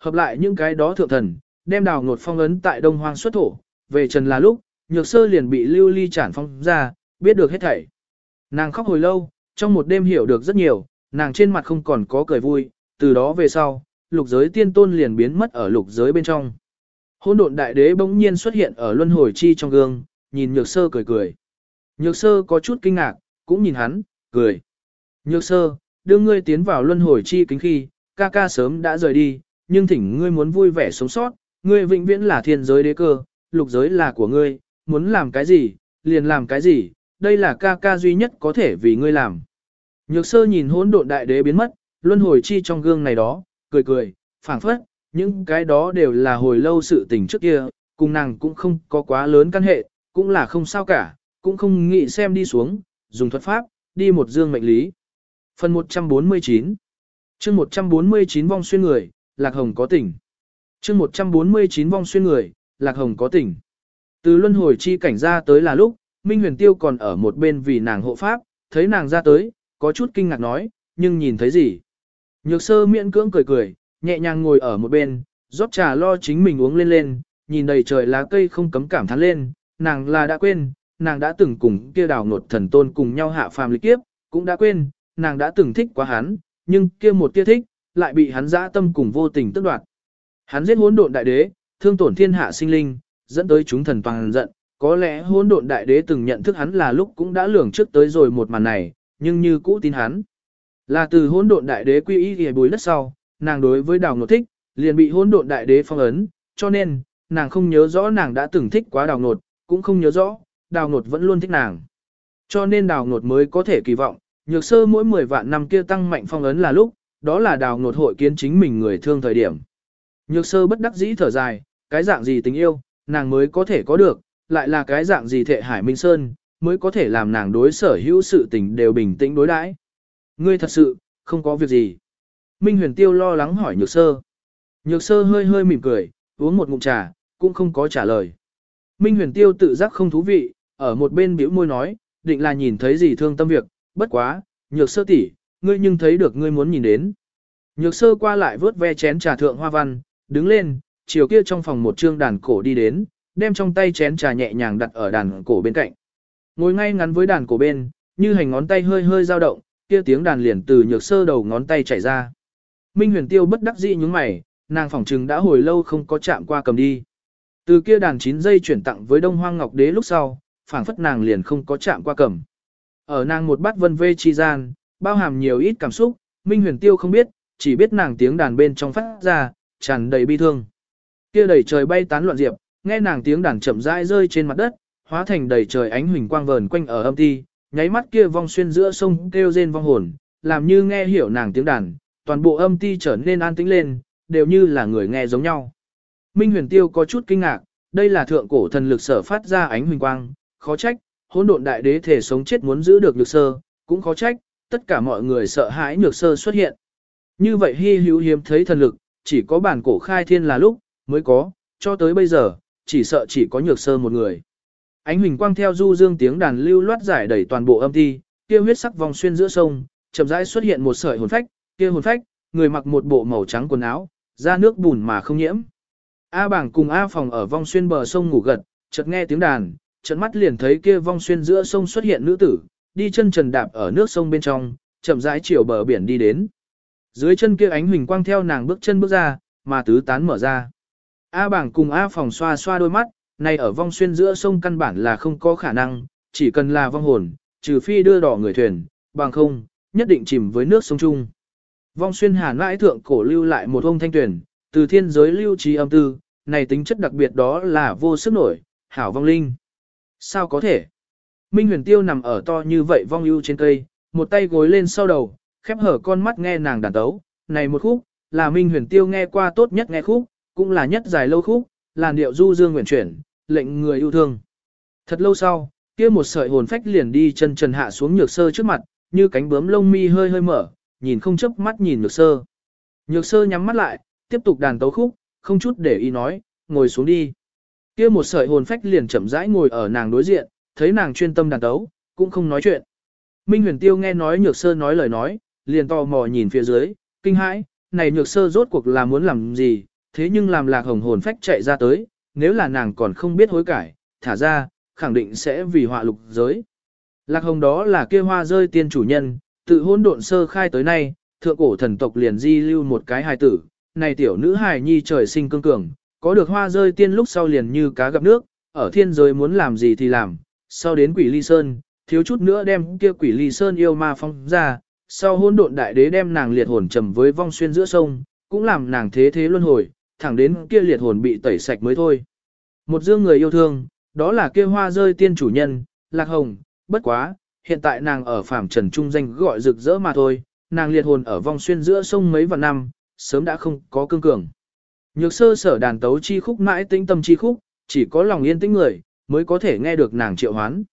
Hợp lại những cái đó thượng thần, đem đào ngột phong ấn tại đông hoang xuất thổ, về trần là lúc, nhược sơ liền bị lưu ly chản phong ra, biết được hết thảy. Nàng khóc hồi lâu, trong một đêm hiểu được rất nhiều, nàng trên mặt không còn có cười vui, từ đó về sau, lục giới tiên tôn liền biến mất ở lục giới bên trong. Hôn độn đại đế bỗng nhiên xuất hiện ở luân hồi chi trong gương, nhìn nhược sơ cười cười. Nhược sơ có chút kinh ngạc, cũng nhìn hắn, cười. Nhược sơ, đưa ngươi tiến vào luân hồi chi kính khi, ca ca sớm đã rời đi, nhưng thỉnh ngươi muốn vui vẻ sống sót, ngươi vĩnh viễn là thiên giới đế cơ, lục giới là của ngươi, muốn làm cái gì, liền làm cái gì, đây là ca ca duy nhất có thể vì ngươi làm. Nhược sơ nhìn hỗn độn đại đế biến mất, luân hồi chi trong gương này đó, cười cười, phảng phất, những cái đó đều là hồi lâu sự tình trước kia, cùng nàng cũng không có quá lớn căn hệ, cũng là không sao cả, cũng không nghĩ xem đi xuống, dùng thuật pháp, đi một dương mệnh lý. Phần 149 chương 149 vong xuyên người, Lạc Hồng có tỉnh. chương 149 vong xuyên người, Lạc Hồng có tỉnh. Từ luân hồi chi cảnh ra tới là lúc, Minh Huyền Tiêu còn ở một bên vì nàng hộ pháp, thấy nàng ra tới, có chút kinh ngạc nói, nhưng nhìn thấy gì? Nhược sơ miễn cưỡng cười cười, nhẹ nhàng ngồi ở một bên, rót trà lo chính mình uống lên lên, nhìn đầy trời lá cây không cấm cảm thán lên, nàng là đã quên, nàng đã từng cùng kia đào ngột thần tôn cùng nhau hạ phàm lịch kiếp, cũng đã quên, nàng đã từng thích quá hắn, nhưng kia một tia thích, lại bị hắn dã tâm cùng vô tình tức đoạt. Hắn giết hỗn độn đại đế, thương tổn thiên hạ sinh linh, dẫn tới chúng thần toàn giận, có lẽ hỗn độn đại đế từng nhận thức hắn là lúc cũng đã lường trước tới rồi một màn này, nhưng như cũ tin hắn. Là từ hỗn độn đại đế quy y y bùi đất sau, nàng đối với đào ngột thích, liền bị hỗn độn đại đế phong ấn, cho nên, nàng không nhớ rõ nàng đã từng thích quá đào ngột, cũng không nhớ rõ, đào ngột vẫn luôn thích nàng. Cho nên đào ngột mới có thể kỳ vọng, nhược sơ mỗi 10 vạn năm kia tăng mạnh phong ấn là lúc, đó là đào ngột hội kiến chính mình người thương thời điểm. Nhược sơ bất đắc dĩ thở dài, cái dạng gì tình yêu, nàng mới có thể có được, lại là cái dạng gì thệ hải minh sơn, mới có thể làm nàng đối sở hữu sự tình đều bình tĩnh đối đãi. Ngươi thật sự, không có việc gì. Minh huyền tiêu lo lắng hỏi nhược sơ. Nhược sơ hơi hơi mỉm cười, uống một ngụm trà, cũng không có trả lời. Minh huyền tiêu tự giác không thú vị, ở một bên biểu môi nói, định là nhìn thấy gì thương tâm việc, bất quá, nhược sơ tỷ, ngươi nhưng thấy được ngươi muốn nhìn đến. Nhược sơ qua lại vớt ve chén trà thượng hoa văn, đứng lên, chiều kia trong phòng một trương đàn cổ đi đến, đem trong tay chén trà nhẹ nhàng đặt ở đàn cổ bên cạnh. Ngồi ngay ngắn với đàn cổ bên, như hành ngón tay hơi hơi dao động, kia tiếng đàn liền từ nhược sơ đầu ngón tay chảy ra. Minh huyền tiêu bất đắc dĩ nhướng mày, nàng phỏng trừng đã hồi lâu không có chạm qua cầm đi. Từ kia đàn 9 giây chuyển tặng với Đông Hoang Ngọc Đế lúc sau, phảng phất nàng liền không có chạm qua cầm. Ở nàng một bát vân vê chi gian, bao hàm nhiều ít cảm xúc, Minh Huyền Tiêu không biết, chỉ biết nàng tiếng đàn bên trong phát ra, tràn đầy bi thương. Kia đầy trời bay tán loạn diệp, nghe nàng tiếng đàn chậm rãi rơi trên mặt đất, hóa thành đầy trời ánh huỳnh quang vờn quanh ở âm ti, nháy mắt kia vong xuyên giữa sông kêu rên vong hồn, làm như nghe hiểu nàng tiếng đàn, toàn bộ âm ti trở nên an tĩnh lên, đều như là người nghe giống nhau. Minh Huyền Tiêu có chút kinh ngạc, đây là thượng cổ thần lực sở phát ra ánh huỳnh quang, khó trách, hỗn độn đại đế thể sống chết muốn giữ được lực sơ, cũng khó trách, tất cả mọi người sợ hãi nhược sơ xuất hiện. Như vậy hy hữu hiếm thấy thần lực, chỉ có bản cổ khai thiên là lúc, mới có, cho tới bây giờ, chỉ sợ chỉ có nhược sơ một người. Ánh huỳnh quang theo du dương tiếng đàn lưu loát giải đẩy toàn bộ âm thi kia huyết sắc vòng xuyên giữa sông, chậm rãi xuất hiện một sợi hồn phách, kia hồn phách, người mặc một bộ màu trắng quần áo, ra nước bùn mà không nhiễm. A bảng cùng A phòng ở vong xuyên bờ sông ngủ gật, chợt nghe tiếng đàn, trận mắt liền thấy kia vong xuyên giữa sông xuất hiện nữ tử, đi chân trần đạp ở nước sông bên trong, chậm rãi chiều bờ biển đi đến. Dưới chân kia ánh huỳnh quang theo nàng bước chân bước ra, mà tứ tán mở ra. A bảng cùng A phòng xoa xoa đôi mắt, này ở vong xuyên giữa sông căn bản là không có khả năng, chỉ cần là vong hồn, trừ phi đưa đỏ người thuyền, bằng không, nhất định chìm với nước sông chung. Vong xuyên hàn mãi thượng cổ lưu lại một ông thanh tuyển, từ thiên giới lưu trí âm tư, này tính chất đặc biệt đó là vô sức nổi, hảo vong linh. Sao có thể? Minh huyền tiêu nằm ở to như vậy vong ưu trên cây, một tay gối lên sau đầu, khép hở con mắt nghe nàng đàn tấu. Này một khúc, là Minh huyền tiêu nghe qua tốt nhất nghe khúc, cũng là nhất dài lâu khúc, là điệu du dương nguyện chuyển, lệnh người yêu thương. Thật lâu sau, kia một sợi hồn phách liền đi chân trần hạ xuống nhược sơ trước mặt, như cánh bướm lông mi hơi hơi mở, nhìn không chớp mắt nhìn nhược sơ. Nhược sơ nhắm mắt lại, tiếp tục đàn tấu khúc, không chút để ý nói, ngồi xuống đi. Kia một sợi hồn phách liền chậm rãi ngồi ở nàng đối diện, thấy nàng chuyên tâm đàn tấu, cũng không nói chuyện. Minh huyền tiêu nghe nói nhược sơ nói lời nói, liền tò mò nhìn phía dưới, kinh hãi, này nhược sơ rốt cuộc là muốn làm gì, thế nhưng làm lạc hồng hồn phách chạy ra tới, nếu là nàng còn không biết hối cải, thả ra, khẳng định sẽ vì họa lục giới. Lạc hồng đó là kia hoa rơi tiên chủ nhân, tự hôn độn sơ khai tới nay, thượng cổ thần tộc liền di lưu một cái hài tử, này tiểu nữ hài nhi trời sinh cương cường, có được hoa rơi tiên lúc sau liền như cá gặp nước, ở thiên giới muốn làm gì thì làm, sau đến quỷ ly sơn, thiếu chút nữa đem kia quỷ ly sơn yêu ma phong ra, sau hôn độn đại đế đem nàng liệt hồn trầm với vong xuyên giữa sông, cũng làm nàng thế thế luân hồi, thẳng đến kia liệt hồn bị tẩy sạch mới thôi. Một dương người yêu thương, đó là kia hoa rơi tiên chủ nhân, lạc hồng, bất quá, hiện tại nàng ở phạm trần trung danh gọi rực rỡ mà thôi, nàng liệt hồn ở vong xuyên giữa sông mấy vạn năm, sớm đã không có cương cường. Nhược sơ sở đàn tấu chi khúc mãi tĩnh tâm chi khúc, chỉ có lòng yên tĩnh người, mới có thể nghe được nàng triệu hoán.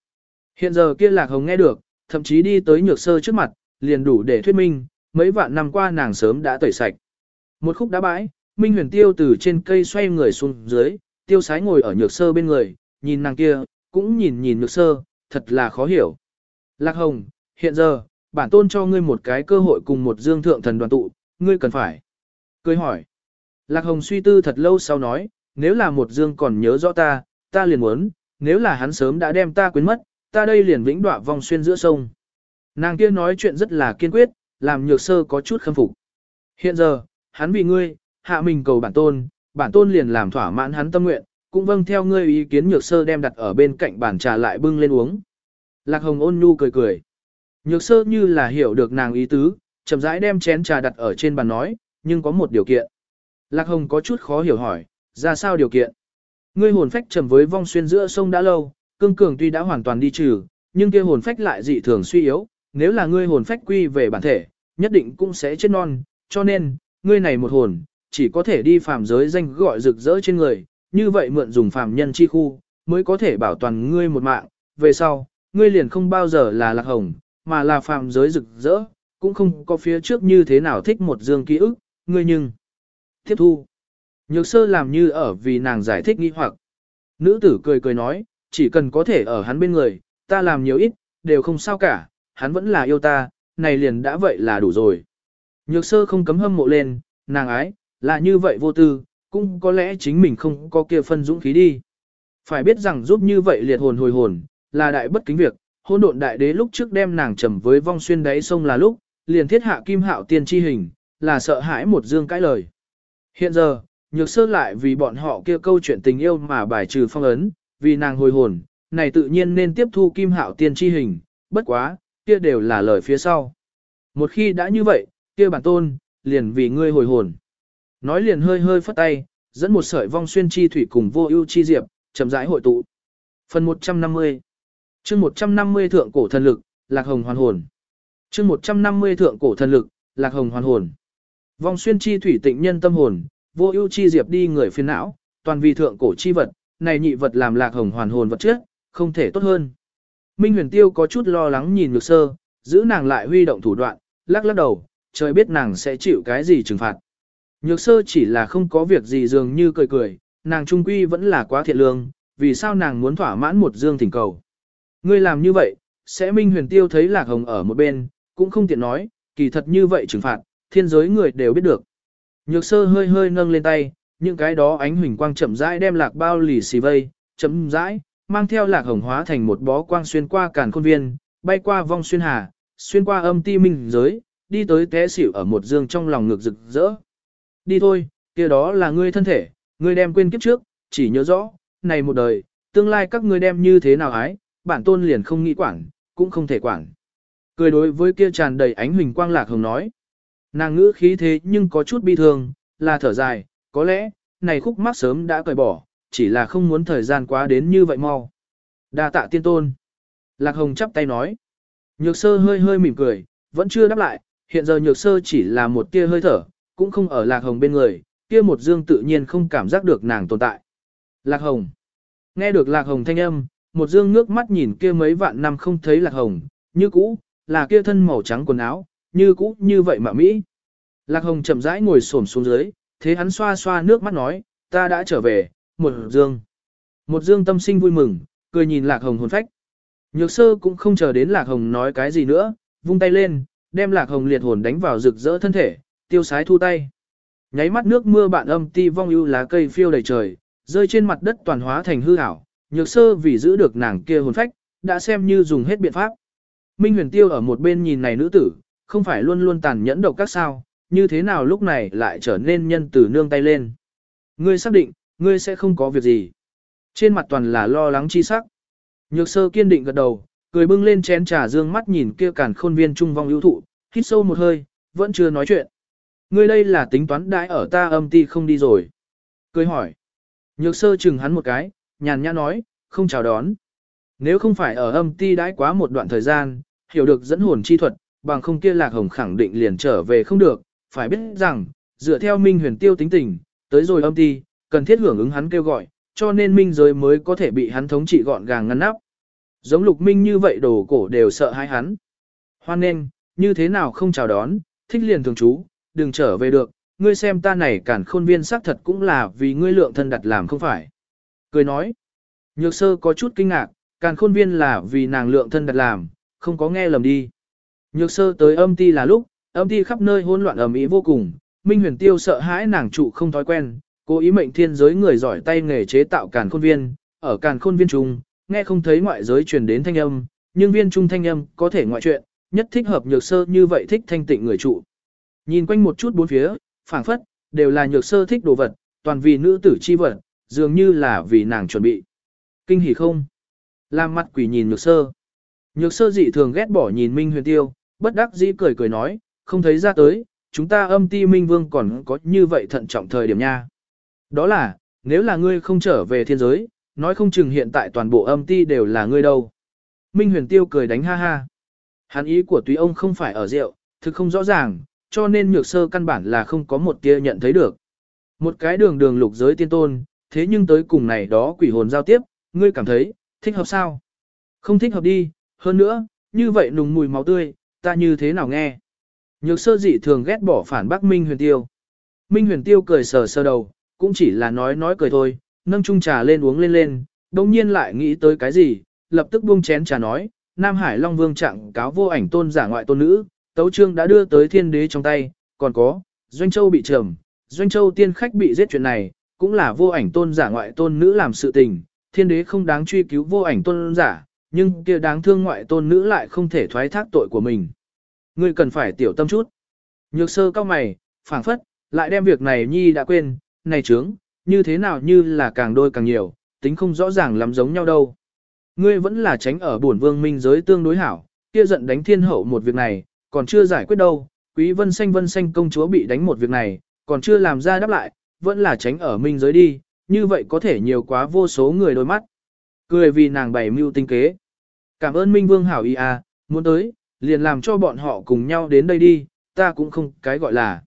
Hiện giờ kia lạc hồng nghe được, thậm chí đi tới nhược sơ trước mặt, liền đủ để thuyết minh, mấy vạn năm qua nàng sớm đã tẩy sạch. Một khúc đã bãi, Minh huyền tiêu từ trên cây xoay người xuống dưới, tiêu sái ngồi ở nhược sơ bên người, nhìn nàng kia, cũng nhìn nhìn nhược sơ, thật là khó hiểu. Lạc hồng, hiện giờ, bản tôn cho ngươi một cái cơ hội cùng một dương thượng thần đoàn tụ, ngươi cần phải. Cười hỏi. Lạc hồng suy tư thật lâu sau nói, nếu là một dương còn nhớ rõ ta, ta liền muốn, nếu là hắn sớm đã đem ta quên mất, ta đây liền vĩnh đọa vòng xuyên giữa sông. Nàng kia nói chuyện rất là kiên quyết, làm nhược sơ có chút khâm phục. Hiện giờ, hắn vì ngươi, hạ mình cầu bản tôn, bản tôn liền làm thỏa mãn hắn tâm nguyện, cũng vâng theo ngươi ý kiến nhược sơ đem đặt ở bên cạnh bàn trà lại bưng lên uống. Lạc hồng ôn nhu cười cười. Nhược sơ như là hiểu được nàng ý tứ, chậm rãi đem chén trà đặt ở trên bàn nói, nhưng có một điều kiện. Lạc hồng có chút khó hiểu hỏi, ra sao điều kiện? Ngươi hồn phách trầm với vong xuyên giữa sông đã lâu, cương cường tuy đã hoàn toàn đi trừ, nhưng kia hồn phách lại dị thường suy yếu, nếu là ngươi hồn phách quy về bản thể, nhất định cũng sẽ chết non, cho nên, ngươi này một hồn, chỉ có thể đi phàm giới danh gọi rực rỡ trên người, như vậy mượn dùng phàm nhân chi khu, mới có thể bảo toàn ngươi một mạng, về sau, ngươi liền không bao giờ là lạc hồng, mà là phàm giới rực rỡ, cũng không có phía trước như thế nào thích một dương ký ức, ngươi nhưng tiếp thu. Nhược sơ làm như ở vì nàng giải thích nghi hoặc. Nữ tử cười cười nói, chỉ cần có thể ở hắn bên người, ta làm nhiều ít, đều không sao cả, hắn vẫn là yêu ta, này liền đã vậy là đủ rồi. Nhược sơ không cấm hâm mộ lên, nàng ái, là như vậy vô tư, cũng có lẽ chính mình không có kia phân dũng khí đi. Phải biết rằng giúp như vậy liệt hồn hồi hồn, là đại bất kính việc, hôn độn đại đế lúc trước đem nàng trầm với vong xuyên đáy sông là lúc, liền thiết hạ kim hạo tiên chi hình, là sợ hãi một dương cãi lời. Hiện giờ, nhược sơ lại vì bọn họ kia câu chuyện tình yêu mà bài trừ phong ấn, vì nàng hồi hồn, này tự nhiên nên tiếp thu kim hạo tiên chi hình, bất quá, kia đều là lời phía sau. Một khi đã như vậy, kia bản tôn, liền vì ngươi hồi hồn. Nói liền hơi hơi phất tay, dẫn một sợi vong xuyên chi thủy cùng vô ưu chi diệp, chậm rãi hội tụ. Phần 150 chương 150 thượng cổ thần lực, lạc hồng hoàn hồn. chương 150 thượng cổ thần lực, lạc hồng hoàn hồn. Vong xuyên chi thủy tịnh nhân tâm hồn, vô ưu chi diệp đi người phiền não, toàn vì thượng cổ chi vật, này nhị vật làm lạc hồng hoàn hồn vật trước, không thể tốt hơn. Minh huyền tiêu có chút lo lắng nhìn nhược sơ, giữ nàng lại huy động thủ đoạn, lắc lắc đầu, trời biết nàng sẽ chịu cái gì trừng phạt. Nhược sơ chỉ là không có việc gì dường như cười cười, nàng trung quy vẫn là quá thiện lương, vì sao nàng muốn thỏa mãn một dương thỉnh cầu. Ngươi làm như vậy, sẽ minh huyền tiêu thấy lạc hồng ở một bên, cũng không tiện nói, kỳ thật như vậy trừng phạt, thiên giới người đều biết được. Nhược sơ hơi hơi nâng lên tay, những cái đó ánh huỳnh quang chậm rãi đem lạc bao lì xì vây, chậm rãi, mang theo lạc hồng hóa thành một bó quang xuyên qua càn khôn viên, bay qua vong xuyên hà, xuyên qua âm ti minh giới, đi tới té xỉu ở một dương trong lòng ngực rực rỡ. Đi thôi, kia đó là ngươi thân thể, ngươi đem quên kiếp trước, chỉ nhớ rõ, này một đời, tương lai các ngươi đem như thế nào ái, bản tôn liền không nghĩ quản, cũng không thể quản. Cười đối với kia tràn đầy ánh huỳnh quang lạc hồng nói. Nàng ngữ khí thế nhưng có chút bi thương, là thở dài, có lẽ, này khúc mắc sớm đã cởi bỏ, chỉ là không muốn thời gian quá đến như vậy mau. đa tạ tiên tôn. Lạc hồng chắp tay nói. Nhược sơ hơi hơi mỉm cười, vẫn chưa đáp lại, hiện giờ nhược sơ chỉ là một tia hơi thở, cũng không ở lạc hồng bên người, kia một dương tự nhiên không cảm giác được nàng tồn tại. Lạc hồng. Nghe được lạc hồng thanh âm, một dương nước mắt nhìn kia mấy vạn năm không thấy lạc hồng, như cũ, là kia thân màu trắng quần áo, như cũ như vậy mà Mỹ. Lạc hồng chậm rãi ngồi xổm xuống dưới, thế hắn xoa xoa nước mắt nói, ta đã trở về, một dương. Một dương tâm sinh vui mừng, cười nhìn lạc hồng hồn phách. Nhược sơ cũng không chờ đến lạc hồng nói cái gì nữa, vung tay lên, đem lạc hồng liệt hồn đánh vào rực rỡ thân thể, tiêu sái thu tay. Nháy mắt nước mưa bạn âm ti vong ưu lá cây phiêu đầy trời, rơi trên mặt đất toàn hóa thành hư ảo, nhược sơ vì giữ được nàng kia hồn phách, đã xem như dùng hết biện pháp. Minh huyền tiêu ở một bên nhìn này nữ tử, không phải luôn luôn tàn nhẫn độc các sao, như thế nào lúc này lại trở nên nhân từ nương tay lên. Ngươi xác định, ngươi sẽ không có việc gì. Trên mặt toàn là lo lắng chi sắc. Nhược sơ kiên định gật đầu, cười bưng lên chén trà dương mắt nhìn kia cản khôn viên trung vong ưu thụ, hít sâu một hơi, vẫn chưa nói chuyện. Ngươi đây là tính toán đãi ở ta âm ti không đi rồi. Cười hỏi. Nhược sơ chừng hắn một cái, nhàn nhã nói, không chào đón. Nếu không phải ở âm ti đãi quá một đoạn thời gian, hiểu được dẫn hồn chi thuật, bằng không kia lạc hồng khẳng định liền trở về không được, phải biết rằng, dựa theo minh huyền tiêu tính tình, tới rồi âm ti, cần thiết hưởng ứng hắn kêu gọi, cho nên minh giới mới có thể bị hắn thống trị gọn gàng ngăn nắp. Giống lục minh như vậy đồ cổ đều sợ hai hắn. Hoan nên, như thế nào không chào đón, thích liền thường trú, đừng trở về được, ngươi xem ta này cản khôn viên xác thật cũng là vì ngươi lượng thân đặt làm không phải. Cười nói, nhược sơ có chút kinh ngạc, càn khôn viên là vì nàng lượng thân đặt làm, không có nghe lầm đi. Nhược sơ tới âm ti là lúc, âm ti khắp nơi hỗn loạn ầm ĩ vô cùng, Minh Huyền Tiêu sợ hãi nàng trụ không thói quen, cố ý mệnh thiên giới người giỏi tay nghề chế tạo càn khôn viên, ở càn khôn viên trung, nghe không thấy ngoại giới truyền đến thanh âm, nhưng viên trung thanh âm có thể ngoại chuyện, nhất thích hợp nhược sơ như vậy thích thanh tịnh người trụ. Nhìn quanh một chút bốn phía, phảng phất, đều là nhược sơ thích đồ vật, toàn vì nữ tử chi vật, dường như là vì nàng chuẩn bị. Kinh hỉ không? Làm mặt quỷ nhìn nhược sơ. Nhược sơ dị thường ghét bỏ nhìn Minh huyền tiêu, bất đắc dĩ cười cười nói, không thấy ra tới, chúng ta âm ti Minh Vương còn có như vậy thận trọng thời điểm nha. Đó là, nếu là ngươi không trở về thiên giới, nói không chừng hiện tại toàn bộ âm ti đều là ngươi đâu. Minh huyền tiêu cười đánh ha ha. Hắn ý của túy ông không phải ở rượu, thực không rõ ràng, cho nên nhược sơ căn bản là không có một tia nhận thấy được. Một cái đường đường lục giới tiên tôn, thế nhưng tới cùng này đó quỷ hồn giao tiếp, ngươi cảm thấy, thích hợp sao? Không thích hợp đi, hơn nữa, như vậy nùng mùi máu tươi, ta như thế nào nghe? Nhược sơ dị thường ghét bỏ phản bác Minh huyền tiêu. Minh huyền tiêu cười sờ sờ đầu, cũng chỉ là nói nói cười thôi, nâng chung trà lên uống lên lên, đồng nhiên lại nghĩ tới cái gì, lập tức buông chén trà nói, Nam Hải Long Vương trạng cáo vô ảnh tôn giả ngoại tôn nữ, tấu trương đã đưa tới thiên đế trong tay, còn có, Doanh Châu bị trầm, Doanh Châu tiên khách bị giết chuyện này, cũng là vô ảnh tôn giả ngoại tôn nữ làm sự tình, thiên đế không đáng truy cứu vô ảnh tôn giả, nhưng kia đáng thương ngoại tôn nữ lại không thể thoái thác tội của mình. Ngươi cần phải tiểu tâm chút. Nhược sơ cao mày, phảng phất, lại đem việc này nhi đã quên, này trướng, như thế nào như là càng đôi càng nhiều, tính không rõ ràng lắm giống nhau đâu. Ngươi vẫn là tránh ở bổn vương minh giới tương đối hảo, kia giận đánh thiên hậu một việc này, còn chưa giải quyết đâu, quý vân xanh vân xanh công chúa bị đánh một việc này, còn chưa làm ra đáp lại, vẫn là tránh ở minh giới đi, như vậy có thể nhiều quá vô số người đôi mắt. Cười vì nàng bày mưu tinh kế. Cảm ơn Minh Vương hảo ý à, muốn tới, liền làm cho bọn họ cùng nhau đến đây đi, ta cũng không cái gọi là.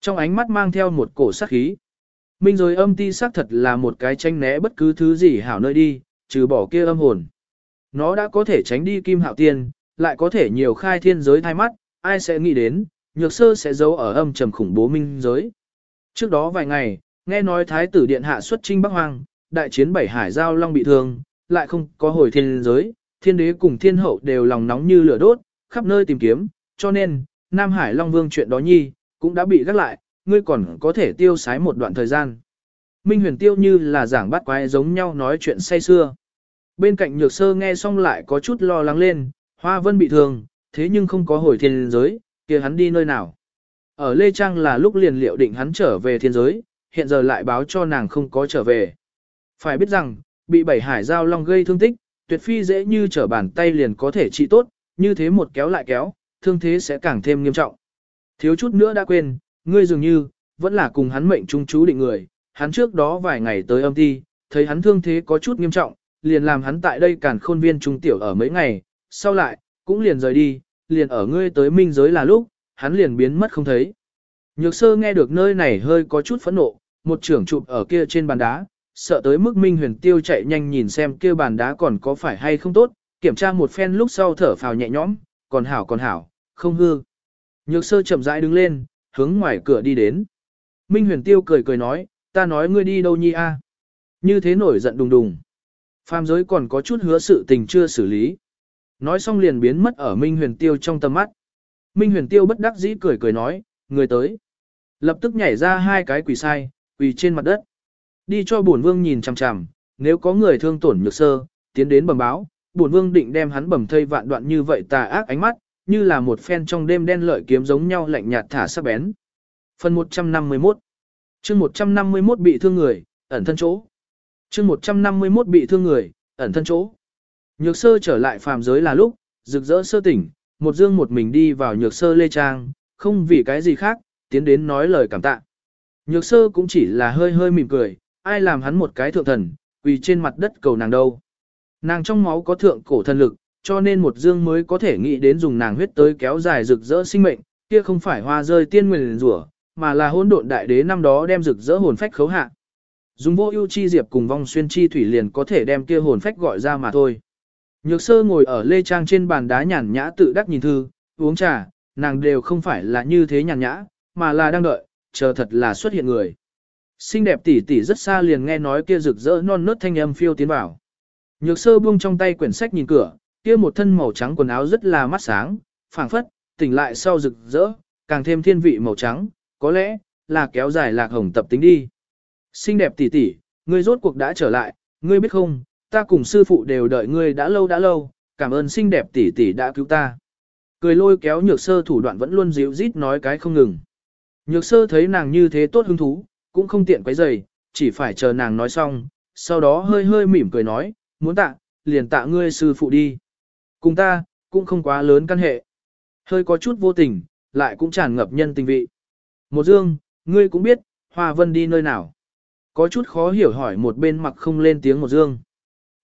Trong ánh mắt mang theo một cổ sát khí. Minh rồi âm ti xác thật là một cái tranh né bất cứ thứ gì hảo nơi đi, trừ bỏ kia âm hồn. Nó đã có thể tránh đi kim hạo tiên, lại có thể nhiều khai thiên giới thay mắt, ai sẽ nghĩ đến, nhược sơ sẽ giấu ở âm trầm khủng bố minh giới. Trước đó vài ngày, nghe nói thái tử điện hạ xuất trinh Bắc Hoang, đại chiến bảy hải giao long bị thương, lại không có hồi thiên giới, thiên đế cùng thiên hậu đều lòng nóng như lửa đốt, khắp nơi tìm kiếm, cho nên, Nam Hải Long Vương chuyện đó nhi, cũng đã bị gác lại, ngươi còn có thể tiêu sái một đoạn thời gian. Minh huyền tiêu như là giảng bắt quái giống nhau nói chuyện say xưa. Bên cạnh nhược sơ nghe xong lại có chút lo lắng lên, hoa vân bị thương, thế nhưng không có hồi thiên giới, kia hắn đi nơi nào. Ở Lê Trang là lúc liền liệu định hắn trở về thiên giới, hiện giờ lại báo cho nàng không có trở về. Phải biết rằng, bị bảy hải giao long gây thương tích, tuyệt phi dễ như trở bàn tay liền có thể trị tốt, như thế một kéo lại kéo, thương thế sẽ càng thêm nghiêm trọng. Thiếu chút nữa đã quên, ngươi dường như, vẫn là cùng hắn mệnh trung chú định người, hắn trước đó vài ngày tới âm ti, thấy hắn thương thế có chút nghiêm trọng, liền làm hắn tại đây cản khôn viên trung tiểu ở mấy ngày, sau lại, cũng liền rời đi, liền ở ngươi tới minh giới là lúc, hắn liền biến mất không thấy. Nhược sơ nghe được nơi này hơi có chút phẫn nộ, một trưởng chụp ở kia trên bàn đá, sợ tới mức Minh Huyền Tiêu chạy nhanh nhìn xem kia bàn đá còn có phải hay không tốt, kiểm tra một phen lúc sau thở phào nhẹ nhõm, còn hảo còn hảo, không hư. Nhược sơ chậm rãi đứng lên, hướng ngoài cửa đi đến. Minh Huyền Tiêu cười cười nói, ta nói ngươi đi đâu nhi a? Như thế nổi giận đùng đùng. Phàm giới còn có chút hứa sự tình chưa xử lý. Nói xong liền biến mất ở Minh Huyền Tiêu trong tầm mắt. Minh Huyền Tiêu bất đắc dĩ cười cười nói, người tới. lập tức nhảy ra hai cái quỷ sai, quỳ trên mặt đất. Đi cho bổn vương nhìn chằm chằm, nếu có người thương tổn nhược sơ, tiến đến bẩm báo, bổn vương định đem hắn bầm thây vạn đoạn như vậy tà ác ánh mắt, như là một phen trong đêm đen lợi kiếm giống nhau lạnh nhạt thả sắc bén. Phần 151 chương 151 bị thương người, ẩn thân chỗ. chương 151 bị thương người, ẩn thân chỗ. Nhược sơ trở lại phàm giới là lúc, rực rỡ sơ tỉnh, một dương một mình đi vào nhược sơ lê trang, không vì cái gì khác, tiến đến nói lời cảm tạ. Nhược sơ cũng chỉ là hơi hơi mỉm cười, ai làm hắn một cái thượng thần, vì trên mặt đất cầu nàng đâu. Nàng trong máu có thượng cổ thần lực, cho nên một dương mới có thể nghĩ đến dùng nàng huyết tới kéo dài rực rỡ sinh mệnh, kia không phải hoa rơi tiên nguyên rủa, mà là hỗn độn đại đế năm đó đem rực rỡ hồn phách khấu hạ. Dùng vô ưu chi diệp cùng vong xuyên chi thủy liền có thể đem kia hồn phách gọi ra mà thôi. Nhược sơ ngồi ở lê trang trên bàn đá nhàn nhã tự đắc nhìn thư, uống trà, nàng đều không phải là như thế nhàn nhã, mà là đang đợi, chờ thật là xuất hiện người. Xinh đẹp tỷ tỷ rất xa liền nghe nói kia rực rỡ non nớt thanh âm phiêu tiến vào. Nhược sơ buông trong tay quyển sách nhìn cửa, kia một thân màu trắng quần áo rất là mắt sáng, phảng phất, tỉnh lại sau rực rỡ, càng thêm thiên vị màu trắng, có lẽ là kéo dài lạc hồng tập tính đi. Xinh đẹp tỷ tỷ, ngươi rốt cuộc đã trở lại, ngươi biết không, ta cùng sư phụ đều đợi ngươi đã lâu đã lâu, cảm ơn xinh đẹp tỷ tỷ đã cứu ta. Cười lôi kéo nhược sơ thủ đoạn vẫn luôn dịu rít nói cái không ngừng. Nhược sơ thấy nàng như thế tốt hứng thú, cũng không tiện quấy rầy, chỉ phải chờ nàng nói xong, sau đó hơi hơi mỉm cười nói, muốn tạ, liền tạ ngươi sư phụ đi. Cùng ta, cũng không quá lớn căn hệ. Hơi có chút vô tình, lại cũng tràn ngập nhân tình vị. Một dương, ngươi cũng biết, Hoa Vân đi nơi nào. Có chút khó hiểu hỏi một bên mặc không lên tiếng một dương.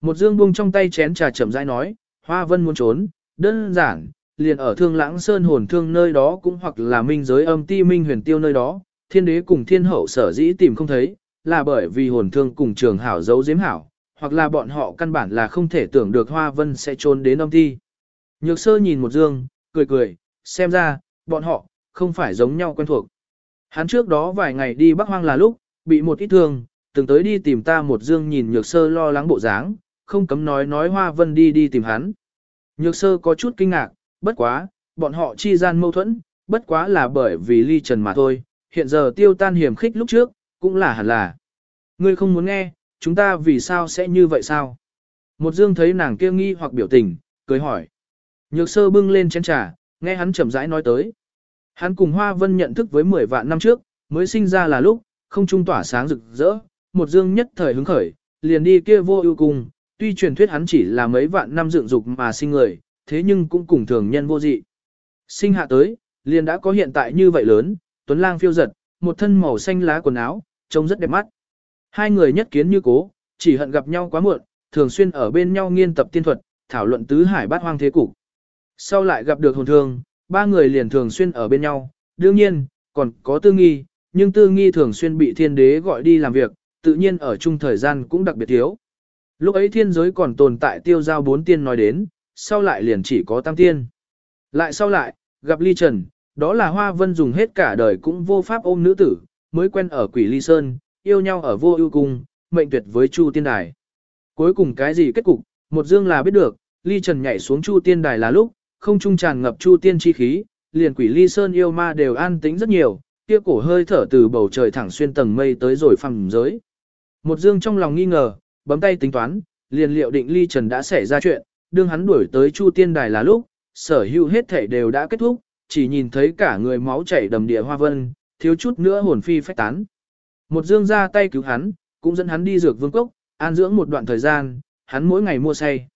Một dương buông trong tay chén trà chậm rãi nói, Hoa Vân muốn trốn, đơn giản, liền ở thương lãng sơn hồn thương nơi đó cũng hoặc là minh giới âm ti minh huyền tiêu nơi đó, thiên đế cùng thiên hậu sở dĩ tìm không thấy, là bởi vì hồn thương cùng trường hảo giấu giếm hảo, hoặc là bọn họ căn bản là không thể tưởng được Hoa Vân sẽ trốn đến âm thi. Nhược sơ nhìn một dương, cười cười, xem ra, bọn họ, không phải giống nhau quen thuộc. Hắn trước đó vài ngày đi Bắc Hoang là lúc, bị một ít thương, từng tới đi tìm ta một dương nhìn nhược sơ lo lắng bộ dáng, không cấm nói nói Hoa Vân đi đi tìm hắn. Nhược sơ có chút kinh ngạc, bất quá, bọn họ chi gian mâu thuẫn, bất quá là bởi vì ly trần mà thôi, hiện giờ tiêu tan hiểm khích lúc trước, cũng là hẳn là. Ngươi không muốn nghe, chúng ta vì sao sẽ như vậy sao? Một dương thấy nàng kia nghi hoặc biểu tình, cười hỏi. Nhược sơ bưng lên chén trà, nghe hắn chậm rãi nói tới. Hắn cùng Hoa Vân nhận thức với 10 vạn năm trước, mới sinh ra là lúc, không trung tỏa sáng rực rỡ, một dương nhất thời hứng khởi, liền đi kia vô ưu cùng, tuy truyền thuyết hắn chỉ là mấy vạn năm dựng dục mà sinh người, thế nhưng cũng cùng thường nhân vô dị. Sinh hạ tới, liền đã có hiện tại như vậy lớn, Tuấn Lang phiêu giật, một thân màu xanh lá quần áo, trông rất đẹp mắt. Hai người nhất kiến như cố, chỉ hận gặp nhau quá muộn, thường xuyên ở bên nhau nghiên tập tiên thuật, thảo luận tứ hải bát hoang thế cục. Sau lại gặp được hồn thương, ba người liền thường xuyên ở bên nhau, đương nhiên, còn có tư nghi, nhưng tư nghi thường xuyên bị thiên đế gọi đi làm việc, tự nhiên ở chung thời gian cũng đặc biệt thiếu. Lúc ấy thiên giới còn tồn tại tiêu giao bốn tiên nói đến, sau lại liền chỉ có tam tiên. Lại sau lại, gặp ly trần, đó là hoa vân dùng hết cả đời cũng vô pháp ôm nữ tử, mới quen ở quỷ ly sơn, yêu nhau ở vô ưu cung, mệnh tuyệt với chu tiên đài. Cuối cùng cái gì kết cục, một dương là biết được, ly trần nhảy xuống chu tiên đài là lúc, không trung tràn ngập chu tiên chi khí, liền quỷ ly sơn yêu ma đều an tĩnh rất nhiều, kia cổ hơi thở từ bầu trời thẳng xuyên tầng mây tới rồi phẳng giới. Một dương trong lòng nghi ngờ, bấm tay tính toán, liền liệu định ly trần đã xảy ra chuyện, đương hắn đuổi tới chu tiên đài là lúc, sở hữu hết thể đều đã kết thúc, chỉ nhìn thấy cả người máu chảy đầm địa hoa vân, thiếu chút nữa hồn phi phách tán. Một dương ra tay cứu hắn, cũng dẫn hắn đi dược vương cốc, an dưỡng một đoạn thời gian, hắn mỗi ngày mua say.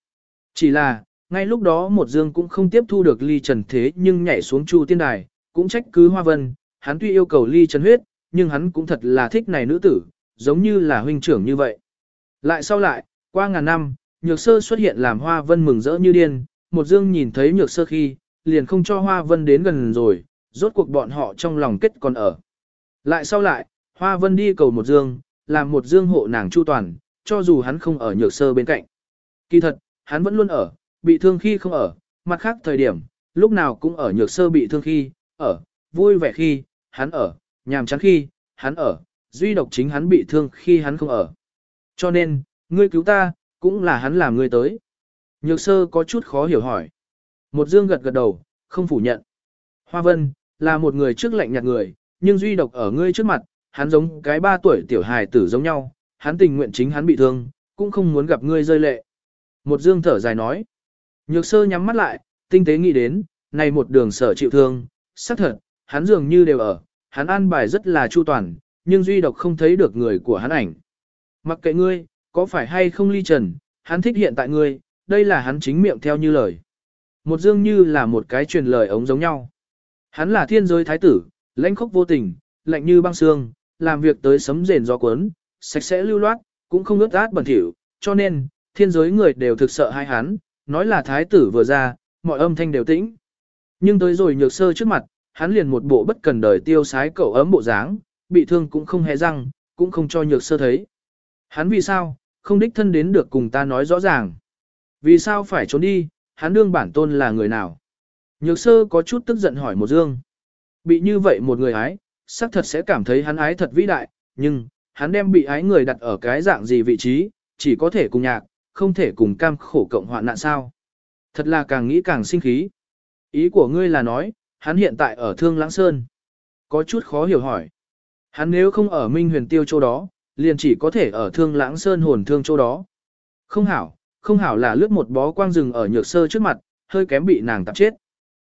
Chỉ là, ngay lúc đó một dương cũng không tiếp thu được ly trần thế nhưng nhảy xuống chu tiên đài, cũng trách cứ hoa vân, hắn tuy yêu cầu ly trần huyết, nhưng hắn cũng thật là thích này nữ tử, giống như là huynh trưởng như vậy. Lại sau lại, qua ngàn năm, nhược sơ xuất hiện làm hoa vân mừng rỡ như điên, một dương nhìn thấy nhược sơ khi, liền không cho hoa vân đến gần rồi, rốt cuộc bọn họ trong lòng kết còn ở. Lại sau lại, hoa vân đi cầu một dương, làm một dương hộ nàng chu toàn, cho dù hắn không ở nhược sơ bên cạnh. Kỳ thật, hắn vẫn luôn ở, bị thương khi không ở, mặt khác thời điểm, lúc nào cũng ở nhược sơ bị thương khi, ở, vui vẻ khi, hắn ở, nhàm chán khi, hắn ở, duy độc chính hắn bị thương khi hắn không ở. Cho nên, ngươi cứu ta, cũng là hắn làm ngươi tới. Nhược sơ có chút khó hiểu hỏi. Một dương gật gật đầu, không phủ nhận. Hoa Vân, là một người trước lạnh nhạt người, nhưng duy độc ở ngươi trước mặt, hắn giống cái ba tuổi tiểu hài tử giống nhau, hắn tình nguyện chính hắn bị thương, cũng không muốn gặp ngươi rơi lệ. Một dương thở dài nói. Nhược sơ nhắm mắt lại, tinh tế nghĩ đến, này một đường sở chịu thương, xác thật, hắn dường như đều ở, hắn an bài rất là chu toàn, nhưng duy độc không thấy được người của hắn ảnh. Mặc kệ ngươi, có phải hay không ly trần, hắn thích hiện tại ngươi, đây là hắn chính miệng theo như lời. Một dương như là một cái truyền lời ống giống nhau. Hắn là thiên giới thái tử, lãnh khốc vô tình, lạnh như băng xương, làm việc tới sấm rền gió cuốn, sạch sẽ lưu loát, cũng không ướt át bẩn thỉu, cho nên, thiên giới người đều thực sợ hai hắn, nói là thái tử vừa ra, mọi âm thanh đều tĩnh. Nhưng tới rồi nhược sơ trước mặt, hắn liền một bộ bất cần đời tiêu sái cậu ấm bộ dáng, bị thương cũng không hề răng, cũng không cho nhược sơ thấy. Hắn vì sao, không đích thân đến được cùng ta nói rõ ràng. Vì sao phải trốn đi, hắn đương bản tôn là người nào. Nhược sơ có chút tức giận hỏi một dương. Bị như vậy một người ái, xác thật sẽ cảm thấy hắn ái thật vĩ đại, nhưng, hắn đem bị ái người đặt ở cái dạng gì vị trí, chỉ có thể cùng nhạc, không thể cùng cam khổ cộng hoạn nạn sao. Thật là càng nghĩ càng sinh khí. Ý của ngươi là nói, hắn hiện tại ở Thương Lãng Sơn. Có chút khó hiểu hỏi. Hắn nếu không ở Minh huyền tiêu chỗ đó, liền chỉ có thể ở Thương Lãng Sơn hồn thương chỗ đó. Không hảo, không hảo là lướt một bó quang rừng ở nhược sơ trước mặt, hơi kém bị nàng tạp chết.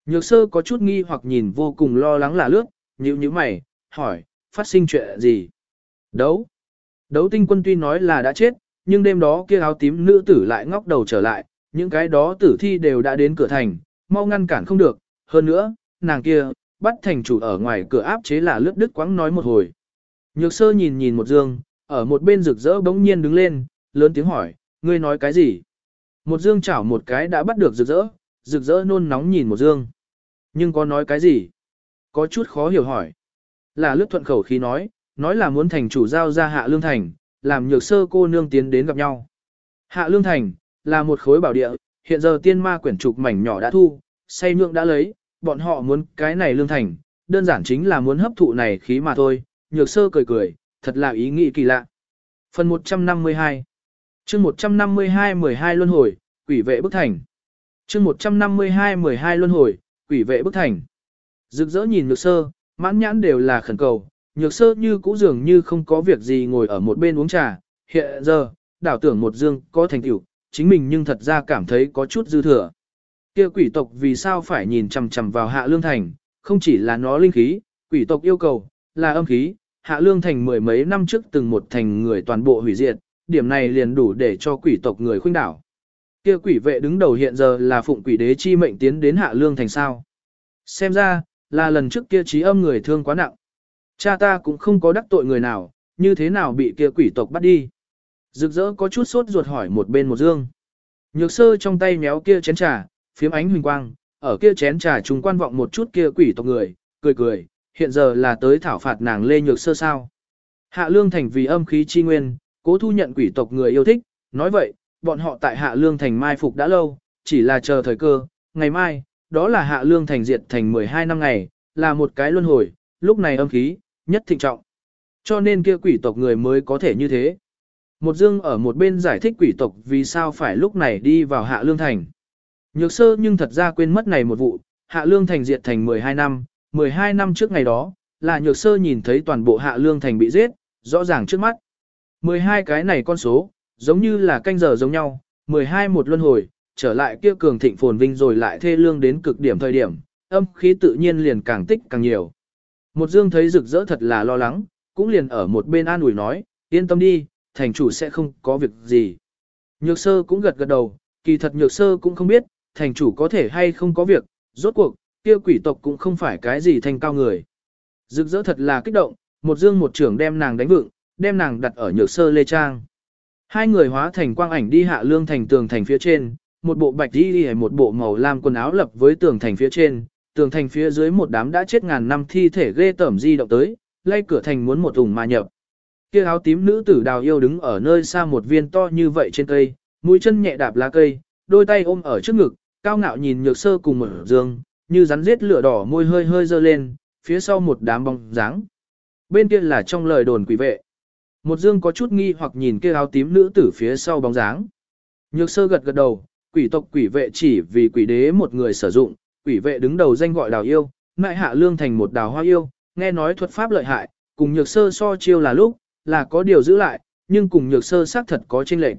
Nhược sơ có chút nghi hoặc nhìn vô cùng lo lắng là lướt, nhíu nhíu mày, hỏi, phát sinh chuyện gì? Đấu. Đấu tinh quân tuy nói là đã chết, nhưng đêm đó kia áo tím nữ tử lại ngóc đầu trở lại, những cái đó tử thi đều đã đến cửa thành, mau ngăn cản không được, hơn nữa, nàng kia, bắt thành chủ ở ngoài cửa áp chế là lướt đứt quãng nói một hồi. Nhược sơ nhìn nhìn một dương, ở một bên rực rỡ bỗng nhiên đứng lên, lớn tiếng hỏi, ngươi nói cái gì? Một dương chảo một cái đã bắt được rực rỡ, rực rỡ nôn nóng nhìn một dương. Nhưng có nói cái gì? Có chút khó hiểu hỏi. Là lướt thuận khẩu khí nói, nói là muốn thành chủ giao ra hạ lương thành, làm nhược sơ cô nương tiến đến gặp nhau. Hạ lương thành, là một khối bảo địa, hiện giờ tiên ma quyển trục mảnh nhỏ đã thu, say nhượng đã lấy, bọn họ muốn cái này lương thành, đơn giản chính là muốn hấp thụ này khí mà thôi, nhược sơ cười cười, thật là ý nghĩ kỳ lạ. Phần 152 chương 152 12 luân hồi, quỷ vệ bức thành. chương 152 12 luân hồi, quỷ vệ bức thành. Rực rỡ nhìn nhược sơ, mãn nhãn đều là khẩn cầu, nhược sơ như cũ dường như không có việc gì ngồi ở một bên uống trà, hiện giờ, đảo tưởng một dương có thành tựu, chính mình nhưng thật ra cảm thấy có chút dư thừa. Kia quỷ tộc vì sao phải nhìn chằm chằm vào hạ lương thành, không chỉ là nó linh khí, quỷ tộc yêu cầu, là âm khí, hạ lương thành mười mấy năm trước từng một thành người toàn bộ hủy diệt, điểm này liền đủ để cho quỷ tộc người khuynh đảo. Kia quỷ vệ đứng đầu hiện giờ là phụng quỷ đế chi mệnh tiến đến hạ lương thành sao. Xem ra, là lần trước kia trí âm người thương quá nặng. Cha ta cũng không có đắc tội người nào, như thế nào bị kia quỷ tộc bắt đi. Rực rỡ có chút sốt ruột hỏi một bên một dương. Nhược sơ trong tay méo kia chén trà, phiếm ánh huỳnh quang, ở kia chén trà chúng quan vọng một chút kia quỷ tộc người, cười cười, hiện giờ là tới thảo phạt nàng lê nhược sơ sao. Hạ lương thành vì âm khí chi nguyên, cố thu nhận quỷ tộc người yêu thích, nói vậy, bọn họ tại hạ lương thành mai phục đã lâu, chỉ là chờ thời cơ, ngày mai, đó là hạ lương thành diệt thành 12 năm ngày, là một cái luân hồi, lúc này âm khí, nhất thịnh trọng. Cho nên kia quỷ tộc người mới có thể như thế. Một dương ở một bên giải thích quỷ tộc vì sao phải lúc này đi vào hạ lương thành. Nhược sơ nhưng thật ra quên mất này một vụ, hạ lương thành diệt thành 12 năm, 12 năm trước ngày đó, là nhược sơ nhìn thấy toàn bộ hạ lương thành bị giết, rõ ràng trước mắt. 12 cái này con số, giống như là canh giờ giống nhau, 12 một luân hồi, trở lại kia cường thịnh phồn vinh rồi lại thê lương đến cực điểm thời điểm, âm khí tự nhiên liền càng tích càng nhiều. Một dương thấy rực rỡ thật là lo lắng, cũng liền ở một bên an ủi nói, yên tâm đi, thành chủ sẽ không có việc gì. Nhược sơ cũng gật gật đầu, kỳ thật nhược sơ cũng không biết, thành chủ có thể hay không có việc, rốt cuộc, kia quỷ tộc cũng không phải cái gì thành cao người. Rực rỡ thật là kích động, một dương một trưởng đem nàng đánh vựng, đem nàng đặt ở nhược sơ lê trang. Hai người hóa thành quang ảnh đi hạ lương thành tường thành phía trên, một bộ bạch y đi một bộ màu lam quần áo lập với tường thành phía trên, tường thành phía dưới một đám đã chết ngàn năm thi thể ghê tởm di động tới, lay cửa thành muốn một ủng mà nhập. Kia áo tím nữ tử đào yêu đứng ở nơi xa một viên to như vậy trên cây, mũi chân nhẹ đạp lá cây, đôi tay ôm ở trước ngực, cao ngạo nhìn nhược sơ cùng mở dương, như rắn giết lửa đỏ môi hơi hơi dơ lên, phía sau một đám bóng dáng. Bên kia là trong lời đồn quỷ vệ. Một dương có chút nghi hoặc nhìn kia áo tím nữ tử phía sau bóng dáng. Nhược sơ gật gật đầu, quỷ tộc quỷ vệ chỉ vì quỷ đế một người sử dụng, quỷ vệ đứng đầu danh gọi đào yêu, mại hạ lương thành một đào hoa yêu, nghe nói thuật pháp lợi hại, cùng nhược sơ so chiêu là lúc, là có điều giữ lại, nhưng cùng nhược sơ xác thật có chênh lệch.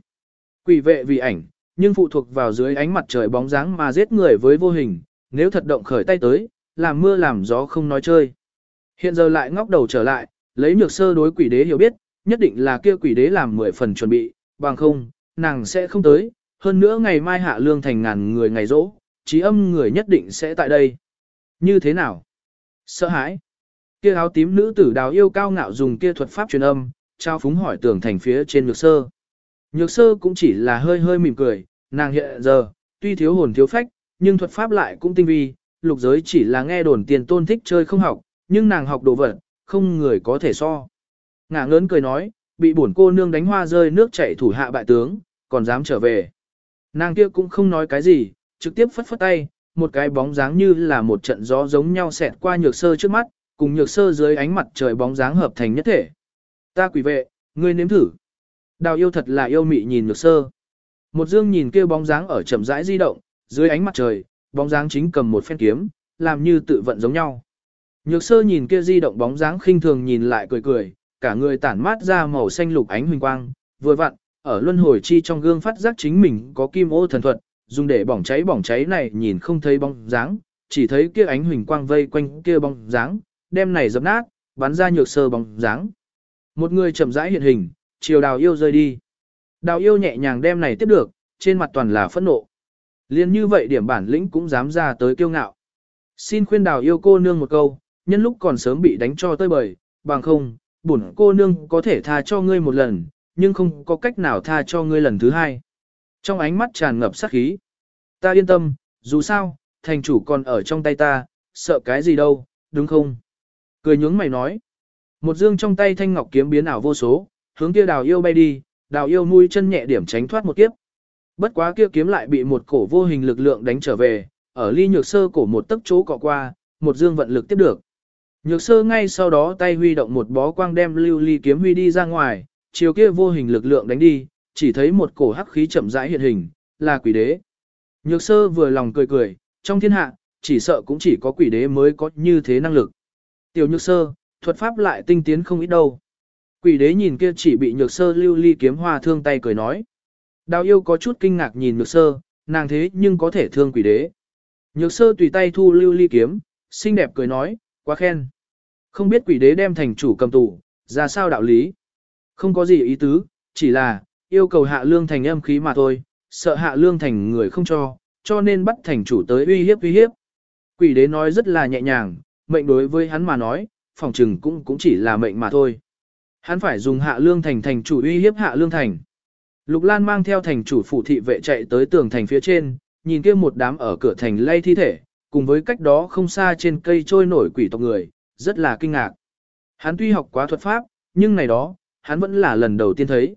Quỷ vệ vì ảnh, nhưng phụ thuộc vào dưới ánh mặt trời bóng dáng mà giết người với vô hình, nếu thật động khởi tay tới, làm mưa làm gió không nói chơi. Hiện giờ lại ngóc đầu trở lại, lấy nhược sơ đối quỷ đế hiểu biết, nhất định là kia quỷ đế làm 10 phần chuẩn bị, bằng không, nàng sẽ không tới, hơn nữa ngày mai hạ lương thành ngàn người ngày rỗ, trí âm người nhất định sẽ tại đây. Như thế nào? Sợ hãi. Kia áo tím nữ tử đào yêu cao ngạo dùng kia thuật pháp truyền âm, trao phúng hỏi tưởng thành phía trên nhược sơ. Nhược sơ cũng chỉ là hơi hơi mỉm cười, nàng hiện giờ, tuy thiếu hồn thiếu phách, nhưng thuật pháp lại cũng tinh vi, lục giới chỉ là nghe đồn tiền tôn thích chơi không học, nhưng nàng học đồ vật, không người có thể so. Ngả ngớn cười nói, bị bổn cô nương đánh hoa rơi nước chảy thủ hạ bại tướng, còn dám trở về. Nàng kia cũng không nói cái gì, trực tiếp phất phất tay, một cái bóng dáng như là một trận gió giống nhau xẹt qua nhược sơ trước mắt, cùng nhược sơ dưới ánh mặt trời bóng dáng hợp thành nhất thể. Ta quỷ vệ, ngươi nếm thử. Đào yêu thật là yêu mị nhìn nhược sơ. Một dương nhìn kia bóng dáng ở chậm rãi di động, dưới ánh mặt trời, bóng dáng chính cầm một phen kiếm, làm như tự vận giống nhau. Nhược sơ nhìn kia di động bóng dáng khinh thường nhìn lại cười cười, cả người tản mát ra màu xanh lục ánh huỳnh quang, vừa vặn, ở luân hồi chi trong gương phát giác chính mình có kim ô thần thuật, dùng để bỏng cháy bỏng cháy này nhìn không thấy bóng dáng, chỉ thấy kia ánh huỳnh quang vây quanh kia bóng dáng, đem này dập nát, bắn ra nhược sơ bóng dáng. Một người chậm rãi hiện hình, chiều đào yêu rơi đi. Đào yêu nhẹ nhàng đem này tiếp được, trên mặt toàn là phẫn nộ. Liên như vậy điểm bản lĩnh cũng dám ra tới kiêu ngạo. Xin khuyên đào yêu cô nương một câu, nhân lúc còn sớm bị đánh cho tơi bời, bằng không, bổn cô nương có thể tha cho ngươi một lần, nhưng không có cách nào tha cho ngươi lần thứ hai. Trong ánh mắt tràn ngập sát khí. Ta yên tâm, dù sao, thành chủ còn ở trong tay ta, sợ cái gì đâu, đúng không? Cười nhướng mày nói. Một dương trong tay thanh ngọc kiếm biến ảo vô số, hướng kia đào yêu bay đi, đào yêu nuôi chân nhẹ điểm tránh thoát một kiếp. Bất quá kia kiếm lại bị một cổ vô hình lực lượng đánh trở về, ở ly nhược sơ cổ một tấc chỗ cọ qua, một dương vận lực tiếp được. Nhược sơ ngay sau đó tay huy động một bó quang đem lưu ly kiếm huy đi ra ngoài, chiều kia vô hình lực lượng đánh đi, chỉ thấy một cổ hắc khí chậm rãi hiện hình, là quỷ đế. Nhược sơ vừa lòng cười cười, trong thiên hạ, chỉ sợ cũng chỉ có quỷ đế mới có như thế năng lực. Tiểu nhược sơ, thuật pháp lại tinh tiến không ít đâu. Quỷ đế nhìn kia chỉ bị nhược sơ lưu ly kiếm hoa thương tay cười nói. Đào yêu có chút kinh ngạc nhìn nhược sơ, nàng thế nhưng có thể thương quỷ đế. Nhược sơ tùy tay thu lưu ly kiếm, xinh đẹp cười nói, quá khen. Không biết quỷ đế đem thành chủ cầm tù, ra sao đạo lý. Không có gì ý tứ, chỉ là, yêu cầu hạ lương thành âm khí mà thôi, sợ hạ lương thành người không cho, cho nên bắt thành chủ tới uy hiếp uy hiếp. Quỷ đế nói rất là nhẹ nhàng, mệnh đối với hắn mà nói, phòng trừng cũng cũng chỉ là mệnh mà thôi. Hắn phải dùng hạ lương thành thành chủ uy hiếp hạ lương thành. Lục Lan mang theo thành chủ phụ thị vệ chạy tới tường thành phía trên, nhìn kia một đám ở cửa thành lay thi thể, cùng với cách đó không xa trên cây trôi nổi quỷ tộc người, rất là kinh ngạc. Hắn tuy học quá thuật pháp, nhưng này đó, hắn vẫn là lần đầu tiên thấy.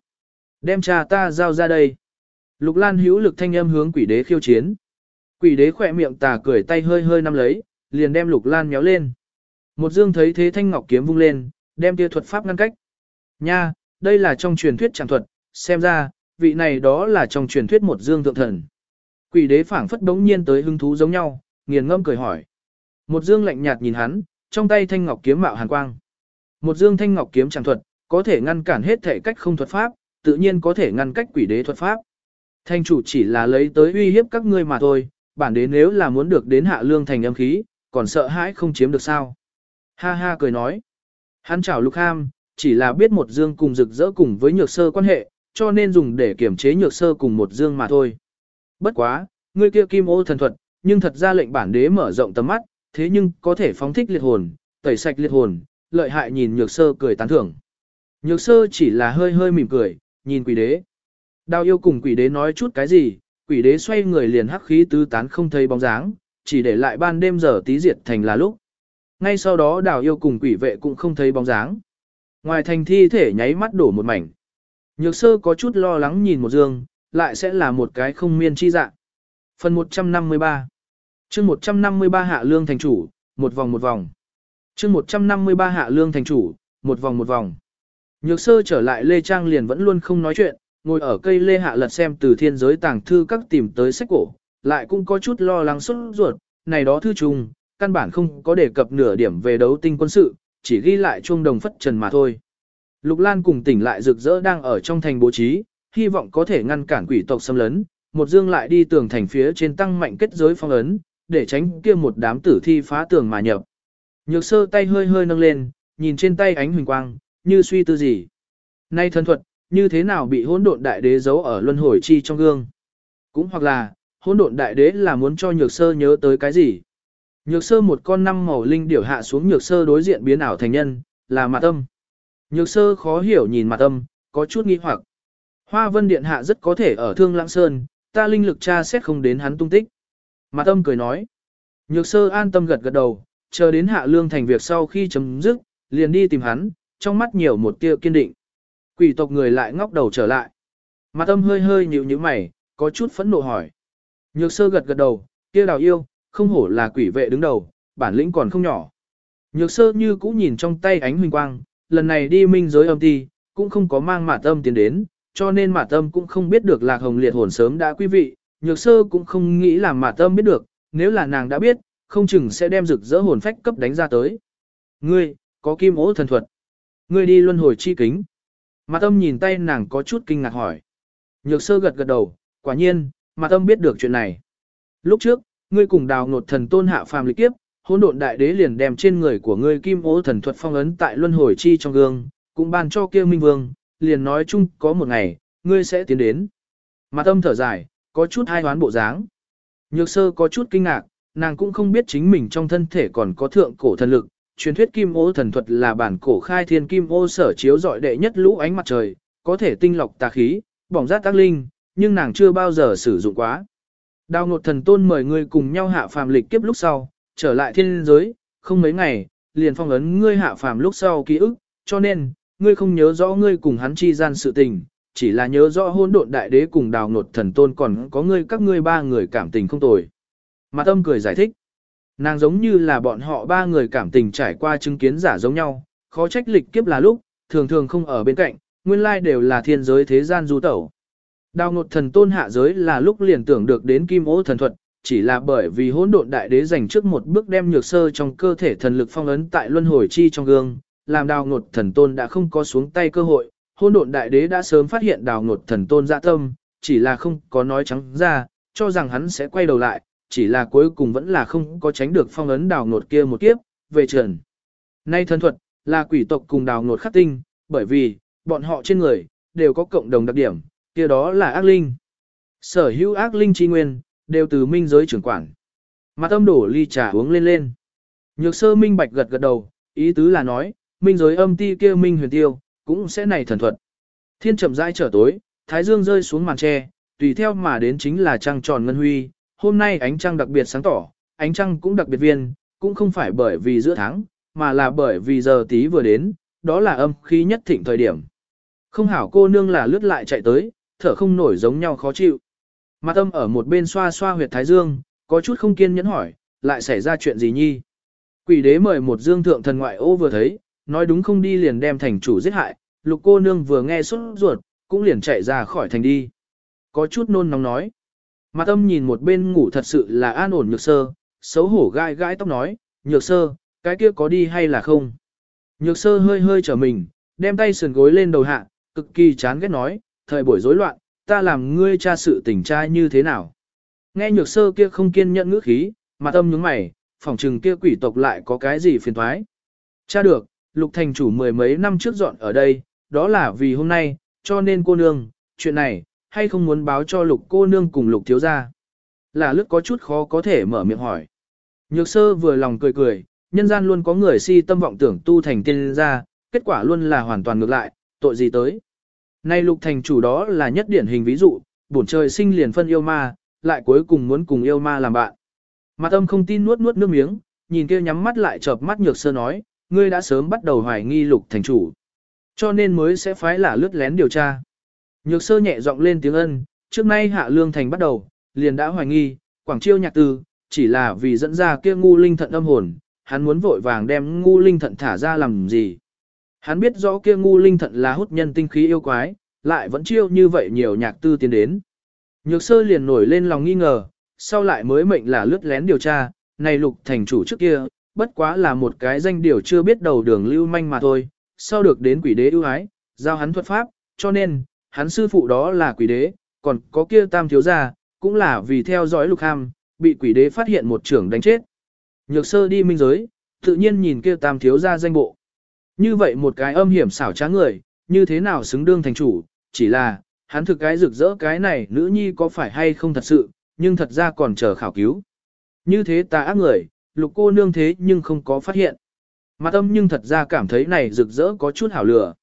Đem cha ta giao ra đây. Lục Lan hữu lực thanh âm hướng quỷ đế khiêu chiến. Quỷ đế khỏe miệng tà cười tay hơi hơi nắm lấy, liền đem Lục Lan méo lên. Một dương thấy thế thanh ngọc kiếm vung lên, đem tia thuật pháp ngăn cách. Nha, đây là trong truyền thuyết chẳng thuật, xem ra, vị này đó là trong truyền thuyết một dương thượng thần. Quỷ đế phảng phất đống nhiên tới hứng thú giống nhau, nghiền ngâm cười hỏi. Một dương lạnh nhạt nhìn hắn, trong tay thanh ngọc kiếm mạo hàn quang. Một dương thanh ngọc kiếm chẳng thuật, có thể ngăn cản hết thể cách không thuật pháp, tự nhiên có thể ngăn cách quỷ đế thuật pháp. Thanh chủ chỉ là lấy tới uy hiếp các ngươi mà thôi, bản đế nếu là muốn được đến hạ lương thành âm khí, còn sợ hãi không chiếm được sao. Ha ha cười nói. Hắn chào lục ham, chỉ là biết một dương cùng rực rỡ cùng với nhược sơ quan hệ, cho nên dùng để kiểm chế nhược sơ cùng một dương mà thôi. Bất quá, ngươi kia kim ô thần thuật, nhưng thật ra lệnh bản đế mở rộng tầm mắt, thế nhưng có thể phóng thích liệt hồn, tẩy sạch liệt hồn, lợi hại nhìn nhược sơ cười tán thưởng. Nhược sơ chỉ là hơi hơi mỉm cười, nhìn quỷ đế. Đào yêu cùng quỷ đế nói chút cái gì, quỷ đế xoay người liền hắc khí tứ tán không thấy bóng dáng, chỉ để lại ban đêm giờ tí diệt thành là lúc. Ngay sau đó đào yêu cùng quỷ vệ cũng không thấy bóng dáng. Ngoài thành thi thể nháy mắt đổ một mảnh. Nhược sơ có chút lo lắng nhìn một dương, lại sẽ là một cái không miên chi dạng. Phần 153 chương 153 hạ lương thành chủ, một vòng một vòng. chương 153 hạ lương thành chủ, một vòng một vòng. Nhược sơ trở lại Lê Trang liền vẫn luôn không nói chuyện, ngồi ở cây Lê Hạ lật xem từ thiên giới tàng thư các tìm tới sách cổ, lại cũng có chút lo lắng xuất ruột, này đó thư trùng, căn bản không có đề cập nửa điểm về đấu tinh quân sự, chỉ ghi lại chuông đồng phất trần mà thôi. Lục Lan cùng tỉnh lại rực rỡ đang ở trong thành bố trí, hy vọng có thể ngăn cản quỷ tộc xâm lấn, một dương lại đi tường thành phía trên tăng mạnh kết giới phong ấn, để tránh kia một đám tử thi phá tường mà nhập. Nhược sơ tay hơi hơi nâng lên, nhìn trên tay ánh huỳnh quang, như suy tư gì. Nay thân thuật, như thế nào bị hỗn độn đại đế giấu ở luân hồi chi trong gương? Cũng hoặc là, hỗn độn đại đế là muốn cho nhược sơ nhớ tới cái gì? Nhược sơ một con năm màu linh điểu hạ xuống nhược sơ đối diện biến ảo thành nhân, là mặt âm. Nhược sơ khó hiểu nhìn mặt âm, có chút nghi hoặc. Hoa vân điện hạ rất có thể ở thương lãng sơn, ta linh lực tra xét không đến hắn tung tích. Mặt âm cười nói. Nhược sơ an tâm gật gật đầu, chờ đến hạ lương thành việc sau khi chấm dứt, liền đi tìm hắn, trong mắt nhiều một tia kiên định. Quỷ tộc người lại ngóc đầu trở lại. Mặt âm hơi hơi nhíu nhíu mày, có chút phẫn nộ hỏi. Nhược sơ gật gật đầu, kia đào yêu, không hổ là quỷ vệ đứng đầu, bản lĩnh còn không nhỏ. Nhược sơ như cũ nhìn trong tay ánh huỳnh quang, lần này đi minh giới âm ti, cũng không có mang mạt âm tiến đến, cho nên mạt âm cũng không biết được lạc hồng liệt hồn sớm đã quý vị, nhược sơ cũng không nghĩ là mạt âm biết được, nếu là nàng đã biết, không chừng sẽ đem rực rỡ hồn phách cấp đánh ra tới. Ngươi, có kim ố thần thuật. Ngươi đi luân hồi chi kính. Mạt âm nhìn tay nàng có chút kinh ngạc hỏi. Nhược sơ gật gật đầu, quả nhiên, mạt âm biết được chuyện này. Lúc trước, ngươi cùng đào nột thần tôn hạ phàm lịch kiếp, hỗn độn đại đế liền đem trên người của ngươi kim ố thần thuật phong ấn tại luân hồi chi trong gương, cũng ban cho kia minh vương, liền nói chung có một ngày, ngươi sẽ tiến đến. Mặt âm thở dài, có chút hai hoán bộ dáng. Nhược sơ có chút kinh ngạc, nàng cũng không biết chính mình trong thân thể còn có thượng cổ thần lực. Truyền thuyết kim ô thần thuật là bản cổ khai thiên kim ô sở chiếu dọi đệ nhất lũ ánh mặt trời, có thể tinh lọc tà khí, bỏng rát tác linh, nhưng nàng chưa bao giờ sử dụng quá. Đào ngột thần tôn mời ngươi cùng nhau hạ phàm lịch kiếp lúc sau, trở lại thiên giới, không mấy ngày, liền phong ấn ngươi hạ phàm lúc sau ký ức, cho nên, ngươi không nhớ rõ ngươi cùng hắn chi gian sự tình, chỉ là nhớ rõ hôn độn đại đế cùng đào ngột thần tôn còn có ngươi các ngươi ba người cảm tình không tồi. Mặt âm cười giải thích, nàng giống như là bọn họ ba người cảm tình trải qua chứng kiến giả giống nhau, khó trách lịch kiếp là lúc, thường thường không ở bên cạnh, nguyên lai đều là thiên giới thế gian du tẩu. Đào ngột thần tôn hạ giới là lúc liền tưởng được đến kim ố thần thuật, chỉ là bởi vì hỗn độn đại đế dành trước một bước đem nhược sơ trong cơ thể thần lực phong ấn tại luân hồi chi trong gương, làm đào ngột thần tôn đã không có xuống tay cơ hội, hỗn độn đại đế đã sớm phát hiện đào ngột thần tôn dạ tâm, chỉ là không có nói trắng ra, cho rằng hắn sẽ quay đầu lại, chỉ là cuối cùng vẫn là không có tránh được phong ấn đào ngột kia một kiếp, về trần. Nay thần thuật, là quỷ tộc cùng đào ngột khắc tinh, bởi vì, bọn họ trên người, đều có cộng đồng đặc điểm, kia đó là ác linh. Sở hữu ác linh chi nguyên, đều từ minh giới trưởng quản. Mặt âm đổ ly trà uống lên lên. Nhược sơ minh bạch gật gật đầu, ý tứ là nói, minh giới âm ti kia minh huyền tiêu, cũng sẽ này thần thuật. Thiên chậm rãi trở tối, thái dương rơi xuống màn tre, tùy theo mà đến chính là trăng tròn ngân huy. Hôm nay ánh trăng đặc biệt sáng tỏ, ánh trăng cũng đặc biệt viên, cũng không phải bởi vì giữa tháng, mà là bởi vì giờ tí vừa đến, đó là âm khí nhất thịnh thời điểm. Không hảo cô nương là lướt lại chạy tới, thở không nổi giống nhau khó chịu. Mặt âm ở một bên xoa xoa huyệt thái dương, có chút không kiên nhẫn hỏi, lại xảy ra chuyện gì nhi? Quỷ đế mời một dương thượng thần ngoại ô vừa thấy, nói đúng không đi liền đem thành chủ giết hại, lục cô nương vừa nghe sốt ruột, cũng liền chạy ra khỏi thành đi. Có chút nôn nóng nói. Mặt âm nhìn một bên ngủ thật sự là an ổn nhược sơ, xấu hổ gai gai tóc nói, nhược sơ, cái kia có đi hay là không? Nhược sơ hơi hơi trở mình, đem tay sườn gối lên đầu hạ, cực kỳ chán ghét nói, thời buổi rối loạn, ta làm ngươi tra sự tình trai như thế nào. Nghe nhược sơ kia không kiên nhẫn ngữ khí, mà tâm nhướng mày, phỏng trừng kia quỷ tộc lại có cái gì phiền thoái. Cha được, lục thành chủ mười mấy năm trước dọn ở đây, đó là vì hôm nay, cho nên cô nương, chuyện này, hay không muốn báo cho lục cô nương cùng lục thiếu gia. Là lức có chút khó có thể mở miệng hỏi. Nhược sơ vừa lòng cười cười, nhân gian luôn có người si tâm vọng tưởng tu thành tiên gia, kết quả luôn là hoàn toàn ngược lại, tội gì tới. Nay lục thành chủ đó là nhất điển hình ví dụ, bổn trời sinh liền phân yêu ma, lại cuối cùng muốn cùng yêu ma làm bạn. Mặt âm không tin nuốt nuốt nước miếng, nhìn kia nhắm mắt lại chợp mắt nhược sơ nói, ngươi đã sớm bắt đầu hoài nghi lục thành chủ. Cho nên mới sẽ phái là lướt lén điều tra. Nhược sơ nhẹ giọng lên tiếng ân, trước nay hạ lương thành bắt đầu, liền đã hoài nghi, quảng chiêu nhạc tư, chỉ là vì dẫn ra kia ngu linh thận âm hồn, hắn muốn vội vàng đem ngu linh thận thả ra làm gì. Hắn biết rõ kia ngu linh thận là hút nhân tinh khí yêu quái, lại vẫn chiêu như vậy nhiều nhạc tư tiến đến. Nhược sơ liền nổi lên lòng nghi ngờ, sau lại mới mệnh là lướt lén điều tra, này lục thành chủ trước kia, bất quá là một cái danh điều chưa biết đầu đường lưu manh mà thôi, sau được đến quỷ đế ưu ái, giao hắn thuật pháp, cho nên, hắn sư phụ đó là quỷ đế, còn có kia tam thiếu gia, cũng là vì theo dõi lục ham, bị quỷ đế phát hiện một trưởng đánh chết. Nhược sơ đi minh giới, tự nhiên nhìn kia tam thiếu gia danh bộ. Như vậy một cái âm hiểm xảo trá người, như thế nào xứng đương thành chủ, chỉ là, hắn thực cái rực rỡ cái này nữ nhi có phải hay không thật sự, nhưng thật ra còn chờ khảo cứu. Như thế ta ác người, lục cô nương thế nhưng không có phát hiện. Mặt âm nhưng thật ra cảm thấy này rực rỡ có chút hảo lửa.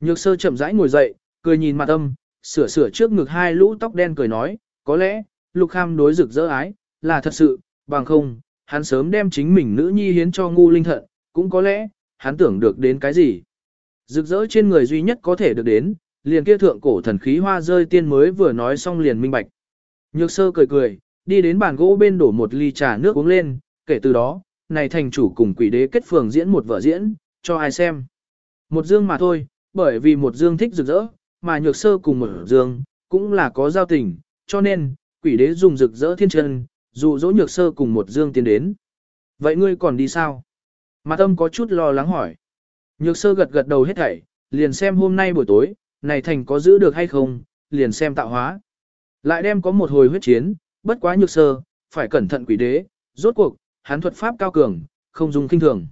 Nhược sơ chậm rãi ngồi dậy, cười nhìn mặt âm, sửa sửa trước ngực hai lũ tóc đen cười nói, có lẽ, lục kham đối rực rỡ ái, là thật sự, bằng không, hắn sớm đem chính mình nữ nhi hiến cho ngu linh thận, cũng có lẽ, hắn tưởng được đến cái gì. Rực rỡ trên người duy nhất có thể được đến, liền kia thượng cổ thần khí hoa rơi tiên mới vừa nói xong liền minh bạch. Nhược sơ cười cười, đi đến bàn gỗ bên đổ một ly trà nước uống lên, kể từ đó, này thành chủ cùng quỷ đế kết phường diễn một vở diễn, cho ai xem. Một dương mà thôi, bởi vì một dương thích rực rỡ, mà nhược sơ cùng một dương, cũng là có giao tình, cho nên, quỷ đế dùng rực rỡ thiên chân, dụ dỗ nhược sơ cùng một dương tiến đến. Vậy ngươi còn đi sao? Mặt âm có chút lo lắng hỏi. Nhược sơ gật gật đầu hết thảy, liền xem hôm nay buổi tối, này thành có giữ được hay không, liền xem tạo hóa. Lại đem có một hồi huyết chiến, bất quá nhược sơ, phải cẩn thận quỷ đế, rốt cuộc, hắn thuật pháp cao cường, không dùng kinh thường.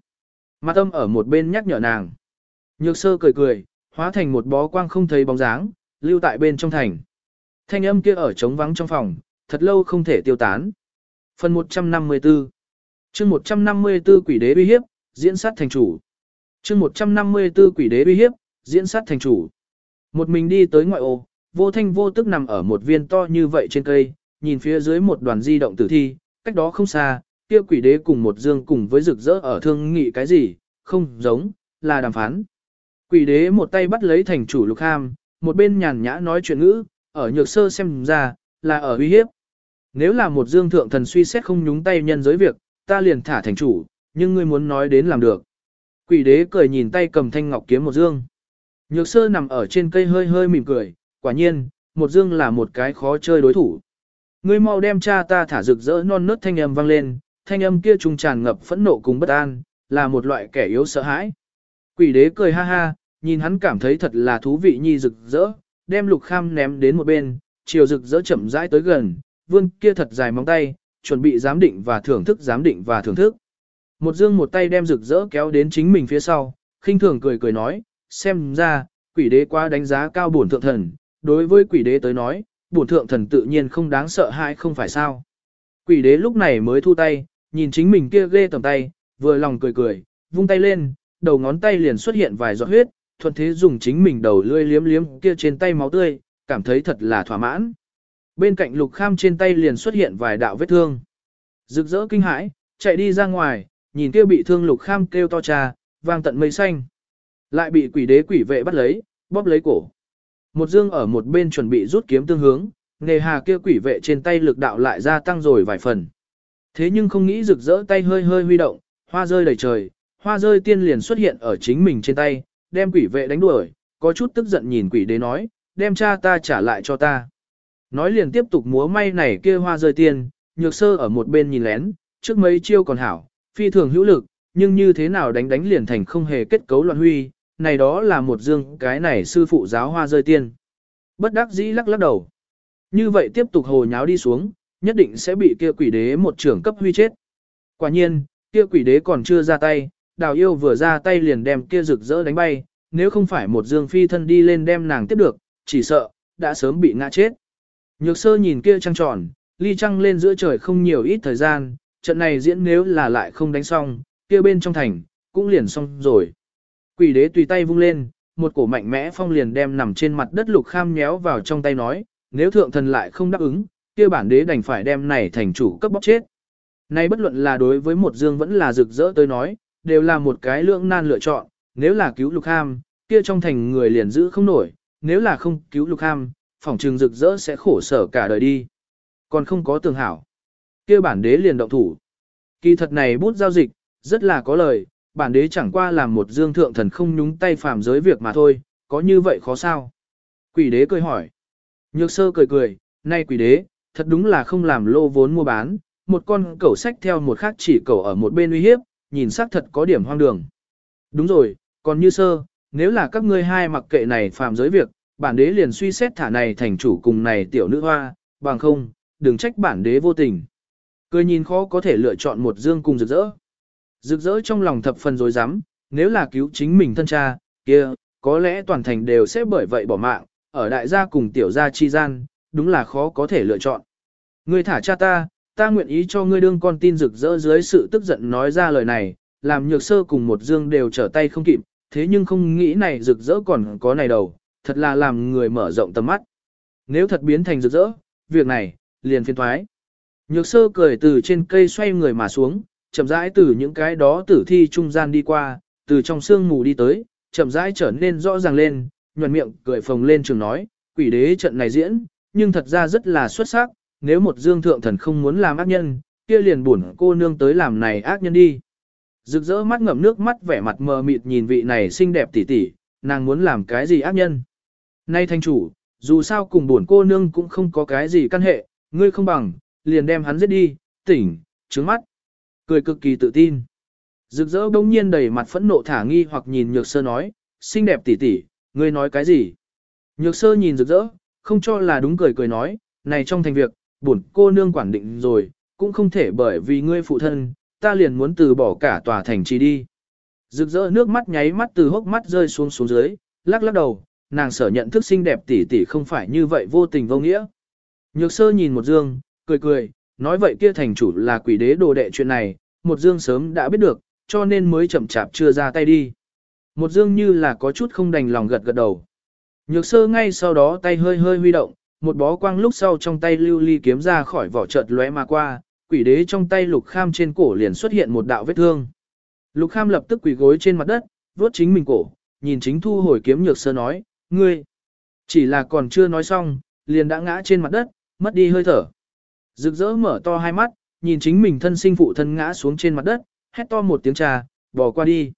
Mặt âm ở một bên nhắc nhở nàng. Nhược sơ cười cười, hóa thành một bó quang không thấy bóng dáng, lưu tại bên trong thành. Thanh âm kia ở trống vắng trong phòng, thật lâu không thể tiêu tán. Phần 154 chương 154 quỷ đế uy hiếp, diễn sát thành chủ. chương 154 quỷ đế uy hiếp, diễn sát thành chủ. Một mình đi tới ngoại ô, vô thanh vô tức nằm ở một viên to như vậy trên cây, nhìn phía dưới một đoàn di động tử thi, cách đó không xa, kia quỷ đế cùng một dương cùng với rực rỡ ở thương nghị cái gì, không giống, là đàm phán. Quỷ đế một tay bắt lấy thành chủ lục ham, một bên nhàn nhã nói chuyện ngữ, ở nhược sơ xem ra, là ở uy hiếp. Nếu là một dương thượng thần suy xét không nhúng tay nhân giới việc, ta liền thả thành chủ, nhưng ngươi muốn nói đến làm được. Quỷ đế cười nhìn tay cầm thanh ngọc kiếm một dương. Nhược sơ nằm ở trên cây hơi hơi mỉm cười, quả nhiên, một dương là một cái khó chơi đối thủ. Ngươi mau đem cha ta thả rực rỡ non nớt thanh âm vang lên, thanh âm kia trùng tràn ngập phẫn nộ cùng bất an, là một loại kẻ yếu sợ hãi. Quỷ đế cười ha ha, nhìn hắn cảm thấy thật là thú vị nhi rực rỡ, đem lục kham ném đến một bên, chiều rực rỡ chậm rãi tới gần, vươn kia thật dài móng tay, chuẩn bị giám định và thưởng thức giám định và thưởng thức. Một dương một tay đem rực rỡ kéo đến chính mình phía sau, khinh thường cười cười nói, xem ra, quỷ đế quá đánh giá cao bổn thượng thần, đối với quỷ đế tới nói, bổn thượng thần tự nhiên không đáng sợ hãi không phải sao. Quỷ đế lúc này mới thu tay, nhìn chính mình kia ghê tầm tay, vừa lòng cười cười, vung tay lên, đầu ngón tay liền xuất hiện vài giọt huyết, thuận thế dùng chính mình đầu lươi liếm liếm kia trên tay máu tươi, cảm thấy thật là thỏa mãn. Bên cạnh lục kham trên tay liền xuất hiện vài đạo vết thương. Rực rỡ kinh hãi, chạy đi ra ngoài, nhìn kia bị thương lục kham kêu to trà, vang tận mây xanh. Lại bị quỷ đế quỷ vệ bắt lấy, bóp lấy cổ. Một dương ở một bên chuẩn bị rút kiếm tương hướng, nề hà kia quỷ vệ trên tay lực đạo lại gia tăng rồi vài phần. Thế nhưng không nghĩ rực rỡ tay hơi hơi huy động, hoa rơi đầy trời, hoa rơi tiên liền xuất hiện ở chính mình trên tay, đem quỷ vệ đánh đuổi, có chút tức giận nhìn quỷ đế nói, đem cha ta trả lại cho ta. Nói liền tiếp tục múa may này kia hoa rơi tiên, nhược sơ ở một bên nhìn lén, trước mấy chiêu còn hảo, phi thường hữu lực, nhưng như thế nào đánh đánh liền thành không hề kết cấu loạn huy, này đó là một dương cái này sư phụ giáo hoa rơi tiên. Bất đắc dĩ lắc lắc đầu. Như vậy tiếp tục hồ nháo đi xuống, nhất định sẽ bị kia quỷ đế một trưởng cấp huy chết. Quả nhiên, kia quỷ đế còn chưa ra tay, đào yêu vừa ra tay liền đem kia rực rỡ đánh bay, nếu không phải một dương phi thân đi lên đem nàng tiếp được, chỉ sợ, đã sớm bị ngã chết. Nhược sơ nhìn kia trăng tròn, ly trăng lên giữa trời không nhiều ít thời gian, trận này diễn nếu là lại không đánh xong, kia bên trong thành, cũng liền xong rồi. Quỷ đế tùy tay vung lên, một cổ mạnh mẽ phong liền đem nằm trên mặt đất lục kham nhéo vào trong tay nói, nếu thượng thần lại không đáp ứng, kia bản đế đành phải đem này thành chủ cấp bóc chết. Nay bất luận là đối với một dương vẫn là rực rỡ tới nói, đều là một cái lưỡng nan lựa chọn, nếu là cứu lục Ham, kia trong thành người liền giữ không nổi, nếu là không cứu lục Ham, phòng trường rực rỡ sẽ khổ sở cả đời đi. Còn không có tường hảo. kia bản đế liền động thủ. Kỳ thật này bút giao dịch, rất là có lời, bản đế chẳng qua làm một dương thượng thần không nhúng tay phàm giới việc mà thôi, có như vậy khó sao? Quỷ đế cười hỏi. Nhược sơ cười cười, nay quỷ đế, thật đúng là không làm lô vốn mua bán, một con cẩu sách theo một khác chỉ cẩu ở một bên uy hiếp, nhìn xác thật có điểm hoang đường. Đúng rồi, còn như sơ, nếu là các ngươi hai mặc kệ này phạm giới việc, bản đế liền suy xét thả này thành chủ cùng này tiểu nữ hoa, bằng không, đừng trách bản đế vô tình. Cười nhìn khó có thể lựa chọn một dương cùng rực rỡ. Rực rỡ trong lòng thập phần dối rắm nếu là cứu chính mình thân cha, kia, có lẽ toàn thành đều sẽ bởi vậy bỏ mạng, ở đại gia cùng tiểu gia chi gian, đúng là khó có thể lựa chọn. Ngươi thả cha ta, ta nguyện ý cho ngươi đương con tin rực rỡ dưới sự tức giận nói ra lời này, làm nhược sơ cùng một dương đều trở tay không kịp, thế nhưng không nghĩ này rực rỡ còn có này đầu, thật là làm người mở rộng tầm mắt. Nếu thật biến thành rực rỡ, việc này, liền phiên thoái. Nhược sơ cười từ trên cây xoay người mà xuống, chậm rãi từ những cái đó tử thi trung gian đi qua, từ trong sương mù đi tới, chậm rãi trở nên rõ ràng lên, nhuận miệng cười phồng lên trường nói, quỷ đế trận này diễn, nhưng thật ra rất là xuất sắc, nếu một dương thượng thần không muốn làm ác nhân, kia liền buồn cô nương tới làm này ác nhân đi. Rực rỡ mắt ngậm nước mắt vẻ mặt mờ mịt nhìn vị này xinh đẹp tỉ tỉ, nàng muốn làm cái gì ác nhân. Nay thanh chủ, dù sao cùng buồn cô nương cũng không có cái gì căn hệ, ngươi không bằng, liền đem hắn giết đi, tỉnh, trướng mắt. Cười cực kỳ tự tin. Rực rỡ bỗng nhiên đầy mặt phẫn nộ thả nghi hoặc nhìn nhược sơ nói, xinh đẹp tỉ tỉ, ngươi nói cái gì? Nhược sơ nhìn rực rỡ, không cho là đúng cười cười nói, này trong thành việc, bổn cô nương quản định rồi, cũng không thể bởi vì ngươi phụ thân, ta liền muốn từ bỏ cả tòa thành trì đi. Rực rỡ nước mắt nháy mắt từ hốc mắt rơi xuống xuống dưới, lắc lắc đầu, nàng sở nhận thức xinh đẹp tỷ tỷ không phải như vậy vô tình vô nghĩa. Nhược sơ nhìn một dương, cười cười, nói vậy kia thành chủ là quỷ đế đồ đệ chuyện này, một dương sớm đã biết được, cho nên mới chậm chạp chưa ra tay đi. Một dương như là có chút không đành lòng gật gật đầu. Nhược sơ ngay sau đó tay hơi hơi huy động, một bó quang lúc sau trong tay lưu ly kiếm ra khỏi vỏ chợt lóe mà qua, quỷ đế trong tay lục kham trên cổ liền xuất hiện một đạo vết thương. Lục kham lập tức quỳ gối trên mặt đất, vuốt chính mình cổ, nhìn chính thu hồi kiếm nhược sơ nói, ngươi, chỉ là còn chưa nói xong, liền đã ngã trên mặt đất, mất đi hơi thở. Rực rỡ mở to hai mắt, nhìn chính mình thân sinh phụ thân ngã xuống trên mặt đất, hét to một tiếng trà, bỏ qua đi.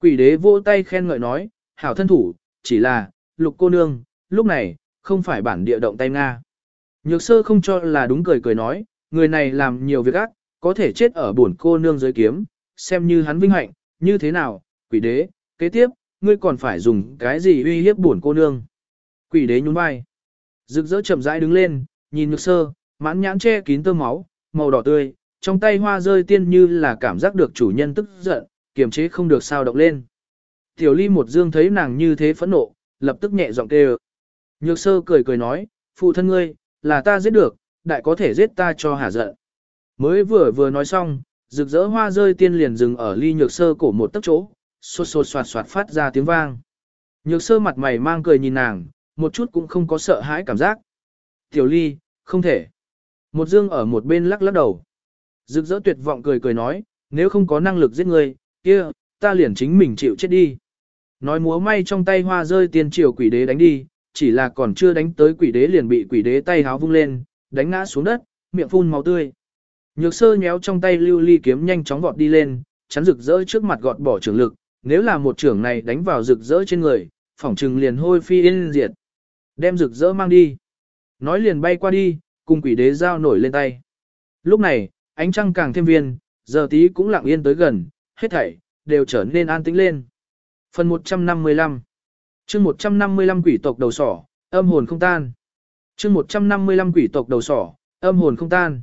Quỷ đế vỗ tay khen ngợi nói, hảo thân thủ, chỉ là, lục cô nương, lúc này, không phải bản địa động tay Nga. Nhược sơ không cho là đúng cười cười nói, người này làm nhiều việc ác, có thể chết ở bổn cô nương dưới kiếm, xem như hắn vinh hạnh, như thế nào, quỷ đế, kế tiếp, ngươi còn phải dùng cái gì uy hiếp bổn cô nương. Quỷ đế nhún vai. Rực rỡ chậm rãi đứng lên, nhìn nhược sơ, mãn nhãn che kín tơ máu, màu đỏ tươi, trong tay hoa rơi tiên như là cảm giác được chủ nhân tức giận, kiềm chế không được sao động lên. Tiểu ly một dương thấy nàng như thế phẫn nộ, lập tức nhẹ giọng kêu. Nhược sơ cười cười nói, phụ thân ngươi, là ta giết được, đại có thể giết ta cho hả giận. Mới vừa vừa nói xong, rực rỡ hoa rơi tiên liền dừng ở ly nhược sơ cổ một tấc chỗ, xô xô soạt soạt phát ra tiếng vang. Nhược sơ mặt mày mang cười nhìn nàng, một chút cũng không có sợ hãi cảm giác. Tiểu ly, không thể. Một dương ở một bên lắc lắc đầu. Rực rỡ tuyệt vọng cười cười nói, nếu không có năng lực giết ngươi, kia, ta liền chính mình chịu chết đi. Nói múa may trong tay hoa rơi tiên triều quỷ đế đánh đi, chỉ là còn chưa đánh tới quỷ đế liền bị quỷ đế tay háo vung lên, đánh ngã xuống đất, miệng phun máu tươi. Nhược sơ nhéo trong tay lưu ly kiếm nhanh chóng vọt đi lên, chắn rực rỡ trước mặt gọt bỏ trường lực, nếu là một trưởng này đánh vào rực rỡ trên người, phỏng trừng liền hôi phi yên diệt. Đem rực rỡ mang đi. Nói liền bay qua đi, cùng quỷ đế giao nổi lên tay. Lúc này, ánh trăng càng thêm viên, giờ tí cũng lặng yên tới gần, hết thảy, đều trở nên an tĩnh lên. Phần 155 chương 155 quỷ tộc đầu sỏ, âm hồn không tan. chương 155 quỷ tộc đầu sỏ, âm hồn không tan.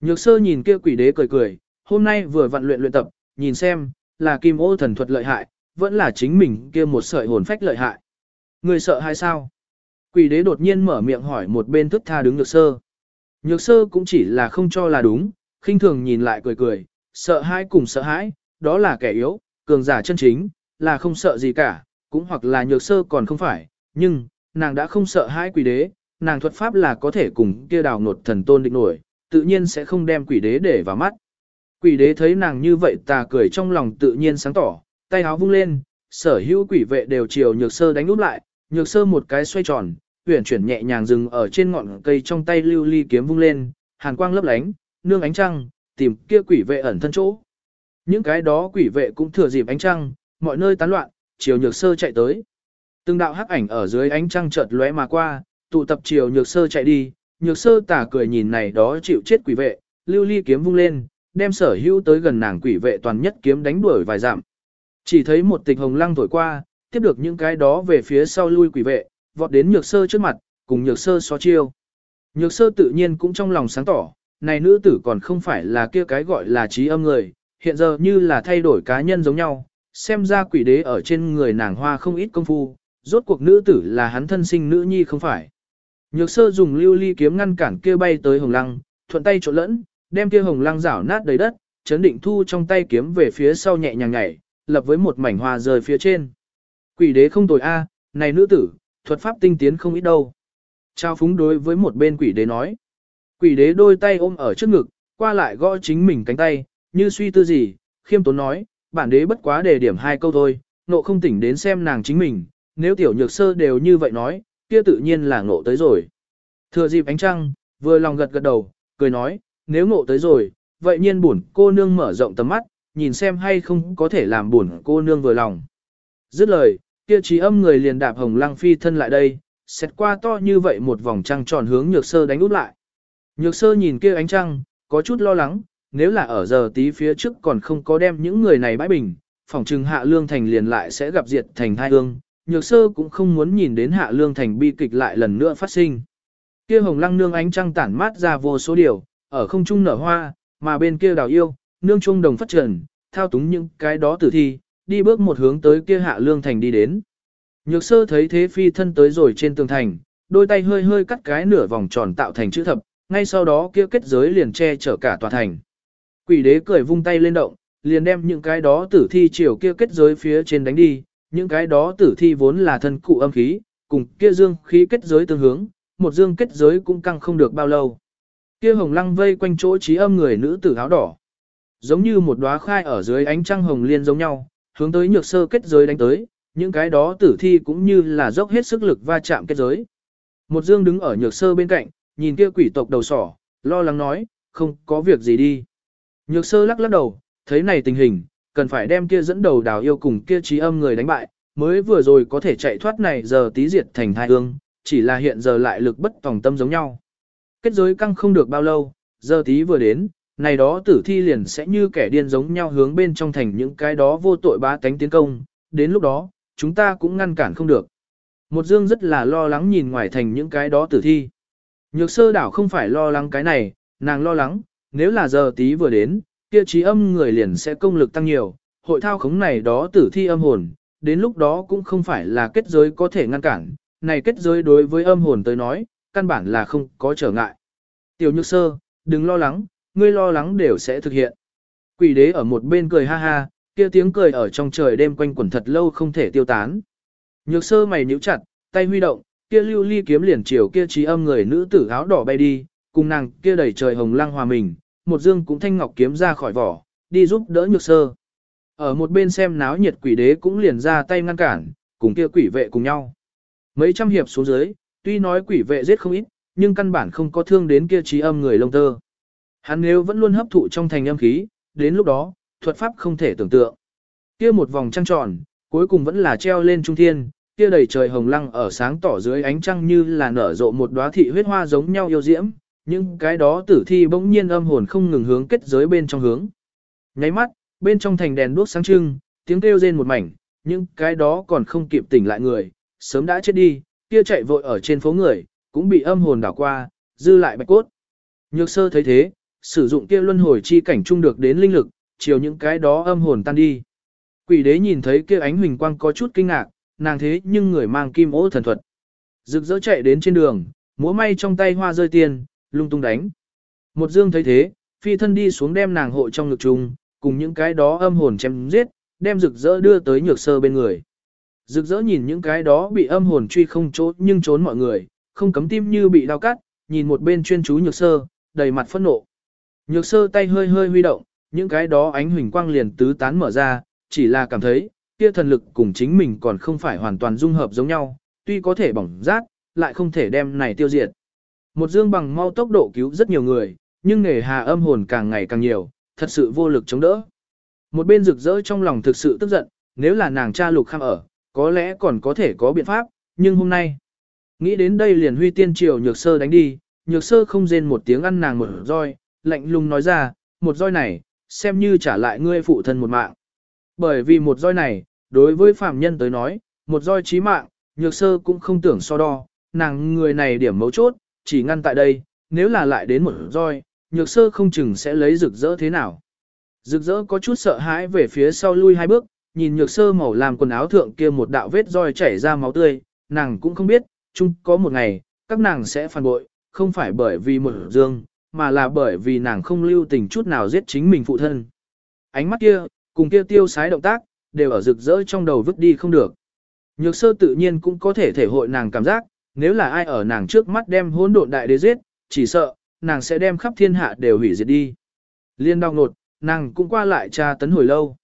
Nhược sơ nhìn kia quỷ đế cười cười, hôm nay vừa vận luyện luyện tập, nhìn xem, là kim ô thần thuật lợi hại, vẫn là chính mình kia một sợi hồn phách lợi hại. Người sợ hay sao? Quỷ đế đột nhiên mở miệng hỏi một bên thức tha đứng nhược sơ. Nhược sơ cũng chỉ là không cho là đúng, khinh thường nhìn lại cười cười, sợ hãi cùng sợ hãi, đó là kẻ yếu, cường giả chân chính, là không sợ gì cả, cũng hoặc là nhược sơ còn không phải, nhưng, nàng đã không sợ hãi quỷ đế, nàng thuật pháp là có thể cùng kia đào nột thần tôn định nổi, tự nhiên sẽ không đem quỷ đế để vào mắt. Quỷ đế thấy nàng như vậy tà cười trong lòng tự nhiên sáng tỏ, tay áo vung lên, sở hữu quỷ vệ đều chiều nhược sơ đánh úp lại, nhược sơ một cái xoay tròn, huyển chuyển nhẹ nhàng dừng ở trên ngọn cây trong tay lưu ly kiếm vung lên, hàn quang lấp lánh, nương ánh trăng, tìm kia quỷ vệ ẩn thân chỗ. Những cái đó quỷ vệ cũng thừa dịp ánh trăng, mọi nơi tán loạn, chiều nhược sơ chạy tới. Từng đạo hắc ảnh ở dưới ánh trăng chợt lóe mà qua, tụ tập chiều nhược sơ chạy đi, nhược sơ tả cười nhìn này đó chịu chết quỷ vệ, lưu ly kiếm vung lên, đem sở hữu tới gần nàng quỷ vệ toàn nhất kiếm đánh đuổi vài dặm. Chỉ thấy một tịch hồng lăng thổi qua, tiếp được những cái đó về phía sau lui quỷ vệ, vọt đến nhược sơ trước mặt, cùng nhược sơ so chiêu. Nhược sơ tự nhiên cũng trong lòng sáng tỏ, này nữ tử còn không phải là kia cái gọi là trí âm người, hiện giờ như là thay đổi cá nhân giống nhau, xem ra quỷ đế ở trên người nàng hoa không ít công phu, rốt cuộc nữ tử là hắn thân sinh nữ nhi không phải. Nhược sơ dùng lưu ly kiếm ngăn cản kia bay tới hồng lăng, thuận tay trộn lẫn, đem kia hồng lăng rảo nát đầy đất, chấn định thu trong tay kiếm về phía sau nhẹ nhàng nhảy, lập với một mảnh hoa rời phía trên. Quỷ đế không tồi a, này nữ tử, thuật pháp tinh tiến không ít đâu. Trao phúng đối với một bên quỷ đế nói. Quỷ đế đôi tay ôm ở trước ngực, qua lại gõ chính mình cánh tay, như suy tư gì, khiêm tốn nói, bản đế bất quá đề điểm hai câu thôi, nộ không tỉnh đến xem nàng chính mình, nếu tiểu nhược sơ đều như vậy nói, kia tự nhiên là ngộ tới rồi. Thừa dịp ánh trăng, vừa lòng gật gật đầu, cười nói, nếu ngộ tới rồi, vậy nhiên buồn cô nương mở rộng tầm mắt, nhìn xem hay không có thể làm buồn cô nương vừa lòng. Dứt lời, kia trí âm người liền đạp hồng lăng phi thân lại đây, xét qua to như vậy một vòng trăng tròn hướng nhược sơ đánh út lại. Nhược sơ nhìn kia ánh trăng, có chút lo lắng, nếu là ở giờ tí phía trước còn không có đem những người này bãi bình, phòng trừng hạ lương thành liền lại sẽ gặp diệt thành hai ương, nhược sơ cũng không muốn nhìn đến hạ lương thành bi kịch lại lần nữa phát sinh. Kia hồng lăng nương ánh trăng tản mát ra vô số điều, ở không trung nở hoa, mà bên kia đào yêu, nương trung đồng phát trần, thao túng những cái đó tử thi, đi bước một hướng tới kia hạ lương thành đi đến. Nhược sơ thấy thế phi thân tới rồi trên tường thành, đôi tay hơi hơi cắt cái nửa vòng tròn tạo thành chữ thập, ngay sau đó kia kết giới liền che chở cả tòa thành. Quỷ đế cười vung tay lên động, liền đem những cái đó tử thi chiều kia kết giới phía trên đánh đi, những cái đó tử thi vốn là thân cụ âm khí, cùng kia dương khí kết giới tương hướng, một dương kết giới cũng căng không được bao lâu. Kia hồng lăng vây quanh chỗ trí âm người nữ tử áo đỏ. Giống như một đóa khai ở dưới ánh trăng hồng liên giống nhau, hướng tới nhược sơ kết giới đánh tới, những cái đó tử thi cũng như là dốc hết sức lực va chạm kết giới. Một dương đứng ở nhược sơ bên cạnh, nhìn kia quỷ tộc đầu sỏ, lo lắng nói, không có việc gì đi. Nhược sơ lắc lắc đầu, thấy này tình hình, cần phải đem kia dẫn đầu đào yêu cùng kia trí âm người đánh bại, mới vừa rồi có thể chạy thoát này giờ tí diệt thành thai ương, chỉ là hiện giờ lại lực bất tòng tâm giống nhau. Kết giới căng không được bao lâu, giờ tí vừa đến, này đó tử thi liền sẽ như kẻ điên giống nhau hướng bên trong thành những cái đó vô tội bá tánh tiến công, đến lúc đó, chúng ta cũng ngăn cản không được. Một dương rất là lo lắng nhìn ngoài thành những cái đó tử thi. Nhược sơ đảo không phải lo lắng cái này, nàng lo lắng, nếu là giờ tí vừa đến, kia trí âm người liền sẽ công lực tăng nhiều, hội thao khống này đó tử thi âm hồn, đến lúc đó cũng không phải là kết giới có thể ngăn cản, này kết giới đối với âm hồn tới nói, căn bản là không có trở ngại. Tiểu nhược sơ, đừng lo lắng, ngươi lo lắng đều sẽ thực hiện. Quỷ đế ở một bên cười ha ha, kia tiếng cười ở trong trời đêm quanh quẩn thật lâu không thể tiêu tán. Nhược sơ mày nhíu chặt, tay huy động, kia lưu ly kiếm liền chiều kia trí âm người nữ tử áo đỏ bay đi, cùng nàng kia đẩy trời hồng lăng hòa mình, một dương cũng thanh ngọc kiếm ra khỏi vỏ, đi giúp đỡ nhược sơ. Ở một bên xem náo nhiệt quỷ đế cũng liền ra tay ngăn cản, cùng kia quỷ vệ cùng nhau. Mấy trăm hiệp xuống dưới, tuy nói quỷ vệ giết không ít, nhưng căn bản không có thương đến kia trí âm người lông tơ. Hắn nếu vẫn luôn hấp thụ trong thành âm khí, đến lúc đó, thuật pháp không thể tưởng tượng. Kia một vòng trăng tròn, cuối cùng vẫn là treo lên trung thiên, kia đầy trời hồng lăng ở sáng tỏ dưới ánh trăng như là nở rộ một đóa thị huyết hoa giống nhau yêu diễm, những cái đó tử thi bỗng nhiên âm hồn không ngừng hướng kết giới bên trong hướng. Nháy mắt, bên trong thành đèn đuốc sáng trưng, tiếng kêu rên một mảnh, nhưng cái đó còn không kịp tỉnh lại người, sớm đã chết đi, kia chạy vội ở trên phố người, cũng bị âm hồn đảo qua, dư lại bạch cốt. Nhược sơ thấy thế, sử dụng kia luân hồi chi cảnh trung được đến linh lực, chiều những cái đó âm hồn tan đi. Quỷ đế nhìn thấy kia ánh huỳnh quang có chút kinh ngạc, nàng thế nhưng người mang kim ố thần thuật. Rực rỡ chạy đến trên đường, múa may trong tay hoa rơi tiền, lung tung đánh. Một dương thấy thế, phi thân đi xuống đem nàng hộ trong ngực chung, cùng những cái đó âm hồn chém giết, đem rực rỡ đưa tới nhược sơ bên người. Rực rỡ nhìn những cái đó bị âm hồn truy không trốn nhưng trốn mọi người, không cấm tim như bị đau cắt, nhìn một bên chuyên chú nhược sơ, đầy mặt phẫn nộ. Nhược sơ tay hơi hơi huy động, những cái đó ánh huỳnh quang liền tứ tán mở ra, chỉ là cảm thấy, kia thần lực cùng chính mình còn không phải hoàn toàn dung hợp giống nhau, tuy có thể bỏng rát, lại không thể đem này tiêu diệt. Một dương bằng mau tốc độ cứu rất nhiều người, nhưng nghề hà âm hồn càng ngày càng nhiều, thật sự vô lực chống đỡ. Một bên rực rỡ trong lòng thực sự tức giận, nếu là nàng cha lục kham ở, có lẽ còn có thể có biện pháp, nhưng hôm nay, nghĩ đến đây liền huy tiên triều nhược sơ đánh đi, nhược sơ không rên một tiếng ăn nàng một roi, lạnh lùng nói ra, một roi này, xem như trả lại ngươi phụ thân một mạng. Bởi vì một roi này, đối với phạm nhân tới nói, một roi chí mạng, nhược sơ cũng không tưởng so đo, nàng người này điểm mấu chốt, chỉ ngăn tại đây, nếu là lại đến một roi, nhược sơ không chừng sẽ lấy rực rỡ thế nào. Rực rỡ có chút sợ hãi về phía sau lui hai bước, nhìn nhược sơ màu làm quần áo thượng kia một đạo vết roi chảy ra máu tươi, nàng cũng không biết, chung có một ngày, các nàng sẽ phản bội, không phải bởi vì một dương, mà là bởi vì nàng không lưu tình chút nào giết chính mình phụ thân. Ánh mắt kia, cùng kia tiêu sái động tác, đều ở rực rỡ trong đầu vứt đi không được. Nhược sơ tự nhiên cũng có thể thể hội nàng cảm giác, nếu là ai ở nàng trước mắt đem hỗn độn đại đế giết, chỉ sợ, nàng sẽ đem khắp thiên hạ đều hủy diệt đi. Liên đau nột, nàng cũng qua lại tra tấn hồi lâu.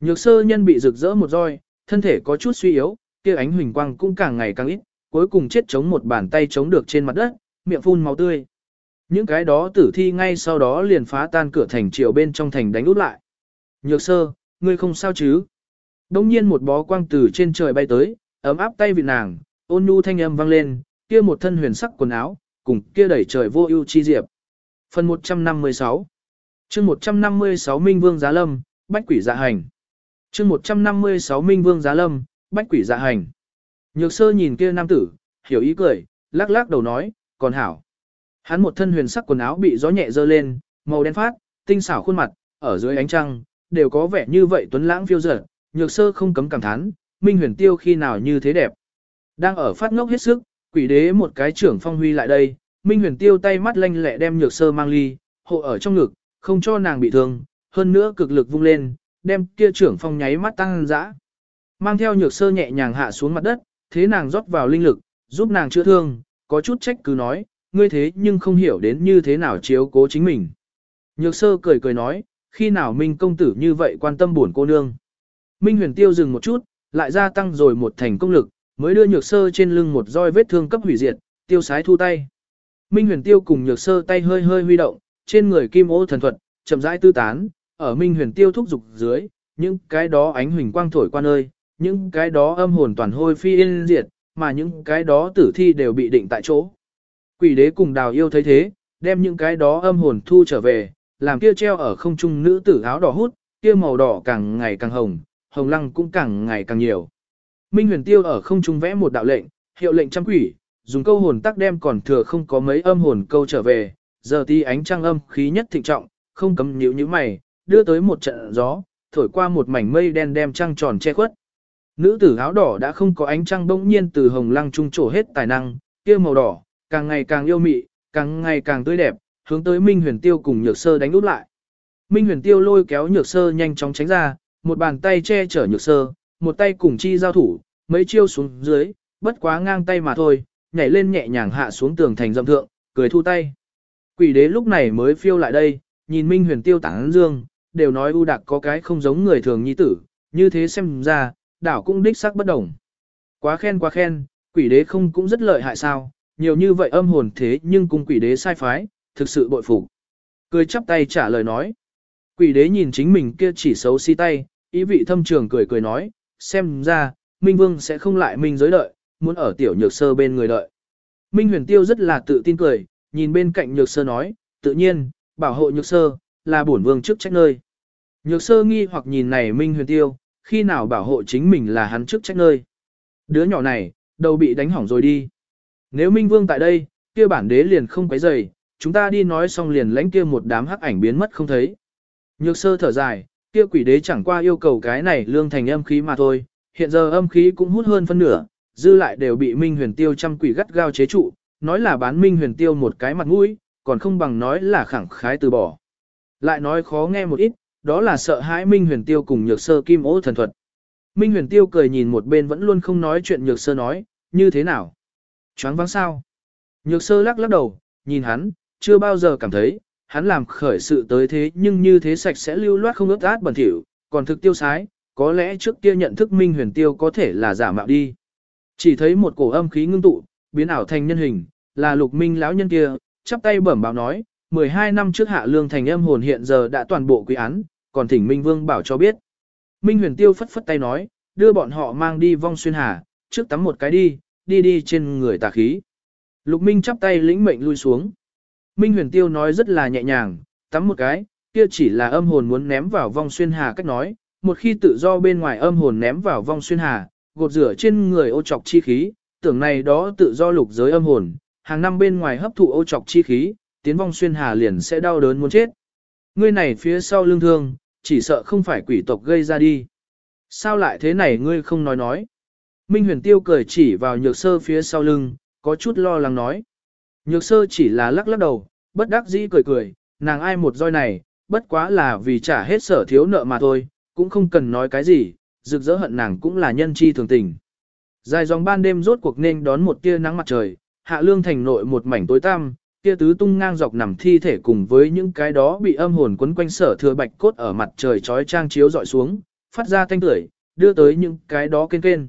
Nhược sơ nhân bị rực rỡ một roi, thân thể có chút suy yếu, kia ánh huỳnh quang cũng càng ngày càng ít, cuối cùng chết chống một bàn tay chống được trên mặt đất, miệng phun máu tươi. Những cái đó tử thi ngay sau đó liền phá tan cửa thành triều bên trong thành đánh út lại. Nhược sơ, ngươi không sao chứ? Đông nhiên một bó quang từ trên trời bay tới, ấm áp tay vị nàng, ôn nhu thanh âm vang lên, kia một thân huyền sắc quần áo, cùng kia đẩy trời vô ưu chi diệp. Phần 156 chương 156 Minh Vương Giá Lâm, Bách Quỷ Dạ Hành chương 156 Minh Vương Giá Lâm, Bách Quỷ Dạ Hành Nhược sơ nhìn kia nam tử, hiểu ý cười, lắc lắc đầu nói, còn hảo. Hắn một thân huyền sắc quần áo bị gió nhẹ dơ lên, màu đen phát, tinh xảo khuôn mặt, ở dưới ánh trăng, đều có vẻ như vậy tuấn lãng phiêu dở, nhược sơ không cấm cảm thán, Minh huyền tiêu khi nào như thế đẹp. Đang ở phát ngốc hết sức, quỷ đế một cái trưởng phong huy lại đây, Minh huyền tiêu tay mắt lanh lẹ đem nhược sơ mang ly, hộ ở trong ngực, không cho nàng bị thương, hơn nữa cực lực vung lên, đem kia trưởng phong nháy mắt tăng dã. Mang theo nhược sơ nhẹ nhàng hạ xuống mặt đất, thế nàng rót vào linh lực, giúp nàng chữa thương, có chút trách cứ nói, ngươi thế nhưng không hiểu đến như thế nào chiếu cố chính mình. Nhược sơ cười cười nói, khi nào Minh công tử như vậy quan tâm buồn cô nương. Minh huyền tiêu dừng một chút, lại gia tăng rồi một thành công lực, mới đưa nhược sơ trên lưng một roi vết thương cấp hủy diệt, tiêu sái thu tay. Minh huyền tiêu cùng nhược sơ tay hơi hơi huy động, trên người kim ô thần thuật, chậm rãi tư tán, ở Minh huyền tiêu thúc dục dưới, những cái đó ánh huỳnh quang thổi qua nơi, những cái đó âm hồn toàn hôi phi yên diệt, mà những cái đó tử thi đều bị định tại chỗ. Quỷ đế cùng đào yêu thấy thế, đem những cái đó âm hồn thu trở về, làm kia treo ở không trung nữ tử áo đỏ hút, kia màu đỏ càng ngày càng hồng, hồng lăng cũng càng ngày càng nhiều. Minh huyền tiêu ở không trung vẽ một đạo lệnh, hiệu lệnh trăm quỷ, dùng câu hồn tắc đem còn thừa không có mấy âm hồn câu trở về, giờ tí ánh trăng âm khí nhất thịnh trọng, không cấm nhíu như mày, đưa tới một trận gió, thổi qua một mảnh mây đen đem trăng tròn che khuất. Nữ tử áo đỏ đã không có ánh trăng bỗng nhiên từ hồng lăng trung trổ hết tài năng, kia màu đỏ, càng ngày càng yêu mị, càng ngày càng tươi đẹp, hướng tới Minh Huyền Tiêu cùng Nhược Sơ đánh úp lại. Minh Huyền Tiêu lôi kéo Nhược Sơ nhanh chóng tránh ra, một bàn tay che chở Nhược Sơ, một tay cùng chi giao thủ, mấy chiêu xuống dưới, bất quá ngang tay mà thôi, nhảy lên nhẹ nhàng hạ xuống tường thành dâm thượng, cười thu tay. Quỷ đế lúc này mới phiêu lại đây, nhìn Minh Huyền Tiêu tảng dương, đều nói U Đạc có cái không giống người thường nhi tử, như thế xem ra, đảo cũng đích sắc bất đồng. Quá khen quá khen, quỷ đế không cũng rất lợi hại sao, nhiều như vậy âm hồn thế nhưng cùng quỷ đế sai phái, thực sự bội phục. Cười chắp tay trả lời nói. Quỷ đế nhìn chính mình kia chỉ xấu xí si tay, ý vị thâm trường cười cười nói, xem ra, Minh Vương sẽ không lại Minh giới đợi, muốn ở tiểu nhược sơ bên người đợi. Minh huyền tiêu rất là tự tin cười, nhìn bên cạnh nhược sơ nói, tự nhiên, bảo hộ nhược sơ, là bổn vương trước trách nơi. Nhược sơ nghi hoặc nhìn này Minh huyền tiêu, khi nào bảo hộ chính mình là hắn trước trách nơi. Đứa nhỏ này, đầu bị đánh hỏng rồi đi. Nếu Minh Vương tại đây, kia bản đế liền không quấy rầy, chúng ta đi nói xong liền lãnh kia một đám hắc ảnh biến mất không thấy. Nhược sơ thở dài, kia quỷ đế chẳng qua yêu cầu cái này lương thành âm khí mà thôi, hiện giờ âm khí cũng hút hơn phân nửa, dư lại đều bị Minh Huyền Tiêu trăm quỷ gắt gao chế trụ, nói là bán Minh Huyền Tiêu một cái mặt mũi, còn không bằng nói là khẳng khái từ bỏ. Lại nói khó nghe một ít, đó là sợ hãi Minh Huyền Tiêu cùng Nhược Sơ kim Ô thần thuật. Minh Huyền Tiêu cười nhìn một bên vẫn luôn không nói chuyện Nhược Sơ nói, như thế nào? Choáng váng sao? Nhược Sơ lắc lắc đầu, nhìn hắn, chưa bao giờ cảm thấy, hắn làm khởi sự tới thế nhưng như thế sạch sẽ lưu loát không ướt át bẩn thỉu, còn thực tiêu sái, có lẽ trước kia nhận thức Minh Huyền Tiêu có thể là giả mạo đi. Chỉ thấy một cổ âm khí ngưng tụ, biến ảo thành nhân hình, là Lục Minh lão nhân kia, chắp tay bẩm báo nói, 12 năm trước hạ lương thành âm hồn hiện giờ đã toàn bộ quy án, còn thỉnh Minh Vương bảo cho biết. Minh huyền tiêu phất phất tay nói, đưa bọn họ mang đi vong xuyên hà, trước tắm một cái đi, đi đi trên người tà khí. Lục Minh chắp tay lĩnh mệnh lui xuống. Minh huyền tiêu nói rất là nhẹ nhàng, tắm một cái, kia chỉ là âm hồn muốn ném vào vong xuyên hà cách nói, một khi tự do bên ngoài âm hồn ném vào vong xuyên hà, gột rửa trên người ô trọc chi khí, tưởng này đó tự do lục giới âm hồn, hàng năm bên ngoài hấp thụ ô trọc chi khí, tiến vong xuyên hà liền sẽ đau đớn muốn chết. Ngươi này phía sau lương thương, chỉ sợ không phải quỷ tộc gây ra đi. Sao lại thế này ngươi không nói nói? Minh huyền tiêu cười chỉ vào nhược sơ phía sau lưng, có chút lo lắng nói. Nhược sơ chỉ là lắc lắc đầu, bất đắc dĩ cười cười, nàng ai một roi này, bất quá là vì trả hết sở thiếu nợ mà thôi, cũng không cần nói cái gì, rực rỡ hận nàng cũng là nhân chi thường tình. Dài dòng ban đêm rốt cuộc nên đón một tia nắng mặt trời, hạ lương thành nội một mảnh tối tăm, tia tứ tung ngang dọc nằm thi thể cùng với những cái đó bị âm hồn quấn quanh sở thừa bạch cốt ở mặt trời trói trang chiếu dọi xuống, phát ra thanh tưởi, đưa tới những cái đó kên kên.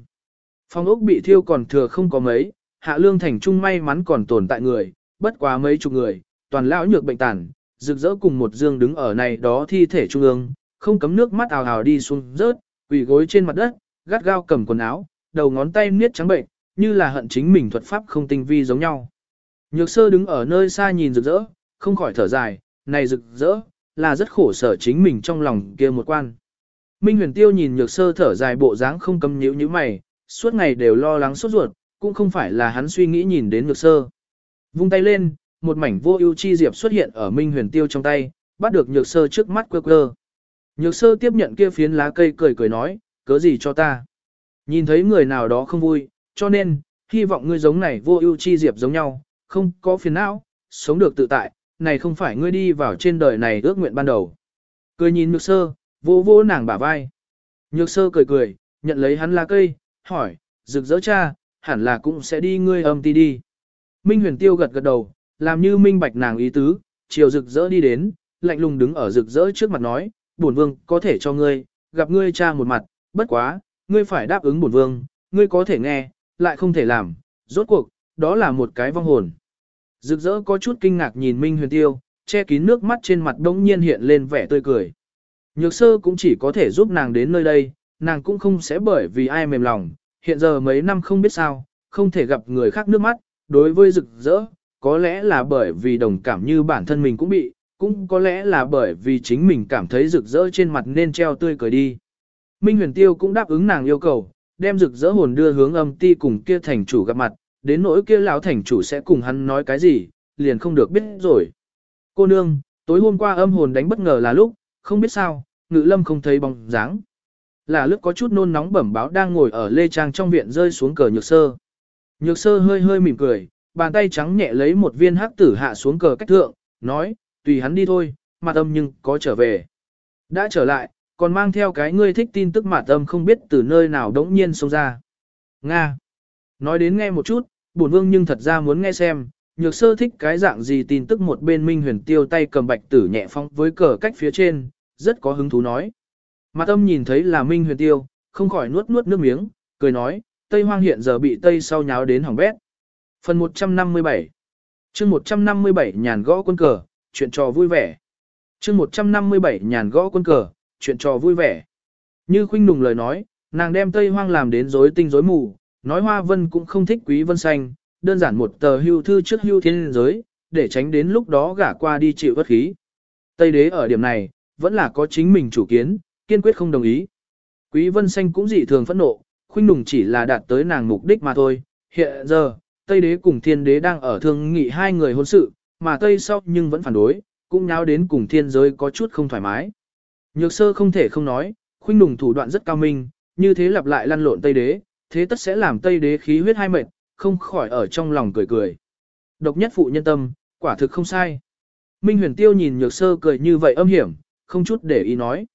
Phong ốc bị thiêu còn thừa không có mấy, hạ lương thành trung may mắn còn tồn tại người, bất quá mấy chục người, toàn lão nhược bệnh tàn, rực rỡ cùng một dương đứng ở này đó thi thể trung ương, không cấm nước mắt ào ào đi xuống rớt, quỳ gối trên mặt đất, gắt gao cầm quần áo, đầu ngón tay niết trắng bệnh, như là hận chính mình thuật pháp không tinh vi giống nhau. Nhược sơ đứng ở nơi xa nhìn rực rỡ, không khỏi thở dài, này rực rỡ, là rất khổ sở chính mình trong lòng kia một quan. Minh huyền tiêu nhìn nhược sơ thở dài bộ dáng không cấm nhíu như mày, suốt ngày đều lo lắng sốt ruột, cũng không phải là hắn suy nghĩ nhìn đến nhược sơ. Vung tay lên, một mảnh vô ưu chi diệp xuất hiện ở Minh huyền tiêu trong tay, bắt được nhược sơ trước mắt quơ quơ. Nhược sơ tiếp nhận kia phiến lá cây cười cười nói, cớ gì cho ta. Nhìn thấy người nào đó không vui, cho nên, hy vọng ngươi giống này vô ưu chi diệp giống nhau, không có phiền não, sống được tự tại, này không phải ngươi đi vào trên đời này ước nguyện ban đầu. Cười nhìn nhược sơ, vô vô nàng bả vai. Nhược sơ cười cười, nhận lấy hắn lá cây, hỏi, rực rỡ cha, hẳn là cũng sẽ đi ngươi âm ti đi. Minh huyền tiêu gật gật đầu, làm như minh bạch nàng ý tứ, chiều rực rỡ đi đến, lạnh lùng đứng ở rực rỡ trước mặt nói, bổn vương có thể cho ngươi, gặp ngươi cha một mặt, bất quá, ngươi phải đáp ứng bổn vương, ngươi có thể nghe, lại không thể làm, rốt cuộc, đó là một cái vong hồn. Rực rỡ có chút kinh ngạc nhìn Minh huyền tiêu, che kín nước mắt trên mặt đống nhiên hiện lên vẻ tươi cười. Nhược sơ cũng chỉ có thể giúp nàng đến nơi đây, nàng cũng không sẽ bởi vì ai mềm lòng, hiện giờ mấy năm không biết sao, không thể gặp người khác nước mắt, đối với rực rỡ, có lẽ là bởi vì đồng cảm như bản thân mình cũng bị, cũng có lẽ là bởi vì chính mình cảm thấy rực rỡ trên mặt nên treo tươi cười đi. Minh huyền tiêu cũng đáp ứng nàng yêu cầu, đem rực rỡ hồn đưa hướng âm ti cùng kia thành chủ gặp mặt, đến nỗi kia lão thành chủ sẽ cùng hắn nói cái gì, liền không được biết rồi. Cô nương, tối hôm qua âm hồn đánh bất ngờ là lúc, không biết sao, ngự lâm không thấy bóng dáng. Là lúc có chút nôn nóng bẩm báo đang ngồi ở lê trang trong viện rơi xuống cờ nhược sơ. Nhược sơ hơi hơi mỉm cười, bàn tay trắng nhẹ lấy một viên hắc tử hạ xuống cờ cách thượng, nói, tùy hắn đi thôi, mặt âm nhưng có trở về. Đã trở lại, còn mang theo cái ngươi thích tin tức mặt âm không biết từ nơi nào đống nhiên xông ra. Nga. Nói đến nghe một chút, bổn vương nhưng thật ra muốn nghe xem, nhược sơ thích cái dạng gì tin tức một bên minh huyền tiêu tay cầm bạch tử nhẹ phong với cờ cách phía trên, rất có hứng thú nói. Mặt âm nhìn thấy là minh huyền tiêu, không khỏi nuốt nuốt nước miếng, cười nói, Tây Hoang hiện giờ bị Tây sau nháo đến hỏng bét. Phần 157 chương 157 nhàn gõ quân cờ, chuyện trò vui vẻ. chương 157 nhàn gõ quân cờ, chuyện trò vui vẻ. Như khuynh nùng lời nói, nàng đem Tây Hoang làm đến rối tinh rối mù, nói Hoa Vân cũng không thích quý vân xanh, đơn giản một tờ hưu thư trước hưu thiên giới, để tránh đến lúc đó gả qua đi chịu bất khí. Tây đế ở điểm này, vẫn là có chính mình chủ kiến, kiên quyết không đồng ý. Quý vân xanh cũng dị thường phẫn nộ, khuynh nùng chỉ là đạt tới nàng mục đích mà thôi. Hiện giờ, Tây đế cùng thiên đế đang ở thương nghị hai người hôn sự, mà Tây sau nhưng vẫn phản đối, cũng nháo đến cùng thiên giới có chút không thoải mái. Nhược sơ không thể không nói, khuynh nùng thủ đoạn rất cao minh, như thế lặp lại lăn lộn Tây đế, thế tất sẽ làm Tây đế khí huyết hai mệt, không khỏi ở trong lòng cười cười. Độc nhất phụ nhân tâm, quả thực không sai. Minh huyền tiêu nhìn nhược sơ cười như vậy âm hiểm, không chút để ý nói.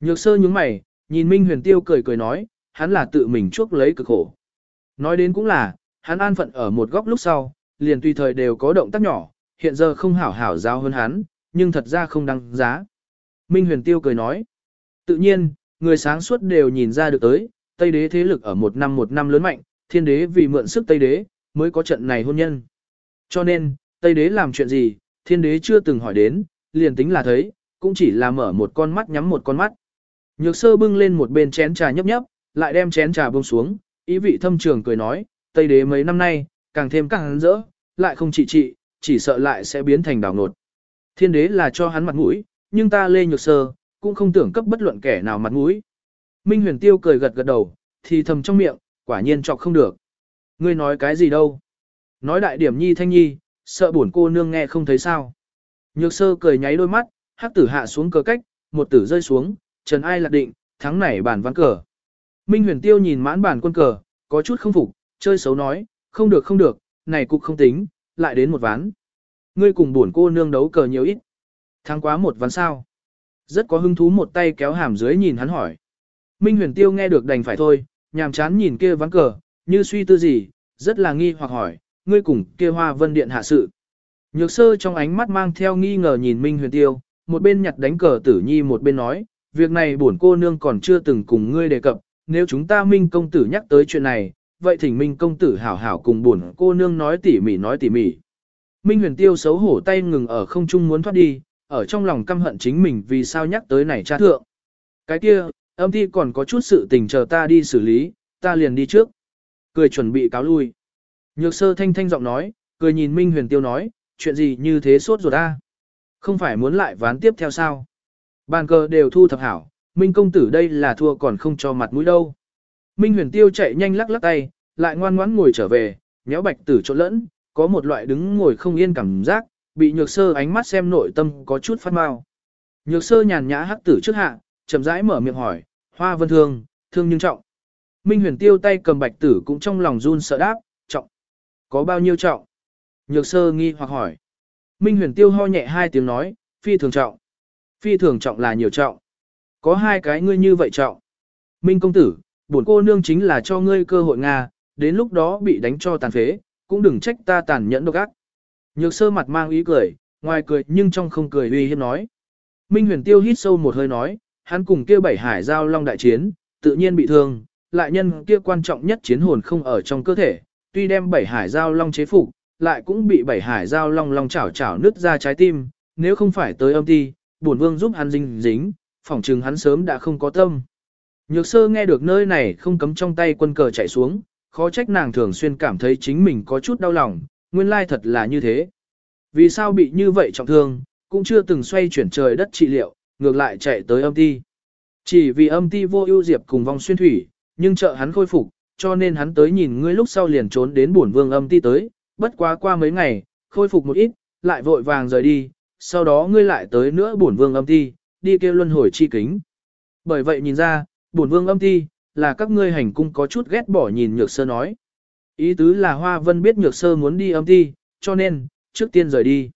Nhược sơ nhướng mày, nhìn Minh huyền tiêu cười cười nói, hắn là tự mình chuốc lấy cực khổ. Nói đến cũng là, hắn an phận ở một góc lúc sau, liền tùy thời đều có động tác nhỏ, hiện giờ không hảo hảo giao hơn hắn, nhưng thật ra không đăng giá. Minh huyền tiêu cười nói, tự nhiên, người sáng suốt đều nhìn ra được tới, Tây đế thế lực ở một năm một năm lớn mạnh, thiên đế vì mượn sức Tây đế, mới có trận này hôn nhân. Cho nên, Tây đế làm chuyện gì, thiên đế chưa từng hỏi đến, liền tính là thấy, cũng chỉ là mở một con mắt nhắm một con mắt. Nhược sơ bưng lên một bên chén trà nhấp nhấp, lại đem chén trà buông xuống, ý vị thâm trường cười nói, Tây đế mấy năm nay, càng thêm càng rỡ, lại không trị trị, chỉ sợ lại sẽ biến thành đảo nột. Thiên đế là cho hắn mặt mũi, nhưng ta lê nhược sơ, cũng không tưởng cấp bất luận kẻ nào mặt mũi. Minh huyền tiêu cười gật gật đầu, thì thầm trong miệng, quả nhiên chọc không được. Ngươi nói cái gì đâu? Nói đại điểm nhi thanh nhi, sợ buồn cô nương nghe không thấy sao. Nhược sơ cười nháy đôi mắt, hắc tử hạ xuống cờ cách, một tử rơi xuống, trần ai lạc định, thắng này bản ván cờ. Minh huyền tiêu nhìn mãn bản quân cờ, có chút không phục, chơi xấu nói, không được không được, này cục không tính, lại đến một ván. Ngươi cùng buồn cô nương đấu cờ nhiều ít. Thắng quá một ván sao. Rất có hứng thú một tay kéo hàm dưới nhìn hắn hỏi. Minh huyền tiêu nghe được đành phải thôi, nhàm chán nhìn kia ván cờ, như suy tư gì, rất là nghi hoặc hỏi, ngươi cùng kia hoa vân điện hạ sự. Nhược sơ trong ánh mắt mang theo nghi ngờ nhìn Minh huyền tiêu, một bên nhặt đánh cờ tử nhi một bên nói, việc này bổn cô nương còn chưa từng cùng ngươi đề cập, nếu chúng ta Minh công tử nhắc tới chuyện này, vậy thỉnh Minh công tử hảo hảo cùng buồn cô nương nói tỉ mỉ nói tỉ mỉ. Minh huyền tiêu xấu hổ tay ngừng ở không trung muốn thoát đi, ở trong lòng căm hận chính mình vì sao nhắc tới này cha thượng. Cái kia, âm thi còn có chút sự tình chờ ta đi xử lý, ta liền đi trước. Cười chuẩn bị cáo lui. Nhược sơ thanh thanh giọng nói, cười nhìn Minh huyền tiêu nói, chuyện gì như thế sốt ruột ta. Không phải muốn lại ván tiếp theo sao? Bàn cờ đều thu thập hảo, Minh công tử đây là thua còn không cho mặt mũi đâu. Minh huyền tiêu chạy nhanh lắc lắc tay, lại ngoan ngoãn ngồi trở về, nhéo bạch tử trộn lẫn, có một loại đứng ngồi không yên cảm giác, bị nhược sơ ánh mắt xem nội tâm có chút phát mau. Nhược sơ nhàn nhã hắc tử trước hạ, chậm rãi mở miệng hỏi, hoa vân thương, thương nhưng trọng. Minh huyền tiêu tay cầm bạch tử cũng trong lòng run sợ đáp, trọng. Có bao nhiêu trọng? Nhược sơ nghi hoặc hỏi. Minh huyền tiêu ho nhẹ hai tiếng nói, phi thường trọng. Phi thường trọng là nhiều trọng. Có hai cái ngươi như vậy trọng. Minh công tử, bổn cô nương chính là cho ngươi cơ hội Nga, đến lúc đó bị đánh cho tàn phế, cũng đừng trách ta tàn nhẫn độc ác. Nhược sơ mặt mang ý cười, ngoài cười nhưng trong không cười uy hiếp nói. Minh huyền tiêu hít sâu một hơi nói, hắn cùng kia bảy hải giao long đại chiến, tự nhiên bị thương, lại nhân kia quan trọng nhất chiến hồn không ở trong cơ thể, tuy đem bảy hải giao long chế phục, lại cũng bị bảy hải giao long long chảo chảo nứt ra trái tim, nếu không phải tới âm ti, bổn vương giúp hắn dính dính, phỏng chừng hắn sớm đã không có tâm. Nhược sơ nghe được nơi này không cấm trong tay quân cờ chạy xuống, khó trách nàng thường xuyên cảm thấy chính mình có chút đau lòng, nguyên lai thật là như thế. Vì sao bị như vậy trọng thương, cũng chưa từng xoay chuyển trời đất trị liệu, ngược lại chạy tới âm ti. Chỉ vì âm ti vô ưu diệp cùng vong xuyên thủy, nhưng trợ hắn khôi phục, cho nên hắn tới nhìn ngươi lúc sau liền trốn đến bổn vương âm ti tới, bất quá qua mấy ngày, khôi phục một ít, lại vội vàng rời đi, sau đó ngươi lại tới nữa bổn vương âm ti, đi kêu luân hồi chi kính. Bởi vậy nhìn ra, bổn vương âm ti, là các ngươi hành cung có chút ghét bỏ nhìn nhược sơ nói. Ý tứ là Hoa Vân biết nhược sơ muốn đi âm ti, cho nên, trước tiên rời đi.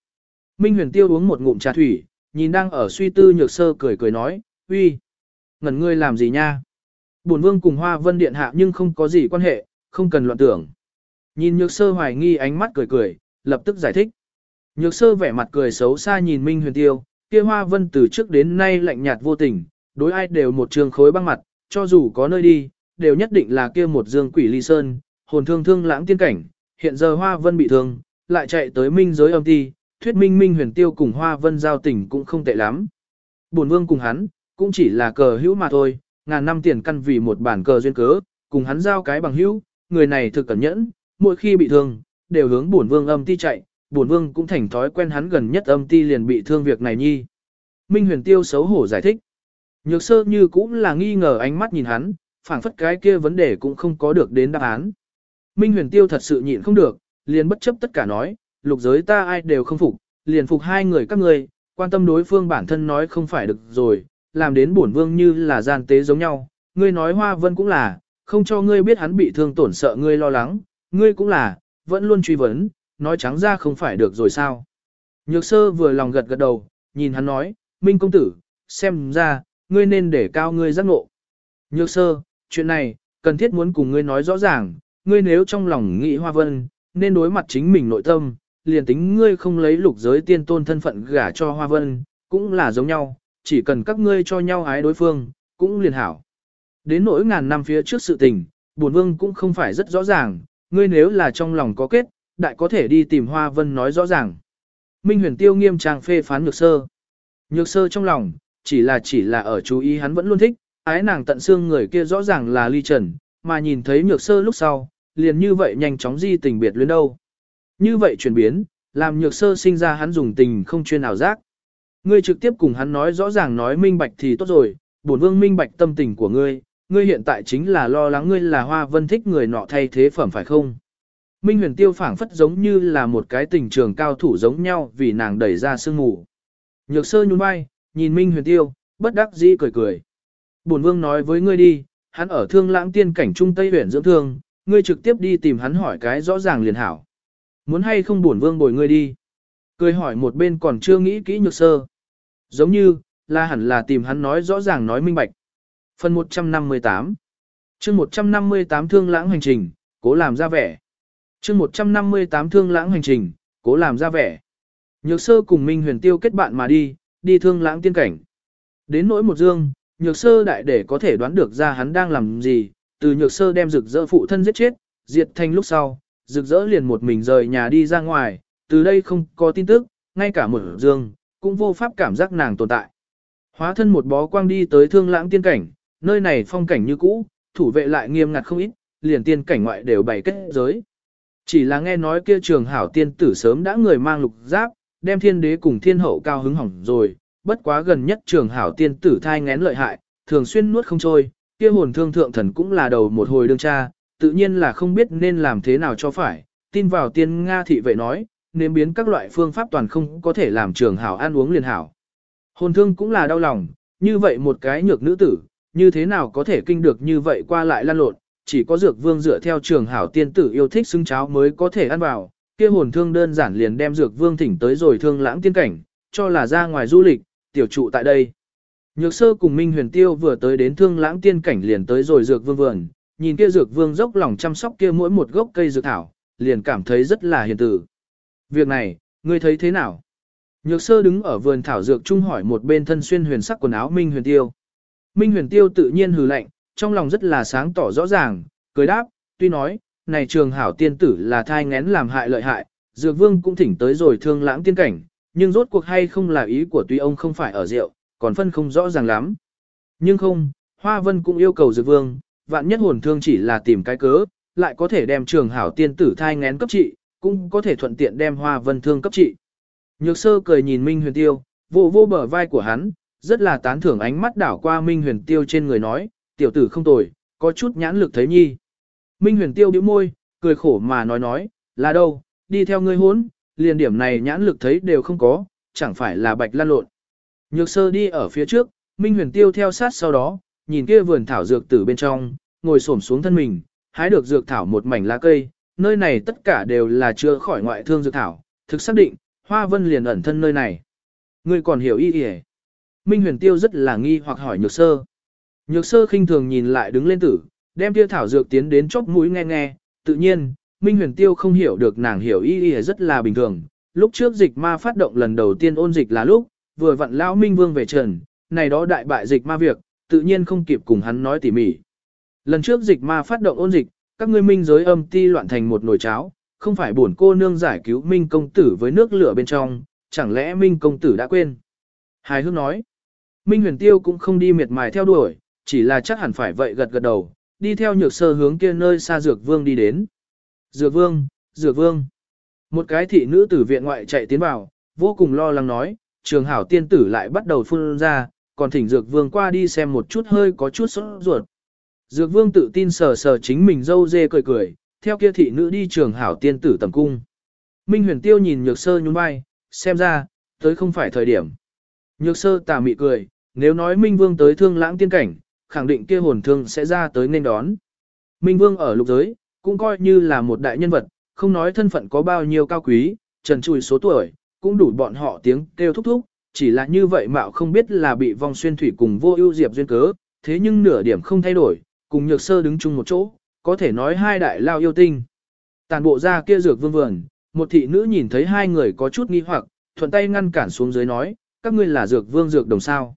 Minh huyền tiêu uống một ngụm trà thủy, nhìn đang ở suy tư nhược sơ cười cười nói, uy, ngẩn ngươi làm gì nha? Bổn vương cùng Hoa Vân điện hạ nhưng không có gì quan hệ, không cần loạn tưởng. Nhìn nhược sơ hoài nghi ánh mắt cười cười, lập tức giải thích. Nhược sơ vẻ mặt cười xấu xa nhìn Minh huyền tiêu, kia Hoa Vân từ trước đến nay lạnh nhạt vô tình, đối ai đều một trường khối băng mặt, cho dù có nơi đi, đều nhất định là kia một dương quỷ ly sơn, hồn thương thương lãng tiên cảnh, hiện giờ Hoa Vân bị thương, lại chạy tới minh giới âm ti, thuyết minh minh huyền tiêu cùng Hoa Vân giao tình cũng không tệ lắm. Bổn vương cùng hắn, cũng chỉ là cờ hữu mà thôi, ngàn năm tiền căn vì một bản cờ duyên cớ, cùng hắn giao cái bằng hữu, người này thực cẩn nhẫn, mỗi khi bị thương, đều hướng bổn vương âm ti chạy, bổn vương cũng thành thói quen hắn gần nhất âm ti liền bị thương việc này nhi. Minh huyền tiêu xấu hổ giải thích. Nhược sơ như cũng là nghi ngờ ánh mắt nhìn hắn, phảng phất cái kia vấn đề cũng không có được đến đáp án. Minh huyền tiêu thật sự nhịn không được, liền bất chấp tất cả nói, lục giới ta ai đều không phục, liền phục hai người các ngươi, quan tâm đối phương bản thân nói không phải được rồi, làm đến bổn vương như là gian tế giống nhau, ngươi nói hoa vân cũng là, không cho ngươi biết hắn bị thương tổn sợ ngươi lo lắng, ngươi cũng là, vẫn luôn truy vấn, nói trắng ra không phải được rồi sao. Nhược sơ vừa lòng gật gật đầu, nhìn hắn nói, Minh công tử, xem ra, ngươi nên để cao ngươi giác ngộ. Nhược sơ, chuyện này, cần thiết muốn cùng ngươi nói rõ ràng, ngươi nếu trong lòng nghĩ hoa vân, nên đối mặt chính mình nội tâm, liền tính ngươi không lấy lục giới tiên tôn thân phận gả cho hoa vân, cũng là giống nhau, chỉ cần các ngươi cho nhau ái đối phương, cũng liền hảo. Đến nỗi ngàn năm phía trước sự tình, bổn vương cũng không phải rất rõ ràng, ngươi nếu là trong lòng có kết, đại có thể đi tìm hoa vân nói rõ ràng. Minh huyền tiêu nghiêm trang phê phán nhược sơ. Nhược sơ trong lòng, chỉ là chỉ là ở chú ý hắn vẫn luôn thích, ái nàng tận xương người kia rõ ràng là ly trần, mà nhìn thấy nhược sơ lúc sau, liền như vậy nhanh chóng di tình biệt luyến đâu. Như vậy chuyển biến, làm nhược sơ sinh ra hắn dùng tình không chuyên ảo giác. Ngươi trực tiếp cùng hắn nói rõ ràng nói minh bạch thì tốt rồi, bổn vương minh bạch tâm tình của ngươi, ngươi hiện tại chính là lo lắng ngươi là hoa vân thích người nọ thay thế phẩm phải không? Minh huyền tiêu phảng phất giống như là một cái tình trường cao thủ giống nhau vì nàng đẩy ra sương mù. Nhược sơ nhún vai, nhìn Minh huyền tiêu, bất đắc dĩ cười cười. Bổn vương nói với ngươi đi, hắn ở thương lãng tiên cảnh trung Tây huyện dưỡng thương, ngươi trực tiếp đi tìm hắn hỏi cái rõ ràng liền hảo. Muốn hay không bổn vương bồi ngươi đi. Cười hỏi một bên còn chưa nghĩ kỹ nhược sơ. Giống như, là hẳn là tìm hắn nói rõ ràng nói minh bạch. Phần 158 chương 158 thương lãng hành trình, cố làm ra vẻ. chương 158 thương lãng hành trình, cố làm ra vẻ. Nhược sơ cùng Minh huyền tiêu kết bạn mà đi, đi thương lãng tiên cảnh. Đến nỗi một dương, nhược sơ đại để có thể đoán được ra hắn đang làm gì, từ nhược sơ đem rực rỡ phụ thân giết chết, diệt thanh lúc sau, rực rỡ liền một mình rời nhà đi ra ngoài, từ đây không có tin tức, ngay cả một dương, cũng vô pháp cảm giác nàng tồn tại. Hóa thân một bó quang đi tới thương lãng tiên cảnh, nơi này phong cảnh như cũ, thủ vệ lại nghiêm ngặt không ít, liền tiên cảnh ngoại đều bày kết giới. Chỉ là nghe nói kia trường hảo tiên tử sớm đã người mang lục giáp, đem thiên đế cùng thiên hậu cao hứng hỏng rồi, bất quá gần nhất trường hảo tiên tử thai ngén lợi hại, thường xuyên nuốt không trôi, kia hồn thương thượng thần cũng là đầu một hồi đương cha, tự nhiên là không biết nên làm thế nào cho phải, tin vào tiên Nga thị vệ nói, nếm biến các loại phương pháp toàn không có thể làm trường hảo ăn uống liền hảo. Hồn thương cũng là đau lòng, như vậy một cái nhược nữ tử, như thế nào có thể kinh được như vậy qua lại lan lộn, chỉ có dược vương dựa theo trường hảo tiên tử yêu thích xứng cháo mới có thể ăn vào, kia hồn thương đơn giản liền đem dược vương thỉnh tới rồi thương lãng tiên cảnh, cho là ra ngoài du lịch, tiểu trụ tại đây. Nhược sơ cùng Minh Huyền Tiêu vừa tới đến thương lãng tiên cảnh liền tới rồi dược vương vườn, nhìn kia dược vương dốc lòng chăm sóc kia mỗi một gốc cây dược thảo, liền cảm thấy rất là hiền tử. Việc này, ngươi thấy thế nào? Nhược sơ đứng ở vườn thảo dược trung hỏi một bên thân xuyên huyền sắc quần áo Minh Huyền Tiêu. Minh Huyền Tiêu tự nhiên hừ lạnh, trong lòng rất là sáng tỏ rõ ràng, cười đáp, tuy nói, này trường hảo tiên tử là thai ngén làm hại lợi hại, dược vương cũng thỉnh tới rồi thương lãng tiên cảnh, nhưng rốt cuộc hay không là ý của tuy ông không phải ở rượu, còn phân không rõ ràng lắm. Nhưng không, Hoa Vân cũng yêu cầu dược vương, vạn nhất hồn thương chỉ là tìm cái cớ, lại có thể đem trường hảo tiên tử thai ngén cấp trị, cũng có thể thuận tiện đem Hoa Vân thương cấp trị. Nhược sơ cười nhìn Minh Huyền Tiêu, vô vô bờ vai của hắn, rất là tán thưởng ánh mắt đảo qua Minh Huyền Tiêu trên người nói, tiểu tử không tồi, có chút nhãn lực thấy nhi. Minh Huyền Tiêu bĩu môi, cười khổ mà nói nói, là đâu, đi theo ngươi hốn, liền điểm này nhãn lực thấy đều không có, chẳng phải là bạch lan lộn. Nhược sơ đi ở phía trước, Minh Huyền Tiêu theo sát sau đó, nhìn kia vườn thảo dược tử bên trong, ngồi xổm xuống thân mình, hái được dược thảo một mảnh lá cây, nơi này tất cả đều là chưa khỏi ngoại thương dược thảo, thực xác định, Hoa Vân liền ẩn thân nơi này. Ngươi còn hiểu ý ý Minh Huyền Tiêu rất là nghi hoặc hỏi Nhược Sơ. Nhược Sơ khinh thường nhìn lại đứng lên tử, đem kia thảo dược tiến đến chóp mũi nghe nghe, tự nhiên, Minh Huyền Tiêu không hiểu được nàng hiểu ý y rất là bình thường. Lúc trước dịch ma phát động lần đầu tiên ôn dịch là lúc, vừa vặn lão Minh Vương về trần, này đó đại bại dịch ma việc, tự nhiên không kịp cùng hắn nói tỉ mỉ. Lần trước dịch ma phát động ôn dịch, các ngươi minh giới âm ti loạn thành một nồi cháo, không phải bổn cô nương giải cứu Minh công tử với nước lửa bên trong, chẳng lẽ Minh công tử đã quên? Hài hước nói, Minh huyền tiêu cũng không đi miệt mài theo đuổi, chỉ là chắc hẳn phải vậy gật gật đầu, đi theo nhược sơ hướng kia nơi xa dược vương đi đến. Dược vương, dược vương. Một cái thị nữ tử viện ngoại chạy tiến vào, vô cùng lo lắng nói, trường hảo tiên tử lại bắt đầu phun ra, còn thỉnh dược vương qua đi xem một chút hơi có chút sốt ruột. Dược vương tự tin sờ sờ chính mình dâu dê cười cười, theo kia thị nữ đi trường hảo tiên tử tầm cung. Minh huyền tiêu nhìn nhược sơ nhún vai, xem ra, tới không phải thời điểm. Nhược sơ tà mị cười, nếu nói Minh vương tới thương lãng tiên cảnh, khẳng định kia hồn thương sẽ ra tới nên đón. Minh vương ở lục giới, cũng coi như là một đại nhân vật, không nói thân phận có bao nhiêu cao quý, trần trùi số tuổi, cũng đủ bọn họ tiếng kêu thúc thúc, chỉ là như vậy mạo không biết là bị vong xuyên thủy cùng vô ưu diệp duyên cớ, thế nhưng nửa điểm không thay đổi, cùng nhược sơ đứng chung một chỗ, có thể nói hai đại lao yêu tinh. Tàn bộ ra kia dược vương vườn, một thị nữ nhìn thấy hai người có chút nghi hoặc, thuận tay ngăn cản xuống dưới nói, các ngươi là dược vương dược đồng sao.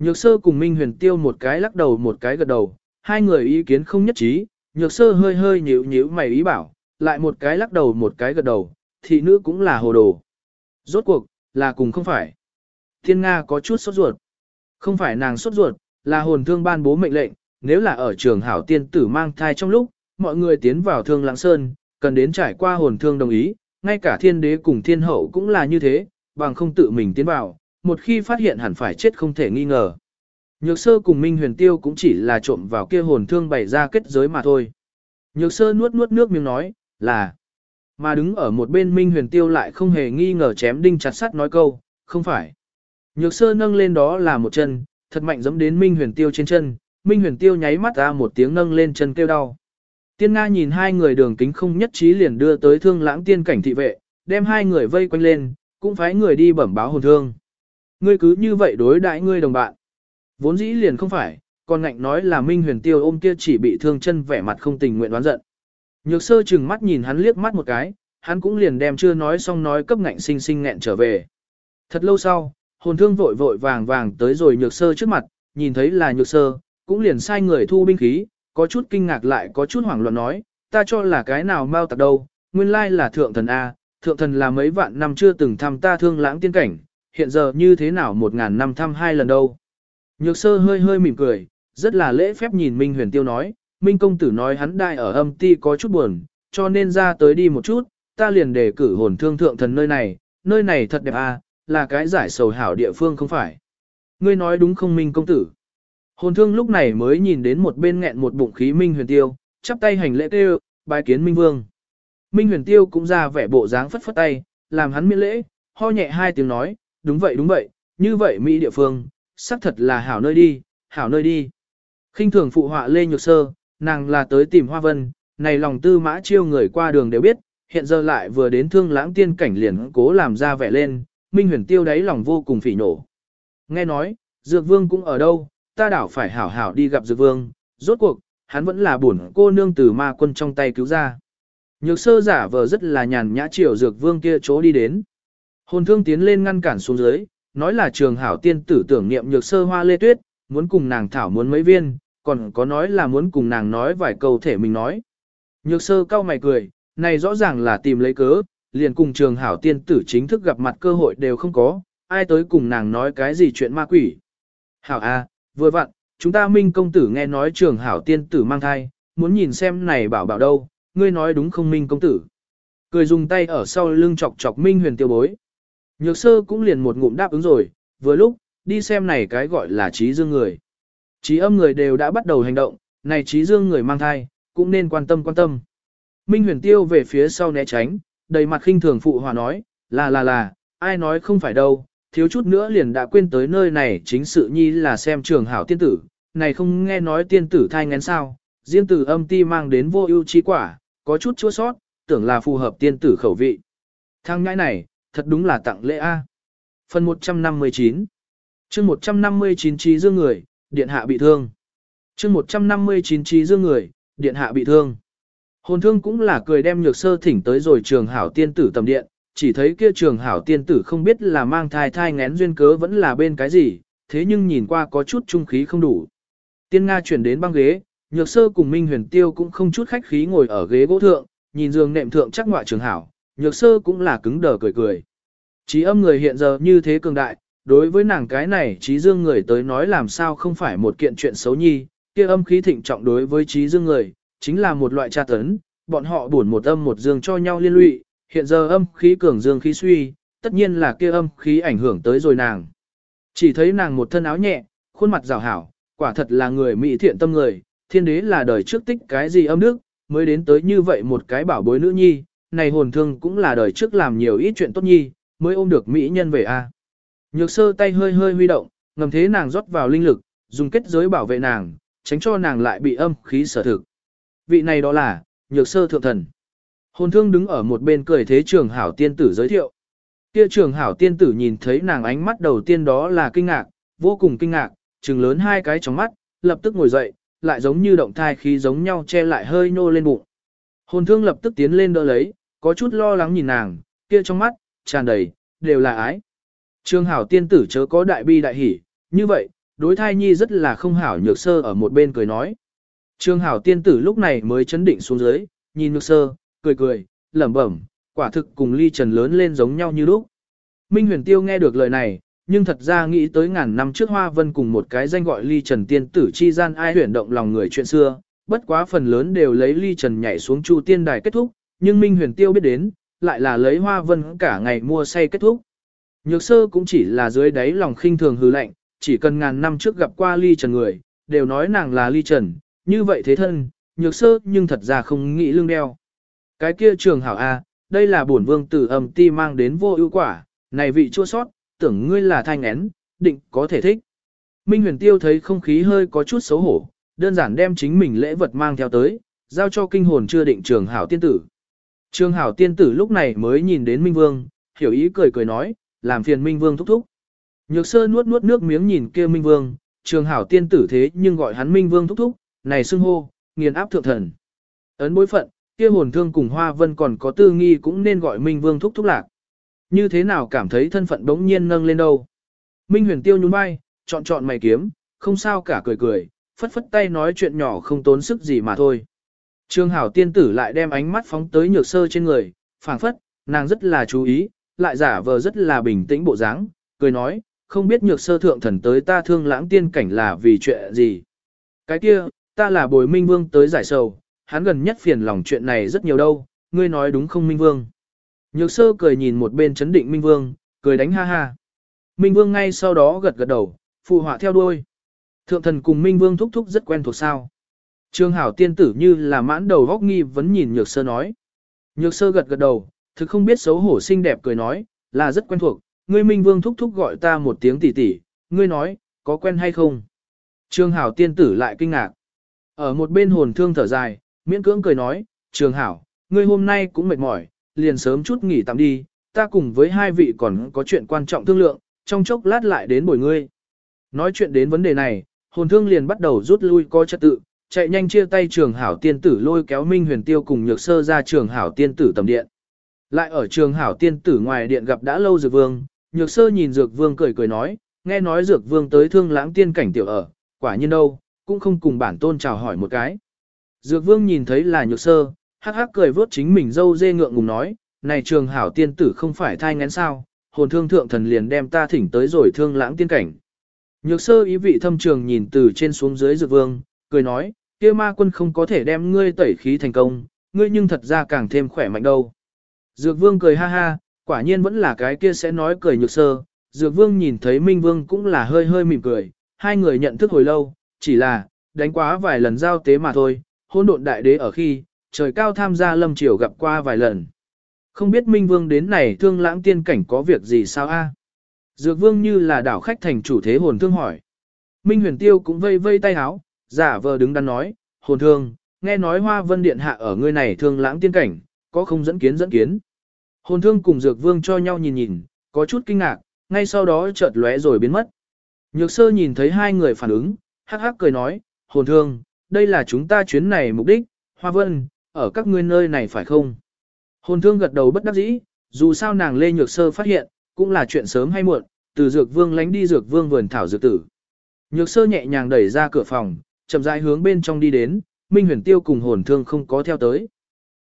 Nhược sơ cùng Minh huyền tiêu một cái lắc đầu một cái gật đầu, hai người ý kiến không nhất trí, nhược sơ hơi hơi nhíu nhíu mày ý bảo, lại một cái lắc đầu một cái gật đầu, thị nữ cũng là hồ đồ. Rốt cuộc, là cùng không phải. Thiên Nga có chút sốt ruột. Không phải nàng sốt ruột, là hồn thương ban bố mệnh lệnh, nếu là ở trường hảo tiên tử mang thai trong lúc, mọi người tiến vào thương lãng sơn, cần đến trải qua hồn thương đồng ý, ngay cả thiên đế cùng thiên hậu cũng là như thế, bằng không tự mình tiến vào, một khi phát hiện hẳn phải chết không thể nghi ngờ. Nhược sơ cùng Minh Huyền Tiêu cũng chỉ là trộm vào kia hồn thương bày ra kết giới mà thôi. Nhược sơ nuốt nuốt nước miếng nói, là. Mà đứng ở một bên Minh Huyền Tiêu lại không hề nghi ngờ chém đinh chặt sắt nói câu, không phải. Nhược sơ nâng lên đó là một chân, thật mạnh giẫm đến Minh Huyền Tiêu trên chân, Minh Huyền Tiêu nháy mắt ra một tiếng nâng lên chân kêu đau. Tiên Nga nhìn hai người đường kính không nhất trí liền đưa tới thương lãng tiên cảnh thị vệ, đem hai người vây quanh lên, cũng phái người đi bẩm báo hồn thương. Ngươi cứ như vậy đối đãi ngươi đồng bạn. Vốn dĩ liền không phải, còn ngạnh nói là Minh Huyền Tiêu ôm kia chỉ bị thương chân vẻ mặt không tình nguyện đoán giận. Nhược sơ chừng mắt nhìn hắn liếc mắt một cái, hắn cũng liền đem chưa nói xong nói cấp ngạnh sinh sinh nghẹn trở về. Thật lâu sau, hồn thương vội vội vàng vàng tới rồi nhược sơ trước mặt, nhìn thấy là nhược sơ, cũng liền sai người thu binh khí, có chút kinh ngạc lại có chút hoảng loạn nói, ta cho là cái nào mau tặc đâu, nguyên lai là thượng thần A, thượng thần là mấy vạn năm chưa từng thăm ta thương lãng tiên cảnh, hiện giờ như thế nào một ngàn năm thăm hai lần đâu. Nhược sơ hơi hơi mỉm cười, rất là lễ phép nhìn Minh huyền tiêu nói, Minh công tử nói hắn đại ở âm ti có chút buồn, cho nên ra tới đi một chút, ta liền đề cử hồn thương thượng thần nơi này, nơi này thật đẹp à, là cái giải sầu hảo địa phương không phải. Ngươi nói đúng không Minh công tử? Hồn thương lúc này mới nhìn đến một bên nghẹn một bụng khí Minh huyền tiêu, chắp tay hành lễ kêu, bài kiến Minh vương. Minh huyền tiêu cũng ra vẻ bộ dáng phất phất tay, làm hắn miễn lễ, ho nhẹ hai tiếng nói, đúng vậy đúng vậy, như vậy Mỹ địa phương, xác thật là hảo nơi đi, hảo nơi đi. khinh thường phụ họa Lê Nhược Sơ, nàng là tới tìm Hoa Vân, này lòng tư mã chiêu người qua đường đều biết, hiện giờ lại vừa đến thương lãng tiên cảnh liền cố làm ra vẻ lên, Minh huyền tiêu đáy lòng vô cùng phỉ nổ. Nghe nói, Dược Vương cũng ở đâu, ta đảo phải hảo hảo đi gặp Dược Vương, rốt cuộc, hắn vẫn là buồn cô nương từ ma quân trong tay cứu ra. Nhược sơ giả vờ rất là nhàn nhã chiều Dược Vương kia chỗ đi đến. Hồn thương tiến lên ngăn cản xuống dưới, nói là trường hảo tiên tử tưởng niệm nhược sơ hoa lê tuyết, muốn cùng nàng thảo muốn mấy viên, còn có nói là muốn cùng nàng nói vài câu thể mình nói. Nhược sơ cao mày cười, này rõ ràng là tìm lấy cớ, liền cùng trường hảo tiên tử chính thức gặp mặt cơ hội đều không có, ai tới cùng nàng nói cái gì chuyện ma quỷ. Hảo a, à, vừa vặn, chúng ta minh công tử nghe nói trường hảo tiên tử mang thai, muốn nhìn xem này bảo bảo đâu, ngươi nói đúng không minh công tử. Cười dùng tay ở sau lưng chọc chọc minh huyền tiêu bối. Nhược sơ cũng liền một ngụm đáp ứng rồi, vừa lúc, đi xem này cái gọi là trí dương người. Trí âm người đều đã bắt đầu hành động, này trí dương người mang thai, cũng nên quan tâm quan tâm. Minh huyền tiêu về phía sau né tránh, đầy mặt khinh thường phụ hòa nói, là là là, ai nói không phải đâu, thiếu chút nữa liền đã quên tới nơi này chính sự nhi là xem trường hảo tiên tử, này không nghe nói tiên tử thai ngén sao, riêng từ âm ti mang đến vô ưu chi quả, có chút chua sót, tưởng là phù hợp tiên tử khẩu vị. Thang ngãi này, thật đúng là tặng lễ A. Phần 159 chương 159 trí dương người, điện hạ bị thương. chương 159 trí dương người, điện hạ bị thương. Hồn thương cũng là cười đem nhược sơ thỉnh tới rồi trường hảo tiên tử tầm điện, chỉ thấy kia trường hảo tiên tử không biết là mang thai thai ngén duyên cớ vẫn là bên cái gì, thế nhưng nhìn qua có chút trung khí không đủ. Tiên Nga chuyển đến băng ghế, nhược sơ cùng Minh huyền tiêu cũng không chút khách khí ngồi ở ghế gỗ thượng, nhìn giường nệm thượng chắc ngoại trường hảo, nhược sơ cũng là cứng đờ cười cười. Trí âm người hiện giờ như thế cường đại, đối với nàng cái này trí dương người tới nói làm sao không phải một kiện chuyện xấu nhi, kia âm khí thịnh trọng đối với trí dương người, chính là một loại tra tấn, bọn họ buồn một âm một dương cho nhau liên lụy, hiện giờ âm khí cường dương khí suy, tất nhiên là kia âm khí ảnh hưởng tới rồi nàng. Chỉ thấy nàng một thân áo nhẹ, khuôn mặt rào hảo, quả thật là người mỹ thiện tâm người, thiên đế là đời trước tích cái gì âm đức, mới đến tới như vậy một cái bảo bối nữ nhi, này hồn thương cũng là đời trước làm nhiều ít chuyện tốt nhi, mới ôm được mỹ nhân về a. Nhược sơ tay hơi hơi huy động, ngầm thế nàng rót vào linh lực, dùng kết giới bảo vệ nàng, tránh cho nàng lại bị âm khí sở thực. Vị này đó là, nhược sơ thượng thần. Hồn thương đứng ở một bên cười thế trường hảo tiên tử giới thiệu. Kia trường hảo tiên tử nhìn thấy nàng ánh mắt đầu tiên đó là kinh ngạc, vô cùng kinh ngạc, trừng lớn hai cái trong mắt, lập tức ngồi dậy, lại giống như động thai khí giống nhau che lại hơi nô lên bụng. Hồn thương lập tức tiến lên đỡ lấy, có chút lo lắng nhìn nàng, kia trong mắt, tràn đầy, đều là ái. Trương hảo tiên tử chớ có đại bi đại hỉ, như vậy, đối thai nhi rất là không hảo nhược sơ ở một bên cười nói. Trương hảo tiên tử lúc này mới chấn định xuống dưới, nhìn nhược sơ, cười cười, lẩm bẩm, quả thực cùng ly trần lớn lên giống nhau như lúc. Minh huyền tiêu nghe được lời này, nhưng thật ra nghĩ tới ngàn năm trước Hoa Vân cùng một cái danh gọi ly trần tiên tử chi gian ai huyền động lòng người chuyện xưa, bất quá phần lớn đều lấy ly trần nhảy xuống chu tiên đài kết thúc, nhưng Minh huyền tiêu biết đến, lại là lấy Hoa Vân cả ngày mua say kết thúc. Nhược sơ cũng chỉ là dưới đáy lòng khinh thường hư lạnh, chỉ cần ngàn năm trước gặp qua ly trần người, đều nói nàng là ly trần, như vậy thế thân, nhược sơ nhưng thật ra không nghĩ lương đeo. Cái kia trường hảo A, đây là bổn vương tử âm ti mang đến vô ưu quả, này vị chua sót, tưởng ngươi là thanh én, định có thể thích. Minh huyền tiêu thấy không khí hơi có chút xấu hổ, đơn giản đem chính mình lễ vật mang theo tới, giao cho kinh hồn chưa định trường hảo tiên tử. Trương hảo tiên tử lúc này mới nhìn đến Minh Vương, hiểu ý cười cười nói, làm phiền Minh Vương thúc thúc. Nhược sơ nuốt nuốt nước miếng nhìn kia Minh Vương, Trương hảo tiên tử thế nhưng gọi hắn Minh Vương thúc thúc, này xưng hô, nghiền áp thượng thần. Ấn bối phận, kia hồn thương cùng Hoa Vân còn có tư nghi cũng nên gọi Minh Vương thúc thúc lạc. Như thế nào cảm thấy thân phận đống nhiên nâng lên đâu. Minh huyền tiêu nhún vai, chọn chọn mày kiếm, không sao cả cười cười, phất phất tay nói chuyện nhỏ không tốn sức gì mà thôi. Trương hảo tiên tử lại đem ánh mắt phóng tới nhược sơ trên người, phảng phất, nàng rất là chú ý, lại giả vờ rất là bình tĩnh bộ dáng, cười nói, không biết nhược sơ thượng thần tới ta thương lãng tiên cảnh là vì chuyện gì. Cái kia, ta là bồi minh vương tới giải sầu, hắn gần nhất phiền lòng chuyện này rất nhiều đâu, ngươi nói đúng không minh vương. Nhược sơ cười nhìn một bên chấn định minh vương, cười đánh ha ha. Minh vương ngay sau đó gật gật đầu, phụ họa theo đuôi. Thượng thần cùng minh vương thúc thúc rất quen thuộc sao. Trương hảo tiên tử như là mãn đầu góc nghi vấn nhìn nhược sơ nói. Nhược sơ gật gật đầu, thực không biết xấu hổ xinh đẹp cười nói, là rất quen thuộc, ngươi minh vương thúc thúc gọi ta một tiếng tỷ tỷ, ngươi nói, có quen hay không? Trương hảo tiên tử lại kinh ngạc. Ở một bên hồn thương thở dài, miễn cưỡng cười nói, Trương hảo, ngươi hôm nay cũng mệt mỏi, liền sớm chút nghỉ tạm đi, ta cùng với hai vị còn có chuyện quan trọng thương lượng, trong chốc lát lại đến bồi ngươi. Nói chuyện đến vấn đề này, hồn thương liền bắt đầu rút lui coi trật tự, chạy nhanh chia tay trường hảo tiên tử lôi kéo Minh Huyền Tiêu cùng Nhược Sơ ra trường hảo tiên tử tầm điện. Lại ở trường hảo tiên tử ngoài điện gặp đã lâu Dược Vương, Nhược Sơ nhìn Dược Vương cười cười nói, nghe nói Dược Vương tới thương lãng tiên cảnh tiểu ở, quả nhiên đâu, cũng không cùng bản tôn chào hỏi một cái. Dược Vương nhìn thấy là Nhược Sơ, hắc hắc cười vớt chính mình dâu dê ngượng ngùng nói, này trường hảo tiên tử không phải thai ngén sao, hồn thương thượng thần liền đem ta thỉnh tới rồi thương lãng tiên cảnh. Nhược sơ ý vị thâm trường nhìn từ trên xuống dưới dược vương, cười nói, kia ma quân không có thể đem ngươi tẩy khí thành công, ngươi nhưng thật ra càng thêm khỏe mạnh đâu. Dược vương cười ha ha, quả nhiên vẫn là cái kia sẽ nói cười nhược sơ, dược vương nhìn thấy minh vương cũng là hơi hơi mỉm cười, hai người nhận thức hồi lâu, chỉ là, đánh quá vài lần giao tế mà thôi, hôn độn đại đế ở khi, trời cao tham gia lâm triều gặp qua vài lần. Không biết minh vương đến này thương lãng tiên cảnh có việc gì sao a? Dược vương như là đảo khách thành chủ thế hồn thương hỏi. Minh huyền tiêu cũng vây vây tay háo, giả vờ đứng đắn nói, hồn thương, nghe nói hoa vân điện hạ ở ngươi này thương lãng tiên cảnh, có không dẫn kiến dẫn kiến. Hồn thương cùng dược vương cho nhau nhìn nhìn, có chút kinh ngạc, ngay sau đó chợt lóe rồi biến mất. Nhược sơ nhìn thấy hai người phản ứng, hắc hắc cười nói, hồn thương, đây là chúng ta chuyến này mục đích, hoa vân, ở các ngươi nơi này phải không? Hồn thương gật đầu bất đắc dĩ, dù sao nàng Lê Nhược Sơ phát hiện, cũng là chuyện sớm hay muộn, từ dược vương lánh đi dược vương vườn thảo dược tử. Nhược Sơ nhẹ nhàng đẩy ra cửa phòng, chậm rãi hướng bên trong đi đến, Minh Huyền Tiêu cùng hồn thương không có theo tới.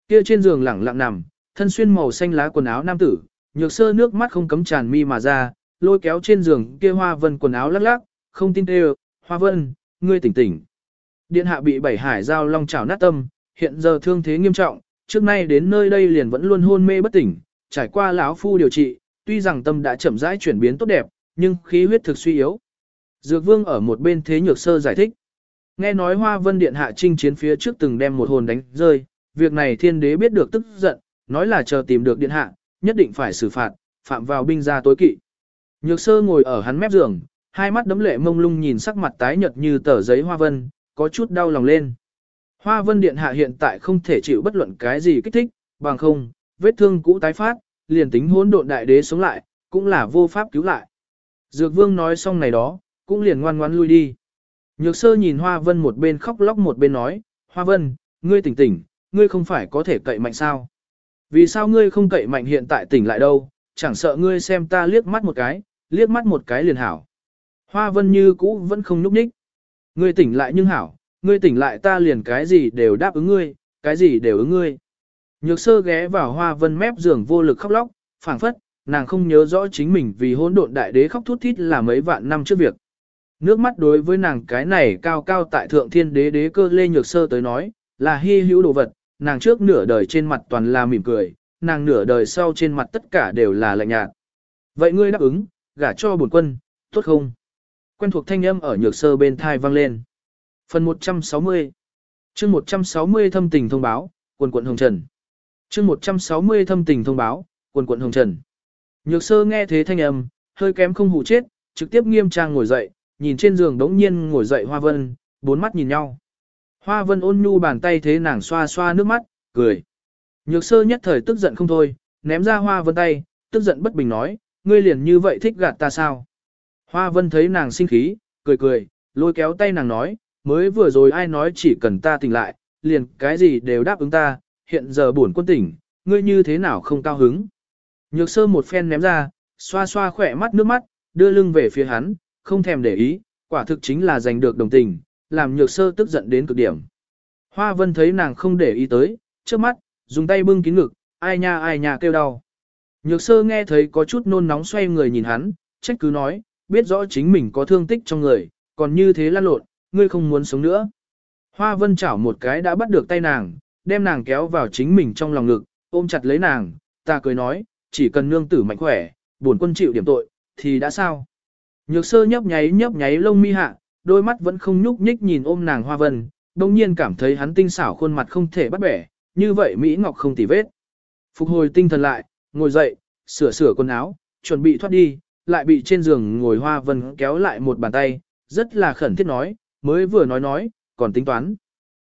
Kia trên giường lẳng lặng nằm, thân xuyên màu xanh lá quần áo nam tử, Nhược Sơ nước mắt không cấm tràn mi mà ra, lôi kéo trên giường kia Hoa Vân quần áo lắc lắc, không tin tê, "Hoa Vân, ngươi tỉnh tỉnh." Điện hạ bị bảy hải giao long chảo nát tâm, hiện giờ thương thế nghiêm trọng, trước nay đến nơi đây liền vẫn luôn hôn mê bất tỉnh, trải qua lão phu điều trị, tuy rằng tâm đã chậm rãi chuyển biến tốt đẹp, nhưng khí huyết thực suy yếu. Dược Vương ở một bên thế nhược sơ giải thích. Nghe nói Hoa Vân Điện hạ trinh chiến phía trước từng đem một hồn đánh rơi, việc này thiên đế biết được tức giận, nói là chờ tìm được điện hạ, nhất định phải xử phạt, phạm vào binh gia tối kỵ. Nhược sơ ngồi ở hắn mép giường, hai mắt đấm lệ mông lung nhìn sắc mặt tái nhợt như tờ giấy Hoa Vân, có chút đau lòng lên. Hoa Vân Điện Hạ hiện tại không thể chịu bất luận cái gì kích thích, bằng không, vết thương cũ tái phát, liền tính hỗn độn đại đế sống lại, cũng là vô pháp cứu lại. Dược Vương nói xong này đó, cũng liền ngoan ngoãn lui đi. Nhược sơ nhìn Hoa Vân một bên khóc lóc một bên nói, Hoa Vân, ngươi tỉnh tỉnh, ngươi không phải có thể cậy mạnh sao? Vì sao ngươi không cậy mạnh hiện tại tỉnh lại đâu, chẳng sợ ngươi xem ta liếc mắt một cái, liếc mắt một cái liền hảo. Hoa Vân như cũ vẫn không núp ních. Ngươi tỉnh lại nhưng hảo, ngươi tỉnh lại ta liền cái gì đều đáp ứng ngươi, cái gì đều ứng ngươi. Nhược sơ ghé vào hoa vân mép giường vô lực khóc lóc, phảng phất, nàng không nhớ rõ chính mình vì hỗn độn đại đế khóc thút thít là mấy vạn năm trước việc. Nước mắt đối với nàng cái này cao cao tại thượng thiên đế đế cơ lê nhược sơ tới nói, là hy hữu đồ vật, nàng trước nửa đời trên mặt toàn là mỉm cười, nàng nửa đời sau trên mặt tất cả đều là lạnh nhạt. Vậy ngươi đáp ứng, gả cho bổn quân, tốt không? Quen thuộc thanh âm ở nhược sơ bên thai vang lên. Phần 160 chương 160 thâm tình thông báo, quần quận Hồng Trần. chương 160 thâm tình thông báo, quần quận Hồng Trần. Nhược sơ nghe thế thanh âm, hơi kém không hụ chết, trực tiếp nghiêm trang ngồi dậy, nhìn trên giường đống nhiên ngồi dậy Hoa Vân, bốn mắt nhìn nhau. Hoa Vân ôn nhu bàn tay thế nàng xoa xoa nước mắt, cười. Nhược sơ nhất thời tức giận không thôi, ném ra Hoa Vân tay, tức giận bất bình nói, ngươi liền như vậy thích gạt ta sao? Hoa Vân thấy nàng sinh khí, cười cười, lôi kéo tay nàng nói, mới vừa rồi ai nói chỉ cần ta tỉnh lại, liền cái gì đều đáp ứng ta, hiện giờ buồn quân tỉnh, ngươi như thế nào không cao hứng. Nhược sơ một phen ném ra, xoa xoa khỏe mắt nước mắt, đưa lưng về phía hắn, không thèm để ý, quả thực chính là giành được đồng tình, làm nhược sơ tức giận đến cực điểm. Hoa vân thấy nàng không để ý tới, trước mắt, dùng tay bưng kín ngực, ai nha ai nha kêu đau. Nhược sơ nghe thấy có chút nôn nóng xoay người nhìn hắn, trách cứ nói, biết rõ chính mình có thương tích trong người, còn như thế lan lộn, ngươi không muốn sống nữa. Hoa vân chảo một cái đã bắt được tay nàng, đem nàng kéo vào chính mình trong lòng ngực, ôm chặt lấy nàng, ta cười nói, chỉ cần nương tử mạnh khỏe, buồn quân chịu điểm tội, thì đã sao? Nhược sơ nhấp nháy nhấp nháy lông mi hạ, đôi mắt vẫn không nhúc nhích nhìn ôm nàng hoa vân, đồng nhiên cảm thấy hắn tinh xảo khuôn mặt không thể bắt bẻ, như vậy Mỹ Ngọc không tỉ vết. Phục hồi tinh thần lại, ngồi dậy, sửa sửa quần áo, chuẩn bị thoát đi, lại bị trên giường ngồi hoa vân kéo lại một bàn tay, rất là khẩn thiết nói, mới vừa nói nói, còn tính toán.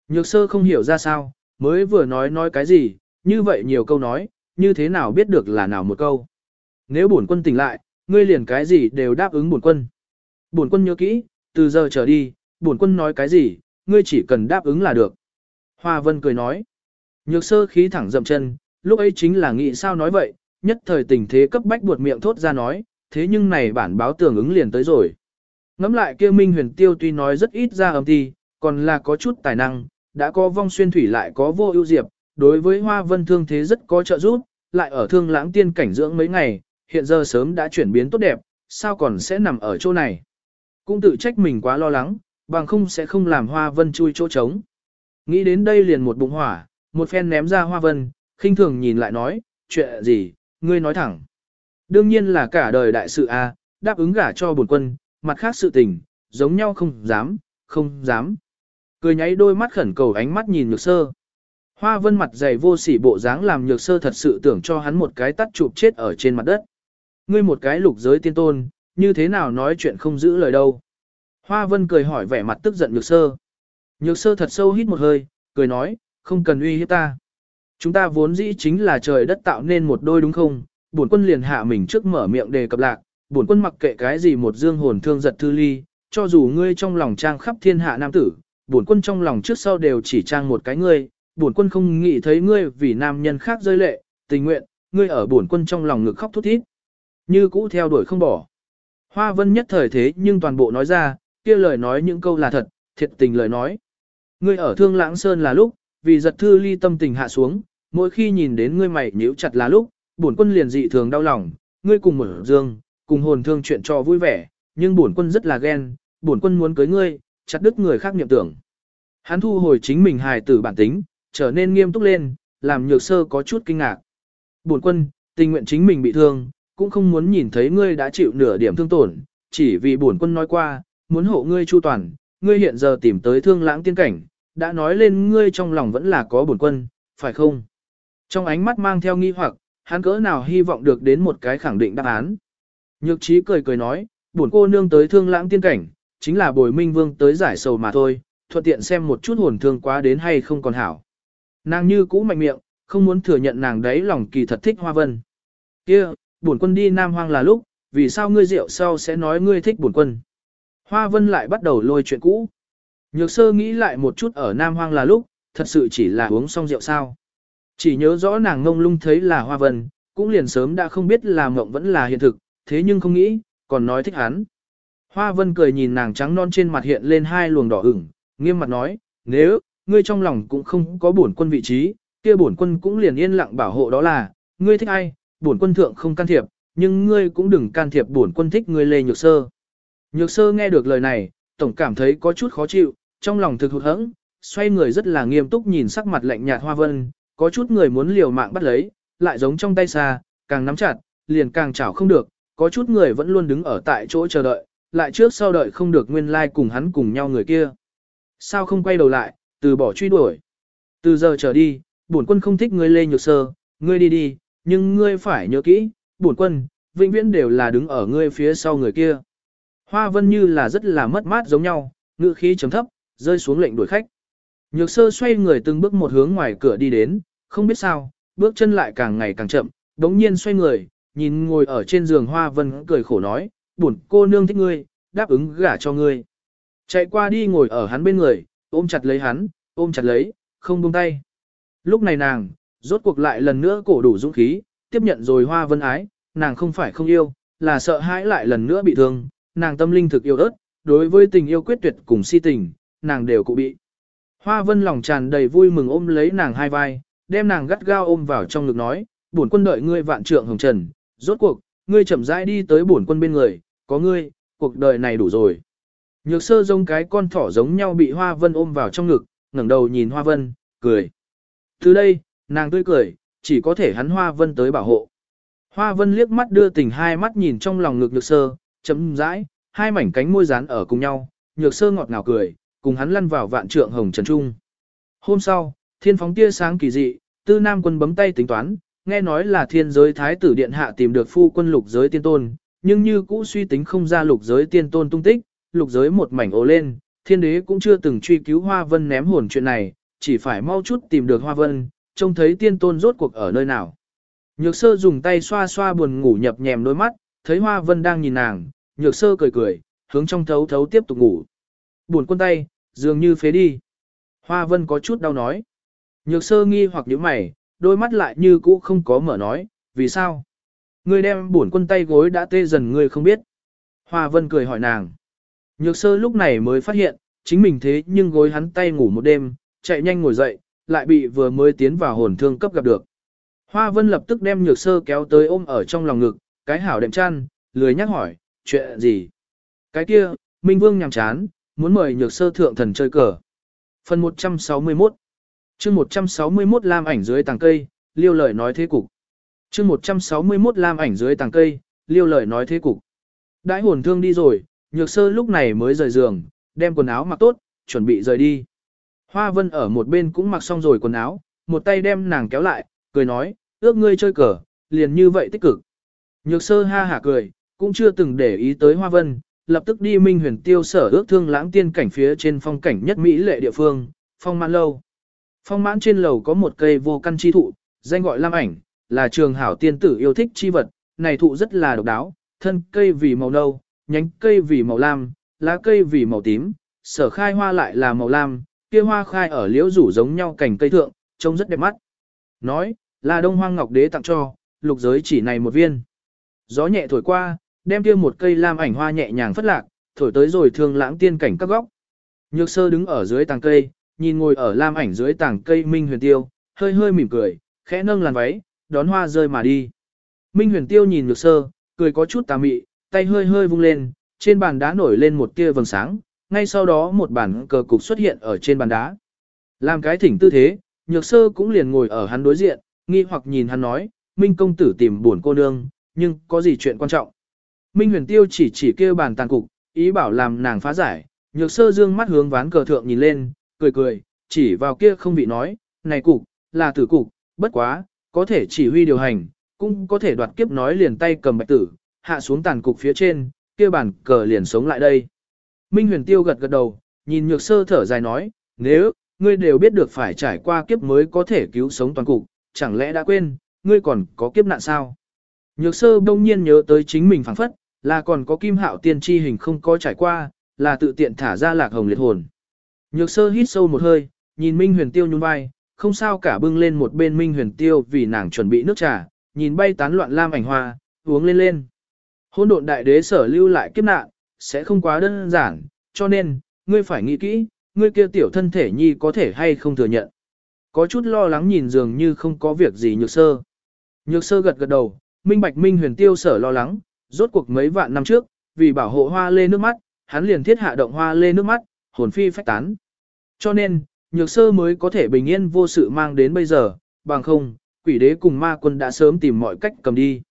Nhược sơ không hiểu ra sao, mới vừa nói nói cái gì, như vậy nhiều câu nói, như thế nào biết được là nào một câu. Nếu bổn quân tỉnh lại, ngươi liền cái gì đều đáp ứng bổn quân. Bổn quân nhớ kỹ, từ giờ trở đi, bổn quân nói cái gì, ngươi chỉ cần đáp ứng là được. Hoa Vân cười nói. Nhược sơ khí thẳng dậm chân, lúc ấy chính là nghĩ sao nói vậy, nhất thời tình thế cấp bách buột miệng thốt ra nói, thế nhưng này bản báo tưởng ứng liền tới rồi. Ngắm lại kia Minh Huyền Tiêu tuy nói rất ít ra âm thi, còn là có chút tài năng, đã có vong xuyên thủy lại có vô ưu diệp, đối với Hoa Vân thương thế rất có trợ giúp, lại ở thương lãng tiên cảnh dưỡng mấy ngày, hiện giờ sớm đã chuyển biến tốt đẹp, sao còn sẽ nằm ở chỗ này. Cũng tự trách mình quá lo lắng, bằng không sẽ không làm Hoa Vân chui chỗ trống. Nghĩ đến đây liền một bụng hỏa, một phen ném ra Hoa Vân, khinh thường nhìn lại nói, chuyện gì, ngươi nói thẳng. Đương nhiên là cả đời đại sự a, đáp ứng gả cho bổn quân, mặt khác sự tình, giống nhau không dám, không dám. Cười nháy đôi mắt khẩn cầu ánh mắt nhìn nhược sơ. Hoa vân mặt dày vô sỉ bộ dáng làm nhược sơ thật sự tưởng cho hắn một cái tắt chụp chết ở trên mặt đất. Ngươi một cái lục giới tiên tôn, như thế nào nói chuyện không giữ lời đâu. Hoa vân cười hỏi vẻ mặt tức giận nhược sơ. Nhược sơ thật sâu hít một hơi, cười nói, không cần uy hiếp ta. Chúng ta vốn dĩ chính là trời đất tạo nên một đôi đúng không? Bổn quân liền hạ mình trước mở miệng đề cập lạc, bổn quân mặc kệ cái gì một dương hồn thương giật thư ly, cho dù ngươi trong lòng trang khắp thiên hạ nam tử, bổn quân trong lòng trước sau đều chỉ trang một cái ngươi, bổn quân không nghĩ thấy ngươi vì nam nhân khác rơi lệ, tình nguyện, ngươi ở bổn quân trong lòng ngực khóc thút thít. Như cũ theo đuổi không bỏ. Hoa vân nhất thời thế nhưng toàn bộ nói ra, kia lời nói những câu là thật, thiệt tình lời nói. Ngươi ở thương lãng sơn là lúc, vì giật thư ly tâm tình hạ xuống, mỗi khi nhìn đến ngươi mày nhíu chặt là lúc, bổn quân liền dị thường đau lòng, ngươi cùng mở dương, cùng hồn thương chuyện cho vui vẻ, nhưng bổn quân rất là ghen, bổn quân muốn cưới ngươi, chặt đứt người khác niệm tưởng. Hắn thu hồi chính mình hài tử bản tính, trở nên nghiêm túc lên, làm nhược sơ có chút kinh ngạc. Bổn quân, tình nguyện chính mình bị thương, cũng không muốn nhìn thấy ngươi đã chịu nửa điểm thương tổn, chỉ vì bổn quân nói qua, muốn hộ ngươi chu toàn, ngươi hiện giờ tìm tới thương lãng tiên cảnh, đã nói lên ngươi trong lòng vẫn là có bổn quân, phải không? Trong ánh mắt mang theo nghi hoặc, hắn cỡ nào hy vọng được đến một cái khẳng định đáp án. Nhược trí cười cười nói, bổn cô nương tới thương lãng tiên cảnh, chính là bồi minh vương tới giải sầu mà thôi, thuận tiện xem một chút hồn thương quá đến hay không còn hảo. Nàng như cũ mạnh miệng, không muốn thừa nhận nàng đấy lòng kỳ thật thích hoa vân. kia bổn quân đi Nam Hoang là lúc, vì sao ngươi rượu sau sẽ nói ngươi thích bổn quân. Hoa vân lại bắt đầu lôi chuyện cũ. Nhược sơ nghĩ lại một chút ở Nam Hoang là lúc, thật sự chỉ là uống xong rượu sao. Chỉ nhớ rõ nàng ngông lung thấy là hoa vân, cũng liền sớm đã không biết là mộng vẫn là hiện thực, thế nhưng không nghĩ, còn nói thích hắn. Hoa vân cười nhìn nàng trắng non trên mặt hiện lên hai luồng đỏ ửng, nghiêm mặt nói, nếu, ngươi trong lòng cũng không có bổn quân vị trí, kia bổn quân cũng liền yên lặng bảo hộ đó là, ngươi thích ai, bổn quân thượng không can thiệp, nhưng ngươi cũng đừng can thiệp bổn quân thích ngươi lê nhược sơ. Nhược sơ nghe được lời này, tổng cảm thấy có chút khó chịu, trong lòng thực hụt hẫng, xoay người rất là nghiêm túc nhìn sắc mặt lạnh nhạt hoa vân, có chút người muốn liều mạng bắt lấy, lại giống trong tay xa, càng nắm chặt, liền càng chảo không được, có chút người vẫn luôn đứng ở tại chỗ chờ đợi, lại trước sau đợi không được nguyên lai like cùng hắn cùng nhau người kia. Sao không quay đầu lại, từ bỏ truy đuổi. Từ giờ trở đi, bổn quân không thích ngươi lê nhược sơ, ngươi đi đi, nhưng ngươi phải nhớ kỹ, bổn quân, vĩnh viễn đều là đứng ở ngươi phía sau người kia. Hoa vân như là rất là mất mát giống nhau, ngữ khí chấm thấp, rơi xuống lệnh đuổi khách. Nhược sơ xoay người từng bước một hướng ngoài cửa đi đến, không biết sao, bước chân lại càng ngày càng chậm, đống nhiên xoay người, nhìn ngồi ở trên giường hoa vân cười khổ nói, buồn cô nương thích ngươi, đáp ứng gả cho ngươi. Chạy qua đi ngồi ở hắn bên người, ôm chặt lấy hắn, ôm chặt lấy, không buông tay. Lúc này nàng, rốt cuộc lại lần nữa cổ đủ dũng khí, tiếp nhận rồi hoa vân ái, nàng không phải không yêu, là sợ hãi lại lần nữa bị thương, nàng tâm linh thực yêu ớt, đối với tình yêu quyết tuyệt cùng si tình, nàng đều cụ bị. Hoa vân lòng tràn đầy vui mừng ôm lấy nàng hai vai, đem nàng gắt gao ôm vào trong ngực nói, bổn quân đợi ngươi vạn trượng hồng trần, rốt cuộc, ngươi chậm rãi đi tới bổn quân bên người, có ngươi, cuộc đời này đủ rồi. Nhược sơ giống cái con thỏ giống nhau bị hoa vân ôm vào trong ngực, ngẩng đầu nhìn hoa vân, cười. Từ đây, nàng tươi cười, chỉ có thể hắn hoa vân tới bảo hộ. Hoa vân liếc mắt đưa tình hai mắt nhìn trong lòng ngực nhược sơ, chấm rãi, hai mảnh cánh môi dán ở cùng nhau, nhược sơ ngọt ngào cười, cùng hắn lăn vào vạn trượng hồng trần trung. Hôm sau, thiên phóng tia sáng kỳ dị, tư nam quân bấm tay tính toán, nghe nói là thiên giới thái tử điện hạ tìm được phu quân lục giới tiên tôn, nhưng như cũ suy tính không ra lục giới tiên tôn tung tích, lục giới một mảnh ố lên, thiên đế cũng chưa từng truy cứu hoa vân ném hồn chuyện này, chỉ phải mau chút tìm được hoa vân, trông thấy tiên tôn rốt cuộc ở nơi nào. Nhược sơ dùng tay xoa xoa buồn ngủ nhập nhèm đôi mắt, thấy hoa vân đang nhìn nàng, nhược sơ cười cười, hướng trong thấu thấu tiếp tục ngủ. Buồn quân tay, dường như phế đi. Hoa vân có chút đau nói. Nhược sơ nghi hoặc những mày, đôi mắt lại như cũ không có mở nói, vì sao? Ngươi đem buồn quân tay gối đã tê dần ngươi không biết. Hoa vân cười hỏi nàng. Nhược sơ lúc này mới phát hiện, chính mình thế nhưng gối hắn tay ngủ một đêm, chạy nhanh ngồi dậy, lại bị vừa mới tiến vào hồn thương cấp gặp được. Hoa vân lập tức đem nhược sơ kéo tới ôm ở trong lòng ngực, cái hảo đệm chăn, lười nhắc hỏi, chuyện gì? Cái kia, Minh Vương nhằm chán, muốn mời nhược sơ thượng thần chơi cờ. Phần 161 chương 161 lam ảnh dưới tàng cây, liêu lời nói thế cục. chương 161 lam ảnh dưới tàng cây, liêu lời nói thế cục. Đãi hồn thương đi rồi, nhược sơ lúc này mới rời giường, đem quần áo mặc tốt, chuẩn bị rời đi. Hoa vân ở một bên cũng mặc xong rồi quần áo, một tay đem nàng kéo lại, cười nói, ước ngươi chơi cờ, liền như vậy tích cực. Nhược sơ ha hả cười, cũng chưa từng để ý tới hoa vân, lập tức đi minh huyền tiêu sở ước thương lãng tiên cảnh phía trên phong cảnh nhất Mỹ lệ địa phương, phong mãn lâu. Phong mãn trên lầu có một cây vô căn chi thụ, danh gọi lam ảnh, là trường hảo tiên tử yêu thích chi vật, này thụ rất là độc đáo, thân cây vì màu nâu, nhánh cây vì màu lam, lá cây vì màu tím, sở khai hoa lại là màu lam, kia hoa khai ở liễu rủ giống nhau cảnh cây thượng, trông rất đẹp mắt. Nói, là đông hoang ngọc đế tặng cho, lục giới chỉ này một viên. Gió nhẹ thổi qua, đem kia một cây lam ảnh hoa nhẹ nhàng phất lạc, thổi tới rồi thương lãng tiên cảnh các góc. Nhược sơ đứng ở dưới tàng cây, nhìn ngồi ở lam ảnh dưới tàng cây Minh Huyền Tiêu, hơi hơi mỉm cười, khẽ nâng làn váy, đón hoa rơi mà đi. Minh Huyền Tiêu nhìn nhược sơ, cười có chút tà mị, tay hơi hơi vung lên, trên bàn đá nổi lên một tia vầng sáng, ngay sau đó một bản cờ cục xuất hiện ở trên bàn đá. Làm cái thỉnh tư thế, nhược sơ cũng liền ngồi ở hắn đối diện, nghi hoặc nhìn hắn nói, Minh công tử tìm buồn cô nương, nhưng có gì chuyện quan trọng. Minh huyền tiêu chỉ chỉ kêu bàn tàn cục, ý bảo làm nàng phá giải, nhược sơ dương mắt hướng ván cờ thượng nhìn lên, cười cười, chỉ vào kia không bị nói, này cục, là tử cục, bất quá, có thể chỉ huy điều hành, cũng có thể đoạt kiếp nói liền tay cầm bạch tử, hạ xuống tàn cục phía trên, kia bàn cờ liền sống lại đây. Minh huyền tiêu gật gật đầu, nhìn nhược sơ thở dài nói, nếu, ngươi đều biết được phải trải qua kiếp mới có thể cứu sống toàn cục, chẳng lẽ đã quên, ngươi còn có kiếp nạn sao? Nhược sơ đông nhiên nhớ tới chính mình phản phất, là còn có kim hạo tiên tri hình không có trải qua, là tự tiện thả ra lạc hồng liệt hồn. Nhược sơ hít sâu một hơi, nhìn Minh huyền tiêu nhún vai, không sao cả bưng lên một bên Minh huyền tiêu vì nàng chuẩn bị nước trà, nhìn bay tán loạn lam ảnh hoa, uống lên lên. Hôn độn đại đế sở lưu lại kiếp nạn, sẽ không quá đơn giản, cho nên, ngươi phải nghĩ kỹ, ngươi kia tiểu thân thể nhi có thể hay không thừa nhận. Có chút lo lắng nhìn dường như không có việc gì nhược sơ. Nhược sơ gật gật đầu, minh bạch minh huyền tiêu sở lo lắng, rốt cuộc mấy vạn năm trước, vì bảo hộ hoa lê nước mắt, hắn liền thiết hạ động hoa lê nước mắt, hồn phi phách tán. Cho nên, nhược sơ mới có thể bình yên vô sự mang đến bây giờ, bằng không, quỷ đế cùng ma quân đã sớm tìm mọi cách cầm đi.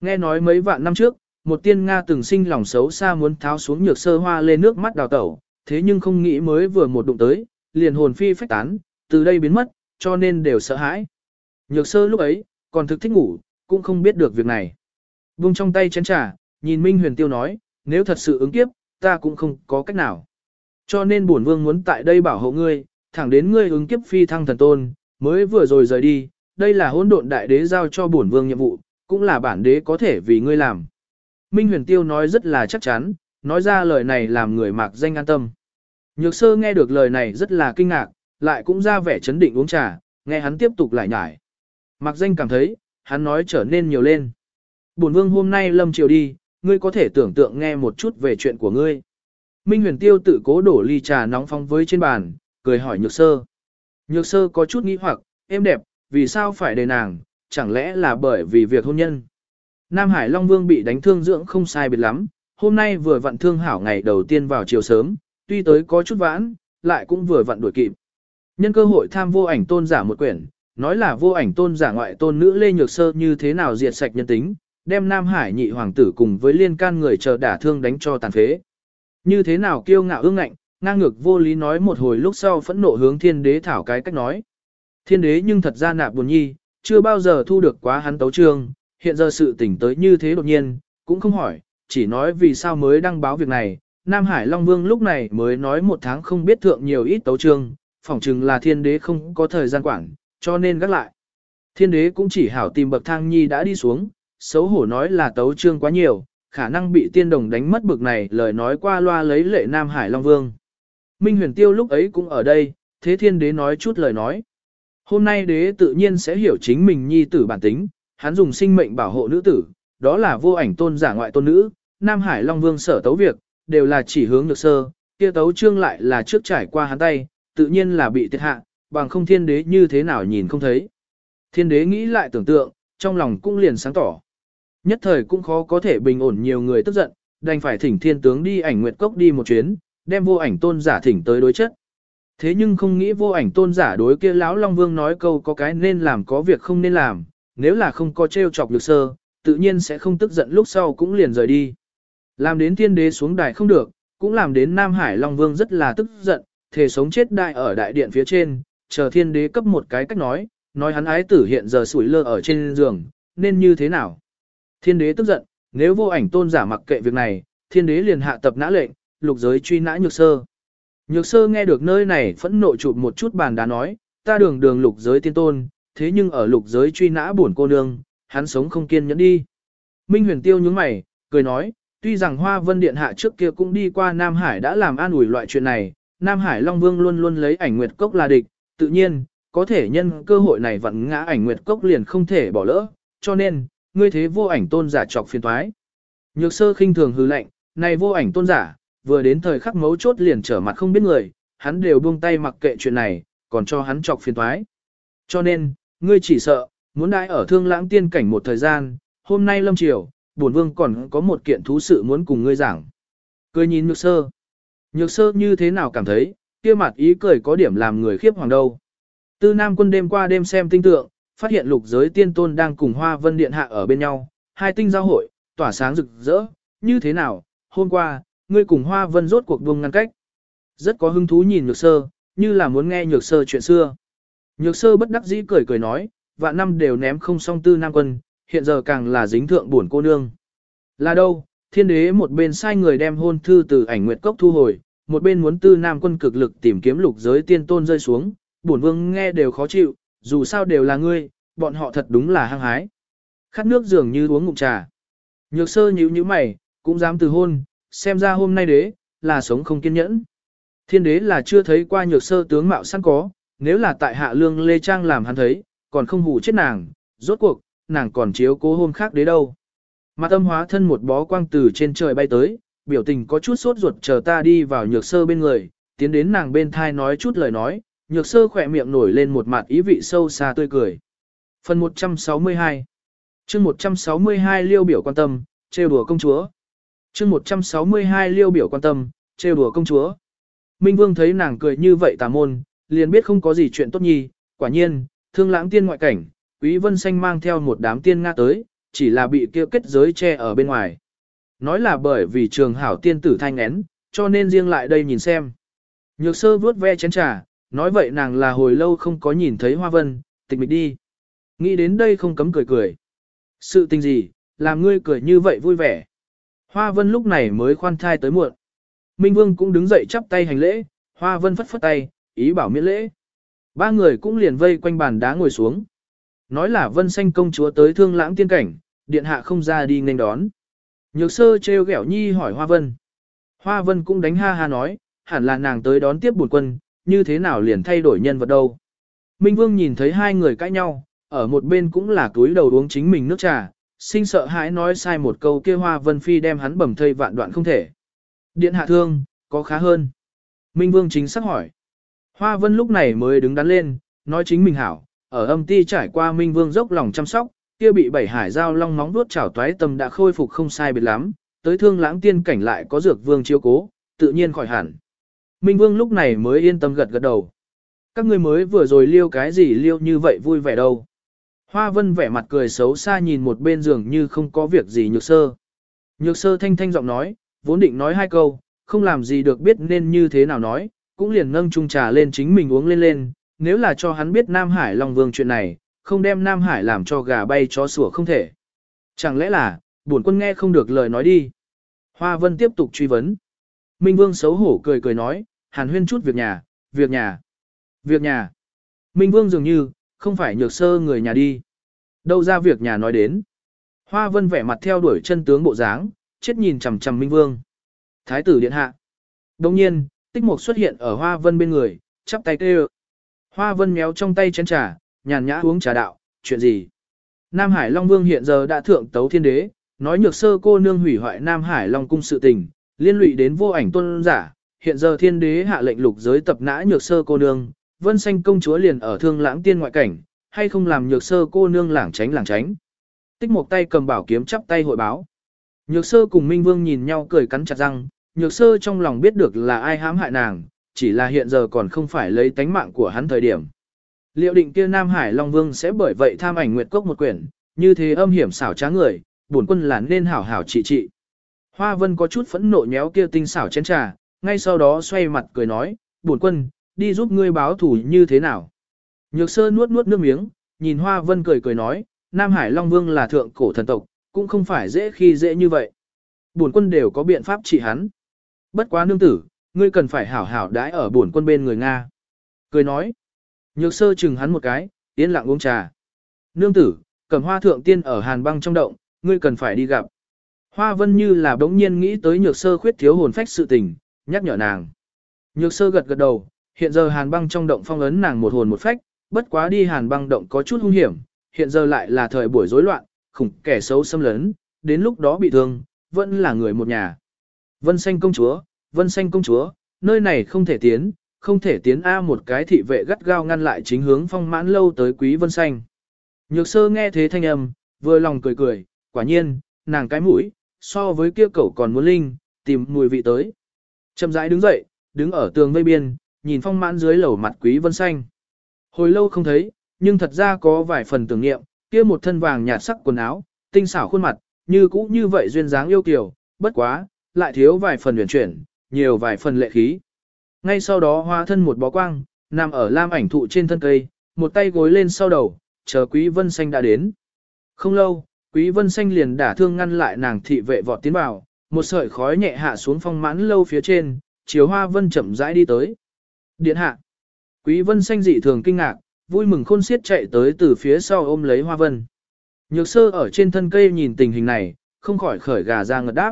Nghe nói mấy vạn năm trước, một tiên Nga từng sinh lòng xấu xa muốn tháo xuống nhược sơ hoa lên nước mắt đào tẩu, thế nhưng không nghĩ mới vừa một đụng tới, liền hồn phi phách tán, từ đây biến mất, cho nên đều sợ hãi. Nhược sơ lúc ấy, còn thực thích ngủ, cũng không biết được việc này. Vung trong tay chén trà, nhìn Minh Huyền Tiêu nói, nếu thật sự ứng kiếp, ta cũng không có cách nào. Cho nên bổn vương muốn tại đây bảo hộ ngươi, thẳng đến ngươi ứng kiếp phi thăng thần tôn, mới vừa rồi rời đi, đây là hỗn độn đại đế giao cho bổn vương nhiệm vụ, cũng là bản đế có thể vì ngươi làm. Minh Huyền Tiêu nói rất là chắc chắn, nói ra lời này làm người mạc danh an tâm. Nhược sơ nghe được lời này rất là kinh ngạc, lại cũng ra vẻ chấn định uống trà, nghe hắn tiếp tục lại nhải. Mạc danh cảm thấy, hắn nói trở nên nhiều lên. Bổn vương hôm nay lâm chiều đi, ngươi có thể tưởng tượng nghe một chút về chuyện của ngươi. Minh huyền tiêu tự cố đổ ly trà nóng phong với trên bàn, cười hỏi nhược sơ. Nhược sơ có chút nghĩ hoặc, em đẹp, vì sao phải đề nàng, chẳng lẽ là bởi vì việc hôn nhân. Nam Hải Long Vương bị đánh thương dưỡng không sai biệt lắm, hôm nay vừa vặn thương hảo ngày đầu tiên vào chiều sớm, tuy tới có chút vãn, lại cũng vừa vặn đuổi kịp. Nhân cơ hội tham vô ảnh tôn giả một quyển, nói là vô ảnh tôn giả ngoại tôn nữ Lê Nhược Sơ như thế nào diệt sạch nhân tính, đem Nam Hải nhị hoàng tử cùng với liên can người chờ đả thương đánh cho tàn phế. Như thế nào kiêu ngạo ương ngạnh, ngang ngược vô lý nói một hồi lúc sau phẫn nộ hướng thiên đế thảo cái cách nói. Thiên đế nhưng thật ra nạp buồn nhi, chưa bao giờ thu được quá hắn tấu trương, hiện giờ sự tỉnh tới như thế đột nhiên, cũng không hỏi, chỉ nói vì sao mới đăng báo việc này. Nam Hải Long Vương lúc này mới nói một tháng không biết thượng nhiều ít tấu trương, phỏng chừng là thiên đế không có thời gian quản, cho nên gác lại. Thiên đế cũng chỉ hảo tìm bậc thang nhi đã đi xuống, xấu hổ nói là tấu trương quá nhiều, khả năng bị tiên đồng đánh mất bực này lời nói qua loa lấy lệ Nam Hải Long Vương. Minh huyền tiêu lúc ấy cũng ở đây, thế thiên đế nói chút lời nói. Hôm nay đế tự nhiên sẽ hiểu chính mình nhi tử bản tính, hắn dùng sinh mệnh bảo hộ nữ tử, đó là vô ảnh tôn giả ngoại tôn nữ, Nam Hải Long Vương sở tấu việc, đều là chỉ hướng được sơ, kia tấu trương lại là trước trải qua hắn tay, tự nhiên là bị thiệt hạ, bằng không thiên đế như thế nào nhìn không thấy. Thiên đế nghĩ lại tưởng tượng, trong lòng cũng liền sáng tỏ. Nhất thời cũng khó có thể bình ổn nhiều người tức giận, đành phải thỉnh thiên tướng đi ảnh nguyệt cốc đi một chuyến, đem vô ảnh tôn giả thỉnh tới đối chất. Thế nhưng không nghĩ vô ảnh tôn giả đối kia lão Long Vương nói câu có cái nên làm có việc không nên làm, nếu là không có trêu chọc nhược sơ, tự nhiên sẽ không tức giận lúc sau cũng liền rời đi. Làm đến thiên đế xuống đài không được, cũng làm đến Nam Hải Long Vương rất là tức giận, thể sống chết đại ở đại điện phía trên, chờ thiên đế cấp một cái cách nói, nói hắn ái tử hiện giờ sủi lơ ở trên giường, nên như thế nào. Thiên đế tức giận, nếu vô ảnh tôn giả mặc kệ việc này, thiên đế liền hạ tập nã lệnh, lục giới truy nã nhược sơ. Nhược sơ nghe được nơi này phẫn nộ chụp một chút bàn đá nói, ta đường đường lục giới tiên tôn, thế nhưng ở lục giới truy nã buồn cô nương, hắn sống không kiên nhẫn đi. Minh huyền tiêu nhướng mày, cười nói, tuy rằng Hoa Vân Điện Hạ trước kia cũng đi qua Nam Hải đã làm an ủi loại chuyện này, Nam Hải Long Vương luôn luôn lấy ảnh nguyệt cốc là địch, tự nhiên, có thể nhân cơ hội này vẫn ngã ảnh nguyệt cốc liền không thể bỏ lỡ, cho nên, ngươi thế vô ảnh tôn giả chọc phiền thoái. Nhược sơ khinh thường hư lệnh, này vô ảnh tôn giả, vừa đến thời khắc mấu chốt liền trở mặt không biết người, hắn đều buông tay mặc kệ chuyện này, còn cho hắn chọc phiền thoái. Cho nên, ngươi chỉ sợ, muốn đãi ở thương lãng tiên cảnh một thời gian, hôm nay lâm chiều, bổn vương còn có một kiện thú sự muốn cùng ngươi giảng. Cười nhìn nhược sơ. Nhược sơ như thế nào cảm thấy, kia mặt ý cười có điểm làm người khiếp hoàng đâu. Tư Nam quân đêm qua đêm xem tinh tượng, phát hiện lục giới tiên tôn đang cùng Hoa Vân Điện Hạ ở bên nhau, hai tinh giao hội, tỏa sáng rực rỡ, như thế nào, hôm qua, ngươi cùng Hoa Vân rốt cuộc buông ngăn cách. Rất có hứng thú nhìn nhược sơ, như là muốn nghe nhược sơ chuyện xưa. Nhược sơ bất đắc dĩ cười cười nói, vạn năm đều ném không xong tư nam quân, hiện giờ càng là dính thượng buồn cô nương. Là đâu, thiên đế một bên sai người đem hôn thư từ ảnh nguyệt cốc thu hồi, một bên muốn tư nam quân cực lực tìm kiếm lục giới tiên tôn rơi xuống, bổn vương nghe đều khó chịu, dù sao đều là ngươi, bọn họ thật đúng là hăng hái. Khát nước dường như uống ngụm trà. Nhược sơ nhíu nhíu mày, cũng dám từ hôn, xem ra hôm nay đế, là sống không kiên nhẫn. Thiên đế là chưa thấy qua nhược sơ tướng mạo sẵn có, nếu là tại hạ lương Lê Trang làm hắn thấy, còn không hủ chết nàng, rốt cuộc, nàng còn chiếu cố hôm khác đấy đâu. Mà tâm hóa thân một bó quang từ trên trời bay tới, biểu tình có chút sốt ruột chờ ta đi vào nhược sơ bên người, tiến đến nàng bên thai nói chút lời nói, nhược sơ khỏe miệng nổi lên một mặt ý vị sâu xa tươi cười. Phần 162 chương 162 liêu biểu quan tâm, trêu đùa công chúa. chương 162 liêu biểu quan tâm, trêu đùa công chúa. Minh Vương thấy nàng cười như vậy tà môn, liền biết không có gì chuyện tốt nhi, quả nhiên, thương lãng tiên ngoại cảnh, Quý Vân Xanh mang theo một đám tiên Nga tới, chỉ là bị kia kết giới che ở bên ngoài. nói là bởi vì trường hảo tiên tử thanh én, cho nên riêng lại đây nhìn xem. Nhược sơ vuốt ve chén trà, nói vậy nàng là hồi lâu không có nhìn thấy hoa vân, tịch mịch đi. Nghĩ đến đây không cấm cười cười. Sự tình gì, làm ngươi cười như vậy vui vẻ. Hoa vân lúc này mới khoan thai tới muộn. Minh Vương cũng đứng dậy chắp tay hành lễ, Hoa vân phất phất tay, ý bảo miễn lễ. Ba người cũng liền vây quanh bàn đá ngồi xuống. Nói là vân xanh công chúa tới thương lãng tiên cảnh, điện hạ không ra đi nên đón. Nhược sơ treo gẻo nhi hỏi Hoa vân. Hoa vân cũng đánh ha ha nói, hẳn là nàng tới đón tiếp buồn quân, như thế nào liền thay đổi nhân vật đâu. Minh Vương nhìn thấy hai người cãi nhau, ở một bên cũng là túi đầu uống chính mình nước trà, sinh sợ hãi nói sai một câu kia Hoa Vân Phi đem hắn bầm thây vạn đoạn không thể. Điện hạ thương, có khá hơn. Minh Vương chính xác hỏi. Hoa Vân lúc này mới đứng đắn lên, nói chính mình hảo, ở âm ti trải qua Minh Vương dốc lòng chăm sóc, kia bị bảy hải giao long móng vuốt chảo toái tâm đã khôi phục không sai biệt lắm, tới thương lãng tiên cảnh lại có dược vương chiếu cố, tự nhiên khỏi hẳn. Minh Vương lúc này mới yên tâm gật gật đầu. Các ngươi mới vừa rồi liêu cái gì liêu như vậy vui vẻ đâu. Hoa Vân vẻ mặt cười xấu xa nhìn một bên giường như không có việc gì nhược sơ. Nhược sơ thanh thanh giọng nói, vốn định nói hai câu, không làm gì được biết nên như thế nào nói, cũng liền nâng chung trà lên chính mình uống lên lên, nếu là cho hắn biết Nam Hải Long Vương chuyện này, không đem Nam Hải làm cho gà bay chó sủa không thể. Chẳng lẽ là, bổn quân nghe không được lời nói đi. Hoa Vân tiếp tục truy vấn. Minh Vương xấu hổ cười cười nói, hàn huyên chút việc nhà, việc nhà, việc nhà. Minh Vương dường như, không phải nhược sơ người nhà đi. Đâu ra việc nhà nói đến. Hoa Vân vẻ mặt theo đuổi chân tướng bộ dáng, chết nhìn chằm chằm Minh Vương. Thái tử điện hạ. Đồng nhiên, tích mục xuất hiện ở Hoa Vân bên người, chắp tay kêu. Hoa Vân méo trong tay chén trà, nhàn nhã uống trà đạo, chuyện gì? Nam Hải Long Vương hiện giờ đã thượng tấu thiên đế, nói nhược sơ cô nương hủy hoại Nam Hải Long cung sự tình, liên lụy đến vô ảnh tôn giả, hiện giờ thiên đế hạ lệnh lục giới tập nã nhược sơ cô nương, vân xanh công chúa liền ở thương lãng tiên ngoại cảnh, hay không làm nhược sơ cô nương lảng tránh lảng tránh. Tích một tay cầm bảo kiếm chắp tay hội báo. Nhược sơ cùng Minh Vương nhìn nhau cười cắn chặt răng, nhược sơ trong lòng biết được là ai hãm hại nàng, chỉ là hiện giờ còn không phải lấy tánh mạng của hắn thời điểm. Liệu định kia Nam Hải Long Vương sẽ bởi vậy tham ảnh Nguyệt Cốc một quyển, như thế âm hiểm xảo trá người, bổn quân là nên hảo hảo trị trị. Hoa Vân có chút phẫn nộ nhéo kia tinh xảo chén trà, ngay sau đó xoay mặt cười nói, bổn quân, đi giúp ngươi báo thủ như thế nào. Nhược sơ nuốt nuốt nước miếng, nhìn Hoa Vân cười cười nói, Nam Hải Long Vương là thượng cổ thần tộc, cũng không phải dễ khi dễ như vậy. Bổn quân đều có biện pháp trị hắn. Bất quá nương tử, ngươi cần phải hảo hảo đãi ở bổn quân bên người Nga. Cười nói, nhược sơ chừng hắn một cái, yên lặng uống trà. Nương tử, cầm hoa thượng tiên ở hàn băng trong động, ngươi cần phải đi gặp. Hoa vân như là bỗng nhiên nghĩ tới nhược sơ khuyết thiếu hồn phách sự tình, nhắc nhở nàng. Nhược sơ gật gật đầu, hiện giờ hàn băng trong động phong ấn nàng một hồn một phách, bất quá đi hàn băng động có chút hung hiểm, hiện giờ lại là thời buổi rối loạn, khủng kẻ xấu xâm lấn, đến lúc đó bị thương, vẫn là người một nhà. Vân xanh công chúa, vân xanh công chúa, nơi này không thể tiến, không thể tiến A một cái thị vệ gắt gao ngăn lại chính hướng phong mãn lâu tới quý vân xanh. Nhược sơ nghe thế thanh âm, vừa lòng cười cười, quả nhiên, nàng cái mũi, so với kia cậu còn muốn linh, tìm mùi vị tới. Chậm rãi đứng dậy, đứng ở tường vây biên, nhìn phong mãn dưới lầu mặt quý vân xanh. Hồi lâu không thấy, nhưng thật ra có vài phần tưởng niệm, kia một thân vàng nhạt sắc quần áo, tinh xảo khuôn mặt, như cũ như vậy duyên dáng yêu kiều, bất quá, lại thiếu vài phần huyền chuyển, nhiều vài phần lệ khí. Ngay sau đó hóa thân một bó quang, nằm ở lam ảnh thụ trên thân cây, một tay gối lên sau đầu, chờ Quý Vân Xanh đã đến. Không lâu, Quý Vân Xanh liền đả thương ngăn lại nàng thị vệ vọt tiến vào, một sợi khói nhẹ hạ xuống phong mãn lâu phía trên, chiếu hoa vân chậm rãi đi tới. Điện hạ. Quý Vân Xanh dị thường kinh ngạc, vui mừng khôn xiết chạy tới từ phía sau ôm lấy hoa vân. Nhược sơ ở trên thân cây nhìn tình hình này, không khỏi khởi gà ra ngật đáp.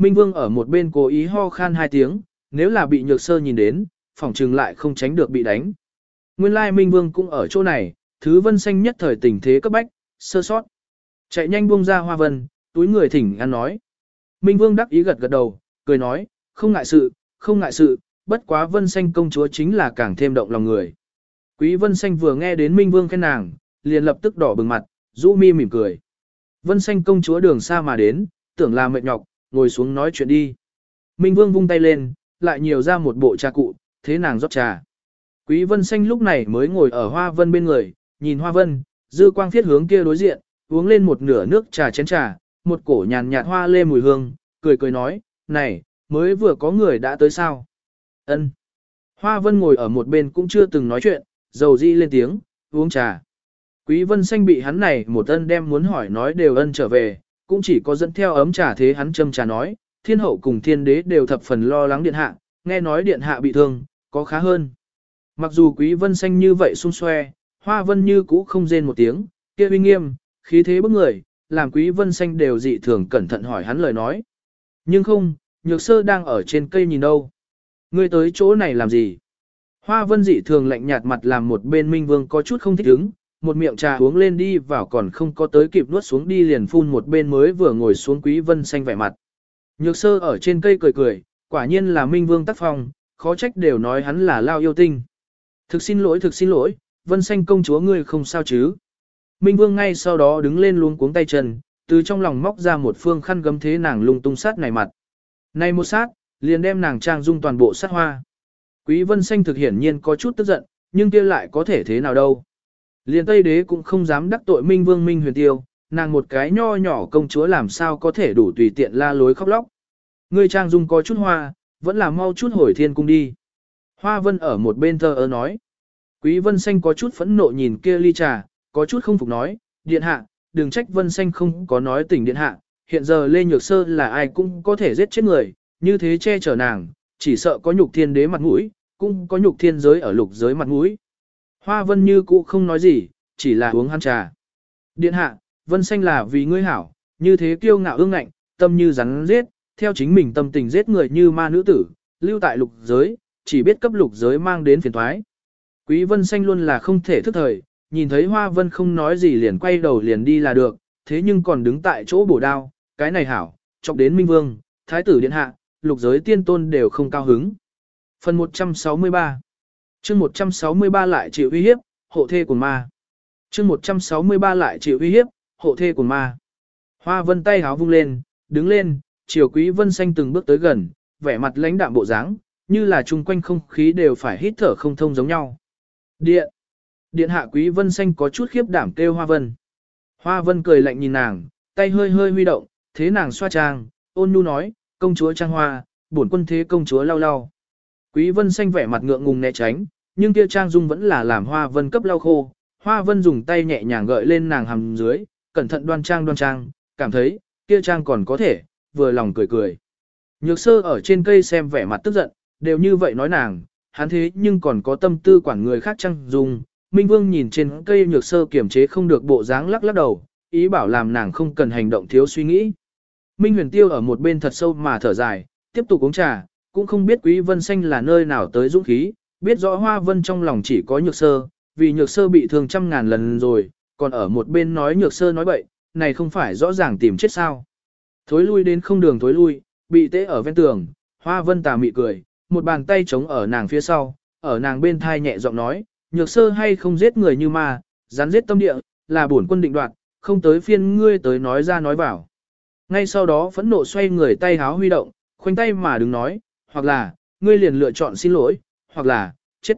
Minh Vương ở một bên cố ý ho khan hai tiếng, nếu là bị nhược sơ nhìn đến, phỏng trừng lại không tránh được bị đánh. Nguyên lai Minh Vương cũng ở chỗ này, thứ vân xanh nhất thời tình thế cấp bách, sơ sót. Chạy nhanh buông ra hoa vân, túi người thỉnh ăn nói. Minh Vương đắc ý gật gật đầu, cười nói, không ngại sự, không ngại sự, bất quá vân xanh công chúa chính là càng thêm động lòng người. Quý vân xanh vừa nghe đến Minh Vương khen nàng, liền lập tức đỏ bừng mặt, rũ mi mỉm cười. Vân xanh công chúa đường xa mà đến, tưởng là mệt nhọc, ngồi xuống nói chuyện đi. Minh Vương vung tay lên, lại nhiều ra một bộ trà cụ, thế nàng rót trà. Quý Vân Xanh lúc này mới ngồi ở Hoa Vân bên người, nhìn Hoa Vân, dư quang thiết hướng kia đối diện, uống lên một nửa nước trà chén trà, một cổ nhàn nhạt hoa lê mùi hương, cười cười nói, này, mới vừa có người đã tới sao? Ân. Hoa Vân ngồi ở một bên cũng chưa từng nói chuyện, dầu di lên tiếng, uống trà. Quý Vân Xanh bị hắn này một ân đem muốn hỏi nói đều ân trở về, cũng chỉ có dẫn theo ấm trà thế hắn châm trà nói, thiên hậu cùng thiên đế đều thập phần lo lắng điện hạ, nghe nói điện hạ bị thương, có khá hơn. Mặc dù Quý Vân Xanh như vậy xung xoe, Hoa Vân như cũ không rên một tiếng, kia uy nghiêm, khí thế bức người, làm Quý Vân Xanh đều dị thường cẩn thận hỏi hắn lời nói. Nhưng không, nhược sơ đang ở trên cây nhìn đâu. Ngươi tới chỗ này làm gì? Hoa Vân dị thường lạnh nhạt mặt làm một bên Minh Vương có chút không thích ứng, một miệng trà uống lên đi vào còn không có tới kịp nuốt xuống đi liền phun một bên mới vừa ngồi xuống Quý Vân Xanh vẻ mặt. Nhược sơ ở trên cây cười cười, quả nhiên là Minh Vương tác phong, khó trách đều nói hắn là lao yêu tinh. Thực xin lỗi thực xin lỗi, Vân Xanh công chúa ngươi không sao chứ. Minh Vương ngay sau đó đứng lên luống cuống tay chân, từ trong lòng móc ra một phương khăn gấm thế nàng lung tung sát này mặt. Này một sát, liền đem nàng trang dung toàn bộ sát hoa. Quý Vân Xanh thực hiển nhiên có chút tức giận, nhưng kia lại có thể thế nào đâu. Liền Tây Đế cũng không dám đắc tội Minh Vương Minh Huyền Tiêu, nàng một cái nho nhỏ công chúa làm sao có thể đủ tùy tiện la lối khóc lóc. Ngươi trang dung có chút hoa, vẫn là mau chút hồi thiên cung đi. Hoa Vân ở một bên thờ ơ nói. Quý Vân Xanh có chút phẫn nộ nhìn kia ly trà, có chút không phục nói, điện hạ, đừng trách Vân Xanh không có nói tỉnh điện hạ, hiện giờ Lê Nhược Sơ là ai cũng có thể giết chết người, như thế che chở nàng, chỉ sợ có nhục thiên đế mặt mũi, cũng có nhục thiên giới ở lục giới mặt mũi. Hoa Vân như cũ không nói gì, chỉ là uống hắn trà. Điện hạ, Vân Xanh là vì ngươi hảo, như thế kiêu ngạo ương ngạnh, tâm như rắn giết, theo chính mình tâm tình giết người như ma nữ tử, lưu tại lục giới, chỉ biết cấp lục giới mang đến phiền thoái. Quý Vân Xanh luôn là không thể thức thời, nhìn thấy Hoa Vân không nói gì liền quay đầu liền đi là được, thế nhưng còn đứng tại chỗ bổ đao, cái này hảo, chọc đến Minh Vương, Thái tử Điện Hạ, lục giới tiên tôn đều không cao hứng. Phần 163 chương 163 lại chịu uy hiếp, hộ thê của ma. chương 163 lại chịu uy hiếp, hộ thê của ma. Hoa Vân tay háo vung lên, đứng lên, chiều Quý Vân Xanh từng bước tới gần, vẻ mặt lãnh đạm bộ dáng, như là chung quanh không khí đều phải hít thở không thông giống nhau. Điện. Điện hạ Quý Vân Xanh có chút khiếp đảm kêu Hoa Vân. Hoa Vân cười lạnh nhìn nàng, tay hơi hơi huy động, thế nàng xoa trang, ôn nhu nói, công chúa trang hoa, bổn quân thế công chúa lau lau. Quý Vân Xanh vẻ mặt ngượng ngùng né tránh, nhưng kia trang dung vẫn là làm Hoa Vân cấp lau khô. Hoa Vân dùng tay nhẹ nhàng gợi lên nàng hầm dưới, cẩn thận đoan trang đoan trang, cảm thấy, kia trang còn có thể, vừa lòng cười cười. Nhược sơ ở trên cây xem vẻ mặt tức giận, đều như vậy nói nàng, hắn thế nhưng còn có tâm tư quản người khác trang dung. Minh Vương nhìn trên cây nhược sơ kiểm chế không được bộ dáng lắc lắc đầu, ý bảo làm nàng không cần hành động thiếu suy nghĩ. Minh Huyền Tiêu ở một bên thật sâu mà thở dài, tiếp tục uống trà, cũng không biết Quý Vân Xanh là nơi nào tới dũng khí, biết rõ Hoa Vân trong lòng chỉ có nhược sơ, vì nhược sơ bị thương trăm ngàn lần rồi, còn ở một bên nói nhược sơ nói bậy, này không phải rõ ràng tìm chết sao. Thối lui đến không đường thối lui, bị tế ở ven tường, Hoa Vân tà mị cười, một bàn tay chống ở nàng phía sau, ở nàng bên thai nhẹ giọng nói, nhược sơ hay không giết người như ma, rắn giết tâm địa, là bổn quân định đoạt, không tới phiên ngươi tới nói ra nói vào. Ngay sau đó phẫn nộ xoay người tay háo huy động, khoanh tay mà đứng nói, hoặc là, ngươi liền lựa chọn xin lỗi, hoặc là, chết.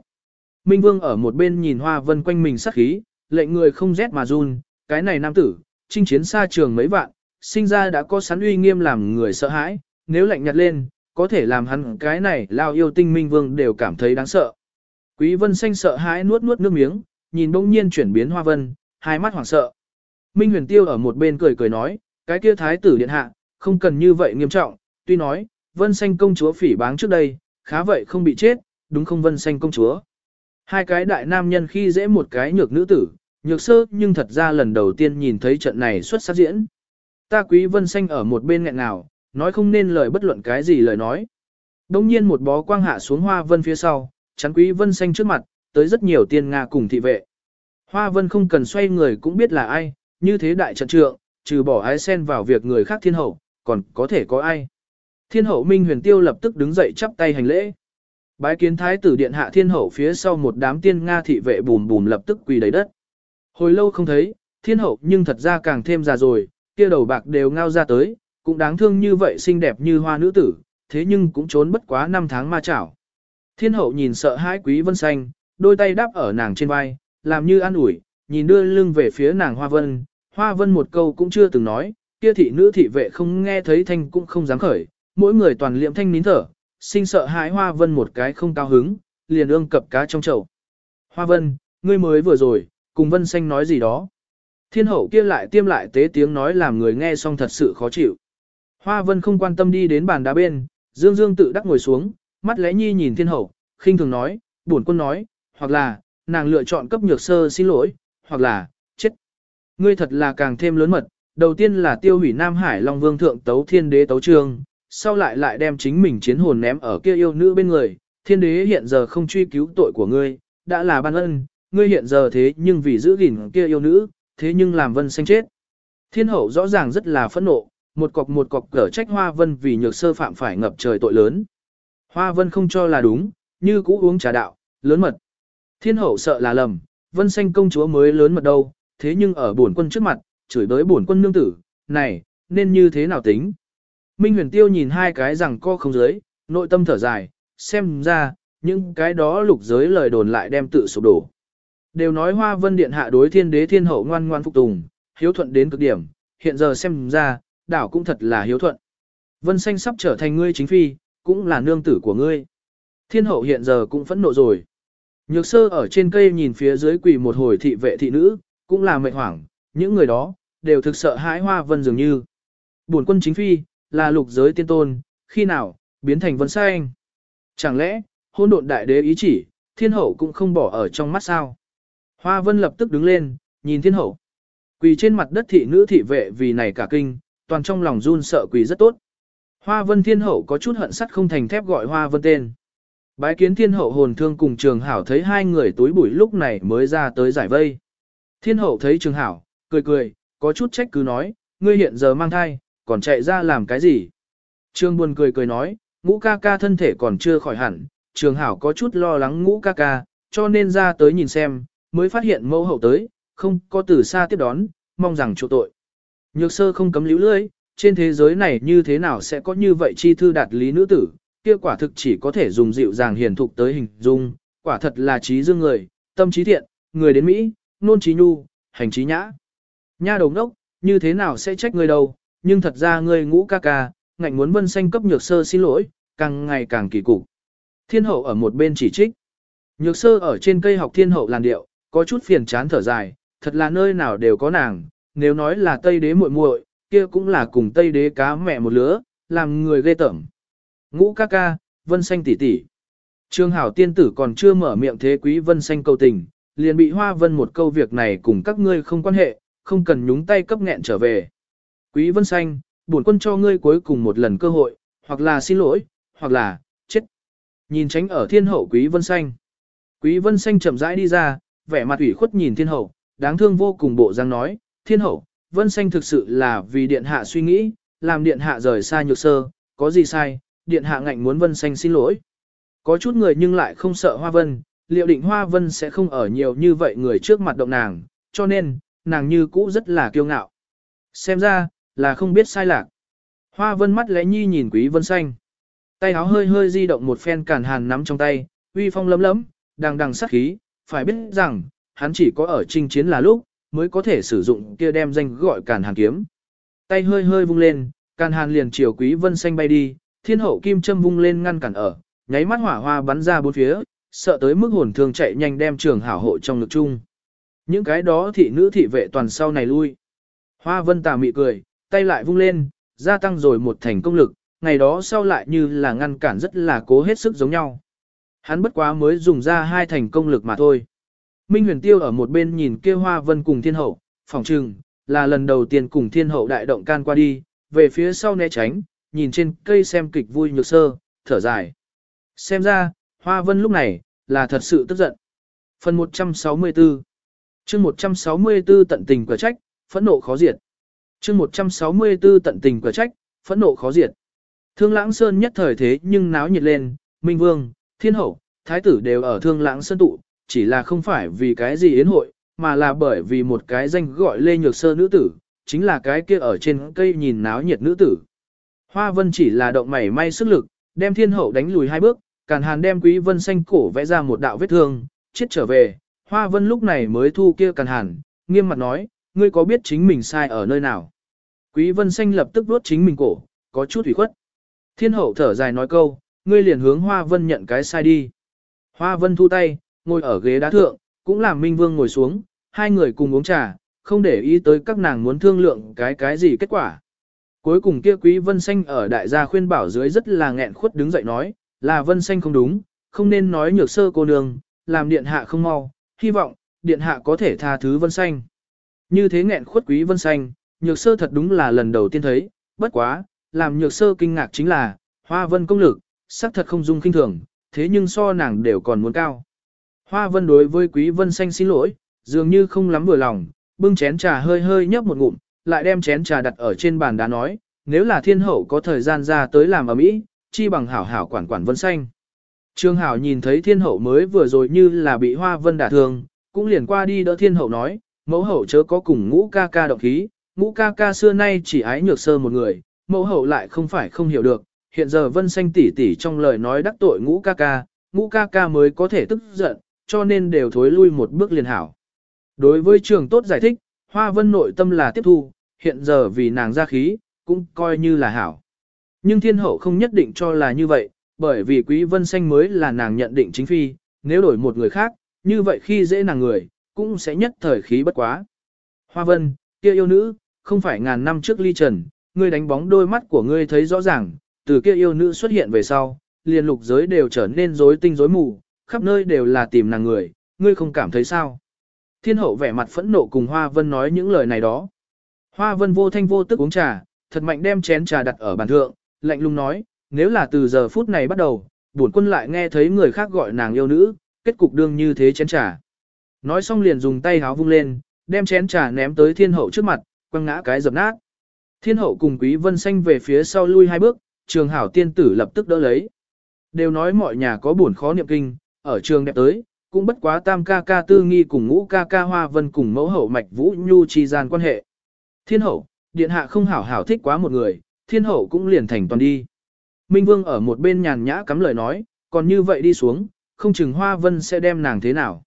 Minh Vương ở một bên nhìn Hoa Vân quanh mình sắc khí, lệnh người không rét mà run, cái này nam tử, chinh chiến xa trường mấy vạn, sinh ra đã có sắn uy nghiêm làm người sợ hãi, nếu lạnh nhạt lên, có thể làm hắn cái này lao yêu tinh Minh Vương đều cảm thấy đáng sợ. Quý Vân xanh sợ hãi nuốt nuốt nước miếng, nhìn bỗng nhiên chuyển biến Hoa Vân, hai mắt hoảng sợ. Minh Huyền Tiêu ở một bên cười cười nói, cái kia thái tử điện hạ, không cần như vậy nghiêm trọng, tuy nói, vân xanh công chúa phỉ báng trước đây, khá vậy không bị chết, đúng không vân xanh công chúa. Hai cái đại nam nhân khi dễ một cái nhược nữ tử, nhược sơ nhưng thật ra lần đầu tiên nhìn thấy trận này xuất sắc diễn. Ta quý vân xanh ở một bên nghẹn nào, nói không nên lời bất luận cái gì lời nói. Đông nhiên một bó quang hạ xuống hoa vân phía sau, chắn quý vân xanh trước mặt, tới rất nhiều tiên Nga cùng thị vệ. Hoa vân không cần xoay người cũng biết là ai, như thế đại trận trượng, trừ bỏ ái sen vào việc người khác thiên hậu, còn có thể có ai. Thiên hậu Minh Huyền Tiêu lập tức đứng dậy chắp tay hành lễ. Bái kiến thái tử điện hạ thiên hậu phía sau một đám tiên Nga thị vệ bùm bùm lập tức quỳ đầy đất. Hồi lâu không thấy, thiên hậu nhưng thật ra càng thêm già rồi, kia đầu bạc đều ngao ra tới, cũng đáng thương như vậy xinh đẹp như hoa nữ tử, thế nhưng cũng trốn bất quá năm tháng ma chảo. Thiên hậu nhìn sợ hãi quý vân xanh, đôi tay đáp ở nàng trên vai, làm như an ủi, nhìn đưa lưng về phía nàng hoa vân, hoa vân một câu cũng chưa từng nói, kia thị nữ thị vệ không nghe thấy thanh cũng không dám khởi, mỗi người toàn liệm thanh nín thở, sinh sợ hãi Hoa Vân một cái không cao hứng, liền ương cập cá trong chậu. Hoa Vân, ngươi mới vừa rồi, cùng Vân Xanh nói gì đó. Thiên hậu kia lại tiêm lại tế tiếng nói làm người nghe xong thật sự khó chịu. Hoa Vân không quan tâm đi đến bàn đá bên, Dương Dương tự đắc ngồi xuống, mắt lẽ nhi nhìn thiên hậu, khinh thường nói, buồn quân nói, hoặc là, nàng lựa chọn cấp nhược sơ xin lỗi, hoặc là, chết. Ngươi thật là càng thêm lớn mật, đầu tiên là tiêu hủy Nam Hải Long Vương Thượng Tấu Thiên Đế Tấu Trương, sau lại lại đem chính mình chiến hồn ném ở kia yêu nữ bên người, Thiên Đế hiện giờ không truy cứu tội của ngươi, đã là ban ân, ngươi hiện giờ thế nhưng vì giữ gìn kia yêu nữ, thế nhưng làm vân xanh chết. Thiên hậu rõ ràng rất là phẫn nộ, một cọc một cọc cở trách Hoa Vân vì nhược sơ phạm phải ngập trời tội lớn. Hoa Vân không cho là đúng, như cũ uống trà đạo, lớn mật. Thiên hậu sợ là lầm, Vân xanh công chúa mới lớn mật đâu, thế nhưng ở bổn quân trước mặt, chửi bới bổn quân nương tử, này, nên như thế nào tính? Minh huyền tiêu nhìn hai cái rằng co không giới, nội tâm thở dài, xem ra, những cái đó lục giới lời đồn lại đem tự sụp đổ. Đều nói hoa vân điện hạ đối thiên đế thiên hậu ngoan ngoan phục tùng, hiếu thuận đến cực điểm, hiện giờ xem ra, đảo cũng thật là hiếu thuận. Vân xanh sắp trở thành ngươi chính phi, cũng là nương tử của ngươi. Thiên hậu hiện giờ cũng phẫn nộ rồi. Nhược sơ ở trên cây nhìn phía dưới quỳ một hồi thị vệ thị nữ, cũng là mệnh hoảng, những người đó, đều thực sợ hãi hoa vân dường như. Buồn quân chính phi, là lục giới tiên tôn, khi nào, biến thành vân xanh. Chẳng lẽ, hôn độn đại đế ý chỉ, thiên hậu cũng không bỏ ở trong mắt sao. Hoa vân lập tức đứng lên, nhìn thiên hậu. Quỳ trên mặt đất thị nữ thị vệ vì này cả kinh, toàn trong lòng run sợ quỳ rất tốt. Hoa vân thiên hậu có chút hận sắt không thành thép gọi hoa vân tên. Bái kiến thiên hậu hồn thương cùng trường hảo thấy hai người túi bụi lúc này mới ra tới giải vây. Thiên hậu thấy trường hảo, cười cười, có chút trách cứ nói, ngươi hiện giờ mang thai, còn chạy ra làm cái gì? Trương buồn cười cười nói, ngũ ca ca thân thể còn chưa khỏi hẳn, trường hảo có chút lo lắng ngũ ca ca, cho nên ra tới nhìn xem, mới phát hiện mẫu hậu tới, không có từ xa tiếp đón, mong rằng chỗ tội. Nhược sơ không cấm líu lưỡi, trên thế giới này như thế nào sẽ có như vậy chi thư đạt lý nữ tử, kia quả thực chỉ có thể dùng dịu dàng hiền thục tới hình dung, quả thật là trí dương người, tâm trí thiện, người đến Mỹ, nôn trí nhu, hành trí nhã. Nha đầu đốc, như thế nào sẽ trách người đâu, nhưng thật ra ngươi ngũ ca ca, ngạnh muốn vân xanh cấp nhược sơ xin lỗi, càng ngày càng kỳ cục. Thiên hậu ở một bên chỉ trích. Nhược sơ ở trên cây học thiên hậu làn điệu, có chút phiền chán thở dài, thật là nơi nào đều có nàng, nếu nói là tây đế muội muội, kia cũng là cùng tây đế cá mẹ một lứa, làm người ghê tởm. Ngũ ca ca, vân xanh tỷ tỷ. Trương hảo tiên tử còn chưa mở miệng thế quý vân xanh cầu tình, liền bị hoa vân một câu việc này cùng các ngươi không quan hệ, không cần nhúng tay cấp nghẹn trở về. Quý vân xanh, bổn quân cho ngươi cuối cùng một lần cơ hội, hoặc là xin lỗi, hoặc là, chết. Nhìn tránh ở thiên hậu quý vân xanh. Quý vân xanh chậm rãi đi ra, vẻ mặt ủy khuất nhìn thiên hậu, đáng thương vô cùng bộ dáng nói, thiên hậu, vân xanh thực sự là vì điện hạ suy nghĩ, làm điện hạ rời xa nhược sơ, có gì sai, điện hạ ngạnh muốn vân xanh xin lỗi. Có chút người nhưng lại không sợ hoa vân, liệu định hoa vân sẽ không ở nhiều như vậy người trước mặt động nàng, cho nên, nàng như cũ rất là kiêu ngạo. Xem ra, là không biết sai lạc. Hoa vân mắt lẽ nhi nhìn quý vân xanh. Tay áo hơi hơi di động một phen càn hàn nắm trong tay, uy phong lấm lấm, đang đằng sát khí, phải biết rằng, hắn chỉ có ở trinh chiến là lúc, mới có thể sử dụng kia đem danh gọi càn hàn kiếm. Tay hơi hơi vung lên, càn hàn liền chiều quý vân xanh bay đi, thiên hậu kim châm vung lên ngăn cản ở, nháy mắt hỏa hoa bắn ra bốn phía, sợ tới mức hồn thương chạy nhanh đem trường hảo hộ trong ngực chung. Những cái đó thị nữ thị vệ toàn sau này lui. Hoa vân tà mị cười, tay lại vung lên, gia tăng rồi một thành công lực, ngày đó sau lại như là ngăn cản rất là cố hết sức giống nhau. Hắn bất quá mới dùng ra hai thành công lực mà thôi. Minh huyền tiêu ở một bên nhìn kia hoa vân cùng thiên hậu, phòng trừng, là lần đầu tiên cùng thiên hậu đại động can qua đi, về phía sau né tránh, nhìn trên cây xem kịch vui nhược sơ, thở dài. Xem ra, hoa vân lúc này, là thật sự tức giận. Phần 164 chương 164 tận tình quả trách, phẫn nộ khó diệt chương 164 tận tình quả trách, phẫn nộ khó diệt. Thương lãng sơn nhất thời thế nhưng náo nhiệt lên, Minh Vương, Thiên Hậu, Thái tử đều ở thương lãng sơn tụ, chỉ là không phải vì cái gì yến hội, mà là bởi vì một cái danh gọi Lê Nhược Sơ nữ tử, chính là cái kia ở trên cây nhìn náo nhiệt nữ tử. Hoa Vân chỉ là động mảy may sức lực, đem Thiên Hậu đánh lùi hai bước, Càn Hàn đem Quý Vân xanh cổ vẽ ra một đạo vết thương, chết trở về, Hoa Vân lúc này mới thu kia Càn Hàn, nghiêm mặt nói, ngươi có biết chính mình sai ở nơi nào? Quý vân xanh lập tức vuốt chính mình cổ, có chút ủy khuất. Thiên hậu thở dài nói câu, ngươi liền hướng hoa vân nhận cái sai đi. Hoa vân thu tay, ngồi ở ghế đá thượng, cũng làm minh vương ngồi xuống, hai người cùng uống trà, không để ý tới các nàng muốn thương lượng cái cái gì kết quả. Cuối cùng kia quý vân xanh ở đại gia khuyên bảo dưới rất là nghẹn khuất đứng dậy nói, là vân xanh không đúng, không nên nói nhược sơ cô nương, làm điện hạ không mau, hy vọng, điện hạ có thể tha thứ vân xanh. Như thế nghẹn khuất quý vân xanh, nhược sơ thật đúng là lần đầu tiên thấy, bất quá, làm nhược sơ kinh ngạc chính là, hoa vân công lực, sắc thật không dung kinh thường, thế nhưng so nàng đều còn muốn cao. Hoa vân đối với quý vân xanh xin lỗi, dường như không lắm vừa lòng, bưng chén trà hơi hơi nhấp một ngụm, lại đem chén trà đặt ở trên bàn đá nói, nếu là thiên hậu có thời gian ra tới làm ở mỹ, chi bằng hảo hảo quản quản vân xanh. Trương Hảo nhìn thấy thiên hậu mới vừa rồi như là bị hoa vân đả thương, cũng liền qua đi đỡ thiên hậu nói, mẫu hậu chớ có cùng ngũ ca ca động khí, ngũ ca ca xưa nay chỉ ái nhược sơ một người, mẫu hậu lại không phải không hiểu được, hiện giờ vân xanh tỷ tỷ trong lời nói đắc tội ngũ ca ca, ngũ ca ca mới có thể tức giận, cho nên đều thối lui một bước liền hảo. Đối với trường tốt giải thích, hoa vân nội tâm là tiếp thu, hiện giờ vì nàng ra khí, cũng coi như là hảo. Nhưng thiên hậu không nhất định cho là như vậy, bởi vì quý vân xanh mới là nàng nhận định chính phi, nếu đổi một người khác, như vậy khi dễ nàng người, cũng sẽ nhất thời khí bất quá. Hoa vân, kia yêu nữ, không phải ngàn năm trước ly trần, ngươi đánh bóng đôi mắt của ngươi thấy rõ ràng, từ kia yêu nữ xuất hiện về sau, liền lục giới đều trở nên rối tinh rối mù, khắp nơi đều là tìm nàng người, ngươi không cảm thấy sao? Thiên hậu vẻ mặt phẫn nộ cùng Hoa Vân nói những lời này đó. Hoa Vân vô thanh vô tức uống trà, thật mạnh đem chén trà đặt ở bàn thượng, lạnh lùng nói, nếu là từ giờ phút này bắt đầu, bổn quân lại nghe thấy người khác gọi nàng yêu nữ, kết cục đương như thế chén trà. Nói xong liền dùng tay háo vung lên, đem chén trà ném tới thiên hậu trước mặt, quăng ngã cái dập nát. Thiên hậu cùng quý vân xanh về phía sau lui hai bước, trường hảo tiên tử lập tức đỡ lấy. Đều nói mọi nhà có buồn khó niệm kinh, ở trường đẹp tới, cũng bất quá tam ca ca tư nghi cùng ngũ ca ca hoa vân cùng mẫu hậu mạch vũ nhu chi gian quan hệ. Thiên hậu, điện hạ không hảo hảo thích quá một người, thiên hậu cũng liền thành toàn đi. Minh vương ở một bên nhàn nhã cắm lời nói, còn như vậy đi xuống, không chừng hoa vân sẽ đem nàng thế nào.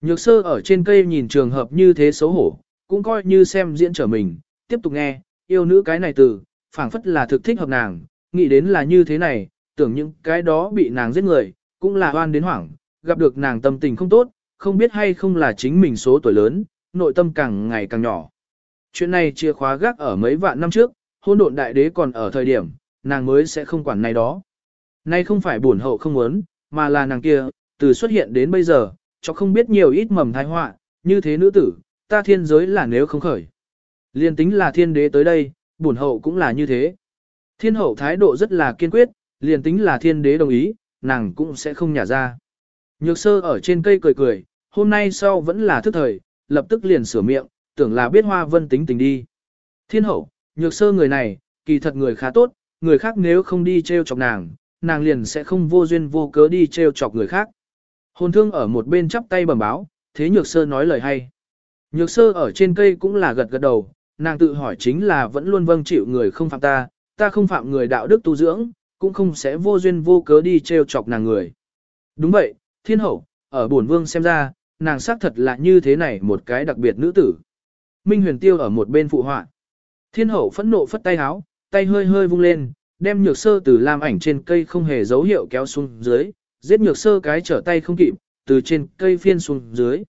Nhược sơ ở trên cây nhìn trường hợp như thế xấu hổ, cũng coi như xem diễn trở mình, tiếp tục nghe, yêu nữ cái này từ, phảng phất là thực thích hợp nàng, nghĩ đến là như thế này, tưởng những cái đó bị nàng giết người, cũng là oan đến hoảng, gặp được nàng tâm tình không tốt, không biết hay không là chính mình số tuổi lớn, nội tâm càng ngày càng nhỏ. Chuyện này chìa khóa gác ở mấy vạn năm trước, hôn độn đại đế còn ở thời điểm, nàng mới sẽ không quản này đó. Nay không phải buồn hậu không muốn, mà là nàng kia, từ xuất hiện đến bây giờ, cho không biết nhiều ít mầm thai họa, như thế nữ tử, ta thiên giới là nếu không khởi. Liên tính là thiên đế tới đây, bổn hậu cũng là như thế. Thiên hậu thái độ rất là kiên quyết, liền tính là thiên đế đồng ý, nàng cũng sẽ không nhả ra. Nhược sơ ở trên cây cười cười, hôm nay sau vẫn là thức thời, lập tức liền sửa miệng, tưởng là biết hoa vân tính tình đi. Thiên hậu, nhược sơ người này, kỳ thật người khá tốt, người khác nếu không đi treo chọc nàng, nàng liền sẽ không vô duyên vô cớ đi treo chọc người khác. Hồn thương ở một bên chắp tay bẩm báo, thế nhược sơ nói lời hay. Nhược sơ ở trên cây cũng là gật gật đầu, nàng tự hỏi chính là vẫn luôn vâng chịu người không phạm ta, ta không phạm người đạo đức tu dưỡng, cũng không sẽ vô duyên vô cớ đi treo chọc nàng người. Đúng vậy, thiên hậu, ở bổn vương xem ra, nàng xác thật là như thế này một cái đặc biệt nữ tử. Minh huyền tiêu ở một bên phụ họa. Thiên hậu phẫn nộ phất tay háo, tay hơi hơi vung lên, đem nhược sơ từ lam ảnh trên cây không hề dấu hiệu kéo xuống dưới, giết nhược sơ cái trở tay không kịp, từ trên cây phiên xuống dưới.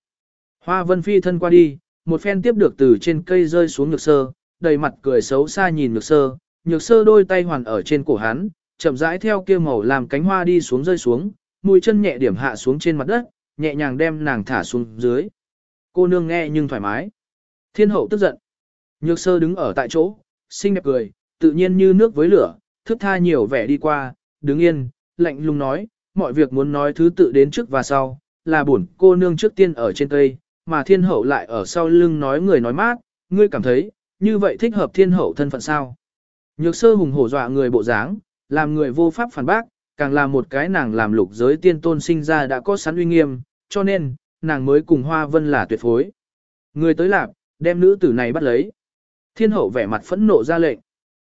Hoa vân phi thân qua đi, một phen tiếp được từ trên cây rơi xuống nhược sơ, đầy mặt cười xấu xa nhìn nhược sơ, nhược sơ đôi tay hoàn ở trên cổ hắn, chậm rãi theo kia màu làm cánh hoa đi xuống rơi xuống, mũi chân nhẹ điểm hạ xuống trên mặt đất, nhẹ nhàng đem nàng thả xuống dưới. Cô nương nghe nhưng thoải mái. Thiên hậu tức giận. Nhược sơ đứng ở tại chỗ, xinh đẹp cười, tự nhiên như nước với lửa, thức tha nhiều vẻ đi qua, đứng yên, lạnh lùng nói, mọi việc muốn nói thứ tự đến trước và sau, là buồn cô nương trước tiên ở trên cây, mà thiên hậu lại ở sau lưng nói người nói mát, ngươi cảm thấy, như vậy thích hợp thiên hậu thân phận sao. Nhược sơ hùng hổ dọa người bộ dáng, làm người vô pháp phản bác, càng là một cái nàng làm lục giới tiên tôn sinh ra đã có sẵn uy nghiêm, cho nên, nàng mới cùng Hoa Vân là tuyệt phối. Người tới lạp, đem nữ tử này bắt lấy. Thiên hậu vẻ mặt phẫn nộ ra lệnh.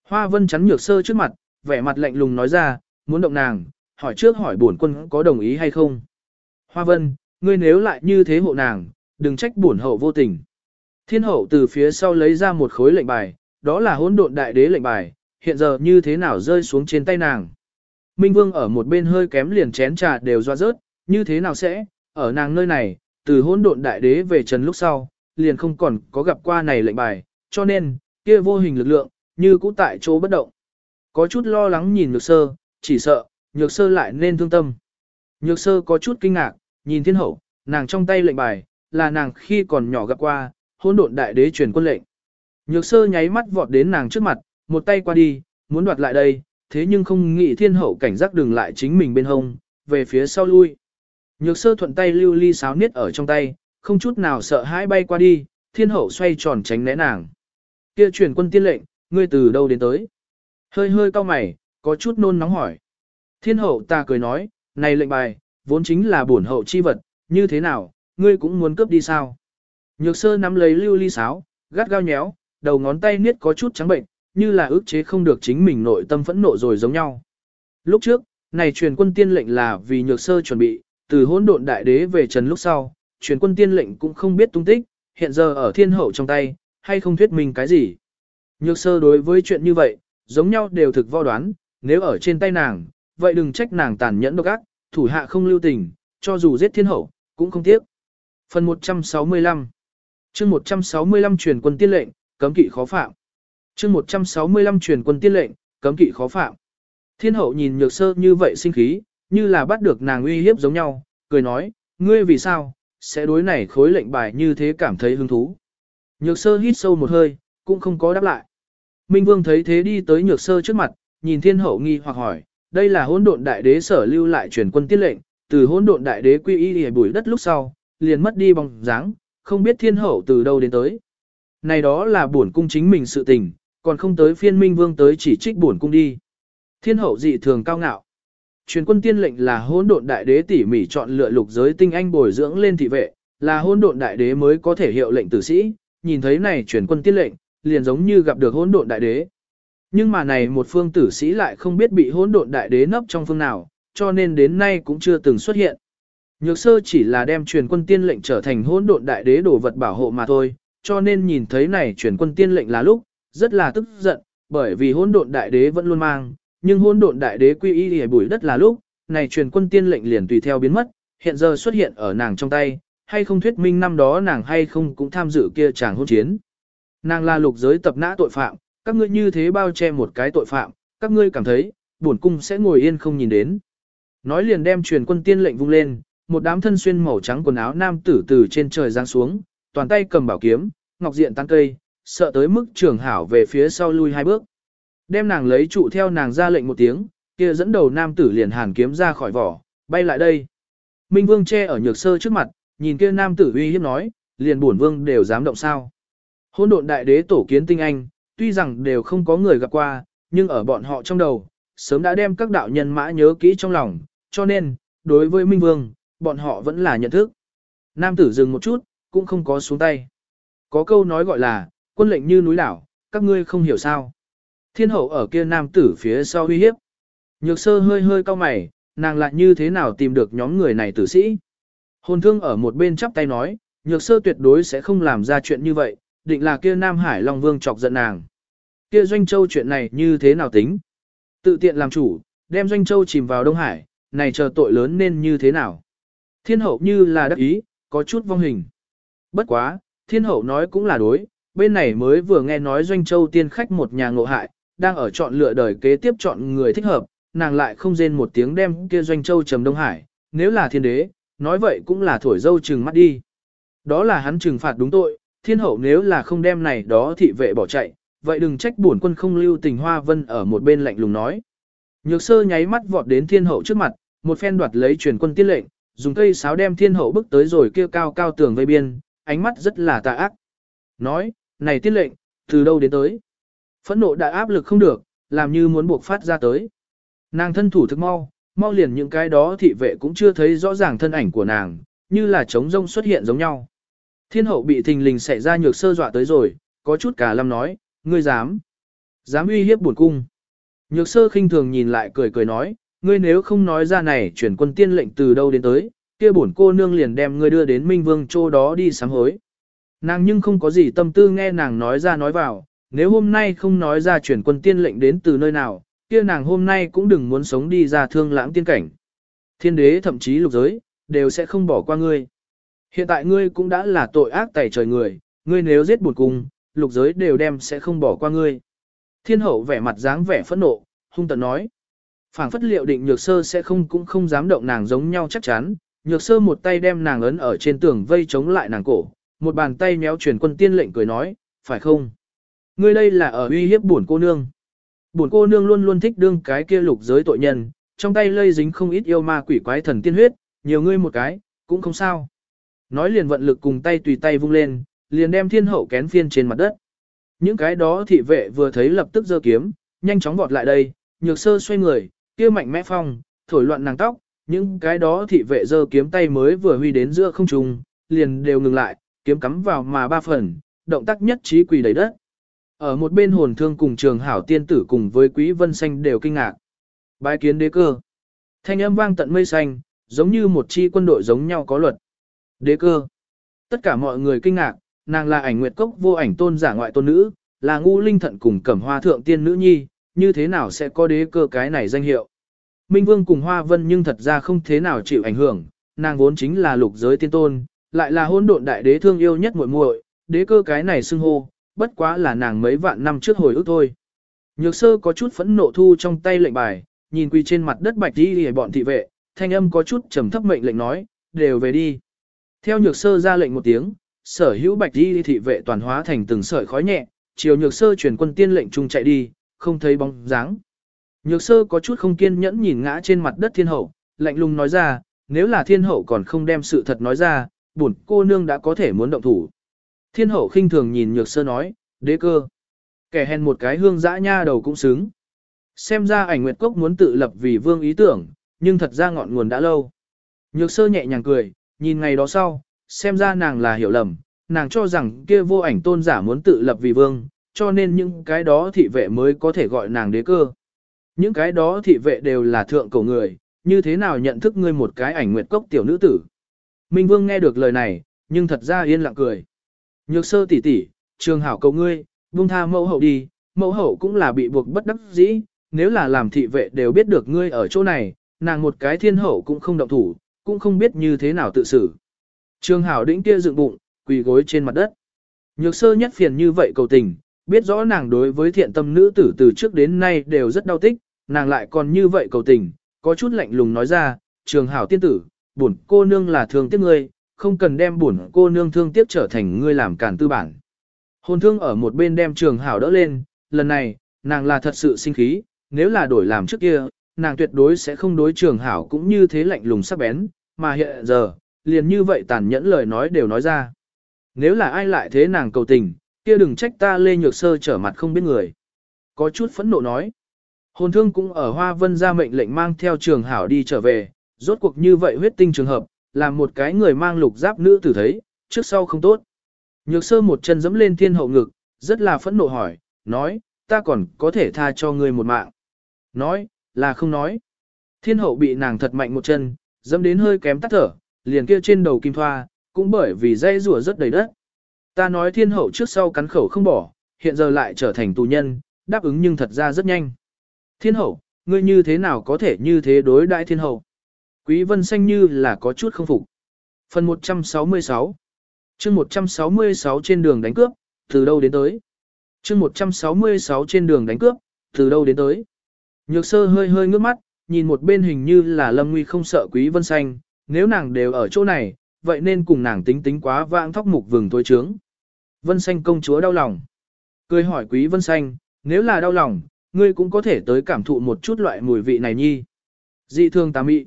Hoa Vân chắn nhược sơ trước mặt, vẻ mặt lạnh lùng nói ra, muốn động nàng, hỏi trước hỏi bổn quân có đồng ý hay không. Hoa Vân, ngươi nếu lại như thế hộ nàng, đừng trách bổn hậu vô tình. Thiên hậu từ phía sau lấy ra một khối lệnh bài, đó là hỗn độn đại đế lệnh bài, hiện giờ như thế nào rơi xuống trên tay nàng. Minh Vương ở một bên hơi kém liền chén trà đều doa rớt, như thế nào sẽ, ở nàng nơi này, từ hỗn độn đại đế về trần lúc sau, liền không còn có gặp qua này lệnh bài, cho nên, kia vô hình lực lượng, như cũ tại chỗ bất động. Có chút lo lắng nhìn nhược sơ, chỉ sợ, nhược sơ lại nên thương tâm. Nhược sơ có chút kinh ngạc, nhìn thiên hậu, nàng trong tay lệnh bài, là nàng khi còn nhỏ gặp qua, hỗn độn đại đế truyền quân lệnh. Nhược sơ nháy mắt vọt đến nàng trước mặt, một tay qua đi, muốn đoạt lại đây, thế nhưng không nghĩ thiên hậu cảnh giác đừng lại chính mình bên hông, về phía sau lui. Nhược sơ thuận tay lưu ly sáo niết ở trong tay, không chút nào sợ hãi bay qua đi, thiên hậu xoay tròn tránh né nàng. Kia truyền quân tiên lệnh, ngươi từ đâu đến tới? Hơi hơi cau mày, có chút nôn nóng hỏi. Thiên hậu ta cười nói, này lệnh bài, vốn chính là bổn hậu chi vật, như thế nào, ngươi cũng muốn cướp đi sao? Nhược sơ nắm lấy lưu ly sáo, gắt gao nhéo, đầu ngón tay niết có chút trắng bệnh, như là ức chế không được chính mình nội tâm phẫn nộ rồi giống nhau. Lúc trước, này truyền quân tiên lệnh là vì nhược sơ chuẩn bị, từ hỗn độn đại đế về trần lúc sau, truyền quân tiên lệnh cũng không biết tung tích, hiện giờ ở thiên hậu trong tay, hay không thuyết mình cái gì. Nhược sơ đối với chuyện như vậy, giống nhau đều thực vo đoán, nếu ở trên tay nàng, vậy đừng trách nàng tàn nhẫn độc ác, thủ hạ không lưu tình, cho dù giết thiên hậu, cũng không tiếc. Phần 165 chương 165 truyền quân tiên lệnh, cấm kỵ khó phạm. chương 165 truyền quân tiên lệnh, cấm kỵ khó phạm. Thiên hậu nhìn nhược sơ như vậy sinh khí, như là bắt được nàng uy hiếp giống nhau, cười nói, ngươi vì sao, sẽ đối này khối lệnh bài như thế cảm thấy hứng thú. Nhược sơ hít sâu một hơi, cũng không có đáp lại. Minh Vương thấy thế đi tới nhược sơ trước mặt, nhìn thiên hậu nghi hoặc hỏi, đây là hỗn độn đại đế sở lưu lại truyền quân tiết lệnh, từ hỗn độn đại đế quy y hề bùi đất lúc sau, liền mất đi bóng dáng, không biết thiên hậu từ đâu đến tới. Này đó là bổn cung chính mình sự tình, còn không tới phiên Minh Vương tới chỉ trích bổn cung đi. Thiên hậu dị thường cao ngạo. Truyền quân tiên lệnh là hỗn độn đại đế tỉ mỉ chọn lựa lục giới tinh anh bồi dưỡng lên thị vệ, là hỗn độn đại đế mới có thể hiệu lệnh tử sĩ, nhìn thấy này truyền quân tiên lệnh, liền giống như gặp được hỗn độn đại đế. Nhưng mà này một phương tử sĩ lại không biết bị hỗn độn đại đế nấp trong phương nào, cho nên đến nay cũng chưa từng xuất hiện. Nhược sơ chỉ là đem truyền quân tiên lệnh trở thành hỗn độn đại đế đồ vật bảo hộ mà thôi, cho nên nhìn thấy này truyền quân tiên lệnh là lúc, rất là tức giận, bởi vì hỗn độn đại đế vẫn luôn mang, nhưng hỗn độn đại đế quy y hề bụi đất là lúc, này truyền quân tiên lệnh liền tùy theo biến mất, hiện giờ xuất hiện ở nàng trong tay, hay không thuyết minh năm đó nàng hay không cũng tham dự kia chàng hôn chiến. Nàng là lục giới tập nã tội phạm, các ngươi như thế bao che một cái tội phạm, các ngươi cảm thấy, bổn cung sẽ ngồi yên không nhìn đến. Nói liền đem truyền quân tiên lệnh vung lên, một đám thân xuyên màu trắng quần áo nam tử từ trên trời giáng xuống, toàn tay cầm bảo kiếm, ngọc diện tăng cây, sợ tới mức trường hảo về phía sau lui hai bước. Đem nàng lấy trụ theo nàng ra lệnh một tiếng, kia dẫn đầu nam tử liền hàn kiếm ra khỏi vỏ, bay lại đây. Minh Vương che ở nhược sơ trước mặt, nhìn kia nam tử uy hiếp nói, liền bổn vương đều dám động sao. Hôn độn đại đế tổ kiến tinh anh, tuy rằng đều không có người gặp qua, nhưng ở bọn họ trong đầu, sớm đã đem các đạo nhân mã nhớ kỹ trong lòng, cho nên, đối với Minh Vương, bọn họ vẫn là nhận thức. Nam tử dừng một chút, cũng không có xuống tay. Có câu nói gọi là, quân lệnh như núi đảo, các ngươi không hiểu sao. Thiên hậu ở kia nam tử phía sau uy hiếp. Nhược sơ hơi hơi cau mày, nàng lại như thế nào tìm được nhóm người này tử sĩ. Hồn thương ở một bên chắp tay nói, nhược sơ tuyệt đối sẽ không làm ra chuyện như vậy, định là kia Nam Hải Long Vương chọc giận nàng. Kia Doanh Châu chuyện này như thế nào tính? Tự tiện làm chủ, đem Doanh Châu chìm vào Đông Hải, này chờ tội lớn nên như thế nào? Thiên hậu như là đắc ý, có chút vong hình. Bất quá, thiên hậu nói cũng là đối, bên này mới vừa nghe nói Doanh Châu tiên khách một nhà ngộ hại, đang ở chọn lựa đời kế tiếp chọn người thích hợp, nàng lại không rên một tiếng đem kia Doanh Châu trầm Đông Hải, nếu là thiên đế, nói vậy cũng là thổi dâu trừng mắt đi. Đó là hắn trừng phạt đúng tội, thiên hậu nếu là không đem này đó thị vệ bỏ chạy, vậy đừng trách bổn quân không lưu tình hoa vân ở một bên lạnh lùng nói. Nhược sơ nháy mắt vọt đến thiên hậu trước mặt, một phen đoạt lấy truyền quân tiên lệnh, dùng cây sáo đem thiên hậu bức tới rồi kêu cao cao tường vây biên, ánh mắt rất là tà ác. Nói, này tiên lệnh, từ đâu đến tới? Phẫn nộ đã áp lực không được, làm như muốn buộc phát ra tới. Nàng thân thủ thức mau, mau liền những cái đó thị vệ cũng chưa thấy rõ ràng thân ảnh của nàng, như là trống rông xuất hiện giống nhau. Thiên hậu bị thình lình xảy ra nhược sơ dọa tới rồi, có chút cả lâm nói, ngươi dám, dám uy hiếp buồn cung. Nhược sơ khinh thường nhìn lại cười cười nói, ngươi nếu không nói ra này chuyển quân tiên lệnh từ đâu đến tới, kia bổn cô nương liền đem ngươi đưa đến Minh Vương chỗ đó đi sám hối. Nàng nhưng không có gì tâm tư nghe nàng nói ra nói vào, nếu hôm nay không nói ra chuyển quân tiên lệnh đến từ nơi nào, kia nàng hôm nay cũng đừng muốn sống đi ra thương lãng tiên cảnh. Thiên đế thậm chí lục giới, đều sẽ không bỏ qua ngươi. Hiện tại ngươi cũng đã là tội ác tẩy trời người, ngươi nếu giết buồn cung, lục giới đều đem sẽ không bỏ qua ngươi. Thiên hậu vẻ mặt dáng vẻ phẫn nộ, hung tận nói phảng phất liệu định nhược sơ sẽ không cũng không dám động nàng giống nhau chắc chắn, nhược sơ một tay đem nàng ấn ở trên tường vây chống lại nàng cổ, một bàn tay méo truyền quân tiên lệnh cười nói, phải không? Ngươi đây là ở uy hiếp bổn cô nương. Bổn cô nương luôn luôn thích đương cái kia lục giới tội nhân, trong tay lây dính không ít yêu ma quỷ quái thần tiên huyết, nhiều ngươi một cái, cũng không sao. Nói liền vận lực cùng tay tùy tay vung lên, liền đem thiên hậu kén phiên trên mặt đất. Những cái đó thị vệ vừa thấy lập tức giơ kiếm, nhanh chóng vọt lại đây, nhược sơ xoay người, kia mạnh mẽ phong, thổi loạn nàng tóc, những cái đó thị vệ giơ kiếm tay mới vừa huy đến giữa không trung, liền đều ngừng lại, kiếm cắm vào mà ba phần, động tác nhất trí quỳ đầy đất. Ở một bên hồn thương cùng trường hảo tiên tử cùng với quý vân xanh đều kinh ngạc. Bái kiến đế cơ. Thanh âm vang tận mây xanh, giống như một chi quân đội giống nhau có luật. Đế cơ. Tất cả mọi người kinh ngạc, nàng là ảnh nguyệt cốc vô ảnh tôn giả ngoại tôn nữ, là ngu linh thận cùng cẩm hoa thượng tiên nữ nhi, như thế nào sẽ có đế cơ cái này danh hiệu. Minh Vương cùng Hoa Vân nhưng thật ra không thế nào chịu ảnh hưởng, nàng vốn chính là lục giới tiên tôn, lại là hôn độn đại đế thương yêu nhất muội muội, đế cơ cái này xưng hô, bất quá là nàng mấy vạn năm trước hồi ức thôi. Nhược sơ có chút phẫn nộ thu trong tay lệnh bài, nhìn quỳ trên mặt đất bạch đi hề bọn thị vệ, thanh âm có chút trầm thấp mệnh lệnh nói, đều về đi. Theo nhược sơ ra lệnh một tiếng, sở hữu bạch đi thị vệ toàn hóa thành từng sợi khói nhẹ, chiều nhược sơ chuyển quân tiên lệnh chung chạy đi, không thấy bóng dáng. Nhược sơ có chút không kiên nhẫn nhìn ngã trên mặt đất thiên hậu, lạnh lùng nói ra, nếu là thiên hậu còn không đem sự thật nói ra, bổn cô nương đã có thể muốn động thủ. Thiên hậu khinh thường nhìn nhược sơ nói, đế cơ. Kẻ hèn một cái hương dã nha đầu cũng xứng. Xem ra ảnh nguyệt cốc muốn tự lập vì vương ý tưởng, nhưng thật ra ngọn nguồn đã lâu. Nhược sơ nhẹ nhàng cười, nhìn ngày đó sau, xem ra nàng là hiểu lầm, nàng cho rằng kia vô ảnh tôn giả muốn tự lập vì vương, cho nên những cái đó thị vệ mới có thể gọi nàng đế cơ. Những cái đó thị vệ đều là thượng cổ người, như thế nào nhận thức ngươi một cái ảnh nguyệt cốc tiểu nữ tử. Minh Vương nghe được lời này, nhưng thật ra yên lặng cười. Nhược sơ tỷ tỷ, trường hảo cầu ngươi, buông tha mẫu hậu đi, mẫu hậu cũng là bị buộc bất đắc dĩ, nếu là làm thị vệ đều biết được ngươi ở chỗ này, nàng một cái thiên hậu cũng không động thủ, cũng không biết như thế nào tự xử. Trường hảo đĩnh kia dựng bụng, quỳ gối trên mặt đất. Nhược sơ nhất phiền như vậy cầu tình, biết rõ nàng đối với thiện tâm nữ tử từ trước đến nay đều rất đau tích, nàng lại còn như vậy cầu tình, có chút lạnh lùng nói ra, trường hảo tiên tử, bổn cô nương là thương tiếc ngươi, không cần đem bổn cô nương thương tiếc trở thành ngươi làm cản tư bản. Hồn thương ở một bên đem trường hảo đỡ lên, lần này, nàng là thật sự sinh khí, nếu là đổi làm trước kia, nàng tuyệt đối sẽ không đối trường hảo cũng như thế lạnh lùng sắc bén, mà hiện giờ, liền như vậy tàn nhẫn lời nói đều nói ra. Nếu là ai lại thế nàng cầu tình, kia đừng trách ta lê nhược sơ trở mặt không biết người. Có chút phẫn nộ nói. Hồn thương cũng ở Hoa Vân ra mệnh lệnh mang theo trường hảo đi trở về, rốt cuộc như vậy huyết tinh trường hợp, làm một cái người mang lục giáp nữ tử thấy, trước sau không tốt. Nhược sơ một chân dẫm lên thiên hậu ngực, rất là phẫn nộ hỏi, nói, ta còn có thể tha cho ngươi một mạng. Nói, là không nói. Thiên hậu bị nàng thật mạnh một chân, dẫm đến hơi kém tắt thở, liền kia trên đầu kim thoa, cũng bởi vì dây rùa rất đầy đất. Ta nói thiên hậu trước sau cắn khẩu không bỏ, hiện giờ lại trở thành tù nhân, đáp ứng nhưng thật ra rất nhanh. Thiên hậu, ngươi như thế nào có thể như thế đối đại thiên hậu? Quý vân xanh như là có chút không phục. Phần 166 chương 166 trên đường đánh cướp, từ đâu đến tới? chương 166 trên đường đánh cướp, từ đâu đến tới? Nhược sơ hơi hơi ngước mắt, nhìn một bên hình như là lâm nguy không sợ quý vân xanh, nếu nàng đều ở chỗ này, vậy nên cùng nàng tính tính quá vãng thóc mục vừng tối trướng. Vân xanh công chúa đau lòng. Cười hỏi quý vân xanh, nếu là đau lòng, ngươi cũng có thể tới cảm thụ một chút loại mùi vị này nhi. Dị thương tà mị.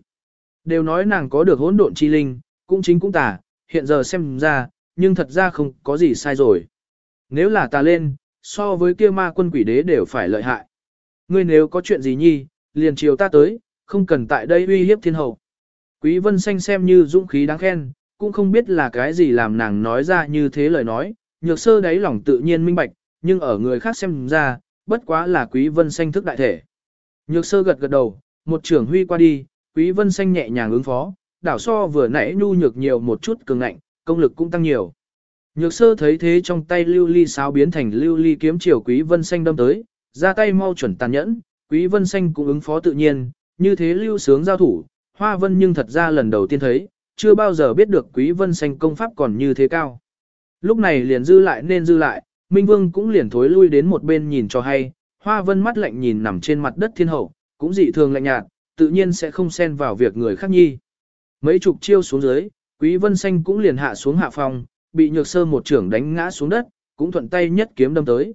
Đều nói nàng có được hỗn độn chi linh, cũng chính cũng tà, hiện giờ xem ra, nhưng thật ra không có gì sai rồi. Nếu là ta lên, so với kia ma quân quỷ đế đều phải lợi hại. Ngươi nếu có chuyện gì nhi, liền chiều ta tới, không cần tại đây uy hiếp thiên hậu. Quý vân xanh xem như dũng khí đáng khen, cũng không biết là cái gì làm nàng nói ra như thế lời nói, nhược sơ đáy lòng tự nhiên minh bạch, nhưng ở người khác xem ra, bất quá là quý vân xanh thức đại thể. Nhược sơ gật gật đầu, một trưởng huy qua đi, quý vân xanh nhẹ nhàng ứng phó, đảo so vừa nãy nhu nhược nhiều một chút cường ngạnh, công lực cũng tăng nhiều. Nhược sơ thấy thế trong tay lưu ly sáo biến thành lưu ly kiếm chiều quý vân xanh đâm tới, ra tay mau chuẩn tàn nhẫn, quý vân xanh cũng ứng phó tự nhiên, như thế lưu sướng giao thủ, hoa vân nhưng thật ra lần đầu tiên thấy, chưa bao giờ biết được quý vân xanh công pháp còn như thế cao. Lúc này liền dư lại nên dư lại, Minh Vương cũng liền thối lui đến một bên nhìn cho hay, hoa vân mắt lạnh nhìn nằm trên mặt đất thiên hậu, cũng dị thường lạnh nhạt, tự nhiên sẽ không xen vào việc người khác nhi. Mấy chục chiêu xuống dưới, quý vân xanh cũng liền hạ xuống hạ phòng, bị nhược sơ một trưởng đánh ngã xuống đất, cũng thuận tay nhất kiếm đâm tới.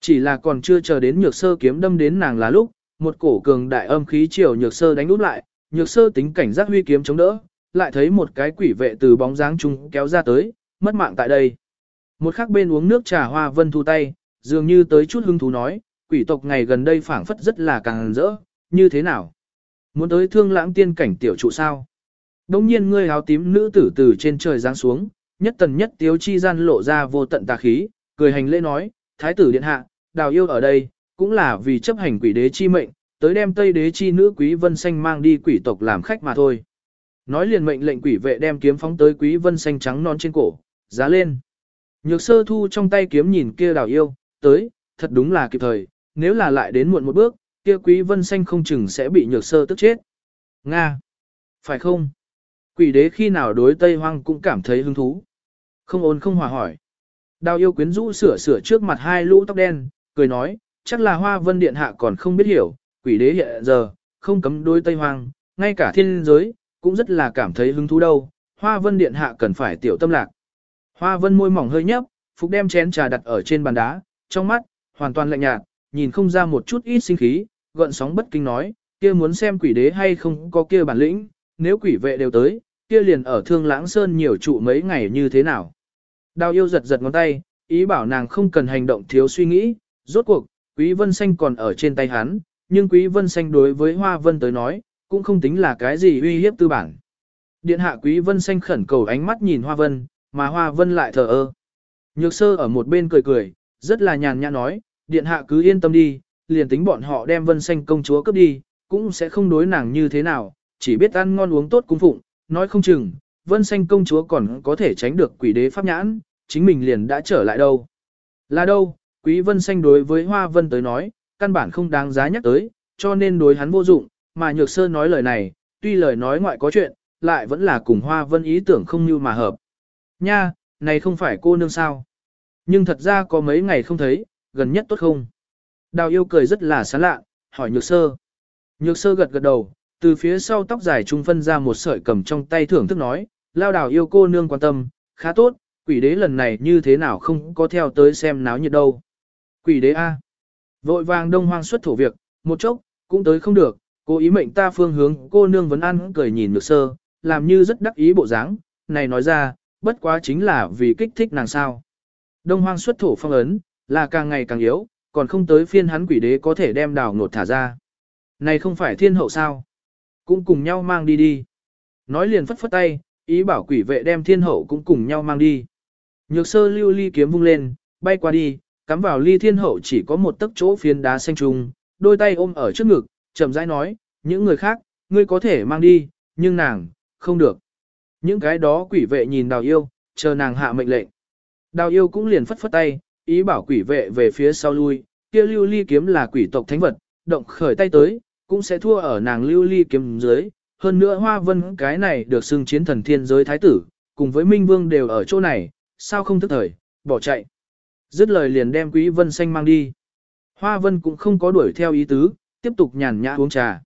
Chỉ là còn chưa chờ đến nhược sơ kiếm đâm đến nàng là lúc, một cổ cường đại âm khí chiều nhược sơ đánh úp lại, nhược sơ tính cảnh giác huy kiếm chống đỡ, lại thấy một cái quỷ vệ từ bóng dáng chung kéo ra tới, mất mạng tại đây. Một khắc bên uống nước trà hoa vân thu tay, dường như tới chút hứng thú nói, quỷ tộc ngày gần đây phảng phất rất là càng rỡ, như thế nào? Muốn tới thương lãng tiên cảnh tiểu trụ sao? Đông nhiên ngươi áo tím nữ tử từ trên trời giáng xuống, nhất tần nhất tiếu chi gian lộ ra vô tận tà khí, cười hành lễ nói, thái tử điện hạ, đào yêu ở đây, cũng là vì chấp hành quỷ đế chi mệnh, tới đem tây đế chi nữ quý vân xanh mang đi quỷ tộc làm khách mà thôi. Nói liền mệnh lệnh quỷ vệ đem kiếm phóng tới quý vân xanh trắng non trên cổ, giá lên. Nhược sơ thu trong tay kiếm nhìn kia đào yêu, tới, thật đúng là kịp thời, nếu là lại đến muộn một bước, kia quý vân xanh không chừng sẽ bị nhược sơ tức chết. Nga! Phải không? Quỷ đế khi nào đối Tây Hoang cũng cảm thấy hứng thú. Không ôn không hòa hỏi. Đào yêu quyến rũ sửa sửa trước mặt hai lũ tóc đen, cười nói, chắc là hoa vân điện hạ còn không biết hiểu, quỷ đế hiện giờ, không cấm đối Tây Hoang, ngay cả thiên giới, cũng rất là cảm thấy hứng thú đâu, hoa vân điện hạ cần phải tiểu tâm lạc. Hoa vân môi mỏng hơi nhấp, phục đem chén trà đặt ở trên bàn đá, trong mắt, hoàn toàn lạnh nhạt, nhìn không ra một chút ít sinh khí, gợn sóng bất kinh nói, kia muốn xem quỷ đế hay không có kia bản lĩnh, nếu quỷ vệ đều tới, kia liền ở thương lãng sơn nhiều trụ mấy ngày như thế nào. Đào yêu giật giật ngón tay, ý bảo nàng không cần hành động thiếu suy nghĩ, rốt cuộc, quý vân xanh còn ở trên tay hắn, nhưng quý vân xanh đối với hoa vân tới nói, cũng không tính là cái gì uy hiếp tư bản. Điện hạ quý vân xanh khẩn cầu ánh mắt nhìn hoa vân, mà hoa vân lại thờ ơ. Nhược sơ ở một bên cười cười, rất là nhàn nhã nói, điện hạ cứ yên tâm đi, liền tính bọn họ đem vân xanh công chúa cướp đi, cũng sẽ không đối nàng như thế nào, chỉ biết ăn ngon uống tốt cung phụng, nói không chừng, vân xanh công chúa còn có thể tránh được quỷ đế pháp nhãn, chính mình liền đã trở lại đâu. Là đâu, quý vân xanh đối với hoa vân tới nói, căn bản không đáng giá nhắc tới, cho nên đối hắn vô dụng, mà nhược sơ nói lời này, tuy lời nói ngoại có chuyện, lại vẫn là cùng hoa vân ý tưởng không như mà hợp. Nha, này không phải cô nương sao. Nhưng thật ra có mấy ngày không thấy, gần nhất tốt không? Đào yêu cười rất là sán lạ, hỏi nhược sơ. Nhược sơ gật gật đầu, từ phía sau tóc dài trung phân ra một sợi cầm trong tay thưởng thức nói, lao đào yêu cô nương quan tâm, khá tốt, quỷ đế lần này như thế nào không có theo tới xem náo nhiệt đâu. Quỷ đế A. Vội vàng đông hoang xuất thổ việc, một chốc, cũng tới không được, cô ý mệnh ta phương hướng cô nương vấn ăn cười nhìn nhược sơ, làm như rất đắc ý bộ dáng, này nói ra, bất quá chính là vì kích thích nàng sao. Đông hoang xuất thổ phong ấn, là càng ngày càng yếu, còn không tới phiên hắn quỷ đế có thể đem đào nột thả ra. Này không phải thiên hậu sao? Cũng cùng nhau mang đi đi. Nói liền phất phất tay, ý bảo quỷ vệ đem thiên hậu cũng cùng nhau mang đi. Nhược sơ lưu ly kiếm vung lên, bay qua đi, cắm vào ly thiên hậu chỉ có một tấc chỗ phiến đá xanh trùng, đôi tay ôm ở trước ngực, chậm rãi nói, những người khác, ngươi có thể mang đi, nhưng nàng, không được. Những cái đó quỷ vệ nhìn đào yêu, chờ nàng hạ mệnh lệnh. Đào yêu cũng liền phất phất tay, ý bảo quỷ vệ về phía sau lui, kia lưu ly kiếm là quỷ tộc thánh vật, động khởi tay tới, cũng sẽ thua ở nàng lưu ly kiếm dưới. Hơn nữa hoa vân cái này được xưng chiến thần thiên giới thái tử, cùng với minh vương đều ở chỗ này, sao không thức thời, bỏ chạy. Dứt lời liền đem quý vân xanh mang đi. Hoa vân cũng không có đuổi theo ý tứ, tiếp tục nhàn nhã uống trà.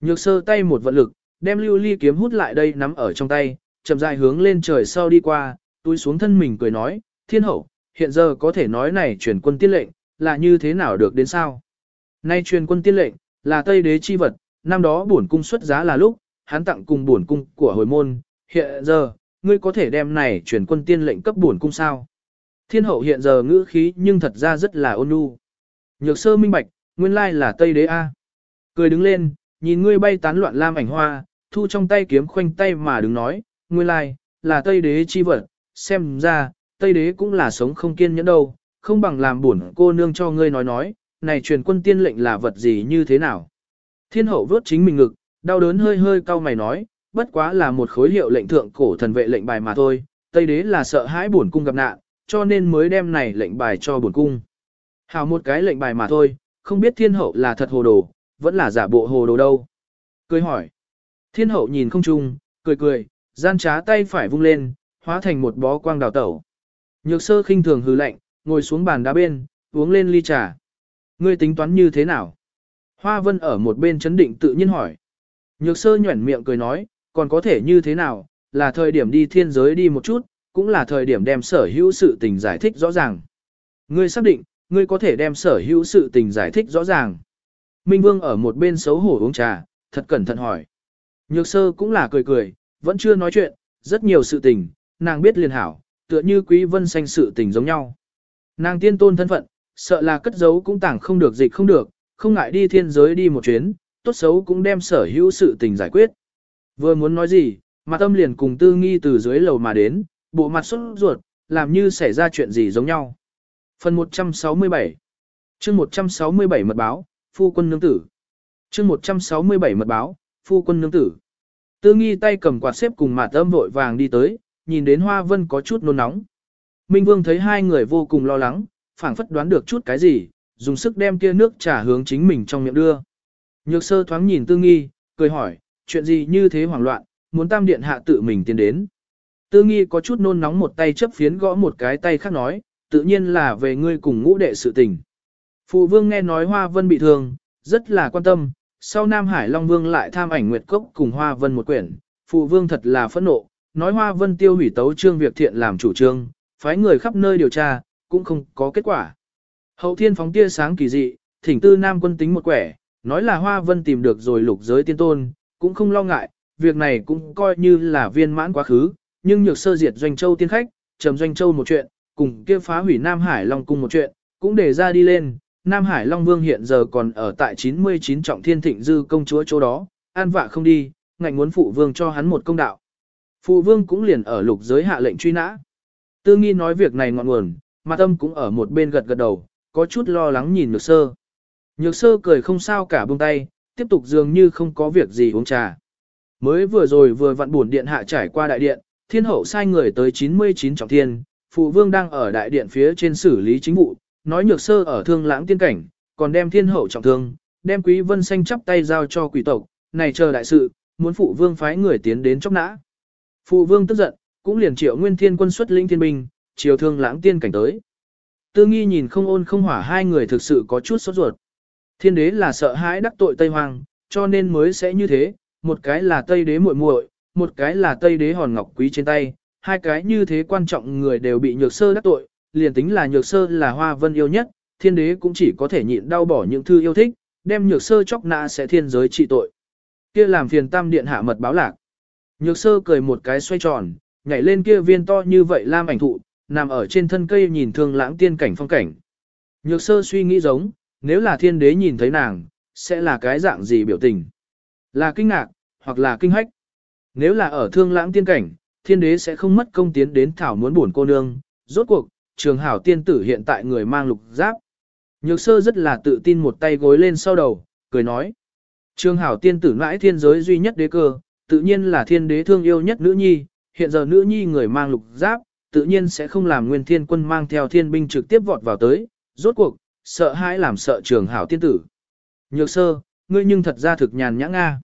Nhược sơ tay một vận lực, đem lưu ly kiếm hút lại đây nắm ở trong tay, chậm rãi hướng lên trời sau đi qua, túi xuống thân mình cười nói, thiên hậu, hiện giờ có thể nói này truyền quân tiết lệnh, là như thế nào được đến sao? Nay truyền quân tiết lệnh, là Tây đế chi vật, năm đó bổn cung xuất giá là lúc, hắn tặng cùng bổn cung của hồi môn, hiện giờ, ngươi có thể đem này truyền quân tiên lệnh cấp bổn cung sao? Thiên hậu hiện giờ ngữ khí nhưng thật ra rất là ôn nhu. Nhược sơ minh bạch, nguyên lai là Tây đế A. Cười đứng lên, nhìn ngươi bay tán loạn lam ảnh hoa, thu trong tay kiếm khoanh tay mà đứng nói, nguyên lai, là Tây đế chi vật, xem ra, Tây đế cũng là sống không kiên nhẫn đâu, không bằng làm buồn cô nương cho ngươi nói nói, này truyền quân tiên lệnh là vật gì như thế nào. Thiên hậu vớt chính mình ngực, đau đớn hơi hơi cau mày nói, bất quá là một khối hiệu lệnh thượng cổ thần vệ lệnh bài mà thôi, Tây đế là sợ hãi buồn cung gặp nạn, cho nên mới đem này lệnh bài cho bổn cung. Hào một cái lệnh bài mà thôi, không biết thiên hậu là thật hồ đồ, vẫn là giả bộ hồ đồ đâu. Cười hỏi. Thiên hậu nhìn không chung, cười cười, gian trá tay phải vung lên, hóa thành một bó quang đào tẩu. Nhược sơ khinh thường hừ lạnh, ngồi xuống bàn đá bên, uống lên ly trà. Ngươi tính toán như thế nào? Hoa vân ở một bên chấn định tự nhiên hỏi. Nhược sơ nhuẩn miệng cười nói, còn có thể như thế nào, là thời điểm đi thiên giới đi một chút, cũng là thời điểm đem sở hữu sự tình giải thích rõ ràng. Ngươi xác định, ngươi có thể đem sở hữu sự tình giải thích rõ ràng. Minh Vương ở một bên xấu hổ uống trà, thật cẩn thận hỏi. Nhược sơ cũng là cười cười, vẫn chưa nói chuyện, rất nhiều sự tình, nàng biết liền hảo, tựa như quý vân xanh sự tình giống nhau. Nàng tiên tôn thân phận, sợ là cất giấu cũng tảng không được dịch không được, không ngại đi thiên giới đi một chuyến, tốt xấu cũng đem sở hữu sự tình giải quyết. Vừa muốn nói gì, mặt âm liền cùng tư nghi từ dưới lầu mà đến, bộ mặt xuất ruột, làm như xảy ra chuyện gì giống nhau. Phần 167 chương 167 mật báo, phu quân nương tử. chương 167 mật báo, phu quân nương tử. Tư nghi tay cầm quạt xếp cùng mà âm vội vàng đi tới, nhìn đến hoa vân có chút nôn nóng. Minh Vương thấy hai người vô cùng lo lắng, phảng phất đoán được chút cái gì, dùng sức đem kia nước trà hướng chính mình trong miệng đưa. Nhược sơ thoáng nhìn tư nghi, cười hỏi, chuyện gì như thế hoảng loạn, muốn tam điện hạ tự mình tiến đến. Tư nghi có chút nôn nóng một tay chấp phiến gõ một cái tay khác nói, tự nhiên là về ngươi cùng ngũ đệ sự tình. Phụ vương nghe nói Hoa Vân bị thương, rất là quan tâm, sau Nam Hải Long Vương lại tham ảnh Nguyệt Cốc cùng Hoa Vân một quyển, phụ vương thật là phẫn nộ, nói Hoa Vân tiêu hủy tấu trương việc thiện làm chủ trương, phái người khắp nơi điều tra, cũng không có kết quả. Hậu thiên phóng tia sáng kỳ dị, thỉnh tư Nam quân tính một quẻ, nói là Hoa Vân tìm được rồi lục giới tiên tôn, cũng không lo ngại, việc này cũng coi như là viên mãn quá khứ, nhưng nhược sơ diệt doanh châu tiên khách, trầm doanh châu một chuyện, cùng kia phá hủy Nam Hải Long cung một chuyện, cũng để ra đi lên. Nam Hải Long Vương hiện giờ còn ở tại 99 trọng thiên thịnh dư công chúa chỗ đó, an vạ không đi, ngạnh muốn phụ vương cho hắn một công đạo. Phụ vương cũng liền ở lục giới hạ lệnh truy nã. Tư nghi nói việc này ngọn nguồn, mà tâm cũng ở một bên gật gật đầu, có chút lo lắng nhìn nhược sơ. Nhược sơ cười không sao cả buông tay, tiếp tục dường như không có việc gì uống trà. Mới vừa rồi vừa vặn buồn điện hạ trải qua đại điện, thiên hậu sai người tới 99 trọng thiên, phụ vương đang ở đại điện phía trên xử lý chính vụ, nói nhược sơ ở thương lãng tiên cảnh, còn đem thiên hậu trọng thương, đem quý vân xanh chắp tay giao cho quỷ tộc, này chờ đại sự, muốn phụ vương phái người tiến đến chốc nã. Phụ vương tức giận, cũng liền triệu nguyên thiên quân xuất linh thiên binh, chiều thương lãng tiên cảnh tới. Tư nghi nhìn không ôn không hỏa hai người thực sự có chút sốt ruột. Thiên đế là sợ hãi đắc tội Tây Hoàng, cho nên mới sẽ như thế, một cái là Tây đế muội muội, một cái là Tây đế hòn ngọc quý trên tay, hai cái như thế quan trọng người đều bị nhược sơ đắc tội, liền tính là nhược sơ là hoa vân yêu nhất, thiên đế cũng chỉ có thể nhịn đau bỏ những thư yêu thích, đem nhược sơ chóc nã sẽ thiên giới trị tội. Kia làm phiền tam điện hạ mật báo lạc. Nhược sơ cười một cái xoay tròn, nhảy lên kia viên to như vậy lam ảnh thụ, nằm ở trên thân cây nhìn thương lãng tiên cảnh phong cảnh. Nhược sơ suy nghĩ giống, nếu là thiên đế nhìn thấy nàng, sẽ là cái dạng gì biểu tình? Là kinh ngạc, hoặc là kinh hách? Nếu là ở thương lãng tiên cảnh, thiên đế sẽ không mất công tiến đến thảo muốn buồn cô nương, rốt cuộc, trường hảo tiên tử hiện tại người mang lục giáp. Nhược sơ rất là tự tin một tay gối lên sau đầu, cười nói. Trường hảo tiên tử mãi thiên giới duy nhất đế cơ, tự nhiên là thiên đế thương yêu nhất nữ nhi, hiện giờ nữ nhi người mang lục giáp, tự nhiên sẽ không làm nguyên thiên quân mang theo thiên binh trực tiếp vọt vào tới, rốt cuộc, sợ hãi làm sợ trường hảo tiên tử. Nhược sơ, ngươi nhưng thật ra thực nhàn nhã nga.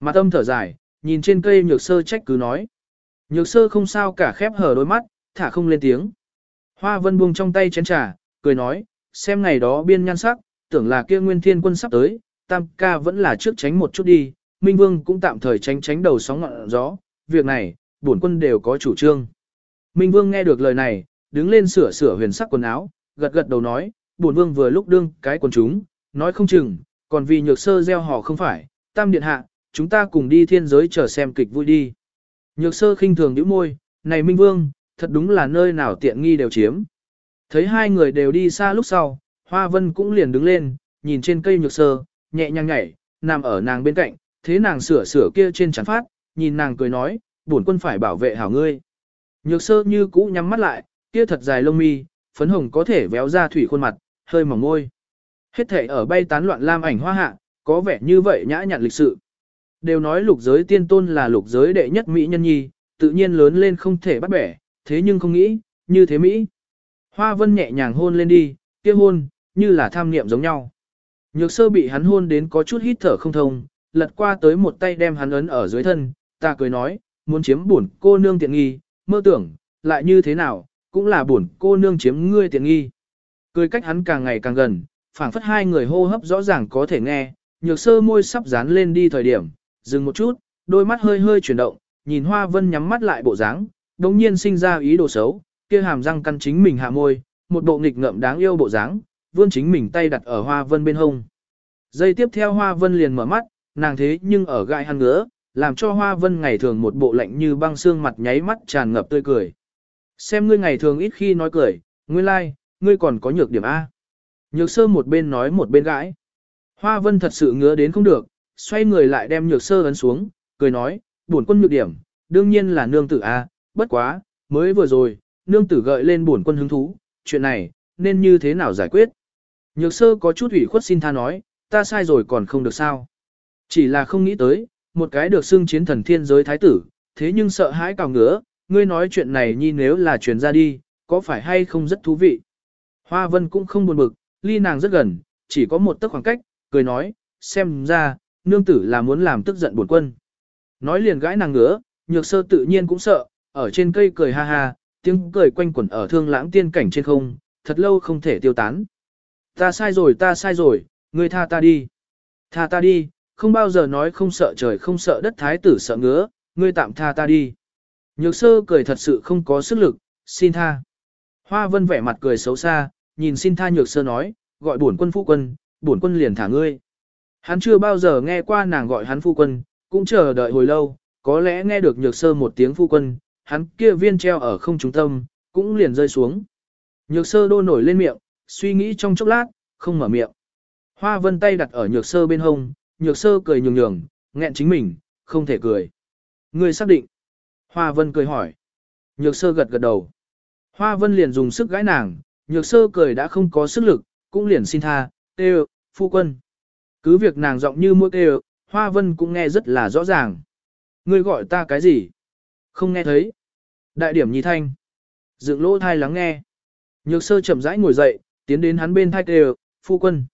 Mặt âm thở dài, nhìn trên cây nhược sơ trách cứ nói. Nhược sơ không sao cả khép hở đôi mắt, thả không lên tiếng. Hoa vân buông trong tay chén trà, cười nói, xem ngày đó biên nhan sắc, tưởng là kia nguyên thiên quân sắp tới, tam ca vẫn là trước tránh một chút đi, Minh Vương cũng tạm thời tránh tránh đầu sóng ngọn gió, việc này, bổn quân đều có chủ trương. Minh Vương nghe được lời này, đứng lên sửa sửa huyền sắc quần áo, gật gật đầu nói, bổn vương vừa lúc đương cái quần chúng, nói không chừng, còn vì nhược sơ gieo họ không phải, tam điện hạ, chúng ta cùng đi thiên giới chờ xem kịch vui đi. Nhược sơ khinh thường nhíu môi, này Minh Vương, thật đúng là nơi nào tiện nghi đều chiếm. Thấy hai người đều đi xa lúc sau, Hoa Vân cũng liền đứng lên, nhìn trên cây nhược sơ, nhẹ nhàng nhảy, nằm ở nàng bên cạnh, thế nàng sửa sửa kia trên chắn phát, nhìn nàng cười nói, bổn quân phải bảo vệ hảo ngươi. Nhược sơ như cũ nhắm mắt lại, kia thật dài lông mi, phấn hồng có thể véo ra thủy khuôn mặt, hơi mỏng môi. Hết thể ở bay tán loạn lam ảnh hoa hạ, có vẻ như vậy nhã nhặn lịch sự. Đều nói lục giới tiên tôn là lục giới đệ nhất Mỹ nhân nhi, tự nhiên lớn lên không thể bắt bẻ, thế nhưng không nghĩ, như thế Mỹ. Hoa vân nhẹ nhàng hôn lên đi, kia hôn, như là tham niệm giống nhau. Nhược sơ bị hắn hôn đến có chút hít thở không thông, lật qua tới một tay đem hắn ấn ở dưới thân, ta cười nói, muốn chiếm bổn cô nương tiện nghi, mơ tưởng, lại như thế nào, cũng là bổn cô nương chiếm ngươi tiện nghi. Cười cách hắn càng ngày càng gần, phảng phất hai người hô hấp rõ ràng có thể nghe, nhược sơ môi sắp dán lên đi thời điểm, dừng một chút, đôi mắt hơi hơi chuyển động, nhìn hoa vân nhắm mắt lại bộ dáng, đống nhiên sinh ra ý đồ xấu, kia hàm răng căn chính mình hạ môi, một bộ nghịch ngợm đáng yêu bộ dáng, vươn chính mình tay đặt ở hoa vân bên hông. Giây tiếp theo hoa vân liền mở mắt, nàng thế nhưng ở gai hăng ngứa, làm cho hoa vân ngày thường một bộ lạnh như băng xương mặt nháy mắt tràn ngập tươi cười. Xem ngươi ngày thường ít khi nói cười, nguyên lai, like, ngươi còn có nhược điểm A. Nhược sơ một bên nói một bên gãi. Hoa vân thật sự ngứa đến không được, xoay người lại đem nhược sơ ấn xuống, cười nói, bổn quân nhược điểm, đương nhiên là nương tử A, bất quá, mới vừa rồi, nương tử gợi lên bổn quân hứng thú, chuyện này, nên như thế nào giải quyết. Nhược sơ có chút ủy khuất xin tha nói, ta sai rồi còn không được sao. Chỉ là không nghĩ tới, một cái được xưng chiến thần thiên giới thái tử, thế nhưng sợ hãi cào ngứa, ngươi nói chuyện này nhi nếu là truyền ra đi, có phải hay không rất thú vị. Hoa vân cũng không buồn bực, ly nàng rất gần, chỉ có một tấc khoảng cách, cười nói, xem ra, nương tử là muốn làm tức giận buồn quân. Nói liền gãi nàng ngứa, nhược sơ tự nhiên cũng sợ, ở trên cây cười ha ha, tiếng cười quanh quẩn ở thương lãng tiên cảnh trên không, thật lâu không thể tiêu tán. Ta sai rồi ta sai rồi, ngươi tha ta đi. Tha ta đi, không bao giờ nói không sợ trời không sợ đất thái tử sợ ngứa, ngươi tạm tha ta đi. Nhược sơ cười thật sự không có sức lực, xin tha. Hoa vân vẻ mặt cười xấu xa, nhìn xin tha nhược sơ nói, gọi bổn quân phu quân, bổn quân liền thả ngươi. Hắn chưa bao giờ nghe qua nàng gọi hắn phu quân, cũng chờ đợi hồi lâu, có lẽ nghe được nhược sơ một tiếng phu quân, hắn kia viên treo ở không trung tâm, cũng liền rơi xuống. Nhược sơ đô nổi lên miệng, suy nghĩ trong chốc lát, không mở miệng. Hoa vân tay đặt ở nhược sơ bên hông, nhược sơ cười nhường nhường, nghẹn chính mình, không thể cười. Người xác định. Hoa vân cười hỏi. Nhược sơ gật gật đầu. Hoa vân liền dùng sức gãi nàng, nhược sơ cười đã không có sức lực, cũng liền xin tha, tê phu quân. Cứ việc nàng giọng như mũi tê hoa vân cũng nghe rất là rõ ràng. Ngươi gọi ta cái gì? Không nghe thấy. Đại điểm nhi thanh. Dựng lỗ thai lắng nghe. Nhược sơ chậm rãi ngồi dậy, tiến đến hắn bên thai tê phu quân.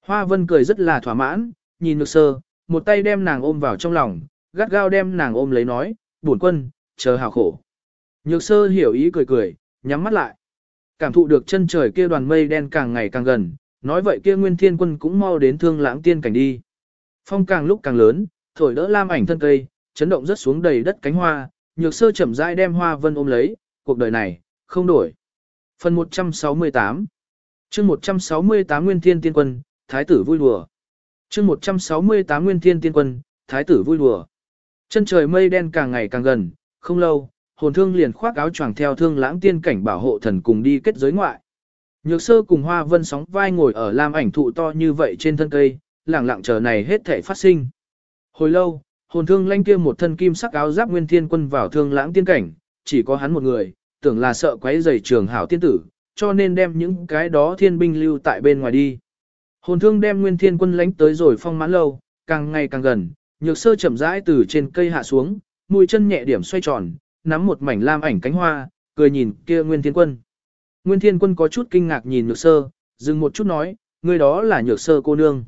Hoa vân cười rất là thỏa mãn, nhìn nhược sơ, một tay đem nàng ôm vào trong lòng, gắt gao đem nàng ôm lấy nói, buồn quân, chờ hào khổ. Nhược sơ hiểu ý cười cười, nhắm mắt lại. Cảm thụ được chân trời kia đoàn mây đen càng ngày càng gần, nói vậy kia nguyên thiên quân cũng mau đến thương lãng tiên cảnh đi. Phong càng lúc càng lớn, thổi đỡ lam ảnh thân cây, chấn động rất xuống đầy đất cánh hoa, nhược sơ chậm rãi đem hoa vân ôm lấy, cuộc đời này, không đổi. Phần 168 chương 168 Nguyên Thiên Tiên Quân, Thái tử vui đùa. chương 168 Nguyên Thiên Tiên Quân, Thái tử vui đùa. Chân trời mây đen càng ngày càng gần, không lâu, hồn thương liền khoác áo choàng theo thương lãng tiên cảnh bảo hộ thần cùng đi kết giới ngoại. Nhược sơ cùng hoa vân sóng vai ngồi ở lam ảnh thụ to như vậy trên thân cây, lẳng lặng chờ này hết thể phát sinh. Hồi lâu, hồn thương lanh kia một thân kim sắc áo giáp nguyên thiên quân vào thương lãng tiên cảnh, chỉ có hắn một người, tưởng là sợ quấy rầy trường hảo tiên tử, cho nên đem những cái đó thiên binh lưu tại bên ngoài đi. Hồn thương đem nguyên thiên quân lánh tới rồi phong mãn lâu, càng ngày càng gần, nhược sơ chậm rãi từ trên cây hạ xuống, mũi chân nhẹ điểm xoay tròn, nắm một mảnh lam ảnh cánh hoa, cười nhìn kia nguyên thiên quân. Nguyên thiên quân có chút kinh ngạc nhìn nhược sơ, dừng một chút nói, người đó là nhược sơ cô nương.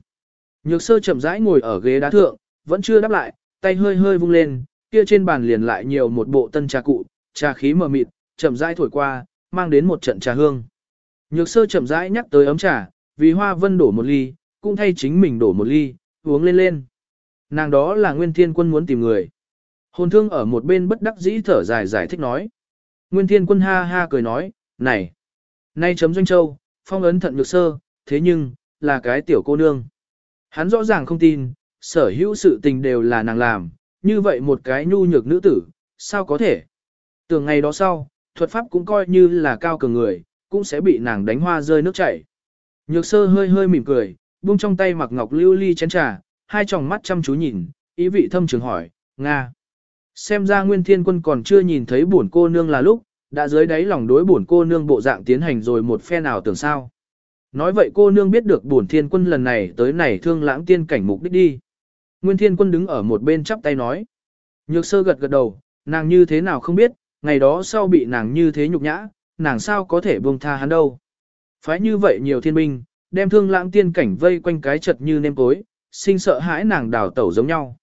Nhược sơ chậm rãi ngồi ở ghế đá thượng, vẫn chưa đáp lại, tay hơi hơi vung lên, kia trên bàn liền lại nhiều một bộ tân trà cụ, trà khí mờ mịt, chậm rãi thổi qua, mang đến một trận trà hương. Nhược sơ chậm rãi nhắc tới ấm trà, vì hoa vân đổ một ly, cũng thay chính mình đổ một ly, uống lên lên. Nàng đó là nguyên thiên quân muốn tìm người. Hồn thương ở một bên bất đắc dĩ thở dài giải thích nói. Nguyên thiên quân ha ha cười nói, này, nay chấm doanh châu, phong ấn thận nhược sơ, thế nhưng, là cái tiểu cô nương. Hắn rõ ràng không tin, sở hữu sự tình đều là nàng làm, như vậy một cái nhu nhược nữ tử, sao có thể? Tưởng ngày đó sau, thuật pháp cũng coi như là cao cường người, cũng sẽ bị nàng đánh hoa rơi nước chảy. Nhược sơ hơi hơi mỉm cười, buông trong tay mặc ngọc lưu ly chén trà, hai tròng mắt chăm chú nhìn, ý vị thâm trường hỏi, Nga. Xem ra nguyên thiên quân còn chưa nhìn thấy buồn cô nương là lúc, đã dưới đáy lòng đối buồn cô nương bộ dạng tiến hành rồi một phe nào tưởng sao. Nói vậy cô nương biết được buồn thiên quân lần này tới này thương lãng tiên cảnh mục đích đi. Nguyên thiên quân đứng ở một bên chắp tay nói. Nhược sơ gật gật đầu, nàng như thế nào không biết, ngày đó sau bị nàng như thế nhục nhã, nàng sao có thể buông tha hắn đâu. Phái như vậy nhiều thiên binh, đem thương lãng tiên cảnh vây quanh cái chật như nêm tối, sinh sợ hãi nàng đào tẩu giống nhau.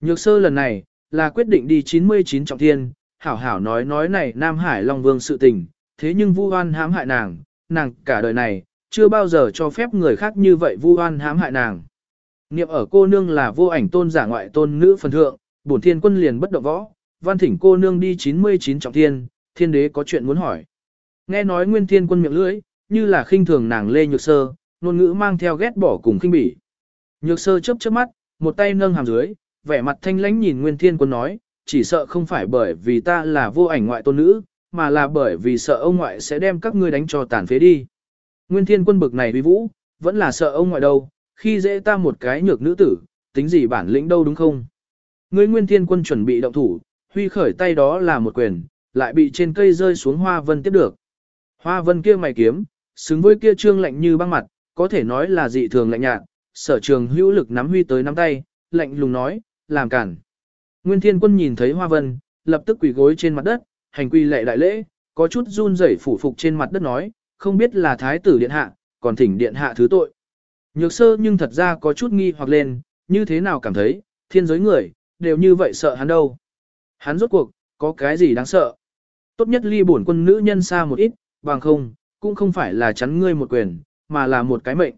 Nhược sơ lần này, là quyết định đi 99 trọng thiên, hảo hảo nói nói này Nam Hải Long Vương sự tình, thế nhưng vu oan hãm hại nàng, nàng cả đời này, chưa bao giờ cho phép người khác như vậy vu oan hãm hại nàng. Niệm ở cô nương là vô ảnh tôn giả ngoại tôn nữ phần thượng, bổn thiên quân liền bất động võ, văn thỉnh cô nương đi 99 trọng thiên, thiên đế có chuyện muốn hỏi. Nghe nói nguyên thiên quân miệng lưỡi, như là khinh thường nàng lê nhược sơ, ngôn ngữ mang theo ghét bỏ cùng khinh bỉ. Nhược sơ chớp chớp mắt, một tay nâng hàm dưới, vẻ mặt thanh lãnh nhìn nguyên thiên quân nói, chỉ sợ không phải bởi vì ta là vô ảnh ngoại tôn nữ, mà là bởi vì sợ ông ngoại sẽ đem các ngươi đánh cho tàn phế đi. Nguyên thiên quân bực này uy vũ, vẫn là sợ ông ngoại đâu, khi dễ ta một cái nhược nữ tử, tính gì bản lĩnh đâu đúng không? Ngươi nguyên thiên quân chuẩn bị động thủ, huy khởi tay đó là một quyền, lại bị trên cây rơi xuống hoa vân tiếp được. Hoa vân kia mày kiếm, xứng với kia trương lạnh như băng mặt, có thể nói là dị thường lạnh nhạt, sở trường hữu lực nắm huy tới nắm tay, lạnh lùng nói, làm cản. Nguyên thiên quân nhìn thấy hoa vân, lập tức quỳ gối trên mặt đất, hành quy lệ đại lễ, có chút run rẩy phủ phục trên mặt đất nói, không biết là thái tử điện hạ, còn thỉnh điện hạ thứ tội. Nhược sơ nhưng thật ra có chút nghi hoặc lên, như thế nào cảm thấy, thiên giới người, đều như vậy sợ hắn đâu. Hắn rốt cuộc, có cái gì đáng sợ. Tốt nhất ly bổn quân nữ nhân xa một ít, bằng không, cũng không phải là chắn ngươi một quyền, mà là một cái mệnh.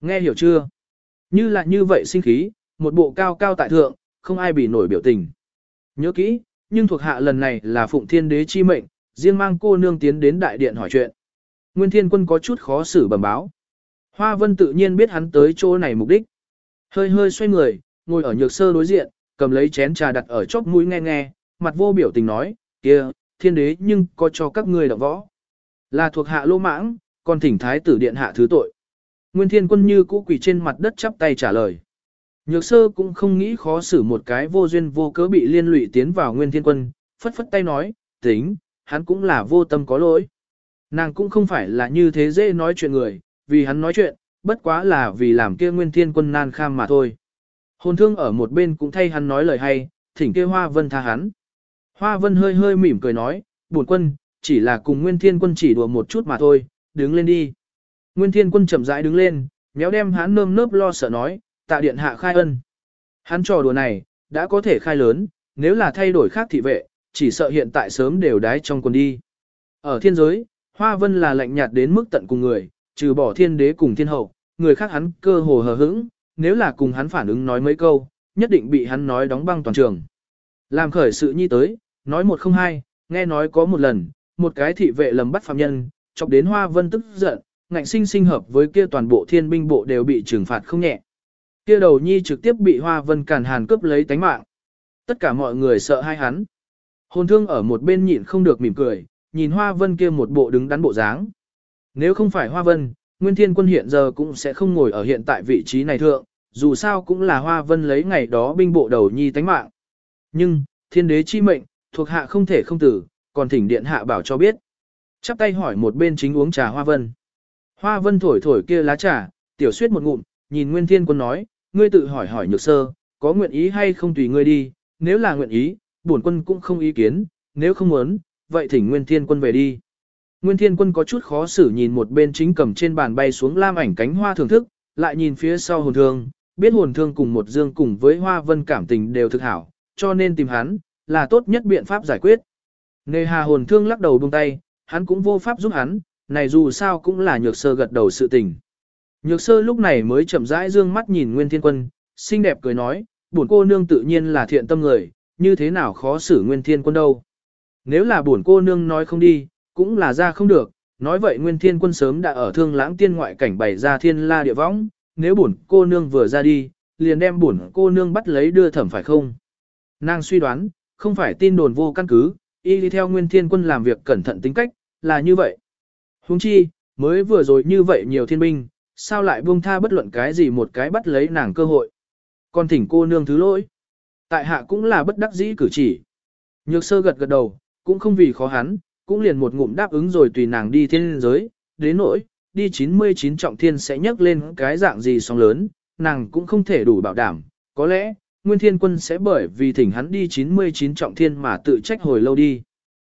Nghe hiểu chưa? Như là như vậy sinh khí, một bộ cao cao tại thượng, không ai bị nổi biểu tình. Nhớ kỹ, nhưng thuộc hạ lần này là phụng thiên đế chi mệnh, riêng mang cô nương tiến đến đại điện hỏi chuyện. Nguyên thiên quân có chút khó xử bẩm báo. Hoa vân tự nhiên biết hắn tới chỗ này mục đích. Hơi hơi xoay người, ngồi ở nhược sơ đối diện, cầm lấy chén trà đặt ở chóp mũi nghe nghe, mặt vô biểu tình nói, kia, thiên đế nhưng có cho các ngươi động võ. Là thuộc hạ lô mãng, còn thỉnh thái tử điện hạ thứ tội. Nguyên thiên quân như cũ quỳ trên mặt đất chắp tay trả lời. Nhược sơ cũng không nghĩ khó xử một cái vô duyên vô cớ bị liên lụy tiến vào nguyên thiên quân, phất phất tay nói, tính, hắn cũng là vô tâm có lỗi. Nàng cũng không phải là như thế dễ nói chuyện người, vì hắn nói chuyện, bất quá là vì làm kia nguyên thiên quân nan kham mà thôi. Hồn thương ở một bên cũng thay hắn nói lời hay, thỉnh kia hoa vân tha hắn. Hoa vân hơi hơi mỉm cười nói, buồn quân, chỉ là cùng nguyên thiên quân chỉ đùa một chút mà thôi, đứng lên đi. Nguyên thiên quân chậm rãi đứng lên, méo đem hắn nơm nớp lo sợ nói, tạ điện hạ khai ân. Hắn trò đùa này, đã có thể khai lớn, nếu là thay đổi khác thị vệ, chỉ sợ hiện tại sớm đều đái trong quần đi. Ở thiên giới, Hoa Vân là lạnh nhạt đến mức tận cùng người, trừ bỏ thiên đế cùng thiên hậu, người khác hắn cơ hồ hờ hững, nếu là cùng hắn phản ứng nói mấy câu, nhất định bị hắn nói đóng băng toàn trường. Làm khởi sự nhi tới, nói một không hai, nghe nói có một lần, một cái thị vệ lầm bắt phạm nhân, chọc đến Hoa Vân tức giận, ngạnh sinh sinh hợp với kia toàn bộ thiên binh bộ đều bị trừng phạt không nhẹ. Kia đầu nhi trực tiếp bị Hoa Vân càn hàn cướp lấy tánh mạng. Tất cả mọi người sợ hai hắn. Hồn thương ở một bên nhịn không được mỉm cười, nhìn Hoa Vân kia một bộ đứng đắn bộ dáng. Nếu không phải Hoa Vân, Nguyên Thiên Quân hiện giờ cũng sẽ không ngồi ở hiện tại vị trí này thượng, dù sao cũng là Hoa Vân lấy ngày đó binh bộ đầu nhi tánh mạng. Nhưng, thiên đế chi mệnh, thuộc hạ không thể không tử, còn thỉnh điện hạ bảo cho biết. Chắp tay hỏi một bên chính uống trà Hoa Vân. Hoa Vân thổi thổi kia lá trà, tiểu suyết một ngụm, nhìn Nguyên Thiên Quân nói, ngươi tự hỏi hỏi nhược sơ, có nguyện ý hay không tùy ngươi đi, nếu là nguyện ý, bổn quân cũng không ý kiến, nếu không muốn, vậy thỉnh Nguyên Thiên Quân về đi. Nguyên Thiên Quân có chút khó xử nhìn một bên chính cầm trên bàn bay xuống lam ảnh cánh hoa thưởng thức, lại nhìn phía sau hồn thương, biết hồn thương cùng một dương cùng với hoa vân cảm tình đều thực hảo, cho nên tìm hắn, là tốt nhất biện pháp giải quyết. Nề hà hồn thương lắc đầu buông tay, hắn cũng vô pháp giúp hắn, này dù sao cũng là nhược sơ gật đầu sự tình. Nhược sơ lúc này mới chậm rãi dương mắt nhìn Nguyên Thiên Quân, xinh đẹp cười nói, bổn cô nương tự nhiên là thiện tâm người, như thế nào khó xử Nguyên Thiên Quân đâu. Nếu là bổn cô nương nói không đi, cũng là ra không được, nói vậy Nguyên Thiên Quân sớm đã ở thương lãng tiên ngoại cảnh bày ra thiên la địa võng, nếu bổn cô nương vừa ra đi, liền đem bổn cô nương bắt lấy đưa thẩm phải không? Nàng suy đoán, không phải tin đồn vô căn cứ, y đi theo Nguyên Thiên Quân làm việc cẩn thận tính cách, là như vậy. Huống chi, mới vừa rồi như vậy nhiều thiên binh, sao lại buông tha bất luận cái gì một cái bắt lấy nàng cơ hội. Còn thỉnh cô nương thứ lỗi. Tại hạ cũng là bất đắc dĩ cử chỉ. Nhược sơ gật gật đầu, cũng không vì khó hắn, cũng liền một ngụm đáp ứng rồi tùy nàng đi thiên giới, đến nỗi, đi 99 trọng thiên sẽ nhấc lên cái dạng gì sóng lớn, nàng cũng không thể đủ bảo đảm, có lẽ, Nguyên Thiên Quân sẽ bởi vì thỉnh hắn đi 99 trọng thiên mà tự trách hồi lâu đi.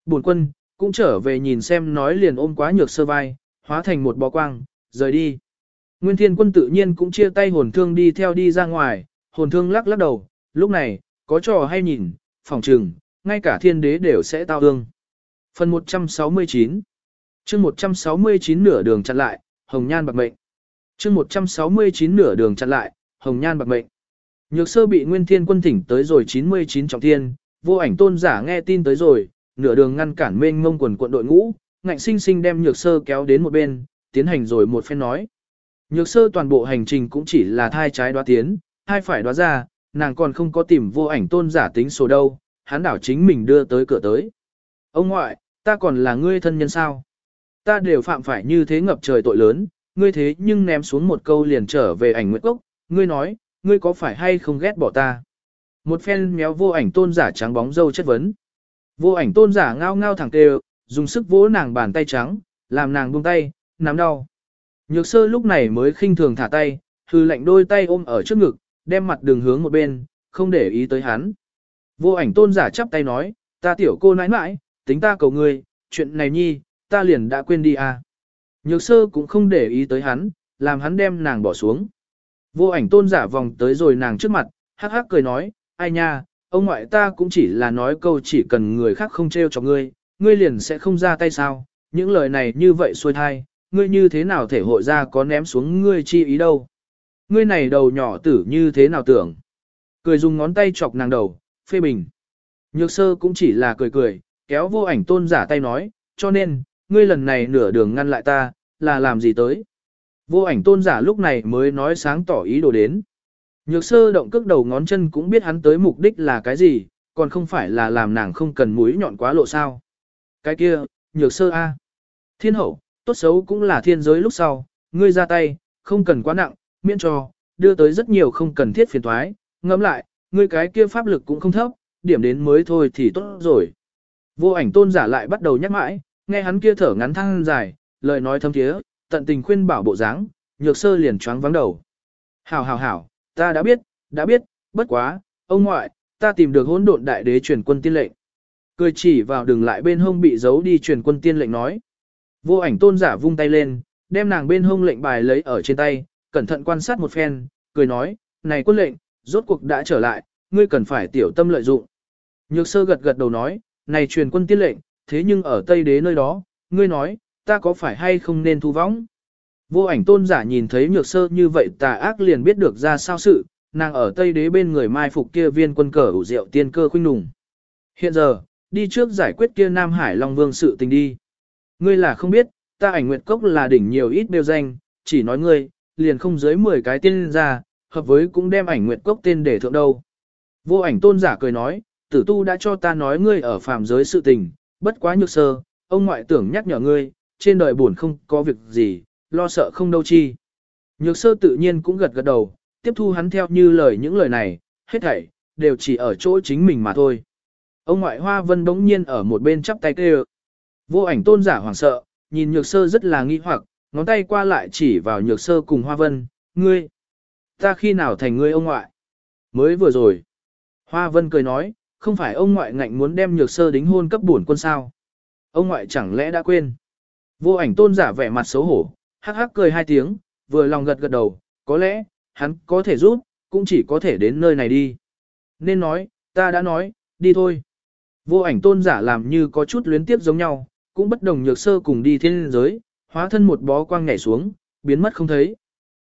Buồn quân, cũng trở về nhìn xem nói liền ôm quá nhược sơ vai, hóa thành một bó quang, rời đi. Nguyên thiên quân tự nhiên cũng chia tay hồn thương đi theo đi ra ngoài, hồn thương lắc lắc đầu, lúc này, có trò hay nhìn, phòng trừng, ngay cả thiên đế đều sẽ tao ương. Phần 169 chương 169 nửa đường chặn lại, hồng nhan bạc mệnh. chương 169 nửa đường chặn lại, hồng nhan bạc mệnh. Nhược sơ bị nguyên thiên quân thỉnh tới rồi 99 trọng thiên, vô ảnh tôn giả nghe tin tới rồi, nửa đường ngăn cản mênh mông quần quận đội ngũ, ngạnh sinh sinh đem nhược sơ kéo đến một bên, tiến hành rồi một phen nói. Nhược sơ toàn bộ hành trình cũng chỉ là thai trái đoá tiến, thai phải đoá ra, nàng còn không có tìm vô ảnh tôn giả tính số đâu, hắn đảo chính mình đưa tới cửa tới. Ông ngoại, ta còn là ngươi thân nhân sao? Ta đều phạm phải như thế ngập trời tội lớn, ngươi thế nhưng ném xuống một câu liền trở về ảnh nguyệt cốc, ngươi nói, ngươi có phải hay không ghét bỏ ta? Một phen méo vô ảnh tôn giả trắng bóng dâu chất vấn. Vô ảnh tôn giả ngao ngao thẳng tê dùng sức vỗ nàng bàn tay trắng, làm nàng buông tay, nắm đau. Nhược sơ lúc này mới khinh thường thả tay, hư lạnh đôi tay ôm ở trước ngực, đem mặt đường hướng một bên, không để ý tới hắn. Vô ảnh tôn giả chắp tay nói, ta tiểu cô nãi nãi, tính ta cầu ngươi, chuyện này nhi, ta liền đã quên đi à. Nhược sơ cũng không để ý tới hắn, làm hắn đem nàng bỏ xuống. Vô ảnh tôn giả vòng tới rồi nàng trước mặt, hắc hắc cười nói, ai nha, ông ngoại ta cũng chỉ là nói câu chỉ cần người khác không treo cho ngươi, ngươi liền sẽ không ra tay sao, những lời này như vậy xuôi thai, ngươi như thế nào thể hội ra có ném xuống ngươi chi ý đâu. Ngươi này đầu nhỏ tử như thế nào tưởng. Cười dùng ngón tay chọc nàng đầu, phê bình. Nhược sơ cũng chỉ là cười cười, kéo vô ảnh tôn giả tay nói, cho nên, ngươi lần này nửa đường ngăn lại ta, là làm gì tới. Vô ảnh tôn giả lúc này mới nói sáng tỏ ý đồ đến. Nhược sơ động cước đầu ngón chân cũng biết hắn tới mục đích là cái gì, còn không phải là làm nàng không cần mũi nhọn quá lộ sao. Cái kia, nhược sơ A. Thiên hậu, tốt xấu cũng là thiên giới lúc sau, ngươi ra tay, không cần quá nặng, miễn cho, đưa tới rất nhiều không cần thiết phiền thoái, ngẫm lại, ngươi cái kia pháp lực cũng không thấp, điểm đến mới thôi thì tốt rồi. Vô ảnh tôn giả lại bắt đầu nhắc mãi, nghe hắn kia thở ngắn thăng dài, lời nói thâm thiế, tận tình khuyên bảo bộ dáng, nhược sơ liền choáng vắng đầu. Hảo hảo hảo, ta đã biết, đã biết, bất quá, ông ngoại, ta tìm được hỗn độn đại đế truyền quân tiên lệnh. Cười chỉ vào đường lại bên hông bị giấu đi truyền quân tiên lệnh nói. Vô ảnh tôn giả vung tay lên, đem nàng bên hông lệnh bài lấy ở trên tay, cẩn thận quan sát một phen, cười nói, này quân lệnh, rốt cuộc đã trở lại, ngươi cần phải tiểu tâm lợi dụng. Nhược sơ gật gật đầu nói, này truyền quân tiên lệnh, thế nhưng ở Tây Đế nơi đó, ngươi nói, ta có phải hay không nên thu vong? Vô ảnh tôn giả nhìn thấy nhược sơ như vậy tà ác liền biết được ra sao sự, nàng ở Tây Đế bên người mai phục kia viên quân cờ ủ rượu tiên cơ khuynh nùng. Hiện giờ, đi trước giải quyết kia Nam Hải Long Vương sự tình đi. Ngươi là không biết, ta ảnh nguyệt cốc là đỉnh nhiều ít đều danh, chỉ nói ngươi, liền không dưới 10 cái tên ra, hợp với cũng đem ảnh nguyệt cốc tên để thượng đâu. Vô ảnh tôn giả cười nói, tử tu đã cho ta nói ngươi ở phàm giới sự tình, bất quá nhược sơ, ông ngoại tưởng nhắc nhở ngươi, trên đời buồn không có việc gì, lo sợ không đâu chi. Nhược sơ tự nhiên cũng gật gật đầu, tiếp thu hắn theo như lời những lời này, hết thảy, đều chỉ ở chỗ chính mình mà thôi. Ông ngoại hoa vân đống nhiên ở một bên chắp tay kêu. Vô ảnh tôn giả hoảng sợ, nhìn nhược sơ rất là nghi hoặc, ngón tay qua lại chỉ vào nhược sơ cùng hoa vân, ngươi. Ta khi nào thành ngươi ông ngoại? Mới vừa rồi. Hoa vân cười nói, không phải ông ngoại ngạnh muốn đem nhược sơ đính hôn cấp bổn quân sao. Ông ngoại chẳng lẽ đã quên. Vô ảnh tôn giả vẻ mặt xấu hổ, hắc hắc cười hai tiếng, vừa lòng gật gật đầu, có lẽ, hắn có thể giúp, cũng chỉ có thể đến nơi này đi. Nên nói, ta đã nói, đi thôi. Vô ảnh tôn giả làm như có chút luyến tiếp giống nhau, cũng bất đồng nhược sơ cùng đi thiên giới, hóa thân một bó quang nhảy xuống, biến mất không thấy.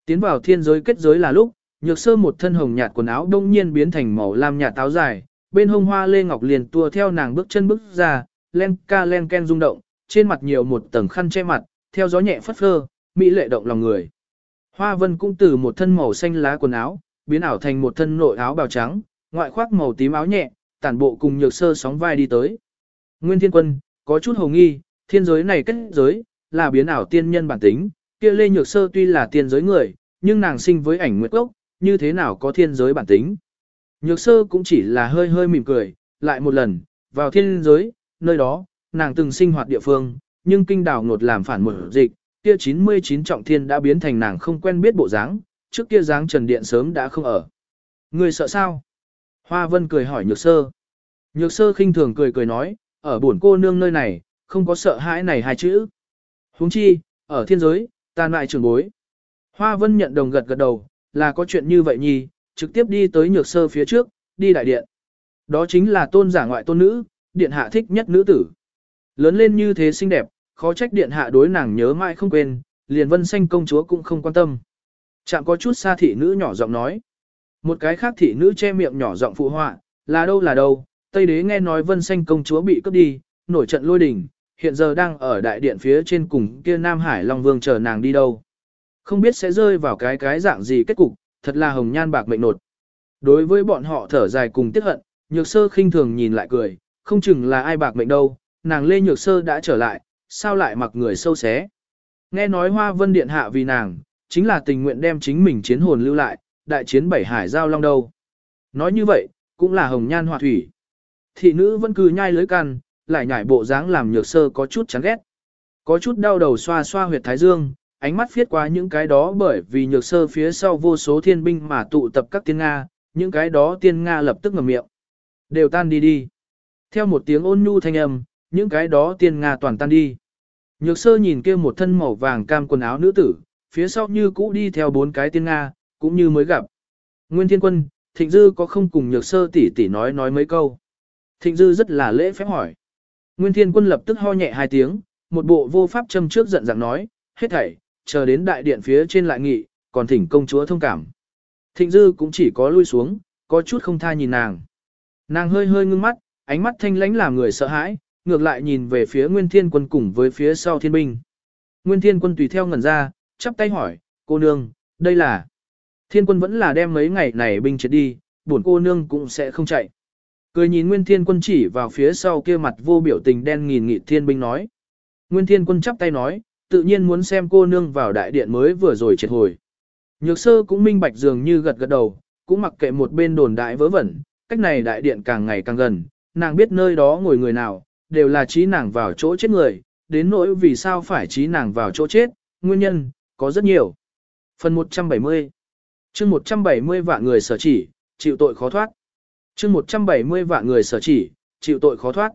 Tiến vào thiên giới kết giới là lúc, nhược sơ một thân hồng nhạt quần áo đông nhiên biến thành màu lam nhạt táo dài, bên hông hoa lê ngọc liền tua theo nàng bước chân bước ra, len ca len ken rung động, trên mặt nhiều một tầng khăn che mặt, theo gió nhẹ phất phơ, mỹ lệ động lòng người. Hoa vân cũng từ một thân màu xanh lá quần áo, biến ảo thành một thân nội áo bào trắng, ngoại khoác màu tím áo nhẹ, tản bộ cùng nhược sơ sóng vai đi tới. Nguyên thiên quân, có chút hồ nghi, thiên giới này kết giới, là biến ảo tiên nhân bản tính, kia lê nhược sơ tuy là tiên giới người, nhưng nàng sinh với ảnh nguyệt gốc, như thế nào có thiên giới bản tính. Nhược sơ cũng chỉ là hơi hơi mỉm cười, lại một lần, vào thiên giới, nơi đó, nàng từng sinh hoạt địa phương, nhưng kinh đảo ngột làm phản một dịch, kia 99 trọng thiên đã biến thành nàng không quen biết bộ dáng, trước kia dáng trần điện sớm đã không ở. Người sợ sao? Hoa vân cười hỏi nhược sơ. Nhược sơ khinh thường cười cười nói, ở buồn cô nương nơi này, không có sợ hãi này hai chữ. huống chi, ở thiên giới, ta lại trưởng bối. Hoa vân nhận đồng gật gật đầu, là có chuyện như vậy nhi, trực tiếp đi tới nhược sơ phía trước, đi đại điện. Đó chính là tôn giả ngoại tôn nữ, điện hạ thích nhất nữ tử. Lớn lên như thế xinh đẹp, khó trách điện hạ đối nàng nhớ mãi không quên, liền vân xanh công chúa cũng không quan tâm. chạm có chút xa thị nữ nhỏ giọng nói. Một cái khác thị nữ che miệng nhỏ giọng phụ họa, là đâu là đâu, Tây đế nghe nói vân xanh công chúa bị cướp đi, nổi trận lôi đình, hiện giờ đang ở đại điện phía trên cùng kia Nam Hải Long Vương chờ nàng đi đâu. Không biết sẽ rơi vào cái cái dạng gì kết cục, thật là hồng nhan bạc mệnh nột. Đối với bọn họ thở dài cùng tiếc hận, nhược sơ khinh thường nhìn lại cười, không chừng là ai bạc mệnh đâu, nàng lê nhược sơ đã trở lại, sao lại mặc người sâu xé. Nghe nói hoa vân điện hạ vì nàng, chính là tình nguyện đem chính mình chiến hồn lưu lại, đại chiến bảy hải giao long đâu. Nói như vậy, cũng là hồng nhan họa thủy. Thị nữ vẫn cứ nhai lưới căn, lại nhảy bộ dáng làm nhược sơ có chút chán ghét. Có chút đau đầu xoa xoa huyệt thái dương, ánh mắt phiết qua những cái đó bởi vì nhược sơ phía sau vô số thiên binh mà tụ tập các tiên Nga, những cái đó tiên Nga lập tức ngầm miệng. Đều tan đi đi. Theo một tiếng ôn nhu thanh âm, những cái đó tiên Nga toàn tan đi. Nhược sơ nhìn kia một thân màu vàng cam quần áo nữ tử, phía sau như cũ đi theo bốn cái tiên Nga, cũng như mới gặp. Nguyên thiên quân, thịnh dư có không cùng nhược sơ tỷ tỷ nói nói mấy câu. Thịnh dư rất là lễ phép hỏi. Nguyên thiên quân lập tức ho nhẹ hai tiếng, một bộ vô pháp châm trước giận dặn nói, hết thảy, chờ đến đại điện phía trên lại nghị, còn thỉnh công chúa thông cảm. Thịnh dư cũng chỉ có lui xuống, có chút không tha nhìn nàng. Nàng hơi hơi ngưng mắt, ánh mắt thanh lãnh làm người sợ hãi, ngược lại nhìn về phía Nguyên Thiên Quân cùng với phía sau thiên binh. Nguyên Thiên Quân tùy theo ngẩn ra, chắp tay hỏi, cô nương, đây là... Thiên Quân vẫn là đem mấy ngày này binh chết đi, buồn cô nương cũng sẽ không chạy. Cười nhìn Nguyên Thiên Quân chỉ vào phía sau kia mặt vô biểu tình đen nghìn nghị thiên binh nói. Nguyên Thiên Quân chắp tay nói, tự nhiên muốn xem cô nương vào đại điện mới vừa rồi triệt hồi. Nhược sơ cũng minh bạch dường như gật gật đầu, cũng mặc kệ một bên đồn đại vớ vẩn, cách này đại điện càng ngày càng gần, nàng biết nơi đó ngồi người nào, đều là trí nàng vào chỗ chết người, đến nỗi vì sao phải trí nàng vào chỗ chết, nguyên nhân, có rất nhiều. Phần 170 chương 170 vạn người sở chỉ, chịu tội khó thoát chương 170 vạn người sở chỉ, chịu tội khó thoát.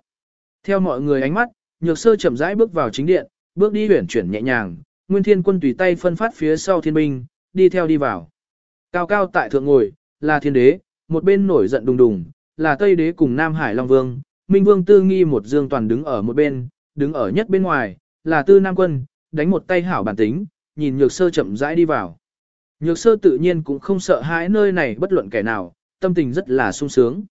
Theo mọi người ánh mắt, nhược sơ chậm rãi bước vào chính điện, bước đi huyển chuyển nhẹ nhàng, nguyên thiên quân tùy tay phân phát phía sau thiên binh, đi theo đi vào. Cao cao tại thượng ngồi, là thiên đế, một bên nổi giận đùng đùng, là Tây đế cùng Nam Hải Long Vương, Minh Vương Tư Nghi một dương toàn đứng ở một bên, đứng ở nhất bên ngoài, là Tư Nam Quân, đánh một tay hảo bản tính, nhìn nhược sơ chậm rãi đi vào. Nhược sơ tự nhiên cũng không sợ hãi nơi này bất luận kẻ nào, tâm tình rất là sung sướng.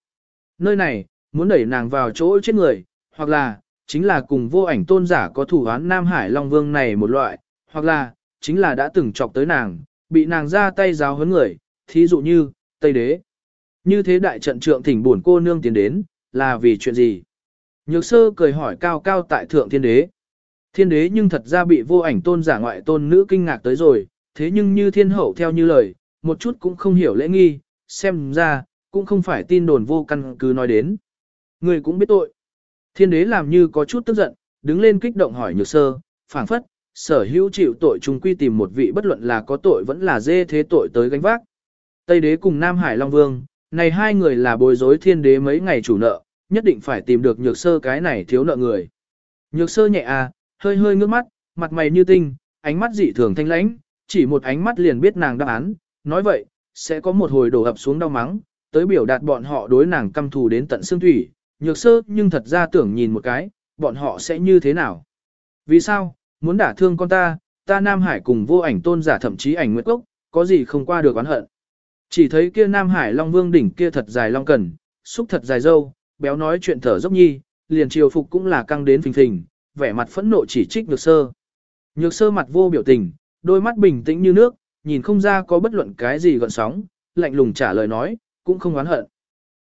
Nơi này, muốn đẩy nàng vào chỗ chết người, hoặc là, chính là cùng vô ảnh tôn giả có thủ án Nam Hải Long Vương này một loại, hoặc là, chính là đã từng chọc tới nàng, bị nàng ra tay giáo huấn người, thí dụ như, Tây Đế. Như thế đại trận trượng thỉnh buồn cô nương tiến đến, là vì chuyện gì? Nhược sơ cười hỏi cao cao tại thượng thiên đế. Thiên đế nhưng thật ra bị vô ảnh tôn giả ngoại tôn nữ kinh ngạc tới rồi, thế nhưng như thiên hậu theo như lời, một chút cũng không hiểu lễ nghi, xem ra, cũng không phải tin đồn vô căn cứ nói đến. Người cũng biết tội. Thiên đế làm như có chút tức giận, đứng lên kích động hỏi nhược sơ, phảng phất, sở hữu chịu tội chung quy tìm một vị bất luận là có tội vẫn là dê thế tội tới gánh vác. Tây đế cùng Nam Hải Long Vương, này hai người là bối rối thiên đế mấy ngày chủ nợ, nhất định phải tìm được nhược sơ cái này thiếu nợ người. Nhược sơ nhẹ à, hơi hơi ngước mắt, mặt mày như tinh, ánh mắt dị thường thanh lãnh, chỉ một ánh mắt liền biết nàng đáp án, nói vậy, sẽ có một hồi đổ ập xuống đau mắng, tới biểu đạt bọn họ đối nàng căm thù đến tận xương thủy, nhược sơ nhưng thật ra tưởng nhìn một cái, bọn họ sẽ như thế nào. Vì sao, muốn đả thương con ta, ta Nam Hải cùng vô ảnh tôn giả thậm chí ảnh nguyệt cốc, có gì không qua được oán hận. Chỉ thấy kia Nam Hải Long Vương đỉnh kia thật dài long cần, xúc thật dài dâu, béo nói chuyện thở dốc nhi, liền triều phục cũng là căng đến phình phình, vẻ mặt phẫn nộ chỉ trích nhược sơ. Nhược sơ mặt vô biểu tình, đôi mắt bình tĩnh như nước, nhìn không ra có bất luận cái gì gọn sóng, lạnh lùng trả lời nói, cũng không oán hận.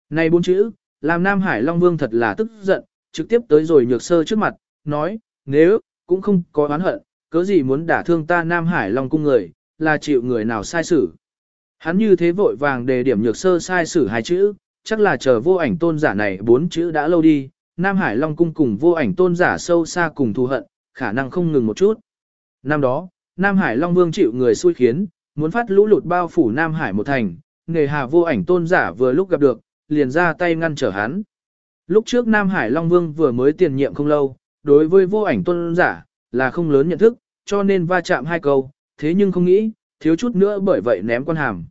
Này bốn chữ, làm Nam Hải Long Vương thật là tức giận, trực tiếp tới rồi nhược sơ trước mặt, nói, nếu, cũng không có oán hận, cớ gì muốn đả thương ta Nam Hải Long cung người, là chịu người nào sai xử. Hắn như thế vội vàng đề điểm nhược sơ sai xử hai chữ, chắc là chờ vô ảnh tôn giả này bốn chữ đã lâu đi, Nam Hải Long cung cùng vô ảnh tôn giả sâu xa cùng thù hận, khả năng không ngừng một chút. Năm đó, Nam Hải Long Vương chịu người xui khiến, muốn phát lũ lụt bao phủ Nam Hải một thành, nghề hà vô ảnh tôn giả vừa lúc gặp được, liền ra tay ngăn trở hắn. Lúc trước Nam Hải Long Vương vừa mới tiền nhiệm không lâu, đối với vô ảnh tôn giả, là không lớn nhận thức, cho nên va chạm hai câu, thế nhưng không nghĩ, thiếu chút nữa bởi vậy ném quan hàm.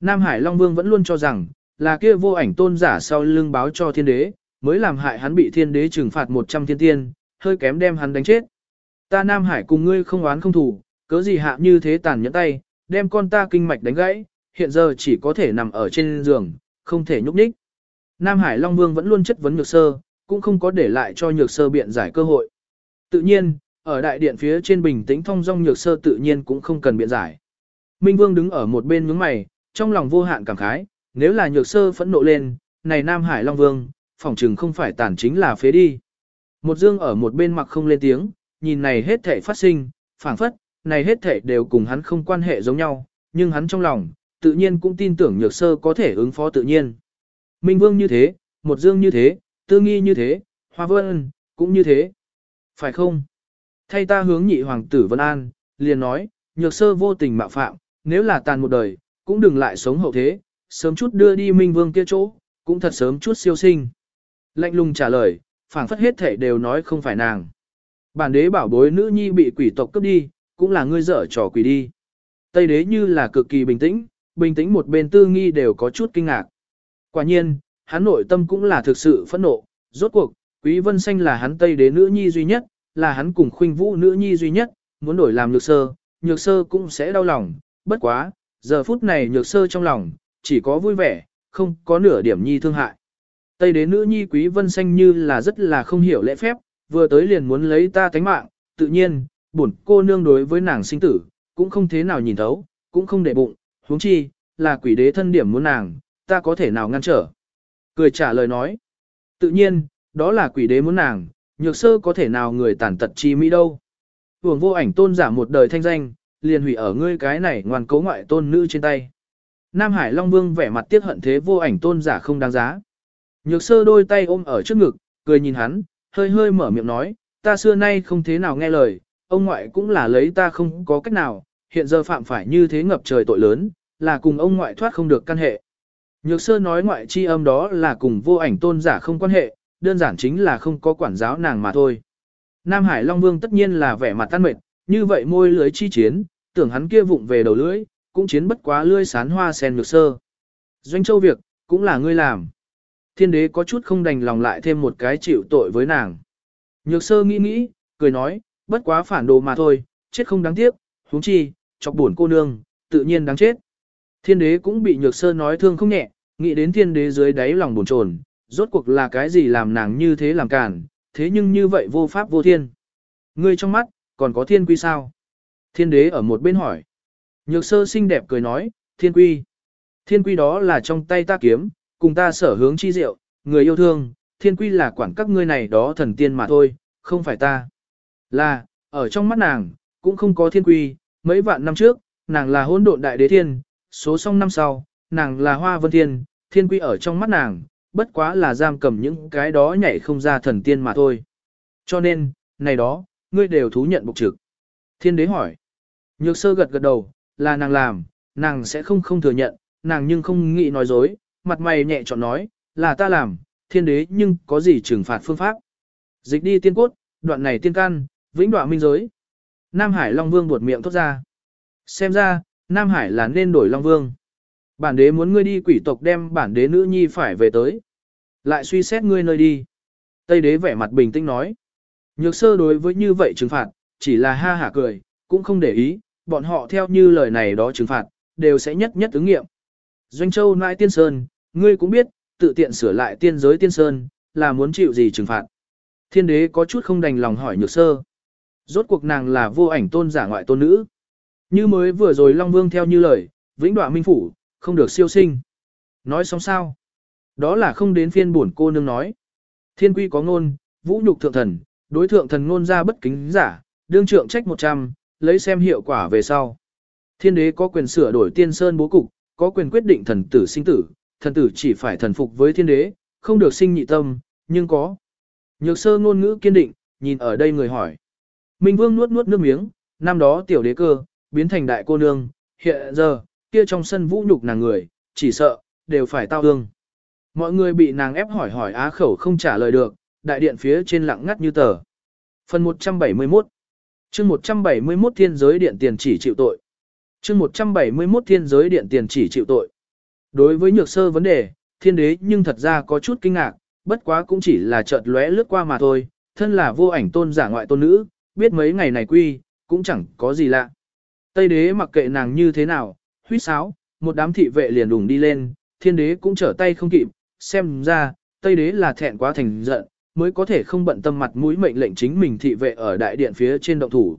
Nam Hải Long Vương vẫn luôn cho rằng, là kia vô ảnh tôn giả sau lưng báo cho thiên đế, mới làm hại hắn bị thiên đế trừng phạt 100 thiên tiên, hơi kém đem hắn đánh chết. Ta Nam Hải cùng ngươi không oán không thù, cớ gì hạ như thế tàn nhẫn tay, đem con ta kinh mạch đánh gãy, hiện giờ chỉ có thể nằm ở trên giường, không thể nhúc nhích. Nam Hải Long Vương vẫn luôn chất vấn nhược sơ, cũng không có để lại cho nhược sơ biện giải cơ hội. Tự nhiên, ở đại điện phía trên bình tĩnh thông dong nhược sơ tự nhiên cũng không cần biện giải. Minh Vương đứng ở một bên nhướng mày, trong lòng vô hạn cảm khái, nếu là nhược sơ phẫn nộ lên, này Nam Hải Long Vương, phỏng chừng không phải tàn chính là phế đi. Một dương ở một bên mặc không lên tiếng, nhìn này hết thể phát sinh, phảng phất, này hết thể đều cùng hắn không quan hệ giống nhau, nhưng hắn trong lòng, tự nhiên cũng tin tưởng nhược sơ có thể ứng phó tự nhiên. Minh Vương như thế, một dương như thế, tư nghi như thế, hoa vân, cũng như thế. Phải không? Thay ta hướng nhị hoàng tử Vân An, liền nói, nhược sơ vô tình mạo phạm, nếu là tàn một đời, cũng đừng lại sống hậu thế, sớm chút đưa đi Minh Vương kia chỗ, cũng thật sớm chút siêu sinh. Lạnh lùng trả lời, phảng phất hết thể đều nói không phải nàng. Bản đế bảo bối nữ nhi bị quỷ tộc cướp đi, cũng là ngươi dở trò quỷ đi. Tây đế như là cực kỳ bình tĩnh, bình tĩnh một bên tư nghi đều có chút kinh ngạc. Quả nhiên, hắn nội tâm cũng là thực sự phẫn nộ, rốt cuộc, Quý Vân Xanh là hắn Tây đế nữ nhi duy nhất, là hắn cùng khuynh vũ nữ nhi duy nhất, muốn đổi làm nhược sơ, nhược sơ cũng sẽ đau lòng, bất quá, giờ phút này nhược sơ trong lòng, chỉ có vui vẻ, không có nửa điểm nhi thương hại. Tây đế nữ nhi Quý Vân Xanh như là rất là không hiểu lễ phép, vừa tới liền muốn lấy ta tánh mạng, tự nhiên, bổn cô nương đối với nàng sinh tử, cũng không thế nào nhìn thấu, cũng không để bụng, huống chi, là quỷ đế thân điểm muốn nàng, ta có thể nào ngăn trở. Cười trả lời nói, tự nhiên, đó là quỷ đế muốn nàng, nhược sơ có thể nào người tàn tật chi mỹ đâu. Hưởng vô ảnh tôn giả một đời thanh danh, liền hủy ở ngươi cái này ngoan cố ngoại tôn nữ trên tay. Nam Hải Long Vương vẻ mặt tiếc hận thế vô ảnh tôn giả không đáng giá. Nhược sơ đôi tay ôm ở trước ngực, cười nhìn hắn, hơi hơi mở miệng nói, ta xưa nay không thế nào nghe lời, ông ngoại cũng là lấy ta không có cách nào, hiện giờ phạm phải như thế ngập trời tội lớn, là cùng ông ngoại thoát không được căn hệ. Nhược sơ nói ngoại chi âm đó là cùng vô ảnh tôn giả không quan hệ, đơn giản chính là không có quản giáo nàng mà thôi. Nam Hải Long Vương tất nhiên là vẻ mặt tan mệt, như vậy môi lưới chi chiến, tưởng hắn kia vụng về đầu lưỡi, cũng chiến bất quá lưỡi sán hoa sen nhược sơ. Doanh châu việc, cũng là ngươi làm. Thiên đế có chút không đành lòng lại thêm một cái chịu tội với nàng. Nhược sơ nghĩ nghĩ, cười nói, bất quá phản đồ mà thôi, chết không đáng tiếc, huống chi, chọc buồn cô nương, tự nhiên đáng chết. Thiên đế cũng bị nhược sơ nói thương không nhẹ, nghĩ đến thiên đế dưới đáy lòng buồn trồn. rốt cuộc là cái gì làm nàng như thế làm cản, thế nhưng như vậy vô pháp vô thiên. Ngươi trong mắt, còn có thiên quy sao? Thiên đế ở một bên hỏi. Nhược sơ xinh đẹp cười nói, thiên quy. Thiên quy đó là trong tay ta kiếm, cùng ta sở hướng chi diệu, người yêu thương, thiên quy là quản các ngươi này đó thần tiên mà thôi, không phải ta. Là, ở trong mắt nàng, cũng không có thiên quy, mấy vạn năm trước, nàng là hỗn độn đại đế thiên, số song năm sau, nàng là hoa vân thiên, thiên quy ở trong mắt nàng, bất quá là giam cầm những cái đó nhảy không ra thần tiên mà thôi. Cho nên, này đó, ngươi đều thú nhận bục trực. Thiên đế hỏi. Nhược sơ gật gật đầu, là nàng làm, nàng sẽ không không thừa nhận, nàng nhưng không nghĩ nói dối, mặt mày nhẹ chọn nói, là ta làm, thiên đế nhưng có gì trừng phạt phương pháp. Dịch đi tiên cốt, đoạn này tiên can, vĩnh đoạ minh giới. Nam Hải Long Vương buột miệng thốt ra. Xem ra, Nam Hải là nên đổi Long Vương. Bản đế muốn ngươi đi quỷ tộc đem bản đế nữ nhi phải về tới. Lại suy xét ngươi nơi đi. Tây đế vẻ mặt bình tĩnh nói. Nhược sơ đối với như vậy trừng phạt, chỉ là ha hả cười, cũng không để ý, bọn họ theo như lời này đó trừng phạt, đều sẽ nhất nhất ứng nghiệm. Doanh Châu nãi tiên sơn, ngươi cũng biết, tự tiện sửa lại tiên giới tiên sơn, là muốn chịu gì trừng phạt. Thiên đế có chút không đành lòng hỏi nhược sơ. Rốt cuộc nàng là vô ảnh tôn giả ngoại tôn nữ. Như mới vừa rồi Long Vương theo như lời, vĩnh đoạ minh phủ, không được siêu sinh. Nói xong sao? Đó là không đến phiên buồn cô nương nói. Thiên quy có ngôn, vũ nhục thượng thần, đối thượng thần ngôn ra bất kính giả, đương trượng trách 100, lấy xem hiệu quả về sau. Thiên đế có quyền sửa đổi tiên sơn bố cục, có quyền quyết định thần tử sinh tử, thần tử chỉ phải thần phục với thiên đế, không được sinh nhị tâm, nhưng có. Nhược sơ ngôn ngữ kiên định, nhìn ở đây người hỏi. Minh vương nuốt nuốt nước miếng, năm đó tiểu đế cơ, biến thành đại cô nương, hiện giờ, kia trong sân vũ nhục nàng người, chỉ sợ, đều phải tao ương. Mọi người bị nàng ép hỏi hỏi á khẩu không trả lời được, đại điện phía trên lặng ngắt như tờ. Phần 171 chương 171 thiên giới điện tiền chỉ chịu tội. chương 171 thiên giới điện tiền chỉ chịu tội. Đối với nhược sơ vấn đề, thiên đế nhưng thật ra có chút kinh ngạc, bất quá cũng chỉ là chợt lóe lướt qua mà thôi, thân là vô ảnh tôn giả ngoại tôn nữ, biết mấy ngày này quy, cũng chẳng có gì lạ. Tây đế mặc kệ nàng như thế nào, huýt sáo, một đám thị vệ liền đùng đi lên, thiên đế cũng trở tay không kịp, xem ra, Tây đế là thẹn quá thành giận, mới có thể không bận tâm mặt mũi mệnh lệnh chính mình thị vệ ở đại điện phía trên động thủ.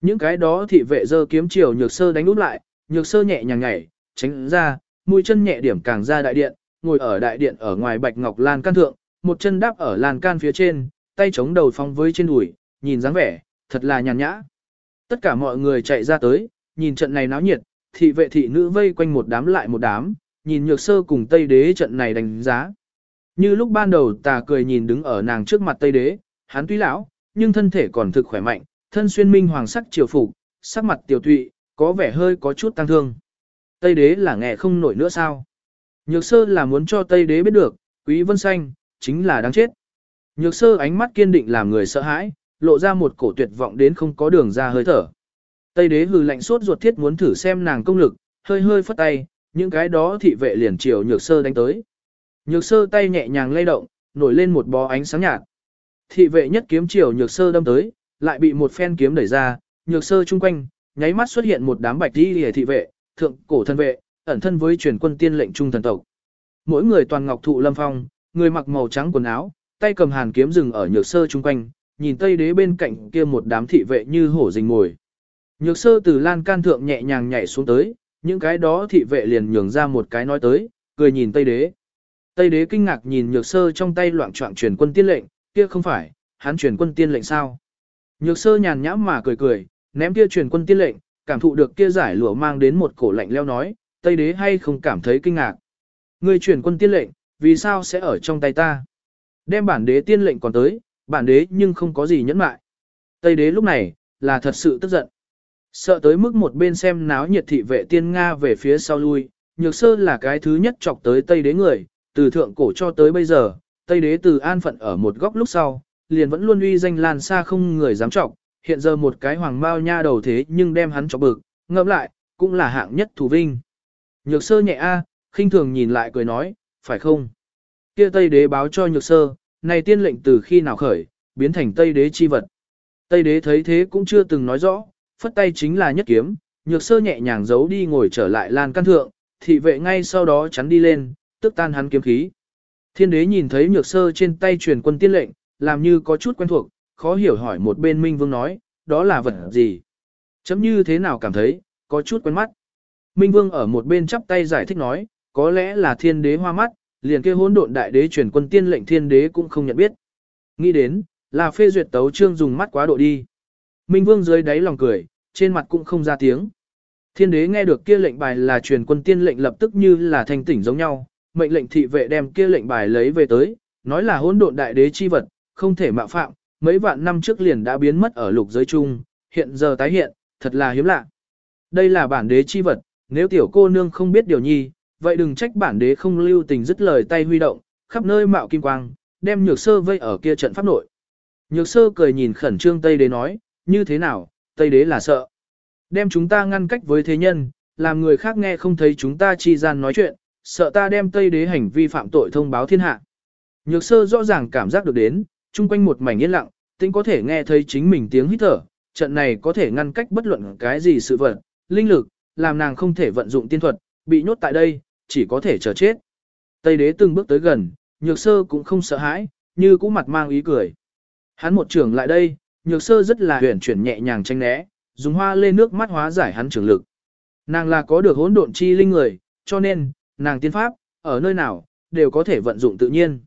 Những cái đó thị vệ giơ kiếm chiều nhược sơ đánh úp lại, nhược sơ nhẹ nhàng nhảy, tránh ra, mũi chân nhẹ điểm càng ra đại điện, ngồi ở đại điện ở ngoài bạch ngọc lan can thượng, một chân đáp ở lan can phía trên, tay chống đầu phong với trên đùi, nhìn dáng vẻ, thật là nhàn nhã. Tất cả mọi người chạy ra tới, nhìn trận này náo nhiệt, thị vệ thị nữ vây quanh một đám lại một đám, nhìn nhược sơ cùng Tây Đế trận này đánh giá. Như lúc ban đầu tà cười nhìn đứng ở nàng trước mặt Tây Đế, hắn tuy lão, nhưng thân thể còn thực khỏe mạnh, thân xuyên minh hoàng sắc triều phục, sắc mặt tiểu tụy, có vẻ hơi có chút tăng thương. Tây Đế là nghe không nổi nữa sao? Nhược sơ là muốn cho Tây Đế biết được, Quý Vân Xanh, chính là đáng chết. Nhược sơ ánh mắt kiên định làm người sợ hãi, lộ ra một cổ tuyệt vọng đến không có đường ra hơi thở. Tây đế hừ lạnh suốt ruột thiết muốn thử xem nàng công lực, hơi hơi phất tay, những cái đó thị vệ liền chiều nhược sơ đánh tới. Nhược sơ tay nhẹ nhàng lay động, nổi lên một bó ánh sáng nhạt. Thị vệ nhất kiếm chiều nhược sơ đâm tới, lại bị một phen kiếm đẩy ra, nhược sơ chung quanh, nháy mắt xuất hiện một đám bạch đi lìa thị vệ, thượng cổ thân vệ, ẩn thân với truyền quân tiên lệnh trung thần tộc. Mỗi người toàn ngọc thụ lâm phong, người mặc màu trắng quần áo, tay cầm hàn kiếm rừng ở nhược sơ chung quanh, nhìn tây đế bên cạnh kia một đám thị vệ như hổ rình ngồi. Nhược sơ từ lan can thượng nhẹ nhàng nhảy xuống tới, những cái đó thị vệ liền nhường ra một cái nói tới, cười nhìn tây đế. Tây đế kinh ngạc nhìn nhược sơ trong tay loạn trọng truyền quân tiên lệnh, kia không phải, hắn truyền quân tiên lệnh sao. Nhược sơ nhàn nhãm mà cười cười, ném kia truyền quân tiên lệnh, cảm thụ được kia giải lụa mang đến một cổ lạnh leo nói, Tây đế hay không cảm thấy kinh ngạc. Người truyền quân tiên lệnh, vì sao sẽ ở trong tay ta? Đem bản đế tiên lệnh còn tới, bản đế nhưng không có gì nhẫn mại. Tây đế lúc này, là thật sự tức giận. Sợ tới mức một bên xem náo nhiệt thị vệ tiên Nga về phía sau lui, nhược sơ là cái thứ nhất chọc tới Tây đế người, từ thượng cổ cho tới bây giờ, Tây đế từ an phận ở một góc lúc sau, liền vẫn luôn uy danh lan xa không người dám chọc, hiện giờ một cái hoàng bao nha đầu thế nhưng đem hắn chọc bực, ngẫm lại, cũng là hạng nhất thủ vinh. Nhược sơ nhẹ a, khinh thường nhìn lại cười nói, phải không? Kia Tây đế báo cho nhược sơ, này tiên lệnh từ khi nào khởi, biến thành Tây đế chi vật. Tây đế thấy thế cũng chưa từng nói rõ, phất tay chính là nhất kiếm, nhược sơ nhẹ nhàng giấu đi ngồi trở lại lan căn thượng, thị vệ ngay sau đó chắn đi lên, tức tan hắn kiếm khí. Thiên đế nhìn thấy nhược sơ trên tay truyền quân tiên lệnh, làm như có chút quen thuộc, khó hiểu hỏi một bên Minh Vương nói, đó là vật gì? Chấm như thế nào cảm thấy, có chút quen mắt. Minh Vương ở một bên chắp tay giải thích nói, có lẽ là thiên đế hoa mắt, liền kia hỗn độn đại đế truyền quân tiên lệnh thiên đế cũng không nhận biết. Nghĩ đến, là phê duyệt tấu trương dùng mắt quá độ đi. Minh Vương dưới đáy lòng cười, trên mặt cũng không ra tiếng. Thiên đế nghe được kia lệnh bài là truyền quân tiên lệnh lập tức như là thành tỉnh giống nhau, mệnh lệnh thị vệ đem kia lệnh bài lấy về tới, nói là hỗn độn đại đế chi vật, không thể mạo phạm, mấy vạn năm trước liền đã biến mất ở lục giới chung, hiện giờ tái hiện, thật là hiếm lạ. Đây là bản đế chi vật, nếu tiểu cô nương không biết điều nhi, vậy đừng trách bản đế không lưu tình dứt lời tay huy động, khắp nơi mạo kim quang, đem nhược sơ vây ở kia trận pháp nội. Nhược sơ cười nhìn khẩn trương Tây Đế nói, như thế nào, Tây Đế là sợ. Đem chúng ta ngăn cách với thế nhân, làm người khác nghe không thấy chúng ta chi gian nói chuyện, sợ ta đem Tây Đế hành vi phạm tội thông báo thiên hạ. Nhược sơ rõ ràng cảm giác được đến, chung quanh một mảnh yên lặng, tính có thể nghe thấy chính mình tiếng hít thở, trận này có thể ngăn cách bất luận cái gì sự vật, linh lực, làm nàng không thể vận dụng tiên thuật, bị nhốt tại đây, chỉ có thể chờ chết. Tây đế từng bước tới gần, nhược sơ cũng không sợ hãi, như cũng mặt mang ý cười. Hắn một trường lại đây, nhược sơ rất là huyền chuyển nhẹ nhàng tranh né, dùng hoa lên nước mắt hóa giải hắn trường lực. Nàng là có được hỗn độn chi linh người, cho nên, nàng tiên pháp, ở nơi nào, đều có thể vận dụng tự nhiên.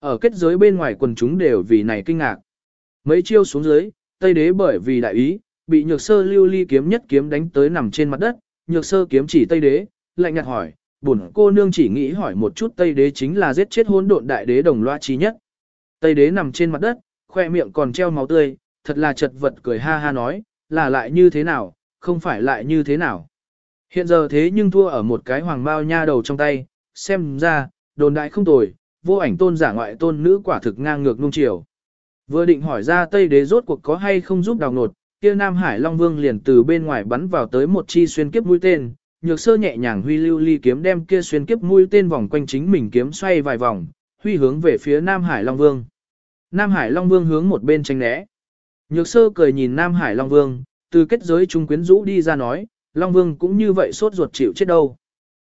Ở kết giới bên ngoài quần chúng đều vì này kinh ngạc. Mấy chiêu xuống dưới, Tây đế bởi vì đại ý, bị nhược sơ lưu ly kiếm nhất kiếm đánh tới nằm trên mặt đất, nhược sơ kiếm chỉ Tây đế, lạnh nhạt hỏi, bổn cô nương chỉ nghĩ hỏi một chút Tây đế chính là giết chết hỗn độn đại đế đồng loa trí nhất. Tây đế nằm trên mặt đất, khoe miệng còn treo máu tươi, thật là chật vật cười ha ha nói, là lại như thế nào, không phải lại như thế nào. Hiện giờ thế nhưng thua ở một cái hoàng bao nha đầu trong tay, xem ra, đồn đại không tồi, vô ảnh tôn giả ngoại tôn nữ quả thực ngang ngược nung chiều. Vừa định hỏi ra Tây Đế rốt cuộc có hay không giúp đào nột, kia Nam Hải Long Vương liền từ bên ngoài bắn vào tới một chi xuyên kiếp mũi tên, nhược sơ nhẹ nhàng huy lưu ly kiếm đem kia xuyên kiếp mũi tên vòng quanh chính mình kiếm xoay vài vòng, huy hướng về phía Nam Hải Long Vương. Nam Hải Long Vương hướng một bên tránh né. Nhược sơ cười nhìn Nam Hải Long Vương, từ kết giới trung quyến rũ đi ra nói, Long Vương cũng như vậy sốt ruột chịu chết đâu.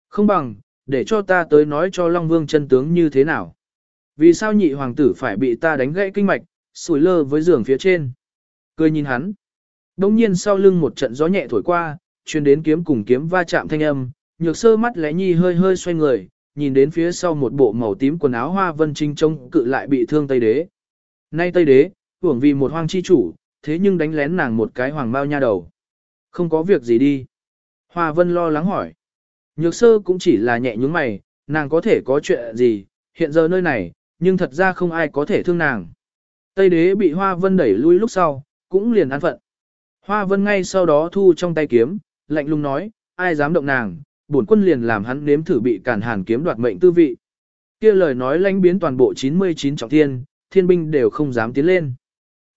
Không bằng, để cho ta tới nói cho Long Vương chân tướng như thế nào. Vì sao nhị hoàng tử phải bị ta đánh gãy kinh mạch, sủi lơ với giường phía trên. Cười nhìn hắn. Đông nhiên sau lưng một trận gió nhẹ thổi qua, chuyên đến kiếm cùng kiếm va chạm thanh âm, nhược sơ mắt lẽ nhi hơi hơi xoay người, nhìn đến phía sau một bộ màu tím quần áo hoa vân trinh trông cự lại bị thương Tây Đế. Nay Tây Đế, hưởng vì một hoang chi chủ, thế nhưng đánh lén nàng một cái hoàng bao nha đầu. Không có việc gì đi. Hoa vân lo lắng hỏi. Nhược sơ cũng chỉ là nhẹ nhúng mày, nàng có thể có chuyện gì, hiện giờ nơi này, nhưng thật ra không ai có thể thương nàng. Tây đế bị Hoa Vân đẩy lui lúc sau, cũng liền an phận. Hoa Vân ngay sau đó thu trong tay kiếm, lạnh lùng nói, ai dám động nàng, bổn quân liền làm hắn nếm thử bị cản hàn kiếm đoạt mệnh tư vị. Kia lời nói lãnh biến toàn bộ 99 trọng thiên, thiên binh đều không dám tiến lên.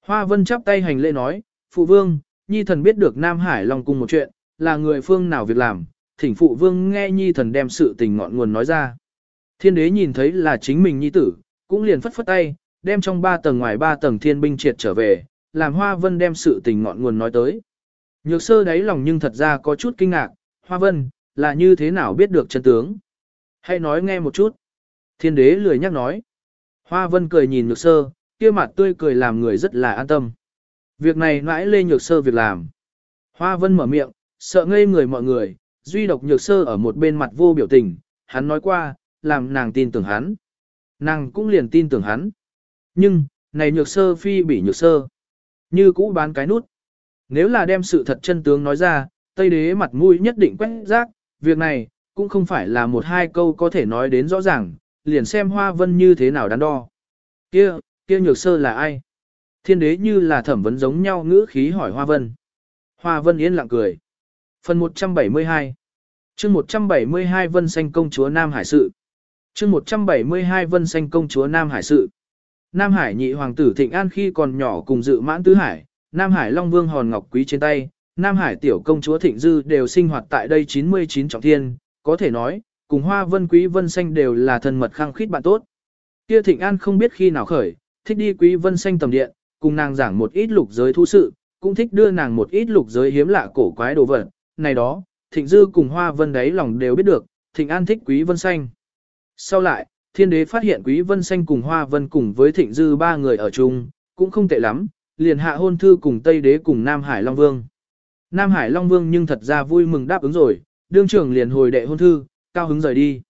Hoa Vân chắp tay hành lễ nói, Phụ Vương, Nhi thần biết được Nam Hải Long cung một chuyện, là người phương nào việc làm, thỉnh Phụ Vương nghe Nhi thần đem sự tình ngọn nguồn nói ra. Thiên đế nhìn thấy là chính mình Nhi tử, cũng liền phất phất tay, đem trong ba tầng ngoài ba tầng thiên binh triệt trở về, làm Hoa Vân đem sự tình ngọn nguồn nói tới. Nhược sơ đáy lòng nhưng thật ra có chút kinh ngạc, Hoa Vân, là như thế nào biết được chân tướng? Hãy nói nghe một chút. Thiên đế lười nhắc nói. Hoa Vân cười nhìn nhược sơ, kia mặt tươi cười làm người rất là an tâm. Việc này mãi lê nhược sơ việc làm. Hoa Vân mở miệng, sợ ngây người mọi người, duy độc nhược sơ ở một bên mặt vô biểu tình, hắn nói qua, làm nàng tin tưởng hắn. Nàng cũng liền tin tưởng hắn. Nhưng, này nhược sơ phi bị nhược sơ. Như cũ bán cái nút. Nếu là đem sự thật chân tướng nói ra, Tây Đế mặt mũi nhất định quét rác, việc này, cũng không phải là một hai câu có thể nói đến rõ ràng, liền xem Hoa Vân như thế nào đắn đo. Kia, kia nhược sơ là ai? Thiên đế như là thẩm vấn giống nhau ngữ khí hỏi Hoa Vân. Hoa Vân yên lặng cười. Phần 172 chương 172 Vân Xanh Công Chúa Nam Hải Sự chương 172 Vân Xanh Công Chúa Nam Hải Sự Nam Hải nhị hoàng tử Thịnh An khi còn nhỏ cùng dự mãn tứ hải, Nam Hải Long Vương hòn ngọc quý trên tay, Nam Hải tiểu công chúa Thịnh Dư đều sinh hoạt tại đây 99 trọng thiên, có thể nói, cùng Hoa Vân Quý Vân Xanh đều là thân mật khăng khít bạn tốt. Kia Thịnh An không biết khi nào khởi, thích đi Quý Vân Xanh tầm điện, cùng nàng giảng một ít lục giới thú sự, cũng thích đưa nàng một ít lục giới hiếm lạ cổ quái đồ vật. Này đó, Thịnh Dư cùng Hoa Vân đấy lòng đều biết được, Thịnh An thích Quý Vân Xanh. Sau lại, thiên đế phát hiện Quý Vân Xanh cùng Hoa Vân cùng với Thịnh Dư ba người ở chung, cũng không tệ lắm, liền hạ hôn thư cùng Tây đế cùng Nam Hải Long Vương. Nam Hải Long Vương nhưng thật ra vui mừng đáp ứng rồi, đương trưởng liền hồi đệ hôn thư, cao hứng rời đi.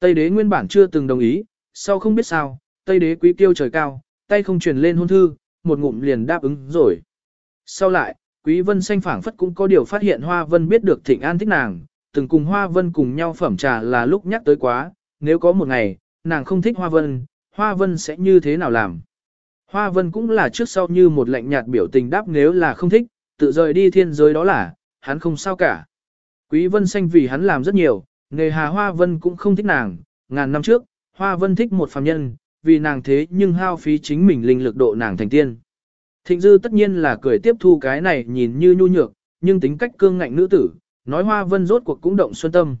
Tây đế nguyên bản chưa từng đồng ý, sau không biết sao, Tây đế quý tiêu trời cao, tay không truyền lên hôn thư, một ngụm liền đáp ứng rồi. Sau lại, Quý Vân Xanh phảng phất cũng có điều phát hiện Hoa Vân biết được Thịnh An thích nàng, từng cùng Hoa Vân cùng nhau phẩm trà là lúc nhắc tới quá, nếu có một ngày, nàng không thích Hoa Vân, Hoa Vân sẽ như thế nào làm? Hoa Vân cũng là trước sau như một lạnh nhạt biểu tình đáp nếu là không thích, tự rời đi thiên giới đó là, hắn không sao cả. Quý Vân xanh vì hắn làm rất nhiều, nghề hà Hoa Vân cũng không thích nàng, ngàn năm trước, Hoa Vân thích một phàm nhân, vì nàng thế nhưng hao phí chính mình linh lực độ nàng thành tiên. Thịnh Dư tất nhiên là cười tiếp thu cái này nhìn như nhu nhược, nhưng tính cách cương ngạnh nữ tử, nói Hoa Vân rốt cuộc cũng động xuân tâm.